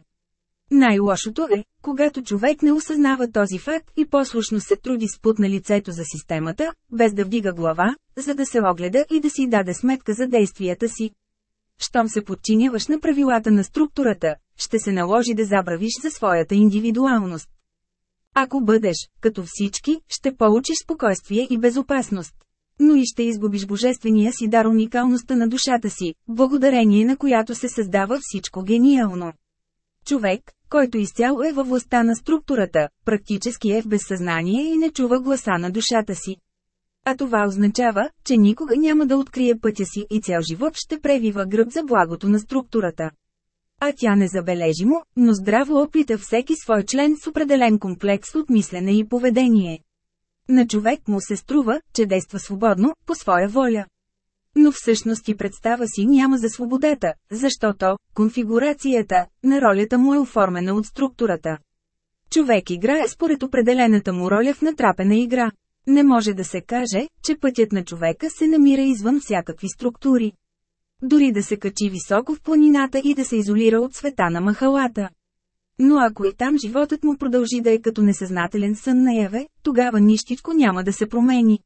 Най-лошото е, когато човек не осъзнава този факт и послушно се труди спутна лицето за системата, без да вдига глава, за да се огледа и да си даде сметка за действията си. Щом се подчиняваш на правилата на структурата, ще се наложи да забравиш за своята индивидуалност. Ако бъдеш, като всички, ще получиш спокойствие и безопасност. Но и ще изгубиш божествения си дар уникалността на душата си, благодарение на която се създава всичко гениално. Човек, който изцяло е във властта на структурата, практически е в безсъзнание и не чува гласа на душата си. А това означава, че никога няма да открие пътя си и цял живот ще превива гръб за благото на структурата. А тя незабележимо, но здраво опита всеки свой член с определен комплекс от мислене и поведение. На човек му се струва, че действа свободно, по своя воля. Но всъщност и представа си няма за свободата, защото конфигурацията на ролята му е оформена от структурата. Човек играе според определената му роля в натрапена игра. Не може да се каже, че пътят на човека се намира извън всякакви структури. Дори да се качи високо в планината и да се изолира от света на махалата. Но ако и там животът му продължи да е като несъзнателен сън наяве, тогава нищичко няма да се промени.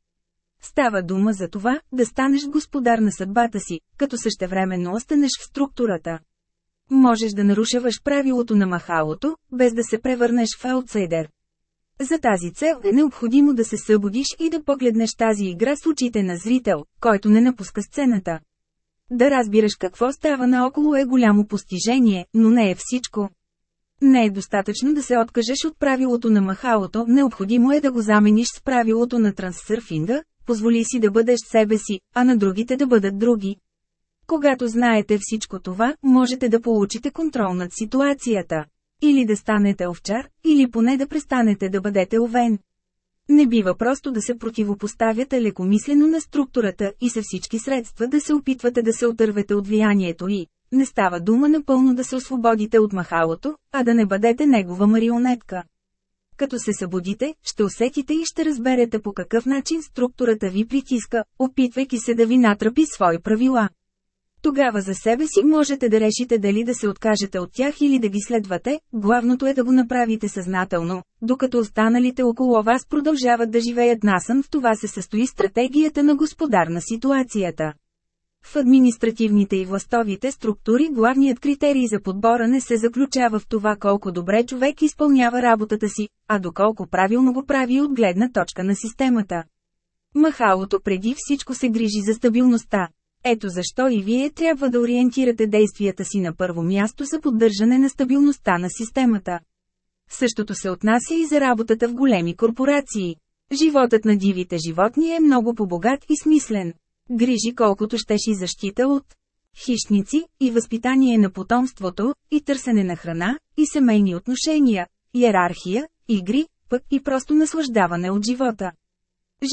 Става дума за това, да станеш господар на съдбата си, като същевременно останеш в структурата. Можеш да нарушаваш правилото на махалото, без да се превърнеш в аутсайдер. За тази цел е необходимо да се събудиш и да погледнеш тази игра с очите на зрител, който не напуска сцената. Да разбираш какво става наоколо е голямо постижение, но не е всичко. Не е достатъчно да се откажеш от правилото на махалото, необходимо е да го замениш с правилото на трансърфинга, позволи си да бъдеш себе си, а на другите да бъдат други. Когато знаете всичко това, можете да получите контрол над ситуацията. Или да станете овчар, или поне да престанете да бъдете овен. Не бива просто да се противопоставяте лекомислено на структурата и със всички средства да се опитвате да се отървете от влиянието и. Не става дума напълно да се освободите от махалото, а да не бъдете негова марионетка. Като се събудите, ще усетите и ще разберете по какъв начин структурата ви притиска, опитвайки се да ви натрапи свои правила. Тогава за себе си можете да решите дали да се откажете от тях или да ги следвате, главното е да го направите съзнателно, докато останалите около вас продължават да живеят насън в това се състои стратегията на господар на ситуацията. В административните и властовите структури главният критерий за подбора не се заключава в това колко добре човек изпълнява работата си, а доколко правилно го прави от гледна точка на системата. Махалото преди всичко се грижи за стабилността. Ето защо и вие трябва да ориентирате действията си на първо място за поддържане на стабилността на системата. Същото се отнася и за работата в големи корпорации. Животът на дивите животни е много по-богат и смислен. Грижи колкото щеш и защита от хищници, и възпитание на потомството, и търсене на храна, и семейни отношения, иерархия, игри, пък и просто наслаждаване от живота.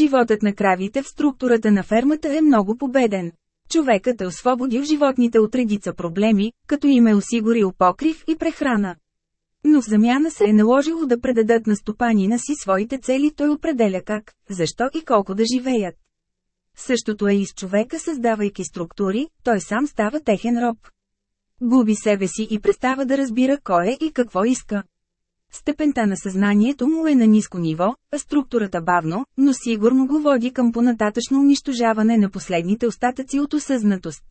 Животът на кравите в структурата на фермата е много победен. Човекът е освободил животните от редица проблеми, като им е осигурил покрив и прехрана. Но в замяна се е наложило да предадат на стопанина си своите цели, той определя как, защо и колко да живеят. Същото е и с човека създавайки структури, той сам става техен роб. Губи себе си и престава да разбира кой е и какво иска. Степента на съзнанието му е на ниско ниво, а структурата бавно, но сигурно го води към понататъчно унищожаване на последните остатъци от осъзнатост.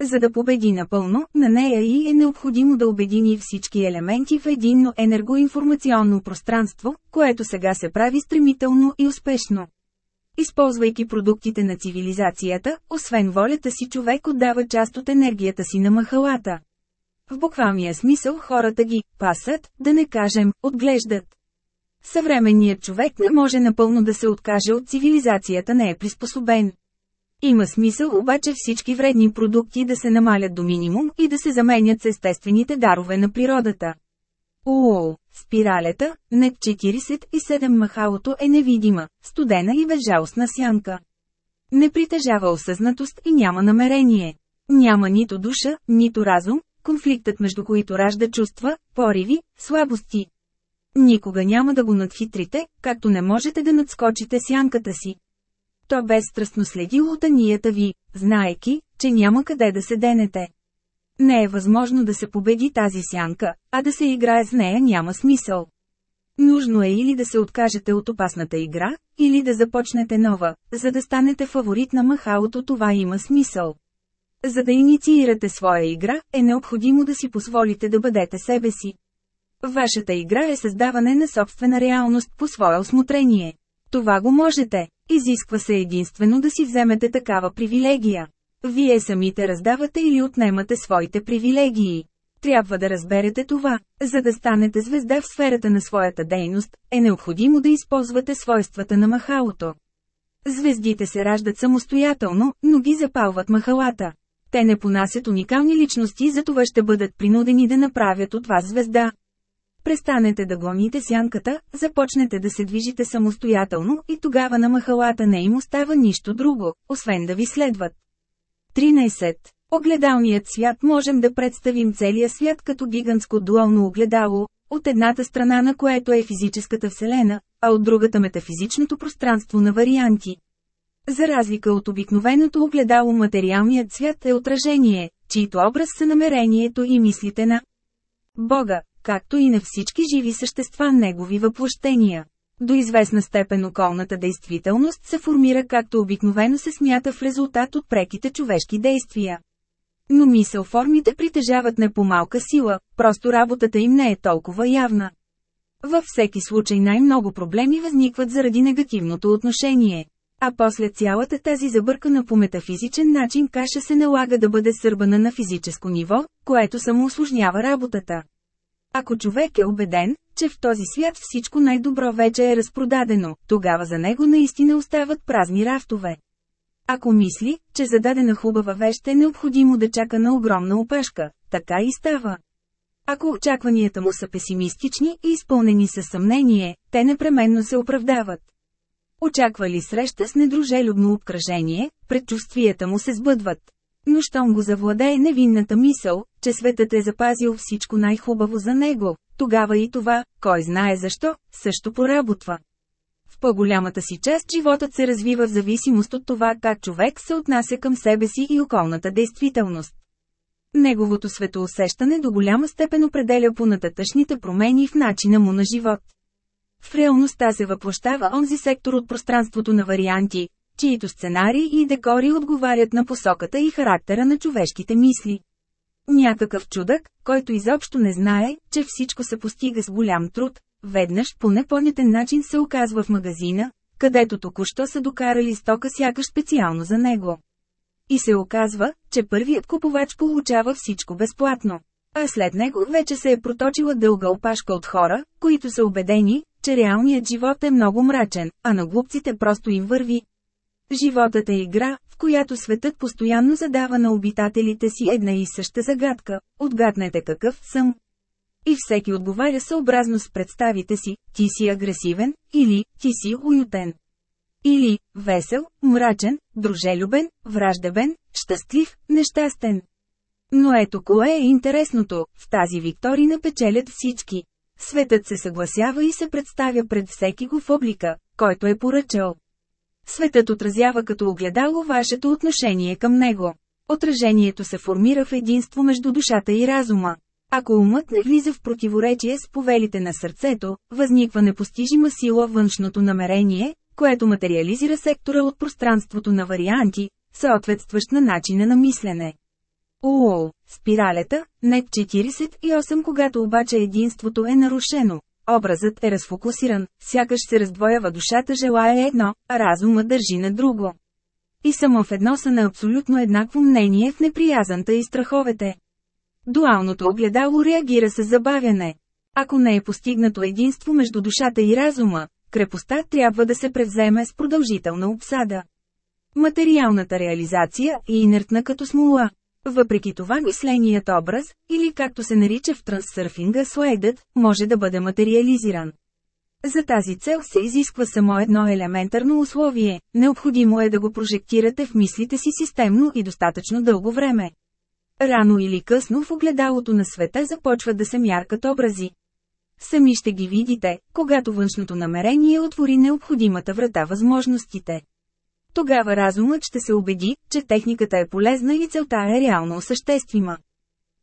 За да победи напълно, на нея и е необходимо да обедини всички елементи в единно енергоинформационно пространство, което сега се прави стремително и успешно. Използвайки продуктите на цивилизацията, освен волята си човек отдава част от енергията си на махалата. В буквалния смисъл хората ги пасат, да не кажем, отглеждат. Съвременният човек не може напълно да се откаже от цивилизацията не е приспособен. Има смисъл обаче всички вредни продукти да се намалят до минимум и да се заменят с естествените дарове на природата. Уоу, спиралета, нет 47 махалото е невидима, студена и безжалостна сянка. Не притежава осъзнатост и няма намерение. Няма нито душа, нито разум, конфликтът между които ражда чувства, пориви, слабости. Никога няма да го надхитрите, както не можете да надскочите сянката си. То безстрастно следи лутанията ви, знаеки, че няма къде да се денете. Не е възможно да се победи тази сянка, а да се играе с нея няма смисъл. Нужно е или да се откажете от опасната игра, или да започнете нова, за да станете фаворит на махалото това има смисъл. За да инициирате своя игра, е необходимо да си позволите да бъдете себе си. Вашата игра е създаване на собствена реалност по свое осмотрение. Това го можете. Изисква се единствено да си вземете такава привилегия. Вие самите раздавате или отнемате своите привилегии. Трябва да разберете това. За да станете звезда в сферата на своята дейност, е необходимо да използвате свойствата на махалото. Звездите се раждат самостоятелно, но ги запалват махалата. Те не понасят уникални личности, затова ще бъдат принудени да направят от вас звезда. Престанете да гоните сянката, започнете да се движите самостоятелно и тогава на махалата не им остава нищо друго, освен да ви следват. 13. Огледалният свят можем да представим целия свят като гигантско дуално огледало, от едната страна на което е физическата вселена, а от другата метафизичното пространство на варианти. За разлика от обикновеното огледало материалният свят е отражение, чието образ са намерението и мислите на Бога, както и на всички живи същества негови въплощения. До известна степен околната действителност се формира както обикновено се смята в резултат от преките човешки действия. Но мисъл формите притежават не по-малка сила, просто работата им не е толкова явна. Във всеки случай най-много проблеми възникват заради негативното отношение. А после цялата тази забъркана по метафизичен начин каша се налага да бъде сърбана на физическо ниво, което само осложнява работата. Ако човек е убеден, че в този свят всичко най-добро вече е разпродадено, тогава за него наистина остават празни рафтове. Ако мисли, че за дадена хубава вещ е необходимо да чака на огромна опашка, така и става. Ако очакванията му са песимистични и изпълнени със съмнение, те непременно се оправдават. Очаква ли среща с недружелюбно обкръжение, предчувствията му се сбъдват. Но щом го завладее невинната мисъл, че светът е запазил всичко най-хубаво за него, тогава и това, кой знае защо, също поработва. В по-голямата си част животът се развива в зависимост от това как човек се отнася към себе си и околната действителност. Неговото светоусещане до голяма степен определя понататъчните промени в начина му на живот. В реалността се въплощава онзи сектор от пространството на варианти, чието сценарии и декори отговарят на посоката и характера на човешките мисли. Някакъв чудък, който изобщо не знае, че всичко се постига с голям труд, веднъж по непонятен начин се оказва в магазина, където току-що са докарали стока сякаш специално за него. И се оказва, че първият купувач получава всичко безплатно. А след него вече се е проточила дълга опашка от хора, които са убедени, че реалният живот е много мрачен, а на глупците просто им върви. Животът е игра, в която светът постоянно задава на обитателите си една и съща загадка – отгаднете какъв съм. И всеки отговаря съобразно с представите си, ти си агресивен, или ти си уютен. Или весел, мрачен, дружелюбен, враждебен, щастлив, нещастен. Но ето кое е интересното, в тази викторина печелят всички. Светът се съгласява и се представя пред всеки го в облика, който е поръчал. Светът отразява като огледало вашето отношение към него. Отражението се формира в единство между душата и разума. Ако умът не влиза в противоречие с повелите на сърцето, възниква непостижима сила външното намерение, което материализира сектора от пространството на варианти, съответстващ на начина на мислене. Уоу, спиралета, нет 48 когато обаче единството е нарушено. Образът е разфокусиран, сякаш се раздвоява душата желая едно, а разумът държи на друго. И само в едно са на абсолютно еднакво мнение в неприязанта и страховете. Дуалното огледало реагира с забавяне. Ако не е постигнато единство между душата и разума, крепостта трябва да се превземе с продължителна обсада. Материалната реализация е инертна като смола. Въпреки това мисленият образ, или както се нарича в трансърфинга слайдът, може да бъде материализиран. За тази цел се изисква само едно елементарно условие – необходимо е да го прожектирате в мислите си системно и достатъчно дълго време. Рано или късно в огледалото на света започват да се мяркат образи. Сами ще ги видите, когато външното намерение отвори необходимата врата възможностите. Тогава разумът ще се убеди, че техниката е полезна и целта е реално осъществима.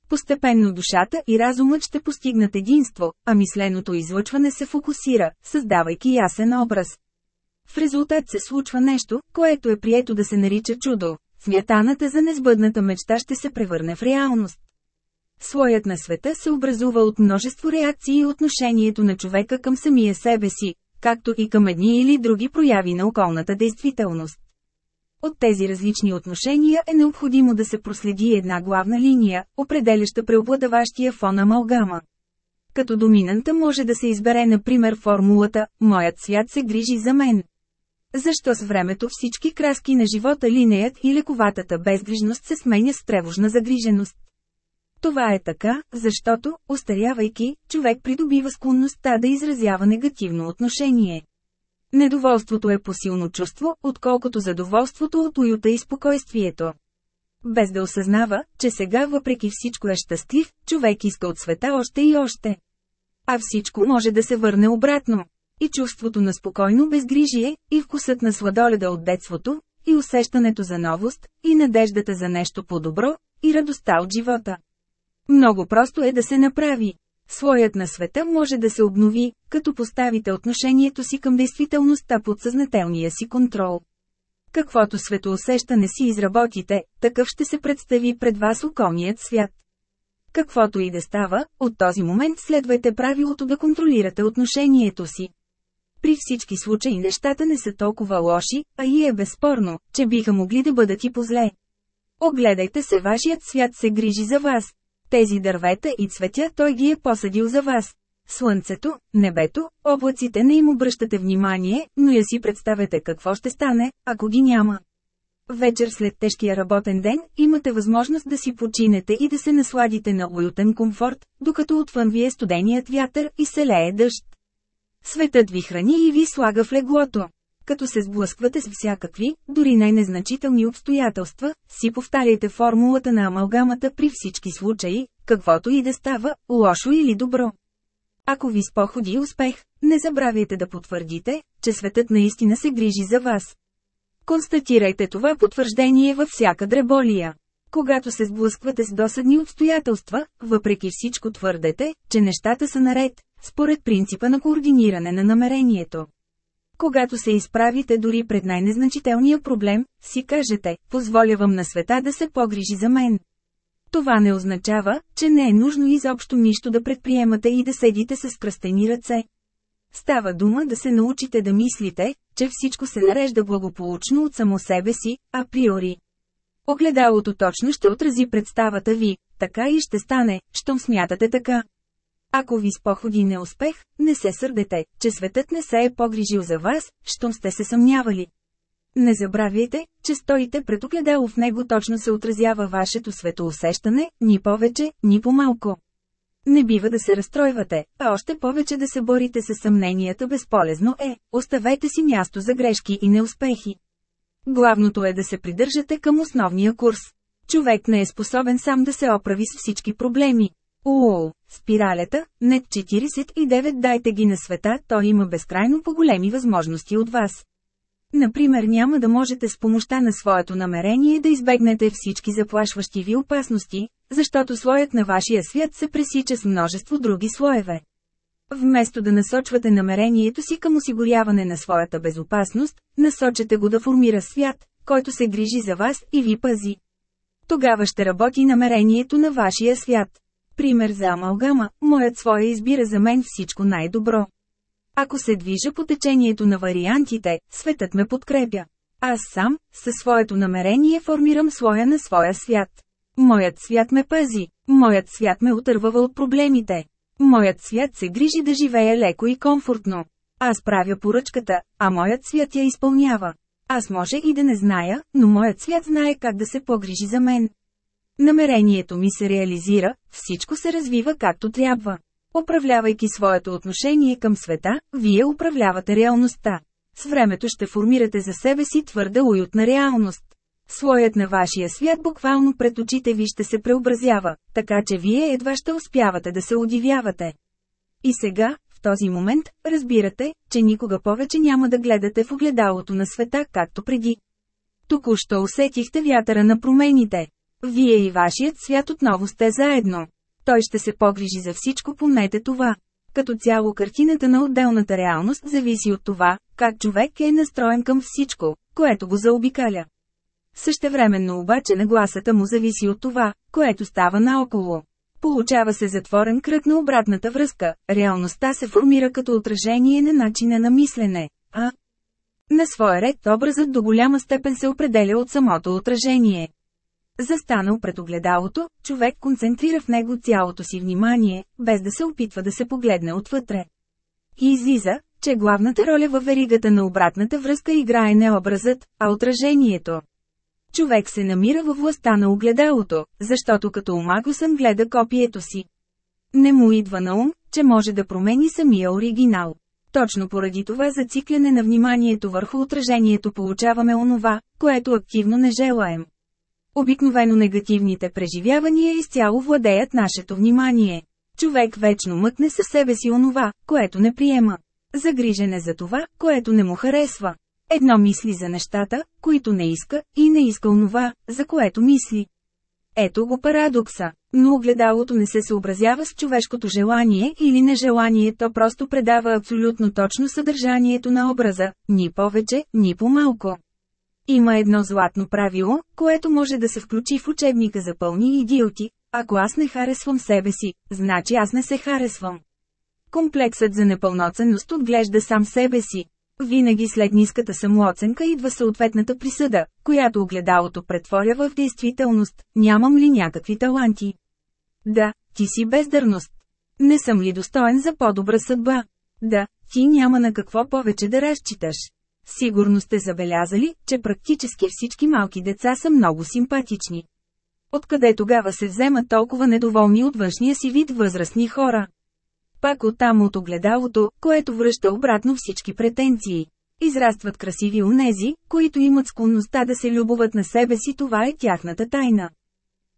Постепенно душата и разумът ще постигнат единство, а мисленото излъчване се фокусира, създавайки ясен образ. В резултат се случва нещо, което е прието да се нарича чудо. Смятаната за незбъдната мечта ще се превърне в реалност. Слоят на света се образува от множество реакции и отношението на човека към самия себе си, както и към едни или други прояви на околната действителност. От тези различни отношения е необходимо да се проследи една главна линия, определяща преобладаващия фон амалгама. Като доминанта може да се избере например формулата «Моят свят се грижи за мен». Защо с времето всички краски на живота линеят и лековатата безгрижност се сменя с тревожна загриженост? Това е така, защото, устарявайки, човек придобива склонността да изразява негативно отношение. Недоволството е посилно чувство, отколкото задоволството от уюта и спокойствието. Без да осъзнава, че сега въпреки всичко е щастлив, човек иска от света още и още. А всичко може да се върне обратно. И чувството на спокойно безгрижие, и вкусът на сладоледа от детството, и усещането за новост, и надеждата за нещо по-добро, и радостта от живота. Много просто е да се направи. Слоят на света може да се обнови, като поставите отношението си към действителността под съзнателния си контрол. Каквото светоусещане си изработите, такъв ще се представи пред вас околният свят. Каквото и да става, от този момент следвайте правилото да контролирате отношението си. При всички случаи нещата не са толкова лоши, а и е безспорно, че биха могли да бъдат и позле. Огледайте се, вашият свят се грижи за вас. Тези дървета и цветя той ги е посадил за вас. Слънцето, небето, облаците не им обръщате внимание, но я си представете какво ще стане, ако ги няма. Вечер след тежкия работен ден, имате възможност да си починете и да се насладите на уютен комфорт, докато отвън ви е студеният вятър и се лее дъжд. Светът ви храни и ви слага в леглото. Като се сблъсквате с всякакви, дори най-незначителни обстоятелства, си повтаряйте формулата на амалгамата при всички случаи, каквото и да става, лошо или добро. Ако ви споходи успех, не забравяйте да потвърдите, че светът наистина се грижи за вас. Констатирайте това потвърждение във всяка дреболия. Когато се сблъсквате с досадни обстоятелства, въпреки всичко твърдете, че нещата са наред, според принципа на координиране на намерението. Когато се изправите дори пред най-незначителния проблем, си кажете, позволявам на света да се погрижи за мен. Това не означава, че не е нужно изобщо нищо да предприемате и да седите с кръстени ръце. Става дума да се научите да мислите, че всичко се нарежда благополучно от само себе си, априори. Огледалото точно ще отрази представата ви, така и ще стане, щом смятате така. Ако ви споходи неуспех, не се сърдете, че светът не се е погрижил за вас, щом сте се съмнявали. Не забравяйте, че стоите пред огледало в него точно се отразява вашето светоусещане, ни повече, ни по-малко. Не бива да се разстройвате, а още повече да се борите с съмненията безполезно е, оставете си място за грешки и неуспехи. Главното е да се придържате към основния курс. Човек не е способен сам да се оправи с всички проблеми. Уоу, спиралята, нет 49 дайте ги на света, той има безкрайно по-големи възможности от вас. Например няма да можете с помощта на своето намерение да избегнете всички заплашващи ви опасности, защото слоят на вашия свят се пресича с множество други слоеве. Вместо да насочвате намерението си към осигуряване на своята безопасност, насочете го да формира свят, който се грижи за вас и ви пази. Тогава ще работи намерението на вашия свят. Пример за амалгама, моят своя избира за мен всичко най-добро. Ако се движа по течението на вариантите, светът ме подкрепя. Аз сам, със своето намерение формирам слоя на своя свят. Моят свят ме пази, моят свят ме отървава от проблемите. Моят свят се грижи да живее леко и комфортно. Аз правя поръчката, а моят свят я изпълнява. Аз може и да не зная, но моят свят знае как да се погрижи за мен. Намерението ми се реализира, всичко се развива както трябва. Управлявайки своето отношение към света, вие управлявате реалността. С времето ще формирате за себе си твърда уютна реалност. Слоят на вашия свят буквално пред очите ви ще се преобразява, така че вие едва ще успявате да се удивявате. И сега, в този момент, разбирате, че никога повече няма да гледате в огледалото на света както преди. Току-що усетихте вятъра на промените. Вие и вашият свят отново сте заедно. Той ще се погрижи за всичко, помнете това. Като цяло картината на отделната реалност зависи от това, как човек е настроен към всичко, което го заобикаля. Същевременно обаче нагласата му зависи от това, което става наоколо. Получава се затворен кръг на обратната връзка, реалността се формира като отражение на начина на мислене, а на своя ред образът до голяма степен се определя от самото отражение. Застанал пред огледалото, човек концентрира в него цялото си внимание, без да се опитва да се погледне отвътре. И излиза, че главната роля във веригата на обратната връзка играе не образът, а отражението. Човек се намира във властта на огледалото, защото като омагосън гледа копието си. Не му идва на ум, че може да промени самия оригинал. Точно поради това зацикляне на вниманието върху отражението получаваме онова, което активно не желаем. Обикновено негативните преживявания изцяло владеят нашето внимание. Човек вечно мъкне със себе си онова, което не приема. Загрижен е за това, което не му харесва. Едно мисли за нещата, които не иска, и не иска онова, за което мисли. Ето го парадокса. Но огледалото не се съобразява с човешкото желание или нежелание, то просто предава абсолютно точно съдържанието на образа, ни повече, ни по-малко. Има едно златно правило, което може да се включи в учебника за пълни идиоти. Ако аз не харесвам себе си, значи аз не се харесвам. Комплексът за непълноценност отглежда сам себе си. Винаги след ниската самооценка идва съответната присъда, която огледалото претворя в действителност. Нямам ли някакви таланти? Да, ти си бездърност. Не съм ли достоен за по-добра съдба? Да, ти няма на какво повече да разчиташ. Сигурно сте забелязали, че практически всички малки деца са много симпатични. Откъде тогава се вземат толкова недоволни от външния си вид възрастни хора? Пак оттам от огледалото, което връща обратно всички претенции. Израстват красиви унези, които имат склонността да се любоват на себе си, това е тяхната тайна.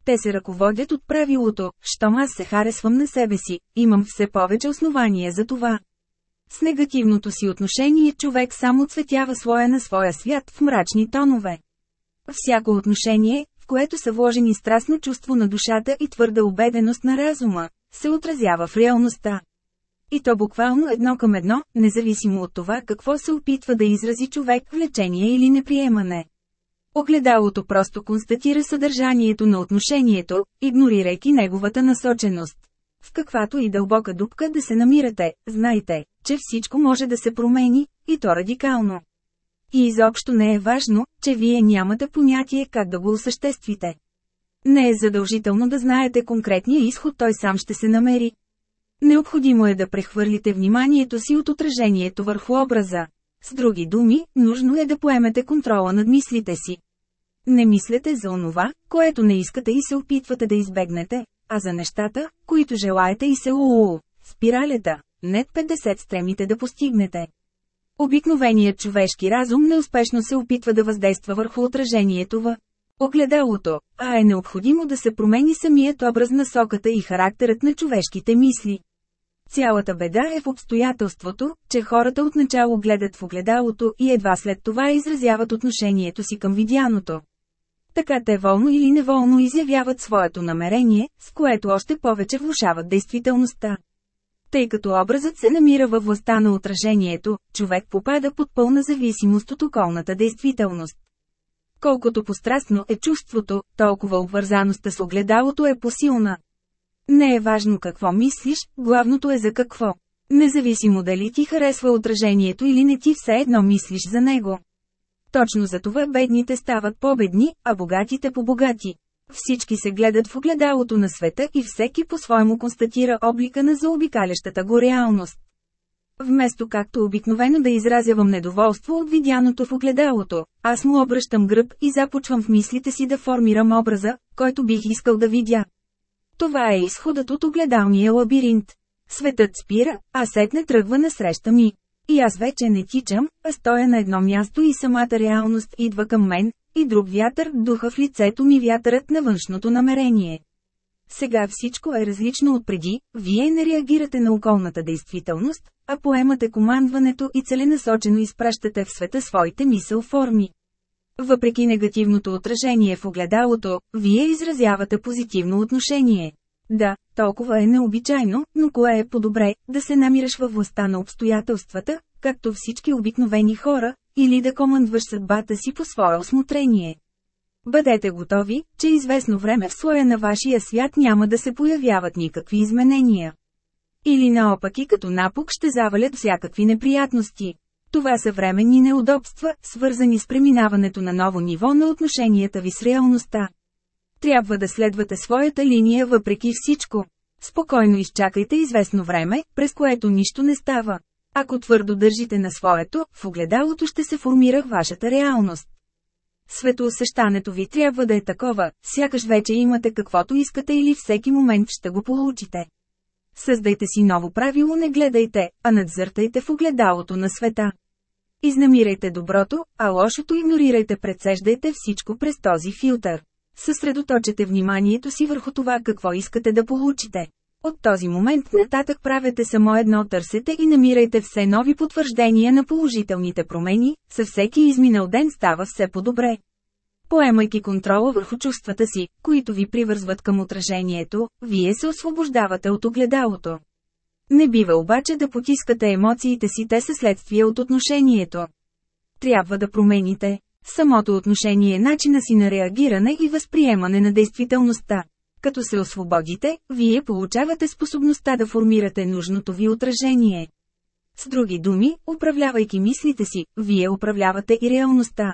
Те се ръководят от правилото, щом аз се харесвам на себе си, имам все повече основания за това. С негативното си отношение човек само цветява слоя на своя свят в мрачни тонове. Всяко отношение, в което са вложени страстно чувство на душата и твърда убеденост на разума, се отразява в реалността. И то буквално едно към едно, независимо от това какво се опитва да изрази човек – влечение или неприемане. Огледалото просто констатира съдържанието на отношението, игнорирайки неговата насоченост. В каквато и дълбока дупка да се намирате, знайте, че всичко може да се промени, и то радикално. И изобщо не е важно, че вие нямате понятие как да го осъществите. Не е задължително да знаете конкретния изход, той сам ще се намери. Необходимо е да прехвърлите вниманието си от отражението върху образа. С други думи, нужно е да поемете контрола над мислите си. Не мислете за онова, което не искате и се опитвате да избегнете, а за нещата, които желаете и се уу. Спиралята, нет 50 стремите да постигнете. Обикновеният човешки разум неуспешно се опитва да въздейства върху отражението в огледалото, а е необходимо да се промени самият образ на соката и характерът на човешките мисли. Цялата беда е в обстоятелството, че хората отначало гледат в огледалото и едва след това изразяват отношението си към видяното. Така те волно или неволно изявяват своето намерение, с което още повече влушават действителността. Тъй като образът се намира във властта на отражението, човек попада под пълна зависимост от околната действителност. Колкото пострастно е чувството, толкова обвързаността с огледалото е посилна. Не е важно какво мислиш, главното е за какво. Независимо дали ти харесва отражението или не ти все едно мислиш за него. Точно за това бедните стават по-бедни, а богатите по-богати. Всички се гледат в огледалото на света и всеки по-своему констатира облика на заобикалящата го реалност. Вместо както обикновено да изразявам недоволство от видяното в огледалото, аз му обръщам гръб и започвам в мислите си да формирам образа, който бих искал да видя. Това е изходът от огледалния лабиринт. Светът спира, а сетне тръгва насреща ми. И аз вече не тичам, а стоя на едно място и самата реалност идва към мен, и друг вятър духа в лицето ми вятърът на външното намерение. Сега всичко е различно от преди, вие не реагирате на околната действителност, а поемате командването и целенасочено изпращате в света своите мисъл форми. Въпреки негативното отражение в огледалото, вие изразявате позитивно отношение. Да, толкова е необичайно, но кое е по-добре, да се намираш във властта на обстоятелствата, както всички обикновени хора, или да командваш съдбата си по свое осмотрение. Бъдете готови, че известно време в слоя на вашия свят няма да се появяват никакви изменения. Или наопаки като напук ще завалят всякакви неприятности. Това са временни неудобства, свързани с преминаването на ново ниво на отношенията ви с реалността. Трябва да следвате своята линия въпреки всичко. Спокойно изчакайте известно време, през което нищо не става. Ако твърдо държите на своето, в огледалото ще се формира вашата реалност. Светоусещането ви трябва да е такова, сякаш вече имате каквото искате или всеки момент ще го получите. Създайте си ново правило не гледайте, а надзъртайте в огледалото на света. Изнамирайте доброто, а лошото игнорирайте предсеждайте всичко през този филтър. Съсредоточете вниманието си върху това какво искате да получите. От този момент нататък правете само едно търсете и намирайте все нови потвърждения на положителните промени, със всеки изминал ден става все по-добре. Поемайки контрола върху чувствата си, които ви привързват към отражението, вие се освобождавате от огледалото. Не бива обаче да потискате емоциите си, те са следствие от отношението. Трябва да промените самото отношение начина си на реагиране и възприемане на действителността. Като се освободите, вие получавате способността да формирате нужното ви отражение. С други думи, управлявайки мислите си, вие управлявате и реалността.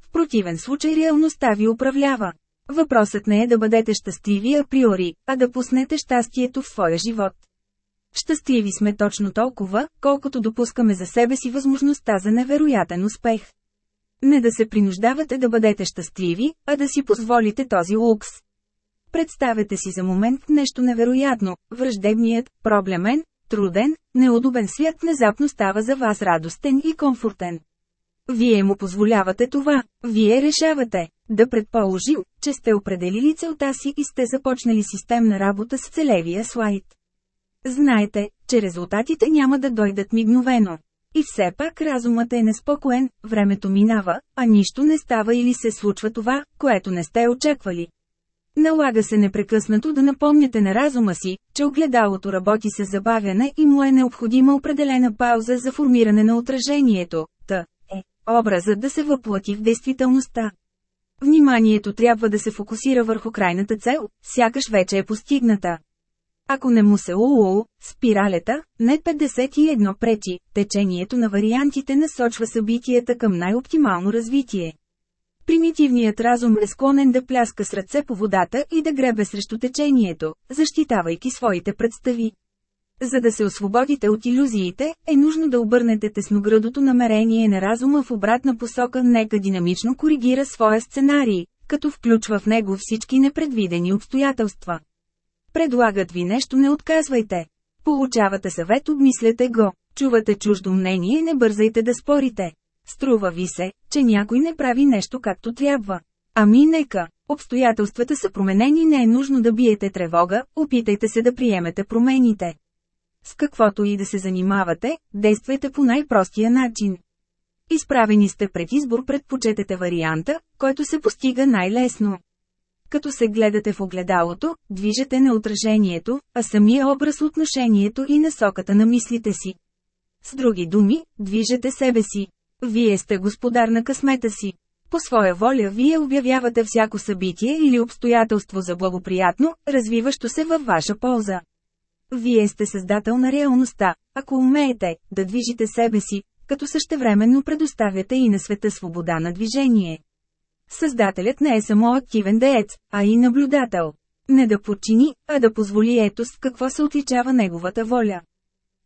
В противен случай реалността ви управлява. Въпросът не е да бъдете щастливи априори, а да пуснете щастието в своя живот. Щастливи сме точно толкова, колкото допускаме за себе си възможността за невероятен успех. Не да се принуждавате да бъдете щастливи, а да си позволите този лукс. Представете си за момент нещо невероятно, враждебният, проблемен, труден, неудобен свят внезапно става за вас радостен и комфортен. Вие му позволявате това, вие решавате. Да предположим, че сте определили целта си и сте започнали системна работа с целевия слайд. Знаете, че резултатите няма да дойдат мигновено. И все пак разумът е неспокоен, времето минава, а нищо не става или се случва това, което не сте очаквали. Налага се непрекъснато да напомняте на разума си, че огледалото работи с забавяне и му е необходима определена пауза за формиране на отражението, т. е, образът да се въплати в действителността. Вниманието трябва да се фокусира върху крайната цел, сякаш вече е постигната. Ако не му се улул, спиралета, не 51 пречи, течението на вариантите насочва събитията към най-оптимално развитие. Примитивният разум е склонен да пляска с ръце по водата и да гребе срещу течението, защитавайки своите представи. За да се освободите от иллюзиите, е нужно да обърнете тесноградото намерение на разума в обратна посока, нека динамично коригира своя сценарий, като включва в него всички непредвидени обстоятелства. Предлагат ви нещо не отказвайте. Получавате съвет обмисляте го. Чувате чуждо мнение не бързайте да спорите. Струва ви се, че някой не прави нещо както трябва. Ами нека. Обстоятелствата са променени не е нужно да биете тревога, опитайте се да приемете промените. С каквото и да се занимавате, действайте по най-простия начин. Изправени сте пред избор предпочетете варианта, който се постига най-лесно. Като се гледате в огледалото, движете не отражението, а самия образ отношението и насоката на мислите си. С други думи, движете себе си. Вие сте господар на късмета си. По своя воля вие обявявате всяко събитие или обстоятелство за благоприятно, развиващо се във ваша полза. Вие сте създател на реалността, ако умеете да движите себе си, като същевременно предоставяте и на света свобода на движение. Създателят не е само активен деец, а и наблюдател. Не да подчини, а да позволи ето с какво се отличава неговата воля.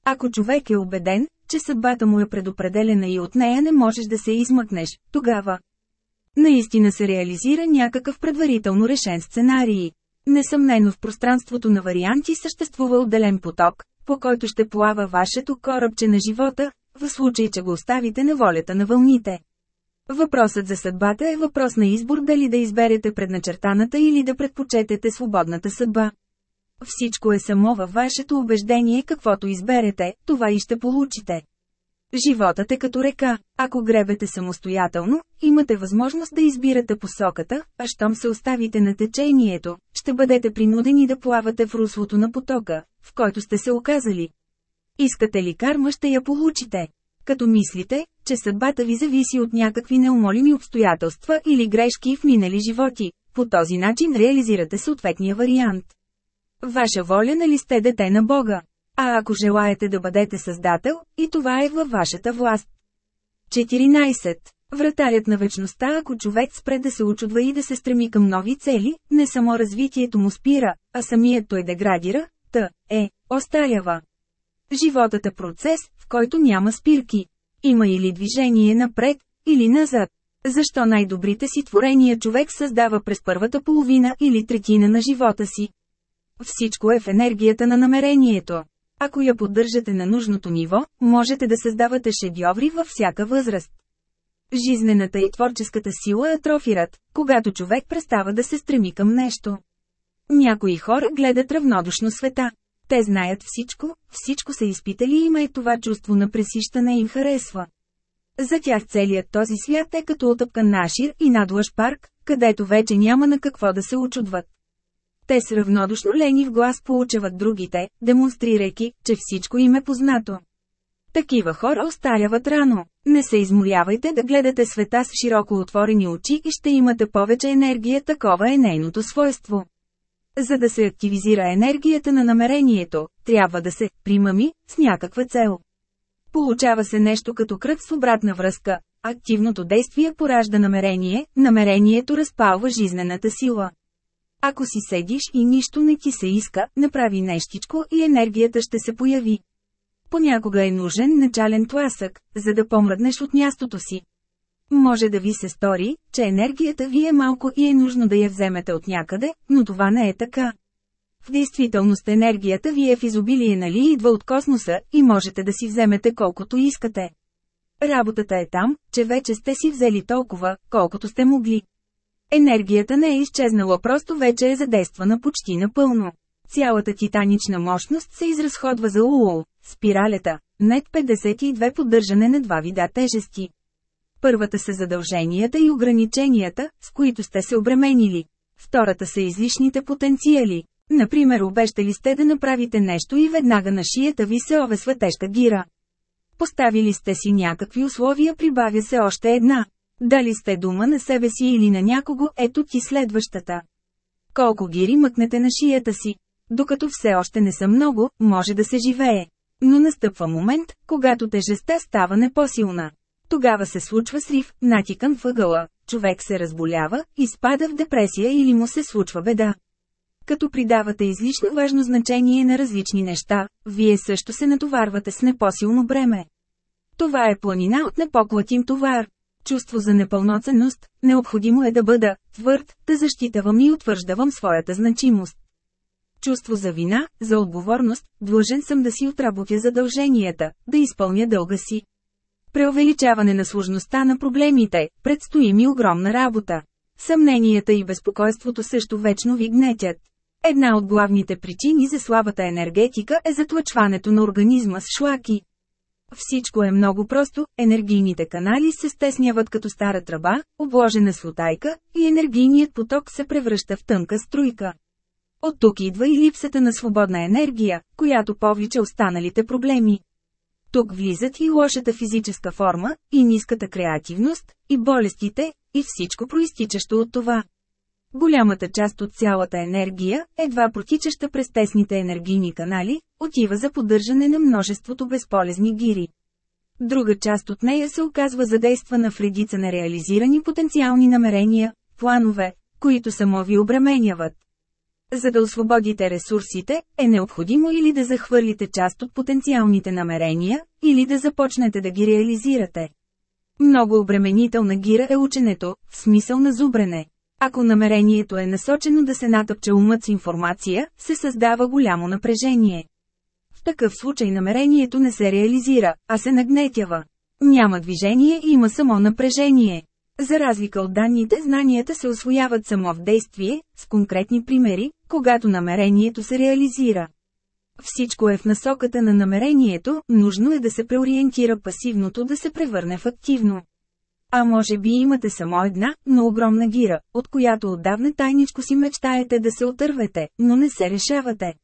Ако човек е убеден, че съдбата му е предопределена и от нея не можеш да се измъкнеш, тогава наистина се реализира някакъв предварително решен сценарий. Несъмнено в пространството на варианти съществува отделен поток, по който ще плава вашето корабче на живота, в случай, че го оставите на волята на вълните. Въпросът за съдбата е въпрос на избор дали да изберете предначертаната или да предпочетете свободната съдба. Всичко е само във вашето убеждение каквото изберете, това и ще получите. Животът е като река. Ако гребете самостоятелно, имате възможност да избирате посоката, а щом се оставите на течението, ще бъдете принудени да плавате в руслото на потока, в който сте се оказали. Искате ли карма ще я получите. Като мислите, че съдбата ви зависи от някакви неумолими обстоятелства или грешки в минали животи, по този начин реализирате съответния вариант. Ваша воля нали сте дете на Бога? А ако желаете да бъдете създател, и това е във вашата власт. 14. Вратарят на вечността Ако човек спре да се очудва и да се стреми към нови цели, не само развитието му спира, а самият той деградира, т. е, остарява. Животът е процес, в който няма спирки. Има или движение напред, или назад. Защо най-добрите си творения човек създава през първата половина или третина на живота си? Всичко е в енергията на намерението. Ако я поддържате на нужното ниво, можете да създавате шедьоври във всяка възраст. Жизнената и творческата сила атрофират, когато човек престава да се стреми към нещо. Някои хора гледат равнодушно света. Те знаят всичко, всичко са изпитали и има и това чувство на пресищане им харесва. За тях целият този свят е като отъпкан нашир и надлъж парк, където вече няма на какво да се очудват. Те с равнодушно лени в глас получават другите, демонстрирайки, че всичко им е познато. Такива хора остаряват рано. Не се изморявайте да гледате света с широко отворени очи и ще имате повече енергия, такова е нейното свойство. За да се активизира енергията на намерението, трябва да се примами с някаква цел. Получава се нещо като кръг с обратна връзка. Активното действие поражда намерение, намерението разпалва жизнената сила. Ако си седиш и нищо не ти се иска, направи нещичко и енергията ще се появи. Понякога е нужен начален тласък, за да помръднеш от мястото си. Може да ви се стори, че енергията ви е малко и е нужно да я вземете от някъде, но това не е така. В действителност енергията ви е в изобилие нали идва от космоса и можете да си вземете колкото искате. Работата е там, че вече сте си взели толкова, колкото сте могли. Енергията не е изчезнала, просто вече е задействана почти напълно. Цялата титанична мощност се изразходва за УОЛ, спиралета, нет 52 поддържане на два вида тежести. Първата са задълженията и ограниченията, с които сте се обременили. Втората са излишните потенциали. Например, обещали сте да направите нещо и веднага на шията ви се овесва тежка гира. Поставили сте си някакви условия, прибавя се още една. Дали сте дума на себе си или на някого, ето ти следващата. Колко гири мъкнете на шията си. Докато все още не са много, може да се живее. Но настъпва момент, когато тежестта става непосилна. Тогава се случва срив, натикан въгъла, човек се разболява, изпада в депресия или му се случва беда. Като придавате излишно важно значение на различни неща, вие също се натоварвате с непосилно бреме. Това е планина от непоклатим товар. Чувство за непълноценност, необходимо е да бъда твърд, да защитавам и утвърждавам своята значимост. Чувство за вина, за отговорност, длъжен съм да си отработя задълженията, да изпълня дълга си. Преувеличаване на сложността на проблемите, предстои ми огромна работа. Съмненията и безпокойството също вечно ви гнетят. Една от главните причини за слабата енергетика е затлъчването на организма с шлаки. Всичко е много просто, енергийните канали се стесняват като стара тръба, обложена с лутайка, и енергийният поток се превръща в тънка струйка. От тук идва и липсата на свободна енергия, която повлича останалите проблеми. Тук влизат и лошата физическа форма, и ниската креативност, и болестите, и всичко проистичащо от това. Голямата част от цялата енергия, едва протичаща през тесните енергийни канали, отива за поддържане на множеството безполезни гири. Друга част от нея се оказва задействана в редица нереализирани потенциални намерения, планове, които само ви обременяват. За да освободите ресурсите, е необходимо или да захвърлите част от потенциалните намерения, или да започнете да ги реализирате. Много обременителна гира е ученето, в смисъл на зубрене. Ако намерението е насочено да се натъпче умът с информация, се създава голямо напрежение. В такъв случай намерението не се реализира, а се нагнетява. Няма движение и има само напрежение. За разлика от данните, знанията се освояват само в действие, с конкретни примери, когато намерението се реализира. Всичко е в насоката на намерението, нужно е да се преориентира пасивното да се превърне в активно. А може би имате само една, но огромна гира, от която отдавна тайничко си мечтаете да се отървете, но не се решавате.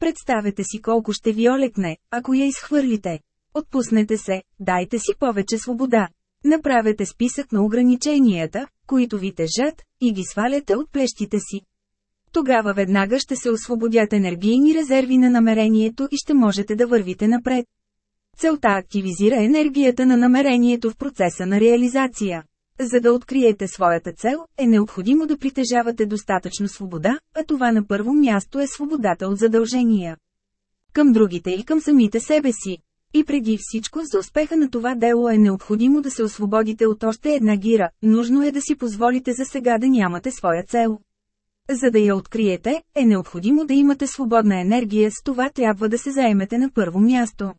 Представете си колко ще ви олекне, ако я изхвърлите. Отпуснете се, дайте си повече свобода. Направете списък на ограниченията, които ви тежат, и ги сваляте от плещите си. Тогава веднага ще се освободят енергийни резерви на намерението и ще можете да вървите напред. Целта активизира енергията на намерението в процеса на реализация. За да откриете своята цел, е необходимо да притежавате достатъчно свобода, а това на първо място е свободата от задължения. Към другите и към самите себе си. И преди всичко за успеха на това дело е необходимо да се освободите от още една гира, нужно е да си позволите за сега да нямате своя цел. За да я откриете, е необходимо да имате свободна енергия, с това трябва да се заемете на първо място.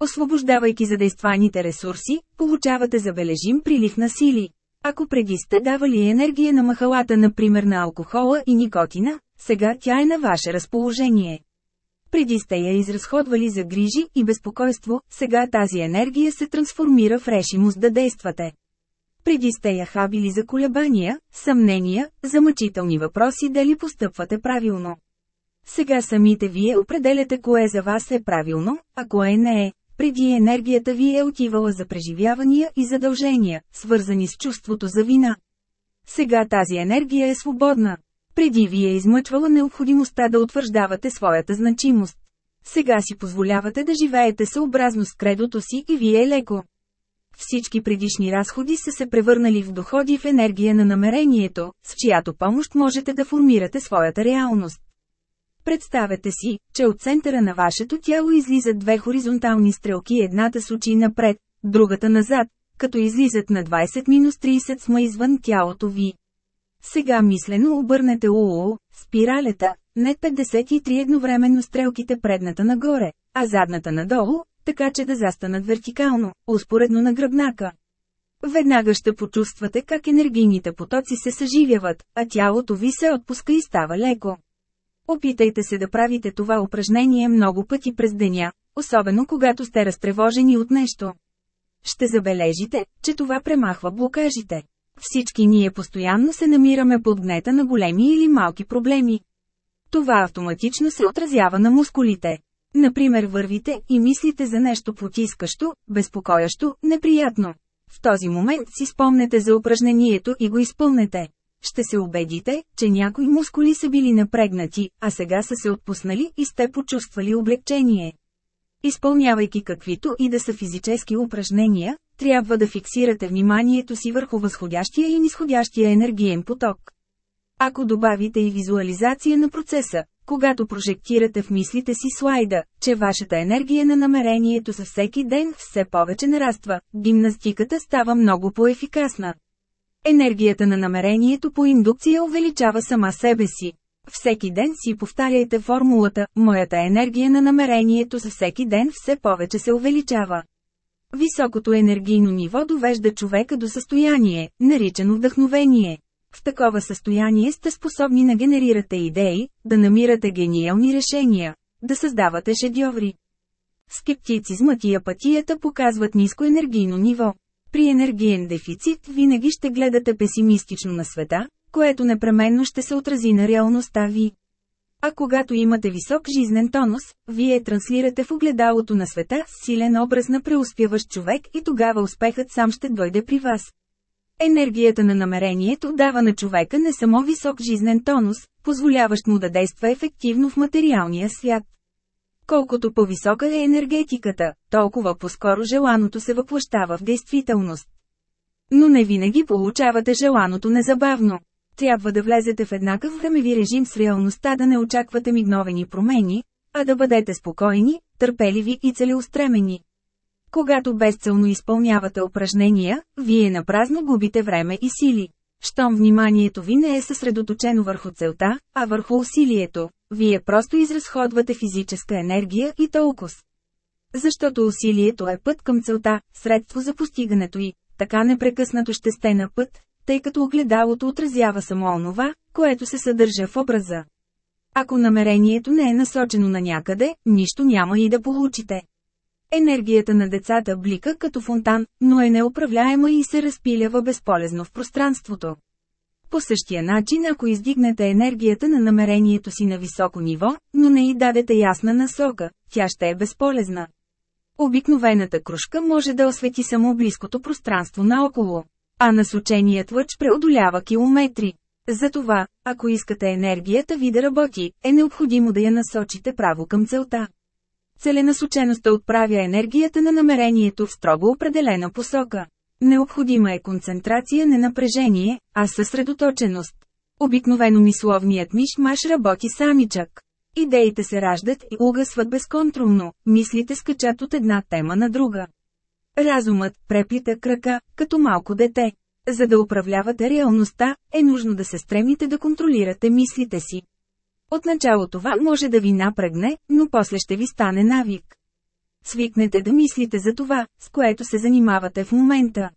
Освобождавайки задействаните ресурси, получавате забележим прилив на сили. Ако преди сте давали енергия на махалата, например на алкохола и никотина, сега тя е на ваше разположение. Преди сте я изразходвали за грижи и безпокойство, сега тази енергия се трансформира в решимост да действате. Преди сте я хабили за колебания, съмнения, за мъчителни въпроси дали постъпвате правилно. Сега самите вие определяте кое за вас е правилно, а кое не е. Преди енергията ви е отивала за преживявания и задължения, свързани с чувството за вина. Сега тази енергия е свободна. Преди ви е измъчвала необходимостта да утвърждавате своята значимост. Сега си позволявате да живеете съобразно с кредото си и вие е леко. Всички предишни разходи са се превърнали в доходи в енергия на намерението, с чиято помощ можете да формирате своята реалност. Представете си, че от центъра на вашето тяло излизат две хоризонтални стрелки едната с очи напред, другата назад, като излизат на 20-30 сма извън тялото ви. Сега мислено обърнете УУ, спиралета, не 53 едновременно стрелките предната нагоре, а задната надолу, така че да застанат вертикално, успоредно на гръбнака. Веднага ще почувствате как енергийните потоци се съживяват, а тялото ви се отпуска и става леко. Опитайте се да правите това упражнение много пъти през деня, особено когато сте разтревожени от нещо. Ще забележите, че това премахва блокажите. Всички ние постоянно се намираме под гнета на големи или малки проблеми. Това автоматично се отразява на мускулите. Например вървите и мислите за нещо потискащо, безпокоящо, неприятно. В този момент си спомнете за упражнението и го изпълнете. Ще се убедите, че някои мускули са били напрегнати, а сега са се отпуснали и сте почувствали облегчение. Изпълнявайки каквито и да са физически упражнения, трябва да фиксирате вниманието си върху възходящия и нисходящия енергиен поток. Ако добавите и визуализация на процеса, когато прожектирате в мислите си слайда, че вашата енергия на намерението за всеки ден все повече нараства, гимнастиката става много по-ефикасна. Енергията на намерението по индукция увеличава сама себе си. Всеки ден си повтаряйте формулата «Моята енергия на намерението за всеки ден все повече се увеличава». Високото енергийно ниво довежда човека до състояние, наричано вдъхновение. В такова състояние сте способни да генерирате идеи, да намирате гениални решения, да създавате шедьоври. Скептицизмът и апатията показват ниско енергийно ниво. При енергиен дефицит винаги ще гледате песимистично на света, което непременно ще се отрази на реалността ви. А когато имате висок жизнен тонус, вие транслирате в огледалото на света силен образ на преуспяващ човек и тогава успехът сам ще дойде при вас. Енергията на намерението дава на човека не само висок жизнен тонус, позволяващ му да действа ефективно в материалния свят. Колкото по-висока е енергетиката, толкова по-скоро желаното се въплащава в действителност. Но не винаги получавате желаното незабавно. Трябва да влезете в еднакъв времеви режим с реалността да не очаквате мигновени промени, а да бъдете спокойни, търпеливи и целеустремени. Когато безцелно изпълнявате упражнения, вие напразно губите време и сили. Щом вниманието ви не е съсредоточено върху целта, а върху усилието, вие просто изразходвате физическа енергия и толкова. Защото усилието е път към целта, средство за постигането й, така непрекъснато ще сте на път, тъй като огледалото отразява само онова, което се съдържа в образа. Ако намерението не е насочено на някъде, нищо няма и да получите. Енергията на децата блика като фонтан, но е неуправляема и се разпилява безполезно в пространството. По същия начин ако издигнете енергията на намерението си на високо ниво, но не й дадете ясна насока, тя ще е безполезна. Обикновената кружка може да освети само близкото пространство наоколо, а насоченият лъч преодолява километри. Затова, ако искате енергията ви да работи, е необходимо да я насочите право към целта. Целенасочеността отправя енергията на намерението в строго определена посока. Необходима е концентрация не напрежение, а съсредоточеност. Обикновено мисловният миш-маш работи самичък. Идеите се раждат и угасват безконтролно, мислите скачат от една тема на друга. Разумът преплита крака, като малко дете. За да управлявате реалността, е нужно да се стремите да контролирате мислите си. Отначало това може да ви напрегне, но после ще ви стане навик. Свикнете да мислите за това, с което се занимавате в момента.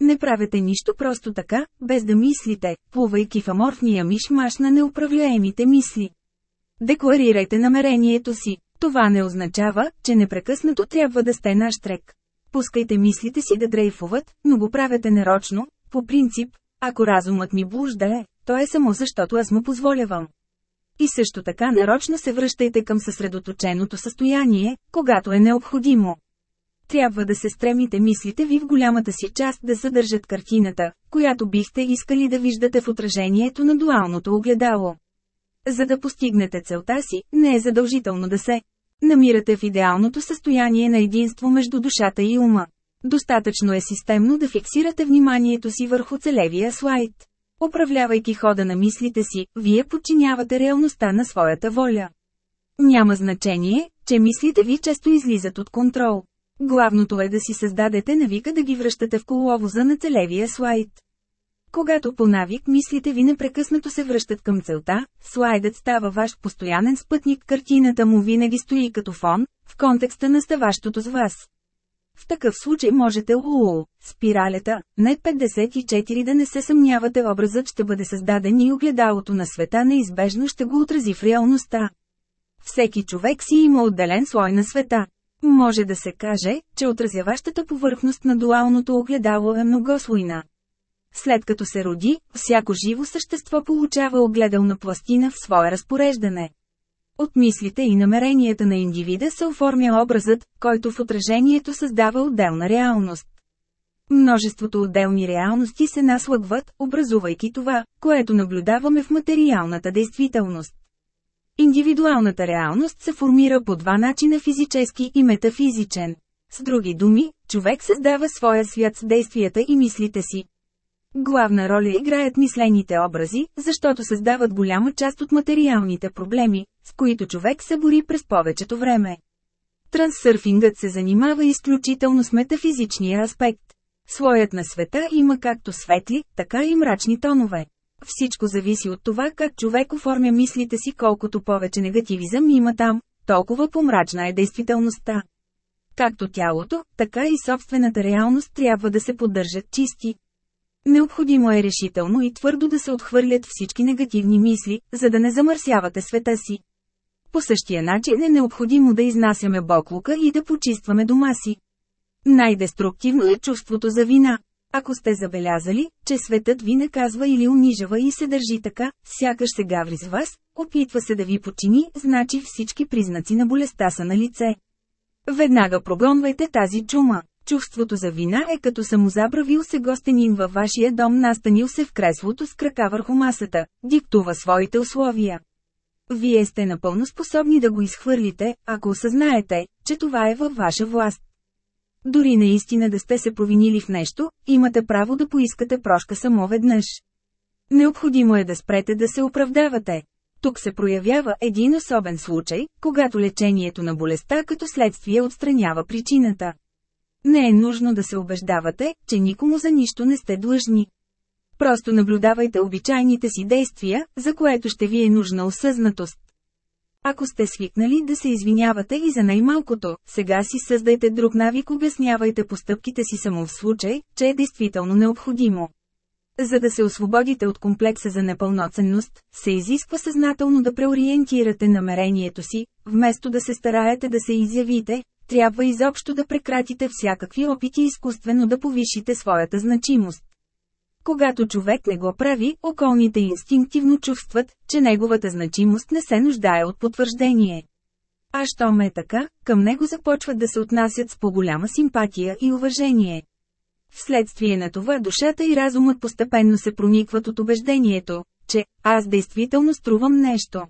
Не правете нищо просто така, без да мислите, плувайки в аморфния мишмаш на неуправляемите мисли. Декларирайте намерението си. Това не означава, че непрекъснато трябва да сте наш трек. Пускайте мислите си да дрейфуват, но го правете нарочно, по принцип, ако разумът ми блуждае, то е само защото аз му позволявам. И също така нарочно се връщайте към съсредоточеното състояние, когато е необходимо. Трябва да се стремите мислите ви в голямата си част да съдържат картината, която бихте искали да виждате в отражението на дуалното огледало. За да постигнете целта си, не е задължително да се намирате в идеалното състояние на единство между душата и ума. Достатъчно е системно да фиксирате вниманието си върху целевия слайд. Управлявайки хода на мислите си, вие подчинявате реалността на своята воля. Няма значение, че мислите ви често излизат от контрол. Главното е да си създадете навика да ги връщате в коловоза на целевия слайд. Когато по навик мислите ви непрекъснато се връщат към целта, слайдът става ваш постоянен спътник, картината му винаги стои като фон, в контекста на ставащото с вас. В такъв случай можете УУ, спиралята, не 54 да не се съмнявате образът ще бъде създаден и огледалото на света неизбежно ще го отрази в реалността. Всеки човек си има отделен слой на света. Може да се каже, че отразяващата повърхност на дуалното огледало е многослойна. След като се роди, всяко живо същество получава огледална пластина в свое разпореждане. От мислите и намеренията на индивида се оформя образът, който в отражението създава отделна реалност. Множеството отделни реалности се наслъгват, образувайки това, което наблюдаваме в материалната действителност. Индивидуалната реалност се формира по два начина физически и метафизичен. С други думи, човек създава своя свят с действията и мислите си. Главна роля играят мислените образи, защото създават голяма част от материалните проблеми, с които човек се бори през повечето време. Трансърфингът се занимава изключително с метафизичния аспект. Слоят на света има както светли, така и мрачни тонове. Всичко зависи от това как човек оформя мислите си колкото повече негативизъм има там, толкова помрачна е действителността. Както тялото, така и собствената реалност трябва да се поддържат чисти. Необходимо е решително и твърдо да се отхвърлят всички негативни мисли, за да не замърсявате света си. По същия начин е необходимо да изнасяме боклука и да почистваме дома си. Най-деструктивно е чувството за вина. Ако сте забелязали, че светът ви наказва или унижава и се държи така, сякаш се гаври с вас, опитва се да ви почини, значи всички признаци на болестта са на лице. Веднага прогонвайте тази чума. Чувството за вина е като самозабравил се гостенин във вашия дом настанил се в креслото с крака върху масата, диктува своите условия. Вие сте напълно способни да го изхвърлите, ако осъзнаете, че това е във ваша власт. Дори наистина да сте се провинили в нещо, имате право да поискате прошка само веднъж. Необходимо е да спрете да се оправдавате. Тук се проявява един особен случай, когато лечението на болестта като следствие отстранява причината. Не е нужно да се убеждавате, че никому за нищо не сте длъжни. Просто наблюдавайте обичайните си действия, за което ще ви е нужна осъзнатост. Ако сте свикнали да се извинявате и за най-малкото, сега си създайте друг навик обяснявайте постъпките си само в случай, че е действително необходимо. За да се освободите от комплекса за непълноценност, се изисква съзнателно да преориентирате намерението си, вместо да се стараете да се изявите, трябва изобщо да прекратите всякакви опити изкуствено да повишите своята значимост. Когато човек не го прави, околните инстинктивно чувстват, че неговата значимост не се нуждае от потвърждение. А щом е така, към него започват да се отнасят с по-голяма симпатия и уважение. Вследствие на това душата и разумът постепенно се проникват от убеждението, че аз действително струвам нещо.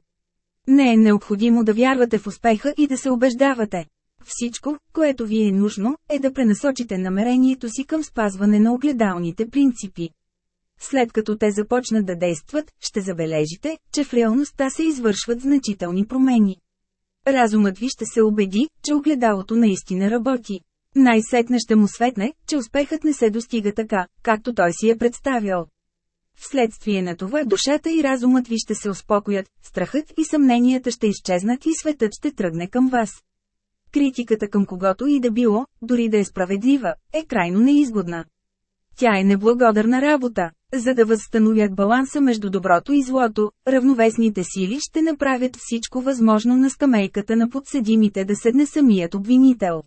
Не е необходимо да вярвате в успеха и да се убеждавате. Всичко, което ви е нужно, е да пренасочите намерението си към спазване на огледалните принципи. След като те започнат да действат, ще забележите, че в реалността се извършват значителни промени. Разумът ви ще се убеди, че огледалото наистина работи. Най-сетне ще му светне, че успехът не се достига така, както той си е представял. Вследствие на това душата и разумът ви ще се успокоят, страхът и съмненията ще изчезнат и светът ще тръгне към вас. Критиката към когото и да било, дори да е справедлива, е крайно неизгодна. Тя е неблагодарна работа. За да възстановят баланса между доброто и злото, равновесните сили ще направят всичко възможно на скамейката на подседимите да седне самият обвинител.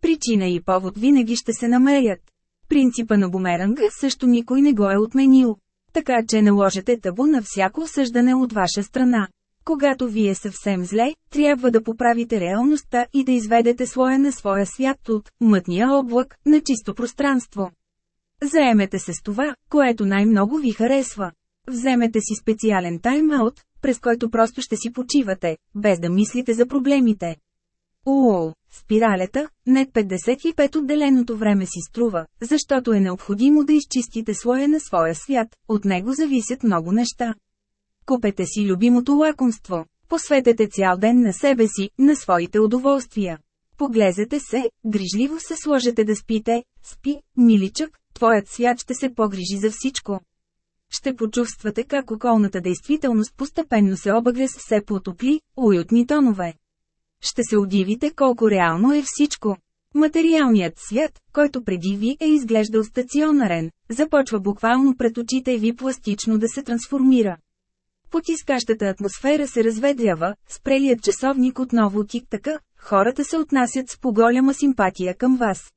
Причина и повод винаги ще се намерят. Принципа на бумеранга също никой не го е отменил. Така че наложете табу на всяко осъждане от ваша страна. Когато вие съвсем зле, трябва да поправите реалността и да изведете слоя на своя свят от мътния облак на чисто пространство. Заемете се с това, което най-много ви харесва. Вземете си специален тайм-аут, през който просто ще си почивате, без да мислите за проблемите. Уоу, спиралета, нет 55 отделеното време си струва, защото е необходимо да изчистите слоя на своя свят, от него зависят много неща. Купете си любимото лакомство, посветете цял ден на себе си, на своите удоволствия. Поглезете се, грижливо се сложете да спите, спи, миличък, твоят свят ще се погрижи за всичко. Ще почувствате как околната действителност постепенно се обагря с все по-топли, уютни тонове. Ще се удивите колко реално е всичко. Материалният свят, който преди ви е изглеждал стационарен, започва буквално пред очите ви пластично да се трансформира. Потискащата атмосфера се разведява, спрелият часовник отново тик-така, хората се отнасят с по-голяма симпатия към вас.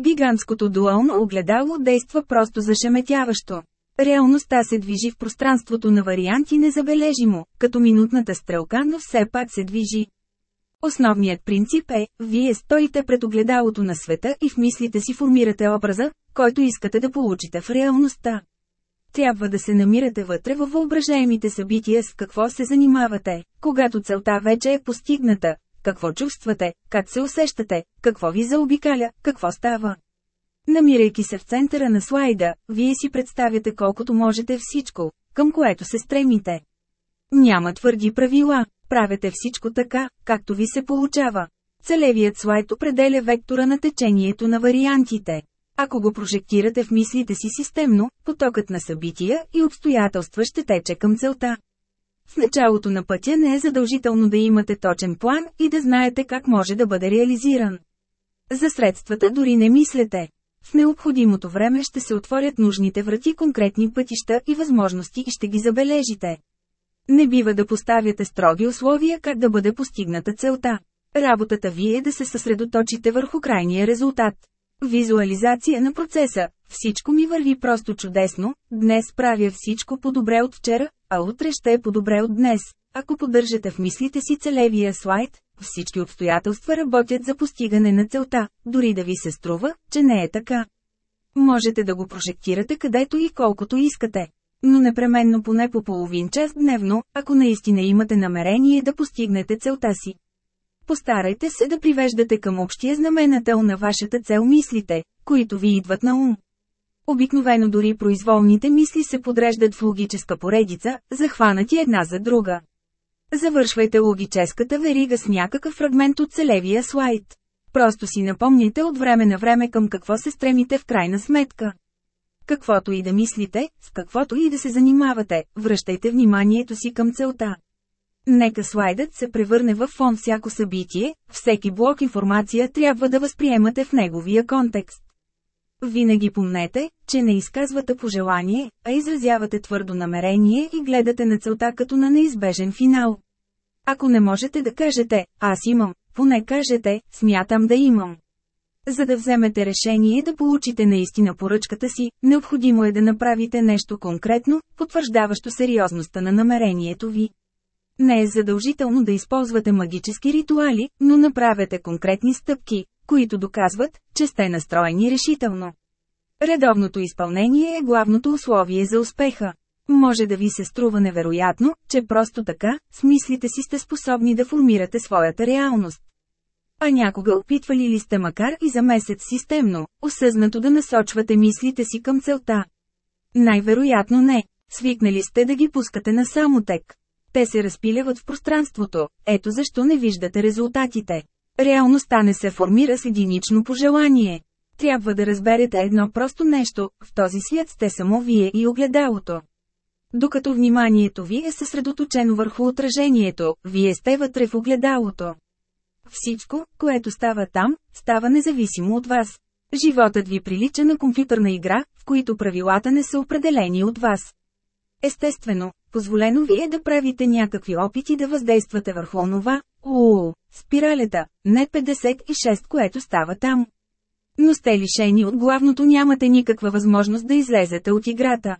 Гигантското дуално огледало действа просто зашеметяващо. Реалността се движи в пространството на варианти незабележимо, като минутната стрелка, но все пак се движи. Основният принцип е, вие стоите пред огледалото на света и в мислите си формирате образа, който искате да получите в реалността. Трябва да се намирате вътре във въображаемите събития с какво се занимавате, когато целта вече е постигната, какво чувствате, как се усещате, какво ви заобикаля, какво става. Намирайки се в центъра на слайда, вие си представяте колкото можете всичко, към което се стремите. Няма твърди правила, правете всичко така, както ви се получава. Целевият слайд определя вектора на течението на вариантите. Ако го прожектирате в мислите си системно, потокът на събития и обстоятелства ще тече към целта. В началото на пътя не е задължително да имате точен план и да знаете как може да бъде реализиран. За средствата дори не мислете. В необходимото време ще се отворят нужните врати конкретни пътища и възможности и ще ги забележите. Не бива да поставяте строги условия как да бъде постигната целта. Работата ви е да се съсредоточите върху крайния резултат. Визуализация на процеса. Всичко ми върви просто чудесно, днес правя всичко по-добре от вчера, а утре ще е по-добре от днес. Ако поддържате в мислите си целевия слайд, всички обстоятелства работят за постигане на целта, дори да ви се струва, че не е така. Можете да го прожектирате където и колкото искате. Но непременно поне по половин час дневно, ако наистина имате намерение да постигнете целта си. Постарайте се да привеждате към общия знаменател на вашата цел мислите, които ви идват на ум. Обикновено дори произволните мисли се подреждат в логическа поредица, захванати една за друга. Завършвайте логическата верига с някакъв фрагмент от целевия слайд. Просто си напомните от време на време към какво се стремите в крайна сметка. Каквото и да мислите, с каквото и да се занимавате, връщайте вниманието си към целта. Нека слайдът се превърне в фон всяко събитие, всеки блок информация трябва да възприемате в неговия контекст. Винаги помнете, че не изказвате пожелание, а изразявате твърдо намерение и гледате на целта като на неизбежен финал. Ако не можете да кажете, аз имам, поне кажете, смятам да имам. За да вземете решение да получите наистина поръчката си, необходимо е да направите нещо конкретно, потвърждаващо сериозността на намерението ви. Не е задължително да използвате магически ритуали, но направете конкретни стъпки, които доказват, че сте настроени решително. Редовното изпълнение е главното условие за успеха. Може да ви се струва невероятно, че просто така, с мислите си сте способни да формирате своята реалност. А някога опитвали ли сте макар и за месец системно, осъзнато да насочвате мислите си към целта? Най-вероятно не. Свикнали сте да ги пускате на самотек. Те се разпиляват в пространството, ето защо не виждате резултатите. Реалността не се формира с единично пожелание. Трябва да разберете едно просто нещо, в този свят сте само вие и огледалото. Докато вниманието ви е съсредоточено върху отражението, вие сте вътре в огледалото. Всичко, което става там, става независимо от вас. Животът ви прилича на компютърна игра, в които правилата не са определени от вас. Естествено, позволено ви е да правите някакви опити да въздействате върху онова, уу, спиралята, не 56, което става там. Но сте лишени от главното нямате никаква възможност да излезете от играта.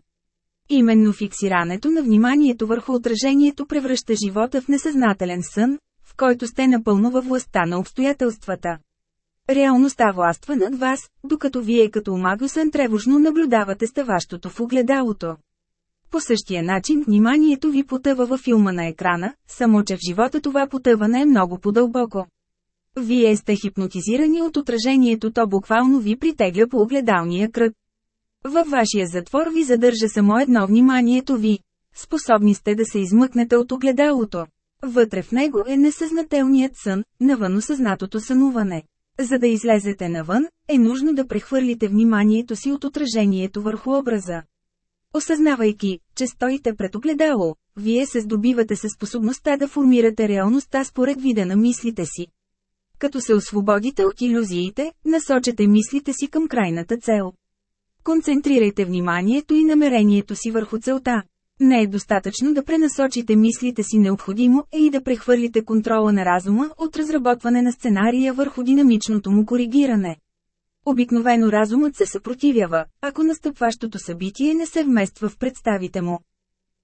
Именно фиксирането на вниманието върху отражението превръща живота в несъзнателен сън, в който сте напълно във властта на обстоятелствата. Реалността властва над вас, докато вие като магусен тревожно наблюдавате ставащото в огледалото. По същия начин вниманието ви потъва във филма на екрана, само че в живота това потъване е много по-дълбоко. Вие сте хипнотизирани от отражението, то буквално ви притегля по огледалния кръг. Във вашия затвор ви задържа само едно вниманието ви. Способни сте да се измъкнете от огледалото. Вътре в него е несъзнателният сън, навън осъзнатото сънуване. За да излезете навън, е нужно да прехвърлите вниманието си от отражението върху образа. Осъзнавайки, че стоите пред огледало, вие се здобивате със способността да формирате реалността според вида на мислите си. Като се освободите от иллюзиите, насочете мислите си към крайната цел. Концентрирайте вниманието и намерението си върху целта. Не е достатъчно да пренасочите мислите си необходимо е и да прехвърлите контрола на разума от разработване на сценария върху динамичното му коригиране. Обикновено разумът се съпротивява, ако настъпващото събитие не се вмества в представите му.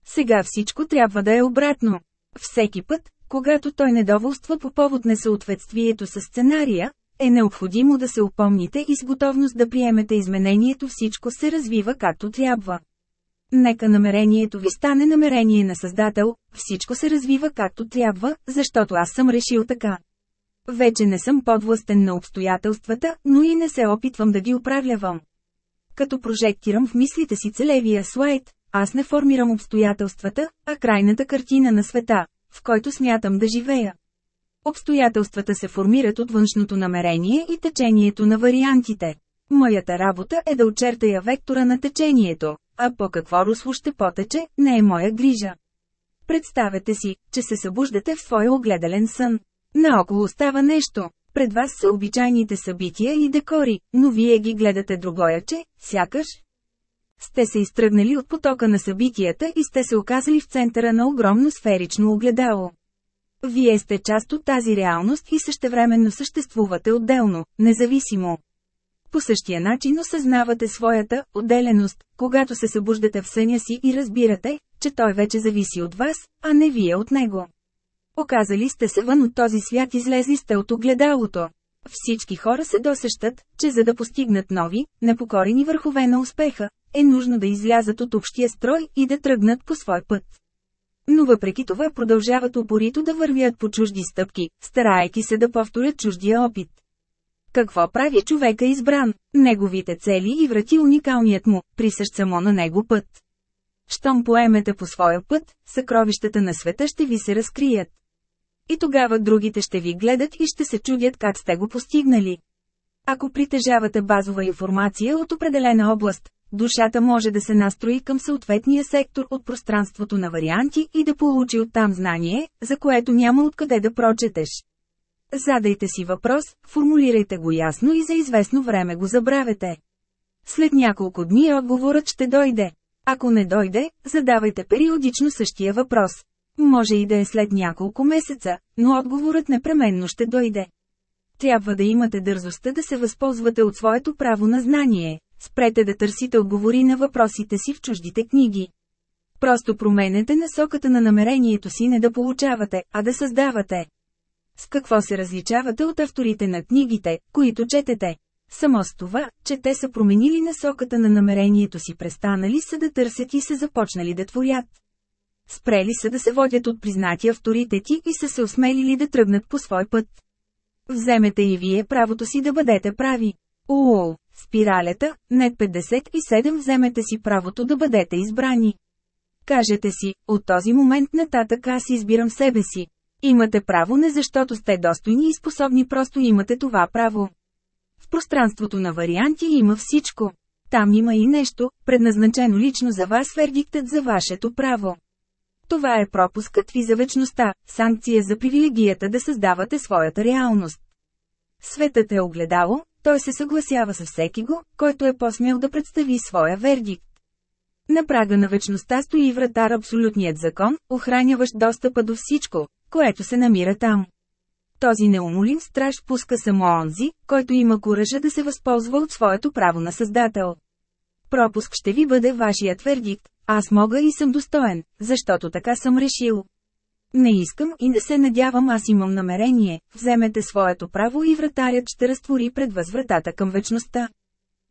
Сега всичко трябва да е обратно. Всеки път, когато той недоволства по повод несъответствието с сценария, е необходимо да се упомните и с готовност да приемете изменението всичко се развива както трябва. Нека намерението ви стане намерение на Създател, всичко се развива както трябва, защото аз съм решил така. Вече не съм подвластен на обстоятелствата, но и не се опитвам да ги управлявам. Като прожектирам в мислите си целевия слайд, аз не формирам обстоятелствата, а крайната картина на света, в който смятам да живея. Обстоятелствата се формират от външното намерение и течението на вариантите. Моята работа е да очертая вектора на течението, а по какво русло ще потече, не е моя грижа. Представете си, че се събуждате в своя огледален сън. Наоколо става нещо. Пред вас са обичайните събития и декори, но вие ги гледате другояче, сякаш. Сте се изтръгнали от потока на събитията и сте се оказали в центъра на огромно сферично огледало. Вие сте част от тази реалност и същевременно съществувате отделно, независимо. По същия начин осъзнавате своята отделеност, когато се събуждате в съня си и разбирате, че той вече зависи от вас, а не вие от него. Оказали сте се вън от този свят излезли сте от огледалото. Всички хора се досещат, че за да постигнат нови, непокорени върхове на успеха, е нужно да излязат от общия строй и да тръгнат по свой път. Но въпреки това продължават упорито да вървят по чужди стъпки, старайки се да повторят чуждия опит. Какво прави човека избран? Неговите цели и врати уникалният му, присъщ само на него път. Щом поемете по своя път, съкровищата на света ще ви се разкрият. И тогава другите ще ви гледат и ще се чудят как сте го постигнали. Ако притежавате базова информация от определена област, душата може да се настрои към съответния сектор от пространството на варианти и да получи оттам знание, за което няма откъде да прочетеш. Задайте си въпрос, формулирайте го ясно и за известно време го забравете. След няколко дни отговорът ще дойде. Ако не дойде, задавайте периодично същия въпрос. Може и да е след няколко месеца, но отговорът непременно ще дойде. Трябва да имате дързостта да се възползвате от своето право на знание. Спрете да търсите отговори на въпросите си в чуждите книги. Просто променете насоката на намерението си не да получавате, а да създавате. С какво се различавате от авторите на книгите, които четете? Само с това, че те са променили насоката на намерението си, престанали са да търсят и се започнали да творят. Спрели са да се водят от признати авторитети и са се осмелили да тръгнат по свой път. Вземете и вие правото си да бъдете прави. Уоу, спиралята, не 57 вземете си правото да бъдете избрани. Кажете си, от този момент нататък аз избирам себе си. Имате право не защото сте достойни и способни, просто имате това право. В пространството на варианти има всичко. Там има и нещо, предназначено лично за вас вердиктът за вашето право. Това е пропускът ви за вечността, санкция за привилегията да създавате своята реалност. Светът е огледало, той се съгласява с всеки го, който е посмял да представи своя вердикт. На прага на вечността стои вратар абсолютният закон, охраняващ достъпа до всичко, което се намира там. Този неумолим страж пуска само онзи, който има куража да се възползва от своето право на създател. Пропуск ще ви бъде вашият вердикт, аз мога и съм достоен, защото така съм решил. Не искам и не се надявам аз имам намерение, вземете своето право и вратарят ще разтвори пред вас вратата към вечността.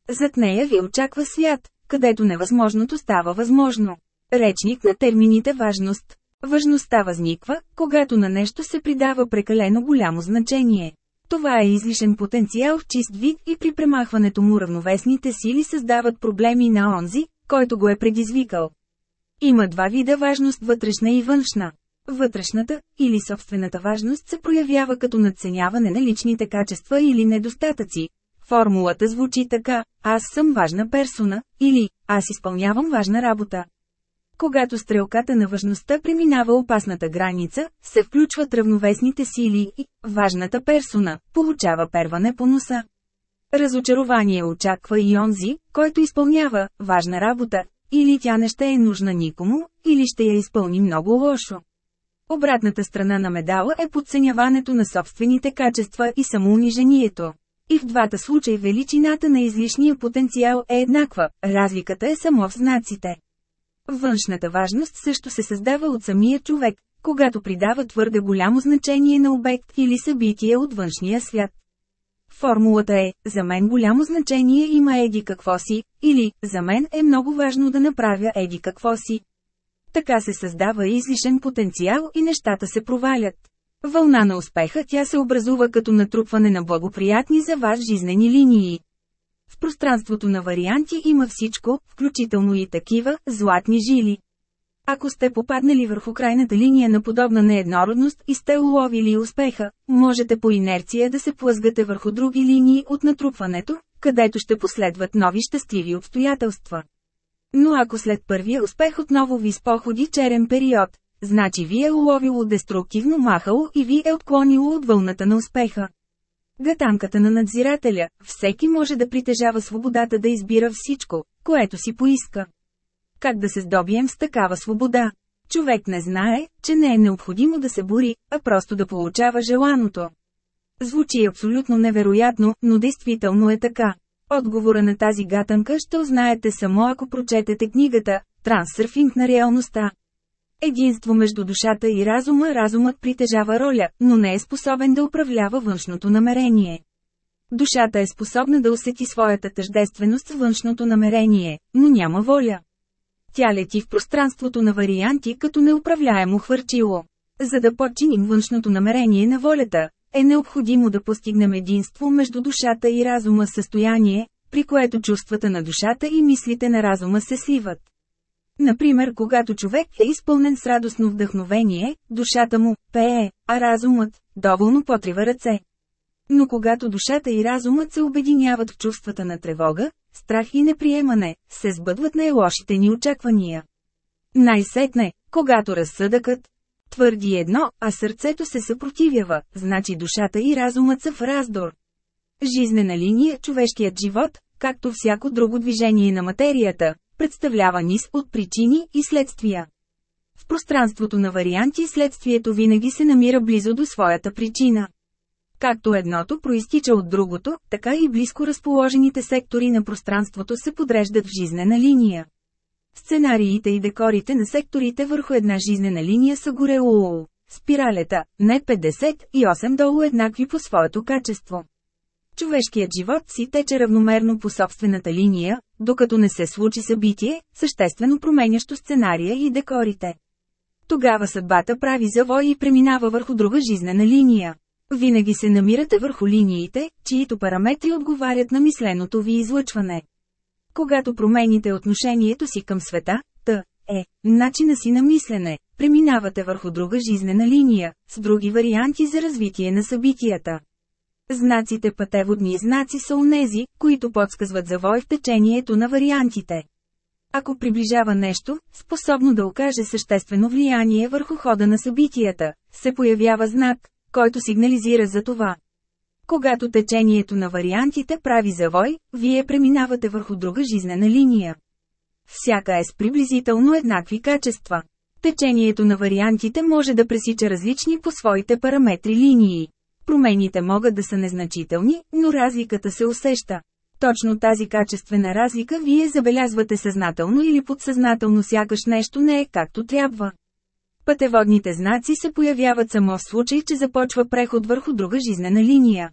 Зад нея ви очаква свят, където невъзможното става възможно. Речник на термините важност. Важността възниква, когато на нещо се придава прекалено голямо значение. Това е излишен потенциал в чист вид и при премахването му равновесните сили създават проблеми на онзи, който го е предизвикал. Има два вида важност вътрешна и външна. Вътрешната, или собствената важност се проявява като надценяване на личните качества или недостатъци. Формулата звучи така – аз съм важна персона, или аз изпълнявам важна работа. Когато стрелката на важността преминава опасната граница, се включват равновесните сили и важната персона получава перване по носа. Разочарование очаква и онзи, който изпълнява важна работа, или тя не ще е нужна никому, или ще я изпълни много лошо. Обратната страна на медала е подценяването на собствените качества и самоунижението. И в двата случая величината на излишния потенциал е еднаква, разликата е само в знаците. Външната важност също се създава от самия човек, когато придава твърде голямо значение на обект или събитие от външния свят. Формулата е, за мен голямо значение има еди какво си, или, за мен е много важно да направя еди какво си. Така се създава излишен потенциал и нещата се провалят. Вълна на успеха тя се образува като натрупване на благоприятни за вас жизнени линии. В пространството на варианти има всичко, включително и такива, златни жили. Ако сте попаднали върху крайната линия на подобна нееднородност и сте уловили успеха, можете по инерция да се плъзгате върху други линии от натрупването, където ще последват нови щастливи обстоятелства. Но ако след първия успех отново ви споходи черен период, значи ви е уловило деструктивно махало и ви е отклонило от вълната на успеха. Гатанката на надзирателя, всеки може да притежава свободата да избира всичко, което си поиска. Как да се здобием с такава свобода? Човек не знае, че не е необходимо да се бори, а просто да получава желаното. Звучи абсолютно невероятно, но действително е така. Отговора на тази гатанка ще узнаете само ако прочетете книгата «Трансърфинг на реалността». Единство между душата и разума Разумът притежава роля, но не е способен да управлява външното намерение. Душата е способна да усети своята тъждественост с външното намерение, но няма воля. Тя лети в пространството на варианти като неуправляемо хвърчило. За да подчиним външното намерение на волята, е необходимо да постигнем единство между душата и разума състояние, при което чувствата на душата и мислите на разума се сливат. Например, когато човек е изпълнен с радостно вдъхновение, душата му пее, а разумът доволно потрива ръце. Но когато душата и разумът се обединяват в чувствата на тревога, страх и неприемане, се сбъдват най-лошите ни очаквания. Най-сетне, когато разсъдъкът твърди едно, а сърцето се съпротивява, значи душата и разумът са в раздор. Жизнена линия, човешкият живот, както всяко друго движение на материята, представлява низ от причини и следствия. В пространството на варианти следствието винаги се намира близо до своята причина. Както едното проистича от другото, така и близко разположените сектори на пространството се подреждат в жизнена линия. Сценариите и декорите на секторите върху една жизнена линия са горе УУ. Спиралета, не 58 долу еднакви по своето качество. Човешкият живот си тече равномерно по собствената линия, докато не се случи събитие, съществено променящо сценария и декорите. Тогава съдбата прави завой и преминава върху друга жизнена линия. Винаги се намирате върху линиите, чието параметри отговарят на мисленото ви излъчване. Когато промените отношението си към света, т. е, начина си на мислене, преминавате върху друга жизнена линия, с други варианти за развитие на събитията. Знаците пътеводни знаци са онези, които подсказват завой в течението на вариантите. Ако приближава нещо, способно да окаже съществено влияние върху хода на събитията, се появява знак, който сигнализира за това. Когато течението на вариантите прави завой, вие преминавате върху друга жизнена линия. Всяка е с приблизително еднакви качества. Течението на вариантите може да пресича различни по своите параметри линии. Промените могат да са незначителни, но разликата се усеща. Точно тази качествена разлика вие забелязвате съзнателно или подсъзнателно сякаш нещо не е както трябва. Пътеводните знаци се появяват само в случай, че започва преход върху друга жизнена линия.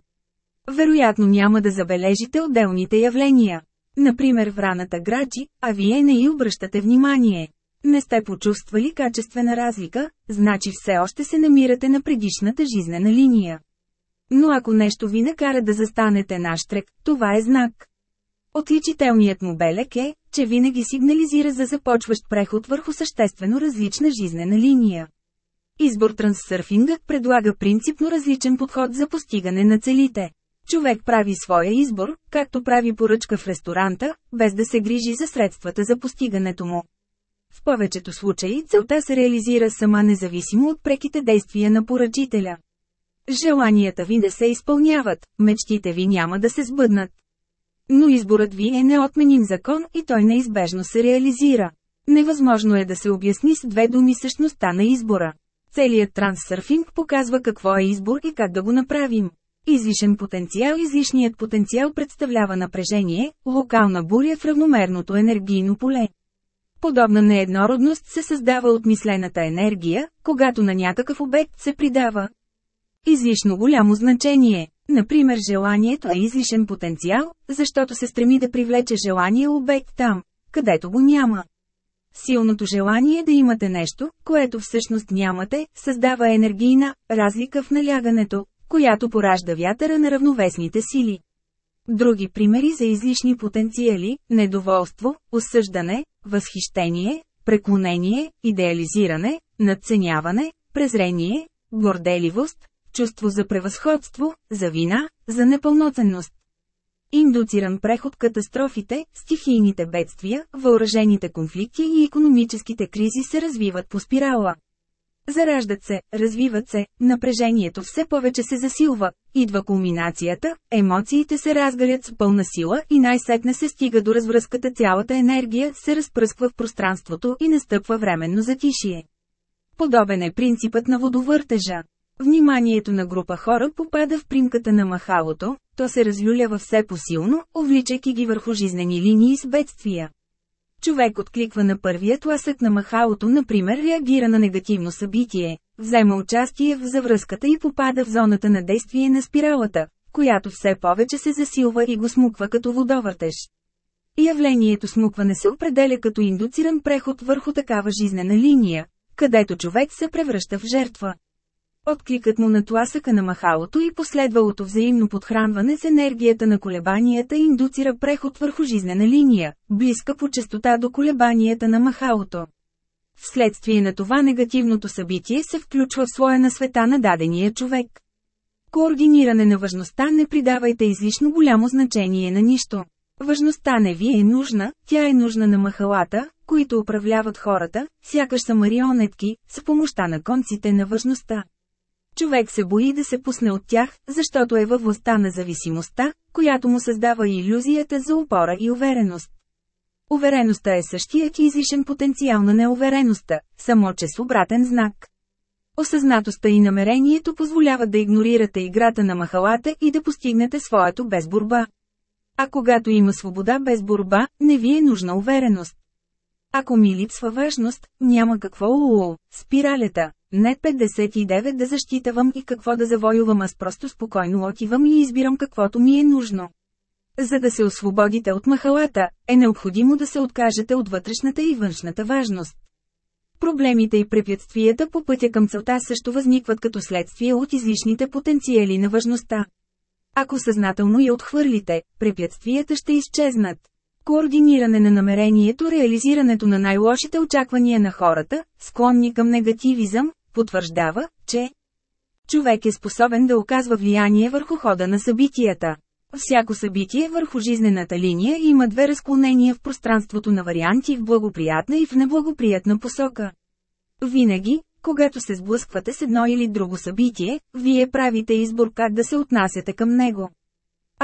Вероятно няма да забележите отделните явления. Например враната грачи, а вие не й обръщате внимание. Не сте почувствали качествена разлика, значи все още се намирате на предишната жизнена линия. Но ако нещо ви накара да застанете на това е знак. Отличителният му белек е, че винаги сигнализира за започващ преход върху съществено различна жизнена линия. Избор трансърфингът предлага принципно различен подход за постигане на целите. Човек прави своя избор, както прави поръчка в ресторанта, без да се грижи за средствата за постигането му. В повечето случаи целта се реализира сама независимо от преките действия на поръчителя. Желанията ви не се изпълняват, мечтите ви няма да се сбъднат. Но изборът ви е неотменим закон и той неизбежно се реализира. Невъзможно е да се обясни с две думи същността на избора. Целият трансърфинг показва какво е избор и как да го направим. Излишен потенциал Излишният потенциал представлява напрежение, локална буря в равномерното енергийно поле. Подобна нееднородност се създава от мислената енергия, когато на някакъв обект се придава излишно голямо значение. Например желанието е излишен потенциал, защото се стреми да привлече желание обект там, където го няма. Силното желание да имате нещо, което всъщност нямате, създава енергийна разлика в налягането, която поражда вятъра на равновесните сили. Други примери за излишни потенциали – недоволство, осъждане, възхищение, преклонение, идеализиране, надценяване, презрение, горделивост, чувство за превъзходство, за вина, за непълноценност. Индуциран преход катастрофите, стихийните бедствия, въоръжените конфликти и економическите кризи се развиват по спирала. Зараждат се, развиват се, напрежението все повече се засилва, идва кулминацията, емоциите се разгарят с пълна сила и най-сетне се стига до развръзката цялата енергия се разпръсква в пространството и настъпва временно затишие. Подобен е принципът на водовъртежа. Вниманието на група хора попада в примката на махалото, то се разлюлява все посилно, увличайки ги върху жизнени линии с бедствия. Човек откликва на първия тласък на махалото, например реагира на негативно събитие, взема участие в завръзката и попада в зоната на действие на спиралата, която все повече се засилва и го смуква като водовъртеж. Явлението смукване се определя като индуциран преход върху такава жизнена линия, където човек се превръща в жертва. Откликът му на тласъка на махалото и последвалото взаимно подхранване с енергията на колебанията индуцира преход върху жизнена линия, близка по частота до колебанията на махалото. Вследствие на това негативното събитие се включва в слоя на света на дадения човек. Координиране на важността не придавайте излишно голямо значение на нищо. Важността не ви е нужна, тя е нужна на махалата, които управляват хората, сякаш са марионетки, с помощта на конците на важността. Човек се бои да се пусне от тях, защото е във властта на зависимостта, която му създава иллюзията за опора и увереност. Увереността е същият излишен потенциал на неувереността, само че с обратен знак. Осъзнатостта и намерението позволяват да игнорирате играта на махалата и да постигнете своето без борба. А когато има свобода без борба, не ви е нужна увереност. Ако ми липсва важност, няма какво улу, спиралята, не 59 да защитавам и какво да завоювам аз просто спокойно отивам и избирам каквото ми е нужно. За да се освободите от махалата, е необходимо да се откажете от вътрешната и външната важност. Проблемите и препятствията по пътя към целта също възникват като следствие от излишните потенциали на важността. Ако съзнателно я отхвърлите, препятствията ще изчезнат. Координиране на намерението Реализирането на най-лошите очаквания на хората, склонни към негативизъм, потвърждава, че човек е способен да оказва влияние върху хода на събитията. Всяко събитие върху жизнената линия има две разклонения в пространството на варианти в благоприятна и в неблагоприятна посока. Винаги, когато се сблъсквате с едно или друго събитие, вие правите избор как да се отнасяте към него.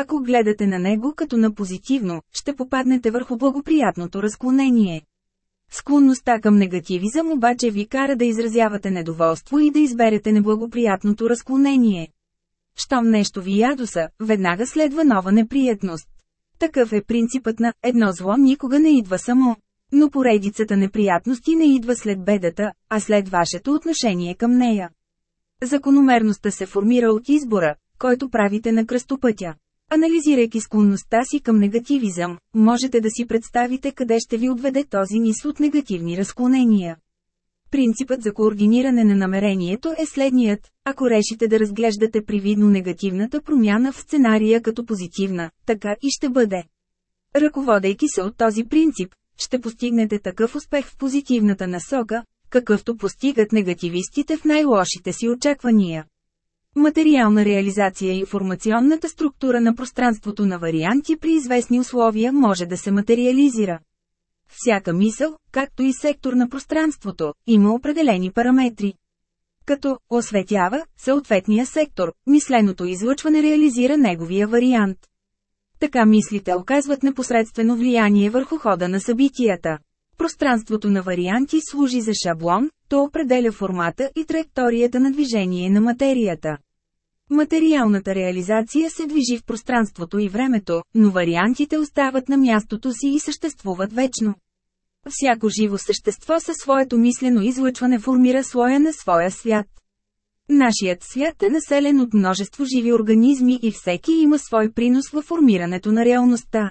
Ако гледате на него като на позитивно, ще попаднете върху благоприятното разклонение. Склонността към негативизъм обаче ви кара да изразявате недоволство и да изберете неблагоприятното разклонение. Щом нещо ви ядоса, веднага следва нова неприятност. Такъв е принципът на «едно зло никога не идва само». Но поредицата неприятности не идва след бедата, а след вашето отношение към нея. Закономерността се формира от избора, който правите на кръстопътя. Анализирайки склонността си към негативизъм, можете да си представите къде ще ви отведе този низ от негативни разклонения. Принципът за координиране на намерението е следният, ако решите да разглеждате привидно негативната промяна в сценария като позитивна, така и ще бъде. Ръководейки се от този принцип, ще постигнете такъв успех в позитивната насока, какъвто постигат негативистите в най-лошите си очаквания. Материална реализация и информационната структура на пространството на варианти при известни условия може да се материализира. Всяка мисъл, както и сектор на пространството, има определени параметри. Като осветява съответния сектор, мисленото излъчване реализира неговия вариант. Така мислите оказват непосредствено влияние върху хода на събитията. Пространството на варианти служи за шаблон, то определя формата и траекторията на движение на материята. Материалната реализация се движи в пространството и времето, но вариантите остават на мястото си и съществуват вечно. Всяко живо същество със своето мислено излъчване формира слоя на своя свят. Нашият свят е населен от множество живи организми и всеки има свой принос във формирането на реалността.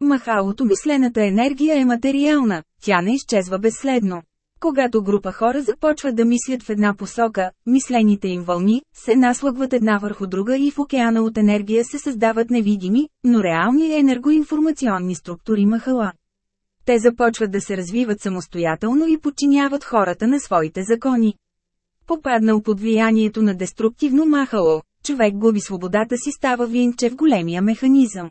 Махалото мислената енергия е материална, тя не изчезва безследно. Когато група хора започват да мислят в една посока, мислените им вълни се наслъгват една върху друга и в океана от енергия се създават невидими, но реални енергоинформационни структури махала. Те започват да се развиват самостоятелно и подчиняват хората на своите закони. Попаднал под влиянието на деструктивно махало, човек губи свободата си става винче в големия механизъм.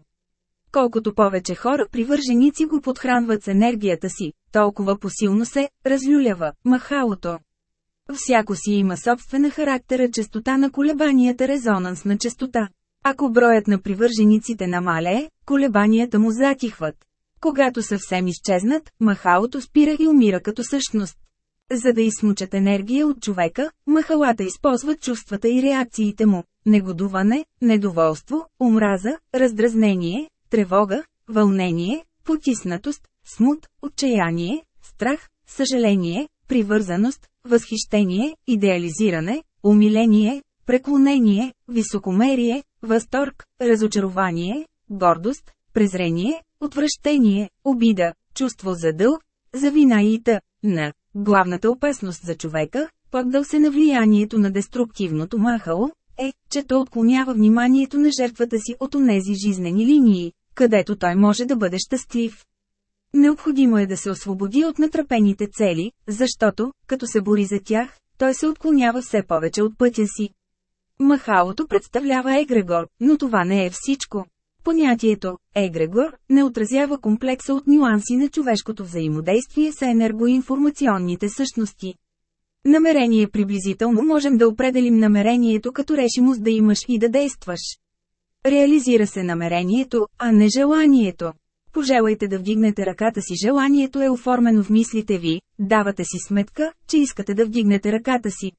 Колкото повече хора привърженици го подхранват с енергията си, толкова посилно се разлюлява махалото. Всяко си има собствена характера частота на колебанията резонанс на частота. Ако броят на привържениците намалее, колебанията му затихват. Когато съвсем изчезнат, махалото спира и умира като същност. За да изсмучат енергия от човека, махалата използват чувствата и реакциите му – негодуване, недоволство, омраза, раздразнение, тревога, вълнение, потиснатост, смут, отчаяние, страх, съжаление, привързаност, възхищение, идеализиране, умиление, преклонение, високомерие, възторг, разочарование, гордост, презрение, отвращение, обида, чувство за дълг, за вина и т.н. Главната опасност за човека, поддал се на влиянието на деструктивното махало, е, че то отклонява вниманието на жертвата си от онези жизнени линии, където той може да бъде щастлив. Необходимо е да се освободи от натрапените цели, защото, като се бори за тях, той се отклонява все повече от пътя си. Махалото представлява егрегор, но това не е всичко. Понятието «егрегор» не отразява комплекса от нюанси на човешкото взаимодействие с енергоинформационните същности. Намерение приблизително можем да определим намерението като решимост да имаш и да действаш. Реализира се намерението, а не желанието. Пожелайте да вдигнете ръката си. Желанието е оформено в мислите ви, давате си сметка, че искате да вдигнете ръката си.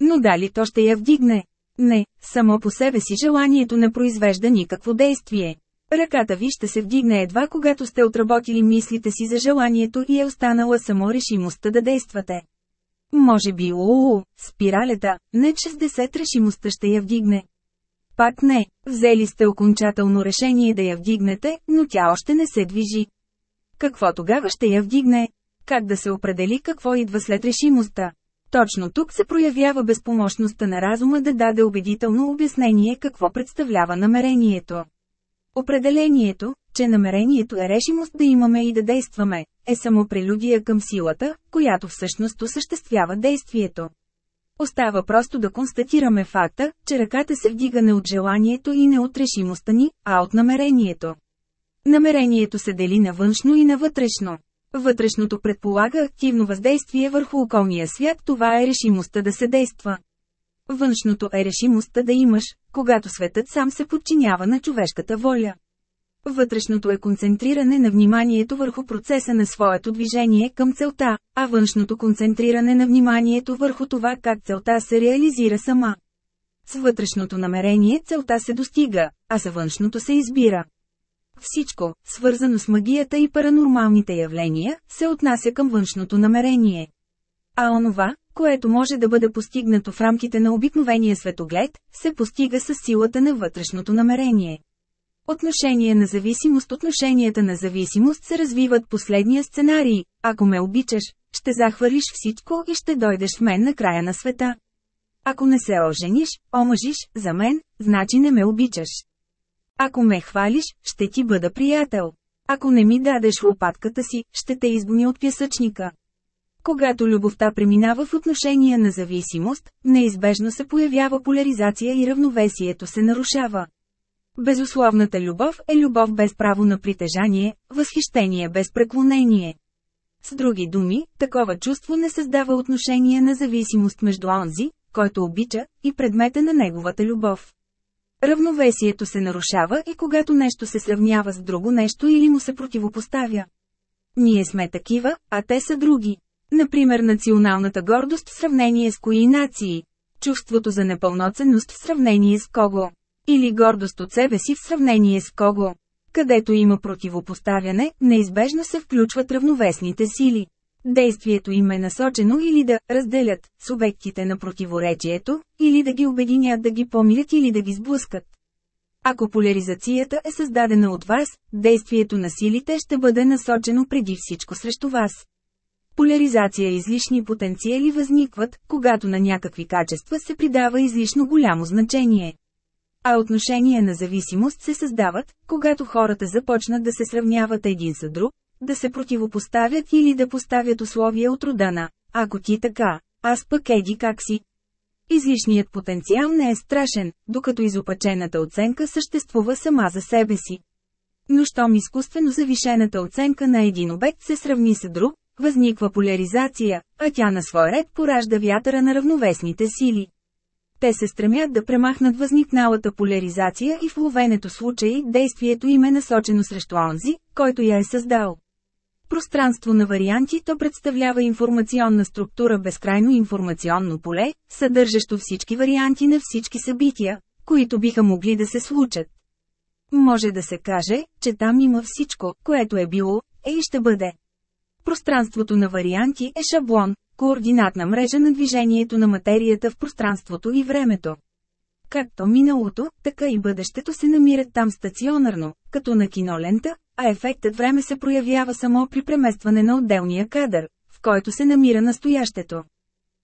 Но дали то ще я вдигне? Не, само по себе си желанието не произвежда никакво действие. Ръката ви ще се вдигне едва когато сте отработили мислите си за желанието и е останала само решимостта да действате. Може би уу, спиралета, не 60 решимостта ще я вдигне. Пак не, взели сте окончателно решение да я вдигнете, но тя още не се движи. Какво тогава ще я вдигне? Как да се определи какво идва след решимостта? Точно тук се проявява безпомощността на разума да даде убедително обяснение какво представлява намерението. Определението, че намерението е решимост да имаме и да действаме, е само прелюдия към силата, която всъщност осъществява действието. Остава просто да констатираме факта, че ръката се вдига не от желанието и не от решимостта ни, а от намерението. Намерението се дели на външно и на вътрешно. Вътрешното предполага активно въздействие върху околния свят, това е решимостта да се действа. Външното е решимостта да имаш, когато светът сам се подчинява на човешката воля. Вътрешното е концентриране на вниманието върху процеса на своето движение към целта, а външното концентриране на вниманието върху това как целта се реализира сама. С вътрешното намерение целта се достига, а с външното се избира. Всичко, свързано с магията и паранормалните явления, се отнася към външното намерение. А онова, което може да бъде постигнато в рамките на обикновения светоглед, се постига с силата на вътрешното намерение. Отношение на зависимост Отношенията на зависимост се развиват последния сценарий. Ако ме обичаш, ще захвърлиш всичко и ще дойдеш в мен на края на света. Ако не се ожениш, омъжиш, за мен, значи не ме обичаш. Ако ме хвалиш, ще ти бъда приятел. Ако не ми дадеш лопатката си, ще те изгоня от пясъчника. Когато любовта преминава в отношения на зависимост, неизбежно се появява поляризация и равновесието се нарушава. Безусловната любов е любов без право на притежание, възхищение без преклонение. С други думи, такова чувство не създава отношение на зависимост между онзи, който обича, и предмета на неговата любов. Равновесието се нарушава и когато нещо се сравнява с друго нещо или му се противопоставя. Ние сме такива, а те са други. Например националната гордост в сравнение с кои нации. Чувството за непълноценност в сравнение с кого. Или гордост от себе си в сравнение с кого. Където има противопоставяне, неизбежно се включват равновесните сили. Действието им е насочено или да разделят субектите на противоречието, или да ги обединят да ги помилят или да ги сблъскат. Ако поляризацията е създадена от вас, действието на силите ще бъде насочено преди всичко срещу вас. Поляризация и излишни потенциали възникват, когато на някакви качества се придава излишно голямо значение. А отношения на зависимост се създават, когато хората започнат да се сравняват един с друг, да се противопоставят или да поставят условия от рода на «Ако ти така, аз пък еди как си». Излишният потенциал не е страшен, докато изопачената оценка съществува сама за себе си. Но щом изкуствено завишената оценка на един обект се сравни с друг, възниква поляризация, а тя на свой ред поражда вятъра на равновесните сили. Те се стремят да премахнат възникналата поляризация и в ловенето случаи действието им е насочено срещу онзи, който я е създал. Пространство на варианти то представлява информационна структура безкрайно информационно поле, съдържащо всички варианти на всички събития, които биха могли да се случат. Може да се каже, че там има всичко, което е било, е и ще бъде. Пространството на варианти е шаблон, координатна мрежа на движението на материята в пространството и времето. Както миналото, така и бъдещето се намират там стационарно, като на кинолента, а ефектът време се проявява само при преместване на отделния кадър, в който се намира настоящето.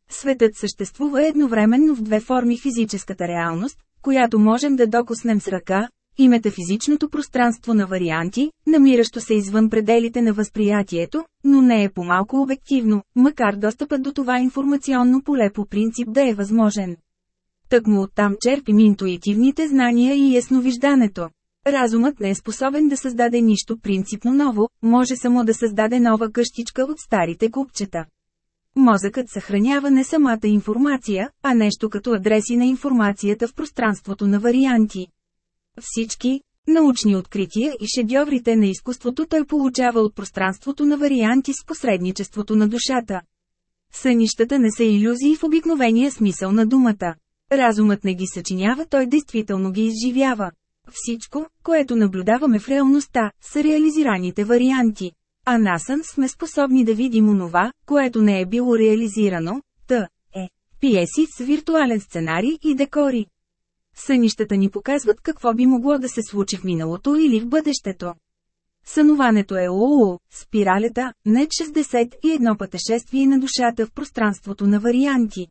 Светът съществува едновременно в две форми физическата реалност, която можем да докоснем с ръка, и метафизичното пространство на варианти, намиращо се извън пределите на възприятието, но не е по-малко обективно, макар достъпът до това информационно поле по принцип да е възможен. Тъкмо оттам черпим интуитивните знания и ясновиждането. Разумът не е способен да създаде нищо принципно ново, може само да създаде нова къщичка от старите купчета. Мозъкът съхранява не самата информация, а нещо като адреси на информацията в пространството на варианти. Всички научни открития и шедьоврите на изкуството той получава от пространството на варианти с посредничеството на душата. Сънищата не са иллюзии в обикновения смисъл на думата. Разумът не ги съчинява, той действително ги изживява. Всичко, което наблюдаваме в реалността, са реализираните варианти. А насън сме способни да видим онова, което не е било реализирано, т. е. Пиеси с виртуален сценарий и декори. Сънищата ни показват какво би могло да се случи в миналото или в бъдещето. Сънуването е ООО, спиралята, нет 61 пътешествие на душата в пространството на варианти.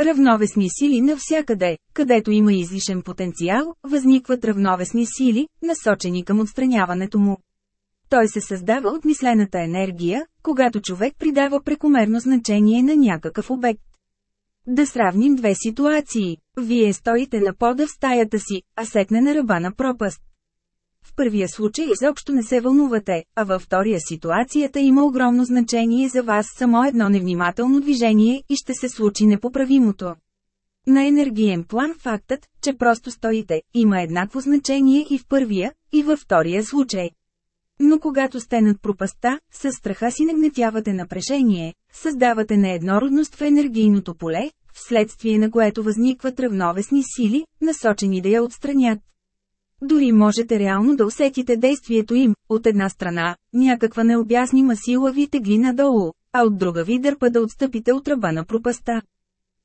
Равновесни сили навсякъде, където има излишен потенциал, възникват равновесни сили, насочени към отстраняването му. Той се създава от мислената енергия, когато човек придава прекомерно значение на някакъв обект. Да сравним две ситуации. Вие стоите на пода в стаята си, а сетне на ръба на пропаст. В първия случай изобщо не се вълнувате, а във втория ситуацията има огромно значение за вас само едно невнимателно движение и ще се случи непоправимото. На енергиен план фактът, че просто стоите, има еднакво значение и в първия, и във втория случай. Но когато сте над пропаста, със страха си нагнетявате напрежение, създавате нееднородност в енергийното поле, вследствие на което възникват равновесни сили, насочени да я отстранят. Дори можете реално да усетите действието им, от една страна, някаква необяснима сила ви тегли надолу, а от друга ви дърпа да отстъпите от ръба на пропаста.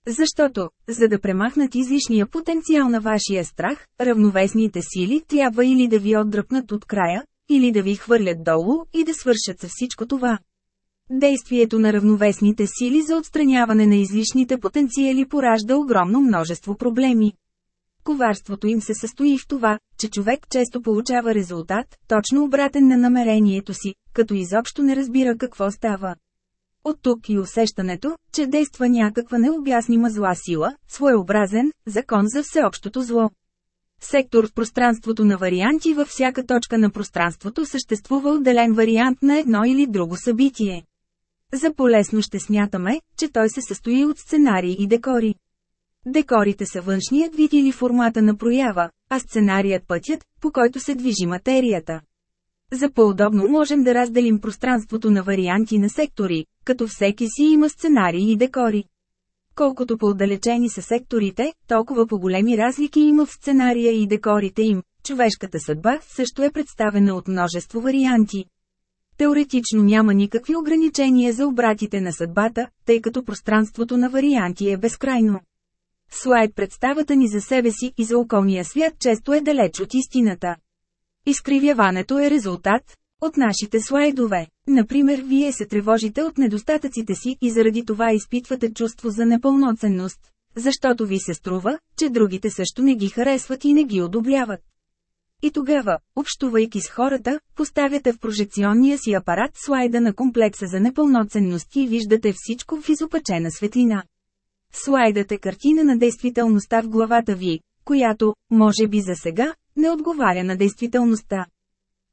Защото, за да премахнат излишния потенциал на вашия страх, равновесните сили трябва или да ви отдръпнат от края, или да ви хвърлят долу и да свършат със всичко това. Действието на равновесните сили за отстраняване на излишните потенциали поражда огромно множество проблеми. Коварството им се състои в това, че човек често получава резултат, точно обратен на намерението си, като изобщо не разбира какво става. От тук и усещането, че действа някаква необяснима зла сила, своеобразен, закон за всеобщото зло. Сектор в пространството на варианти във всяка точка на пространството съществува отделен вариант на едно или друго събитие. За полезно ще смятаме, че той се състои от сценарии и декори. Декорите са външният вид или формата на проява, а сценарият пътят, по който се движи материята. За по-удобно можем да разделим пространството на варианти на сектори, като всеки си има сценарии и декори. Колкото по-отдалечени са секторите, толкова по-големи разлики има в сценария и декорите им. Човешката съдба също е представена от множество варианти. Теоретично няма никакви ограничения за обратите на съдбата, тъй като пространството на варианти е безкрайно. Слайд представата ни за себе си и за околния свят често е далеч от истината. Изкривяването е резултат от нашите слайдове. Например, вие се тревожите от недостатъците си и заради това изпитвате чувство за непълноценност, защото ви се струва, че другите също не ги харесват и не ги одобряват. И тогава, общувайки с хората, поставяте в прожекционния си апарат слайда на комплекса за непълноценност и виждате всичко в изопачена светлина. Слайдът е картина на действителността в главата ви, която, може би за сега, не отговаря на действителността.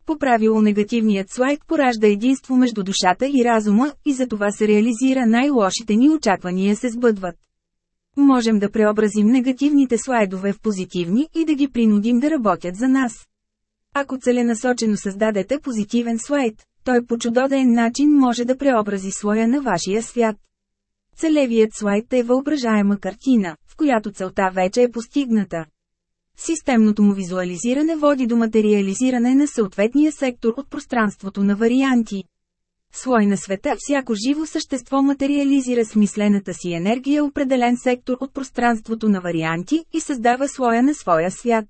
По правило негативният слайд поражда единство между душата и разума, и за това се реализира най-лошите ни очаквания се сбъдват. Можем да преобразим негативните слайдове в позитивни и да ги принудим да работят за нас. Ако целенасочено създадете позитивен слайд, той по чудоден начин може да преобрази слоя на вашия свят. Целевият слайд е въображаема картина, в която целта вече е постигната. Системното му визуализиране води до материализиране на съответния сектор от пространството на варианти. Слой на света всяко живо същество материализира смислената си енергия определен сектор от пространството на варианти и създава слоя на своя свят.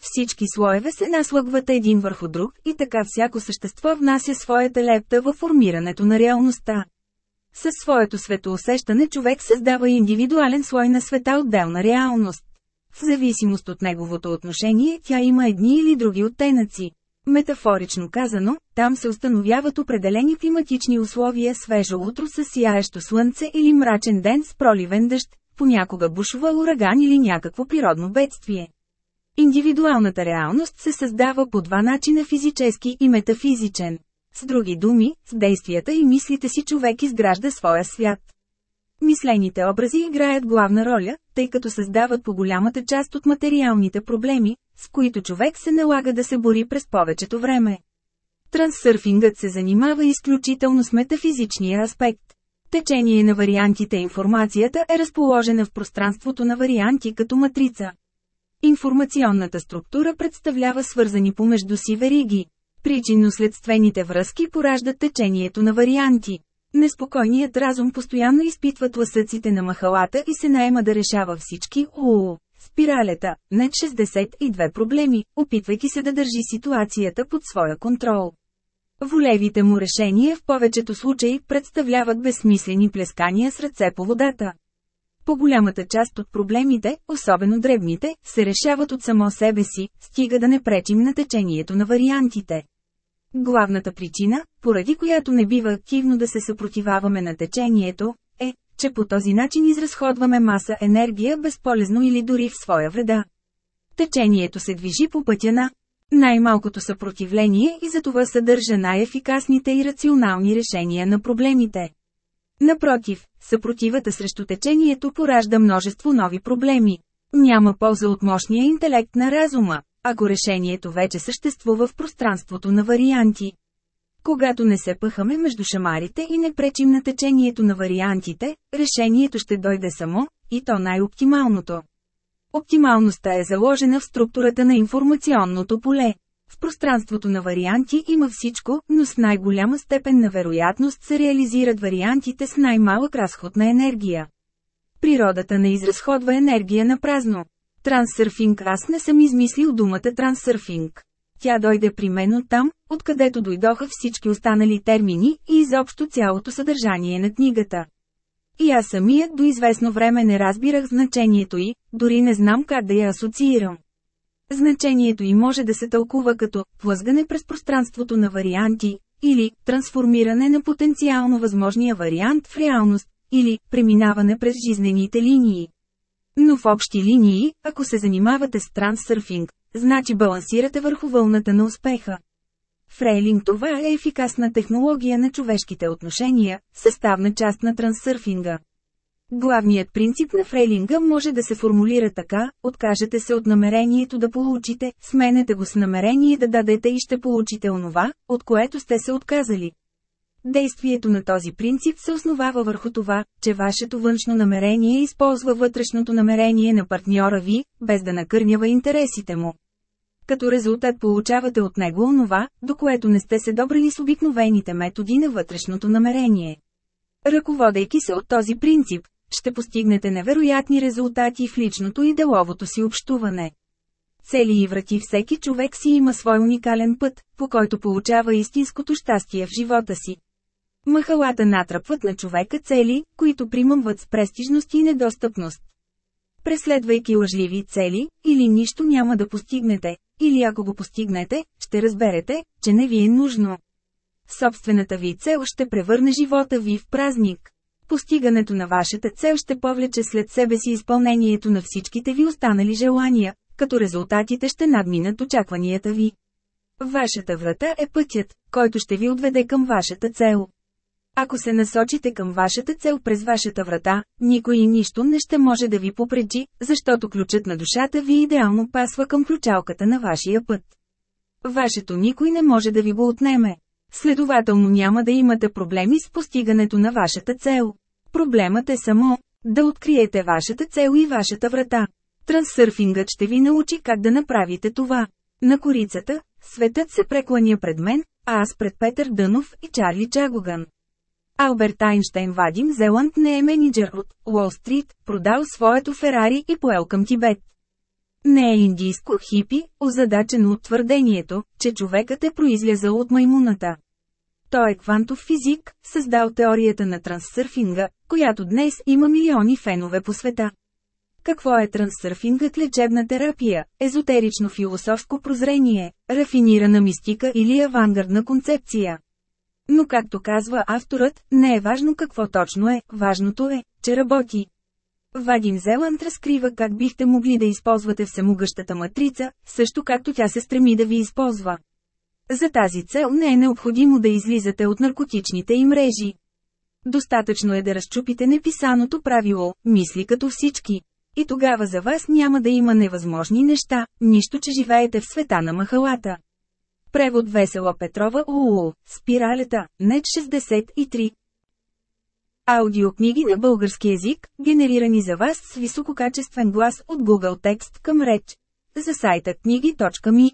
Всички слоеве се наслъгват един върху друг и така всяко същество внася своята лепта във формирането на реалността. Със своето светоусещане човек създава индивидуален слой на света отделна реалност. В зависимост от неговото отношение тя има едни или други оттенъци. Метафорично казано, там се установяват определени климатични условия свежо утро с сияещо слънце или мрачен ден с проливен дъжд, понякога бушува ураган или някакво природно бедствие. Индивидуалната реалност се създава по два начина физически и метафизичен. С други думи, с действията и мислите си човек изгражда своя свят. Мислените образи играят главна роля, тъй като създават по голямата част от материалните проблеми, с които човек се налага да се бори през повечето време. Трансърфингът се занимава изключително с метафизичния аспект. Течение на вариантите информацията е разположена в пространството на варианти като матрица. Информационната структура представлява свързани помежду си вериги. Причинно-следствените връзки пораждат течението на варианти. Неспокойният разум постоянно изпитва тласъците на махалата и се наема да решава всички УУ. Спиралета, над 62 проблеми, опитвайки се да държи ситуацията под своя контрол. Волевите му решения в повечето случаи представляват безсмислени плескания с ръце по водата. По-голямата част от проблемите, особено дребните, се решават от само себе си, стига да не пречим на течението на вариантите. Главната причина, поради която не бива активно да се съпротиваваме на течението, че по този начин изразходваме маса енергия безполезно или дори в своя вреда. Течението се движи по пътя на най-малкото съпротивление и затова съдържа най-ефикасните и рационални решения на проблемите. Напротив, съпротивата срещу течението поражда множество нови проблеми. Няма полза от мощния интелект на разума, ако решението вече съществува в пространството на варианти. Когато не се пъхаме между шамарите и не пречим на течението на вариантите, решението ще дойде само, и то най-оптималното. Оптималността е заложена в структурата на информационното поле. В пространството на варианти има всичко, но с най-голяма степен на вероятност се реализират вариантите с най-малък разход на енергия. Природата не изразходва енергия на празно. Трансърфинг аз не съм измислил думата трансърфинг. Тя дойде при мен от там, откъдето дойдоха всички останали термини и изобщо цялото съдържание на книгата. И аз самият до известно време не разбирах значението й, дори не знам как да я асоциирам. Значението й може да се тълкува като «плъзгане през пространството на варианти» или «трансформиране на потенциално възможния вариант в реалност» или «преминаване през жизнените линии». Но в общи линии, ако се занимавате с трансърфинг, значи балансирате върху вълната на успеха. Фрейлинг това е ефикасна технология на човешките отношения, съставна част на трансърфинга. Главният принцип на фрейлинга може да се формулира така, откажете се от намерението да получите, сменете го с намерение да дадете и ще получите онова, от което сте се отказали. Действието на този принцип се основава върху това, че вашето външно намерение използва вътрешното намерение на партньора ви, без да накърнява интересите му. Като резултат получавате от него онова, до което не сте се добрали с обикновените методи на вътрешното намерение. Ръководейки се от този принцип, ще постигнете невероятни резултати в личното и деловото си общуване. Цели и врати всеки човек си има свой уникален път, по който получава истинското щастие в живота си. Махалата натръпват на човека цели, които примамват с престижност и недостъпност. Преследвайки лъжливи цели, или нищо няма да постигнете, или ако го постигнете, ще разберете, че не ви е нужно. Собствената ви цел ще превърне живота ви в празник. Постигането на вашата цел ще повлече след себе си изпълнението на всичките ви останали желания, като резултатите ще надминат очакванията ви. Вашата врата е пътят, който ще ви отведе към вашата цел. Ако се насочите към вашата цел през вашата врата, никой и нищо не ще може да ви попречи, защото ключът на душата ви идеално пасва към ключалката на вашия път. Вашето никой не може да ви го отнеме. Следователно няма да имате проблеми с постигането на вашата цел. Проблемът е само да откриете вашата цел и вашата врата. Трансърфингът ще ви научи как да направите това. На корицата, светът се прекланя пред мен, а аз пред Петър Дънов и Чарли Чагоган. Алберт Айнштейн Вадим Зеланд не е менеджер от Уолл Стрит, продал своето Ферари и поел към Тибет. Не е индийско хипи, озадачено от твърдението, че човекът е произлязал от маймуната. Той е квантов физик, създал теорията на трансърфинга, която днес има милиони фенове по света. Какво е трансърфингът лечебна терапия, езотерично философско прозрение, рафинирана мистика или авангардна концепция? Но както казва авторът, не е важно какво точно е, важното е, че работи. Вадим Зеланд разкрива как бихте могли да използвате всемогъщата матрица, също както тя се стреми да ви използва. За тази цел не е необходимо да излизате от наркотичните им мрежи. Достатъчно е да разчупите неписаното правило – мисли като всички. И тогава за вас няма да има невъзможни неща, нищо че живеете в света на махалата. Превод Весела Петрова УУ, Спиралета, НЕТ 63 Аудиокниги на български език, генерирани за вас с висококачествен глас от Google Текст към реч. За сайта книги.ми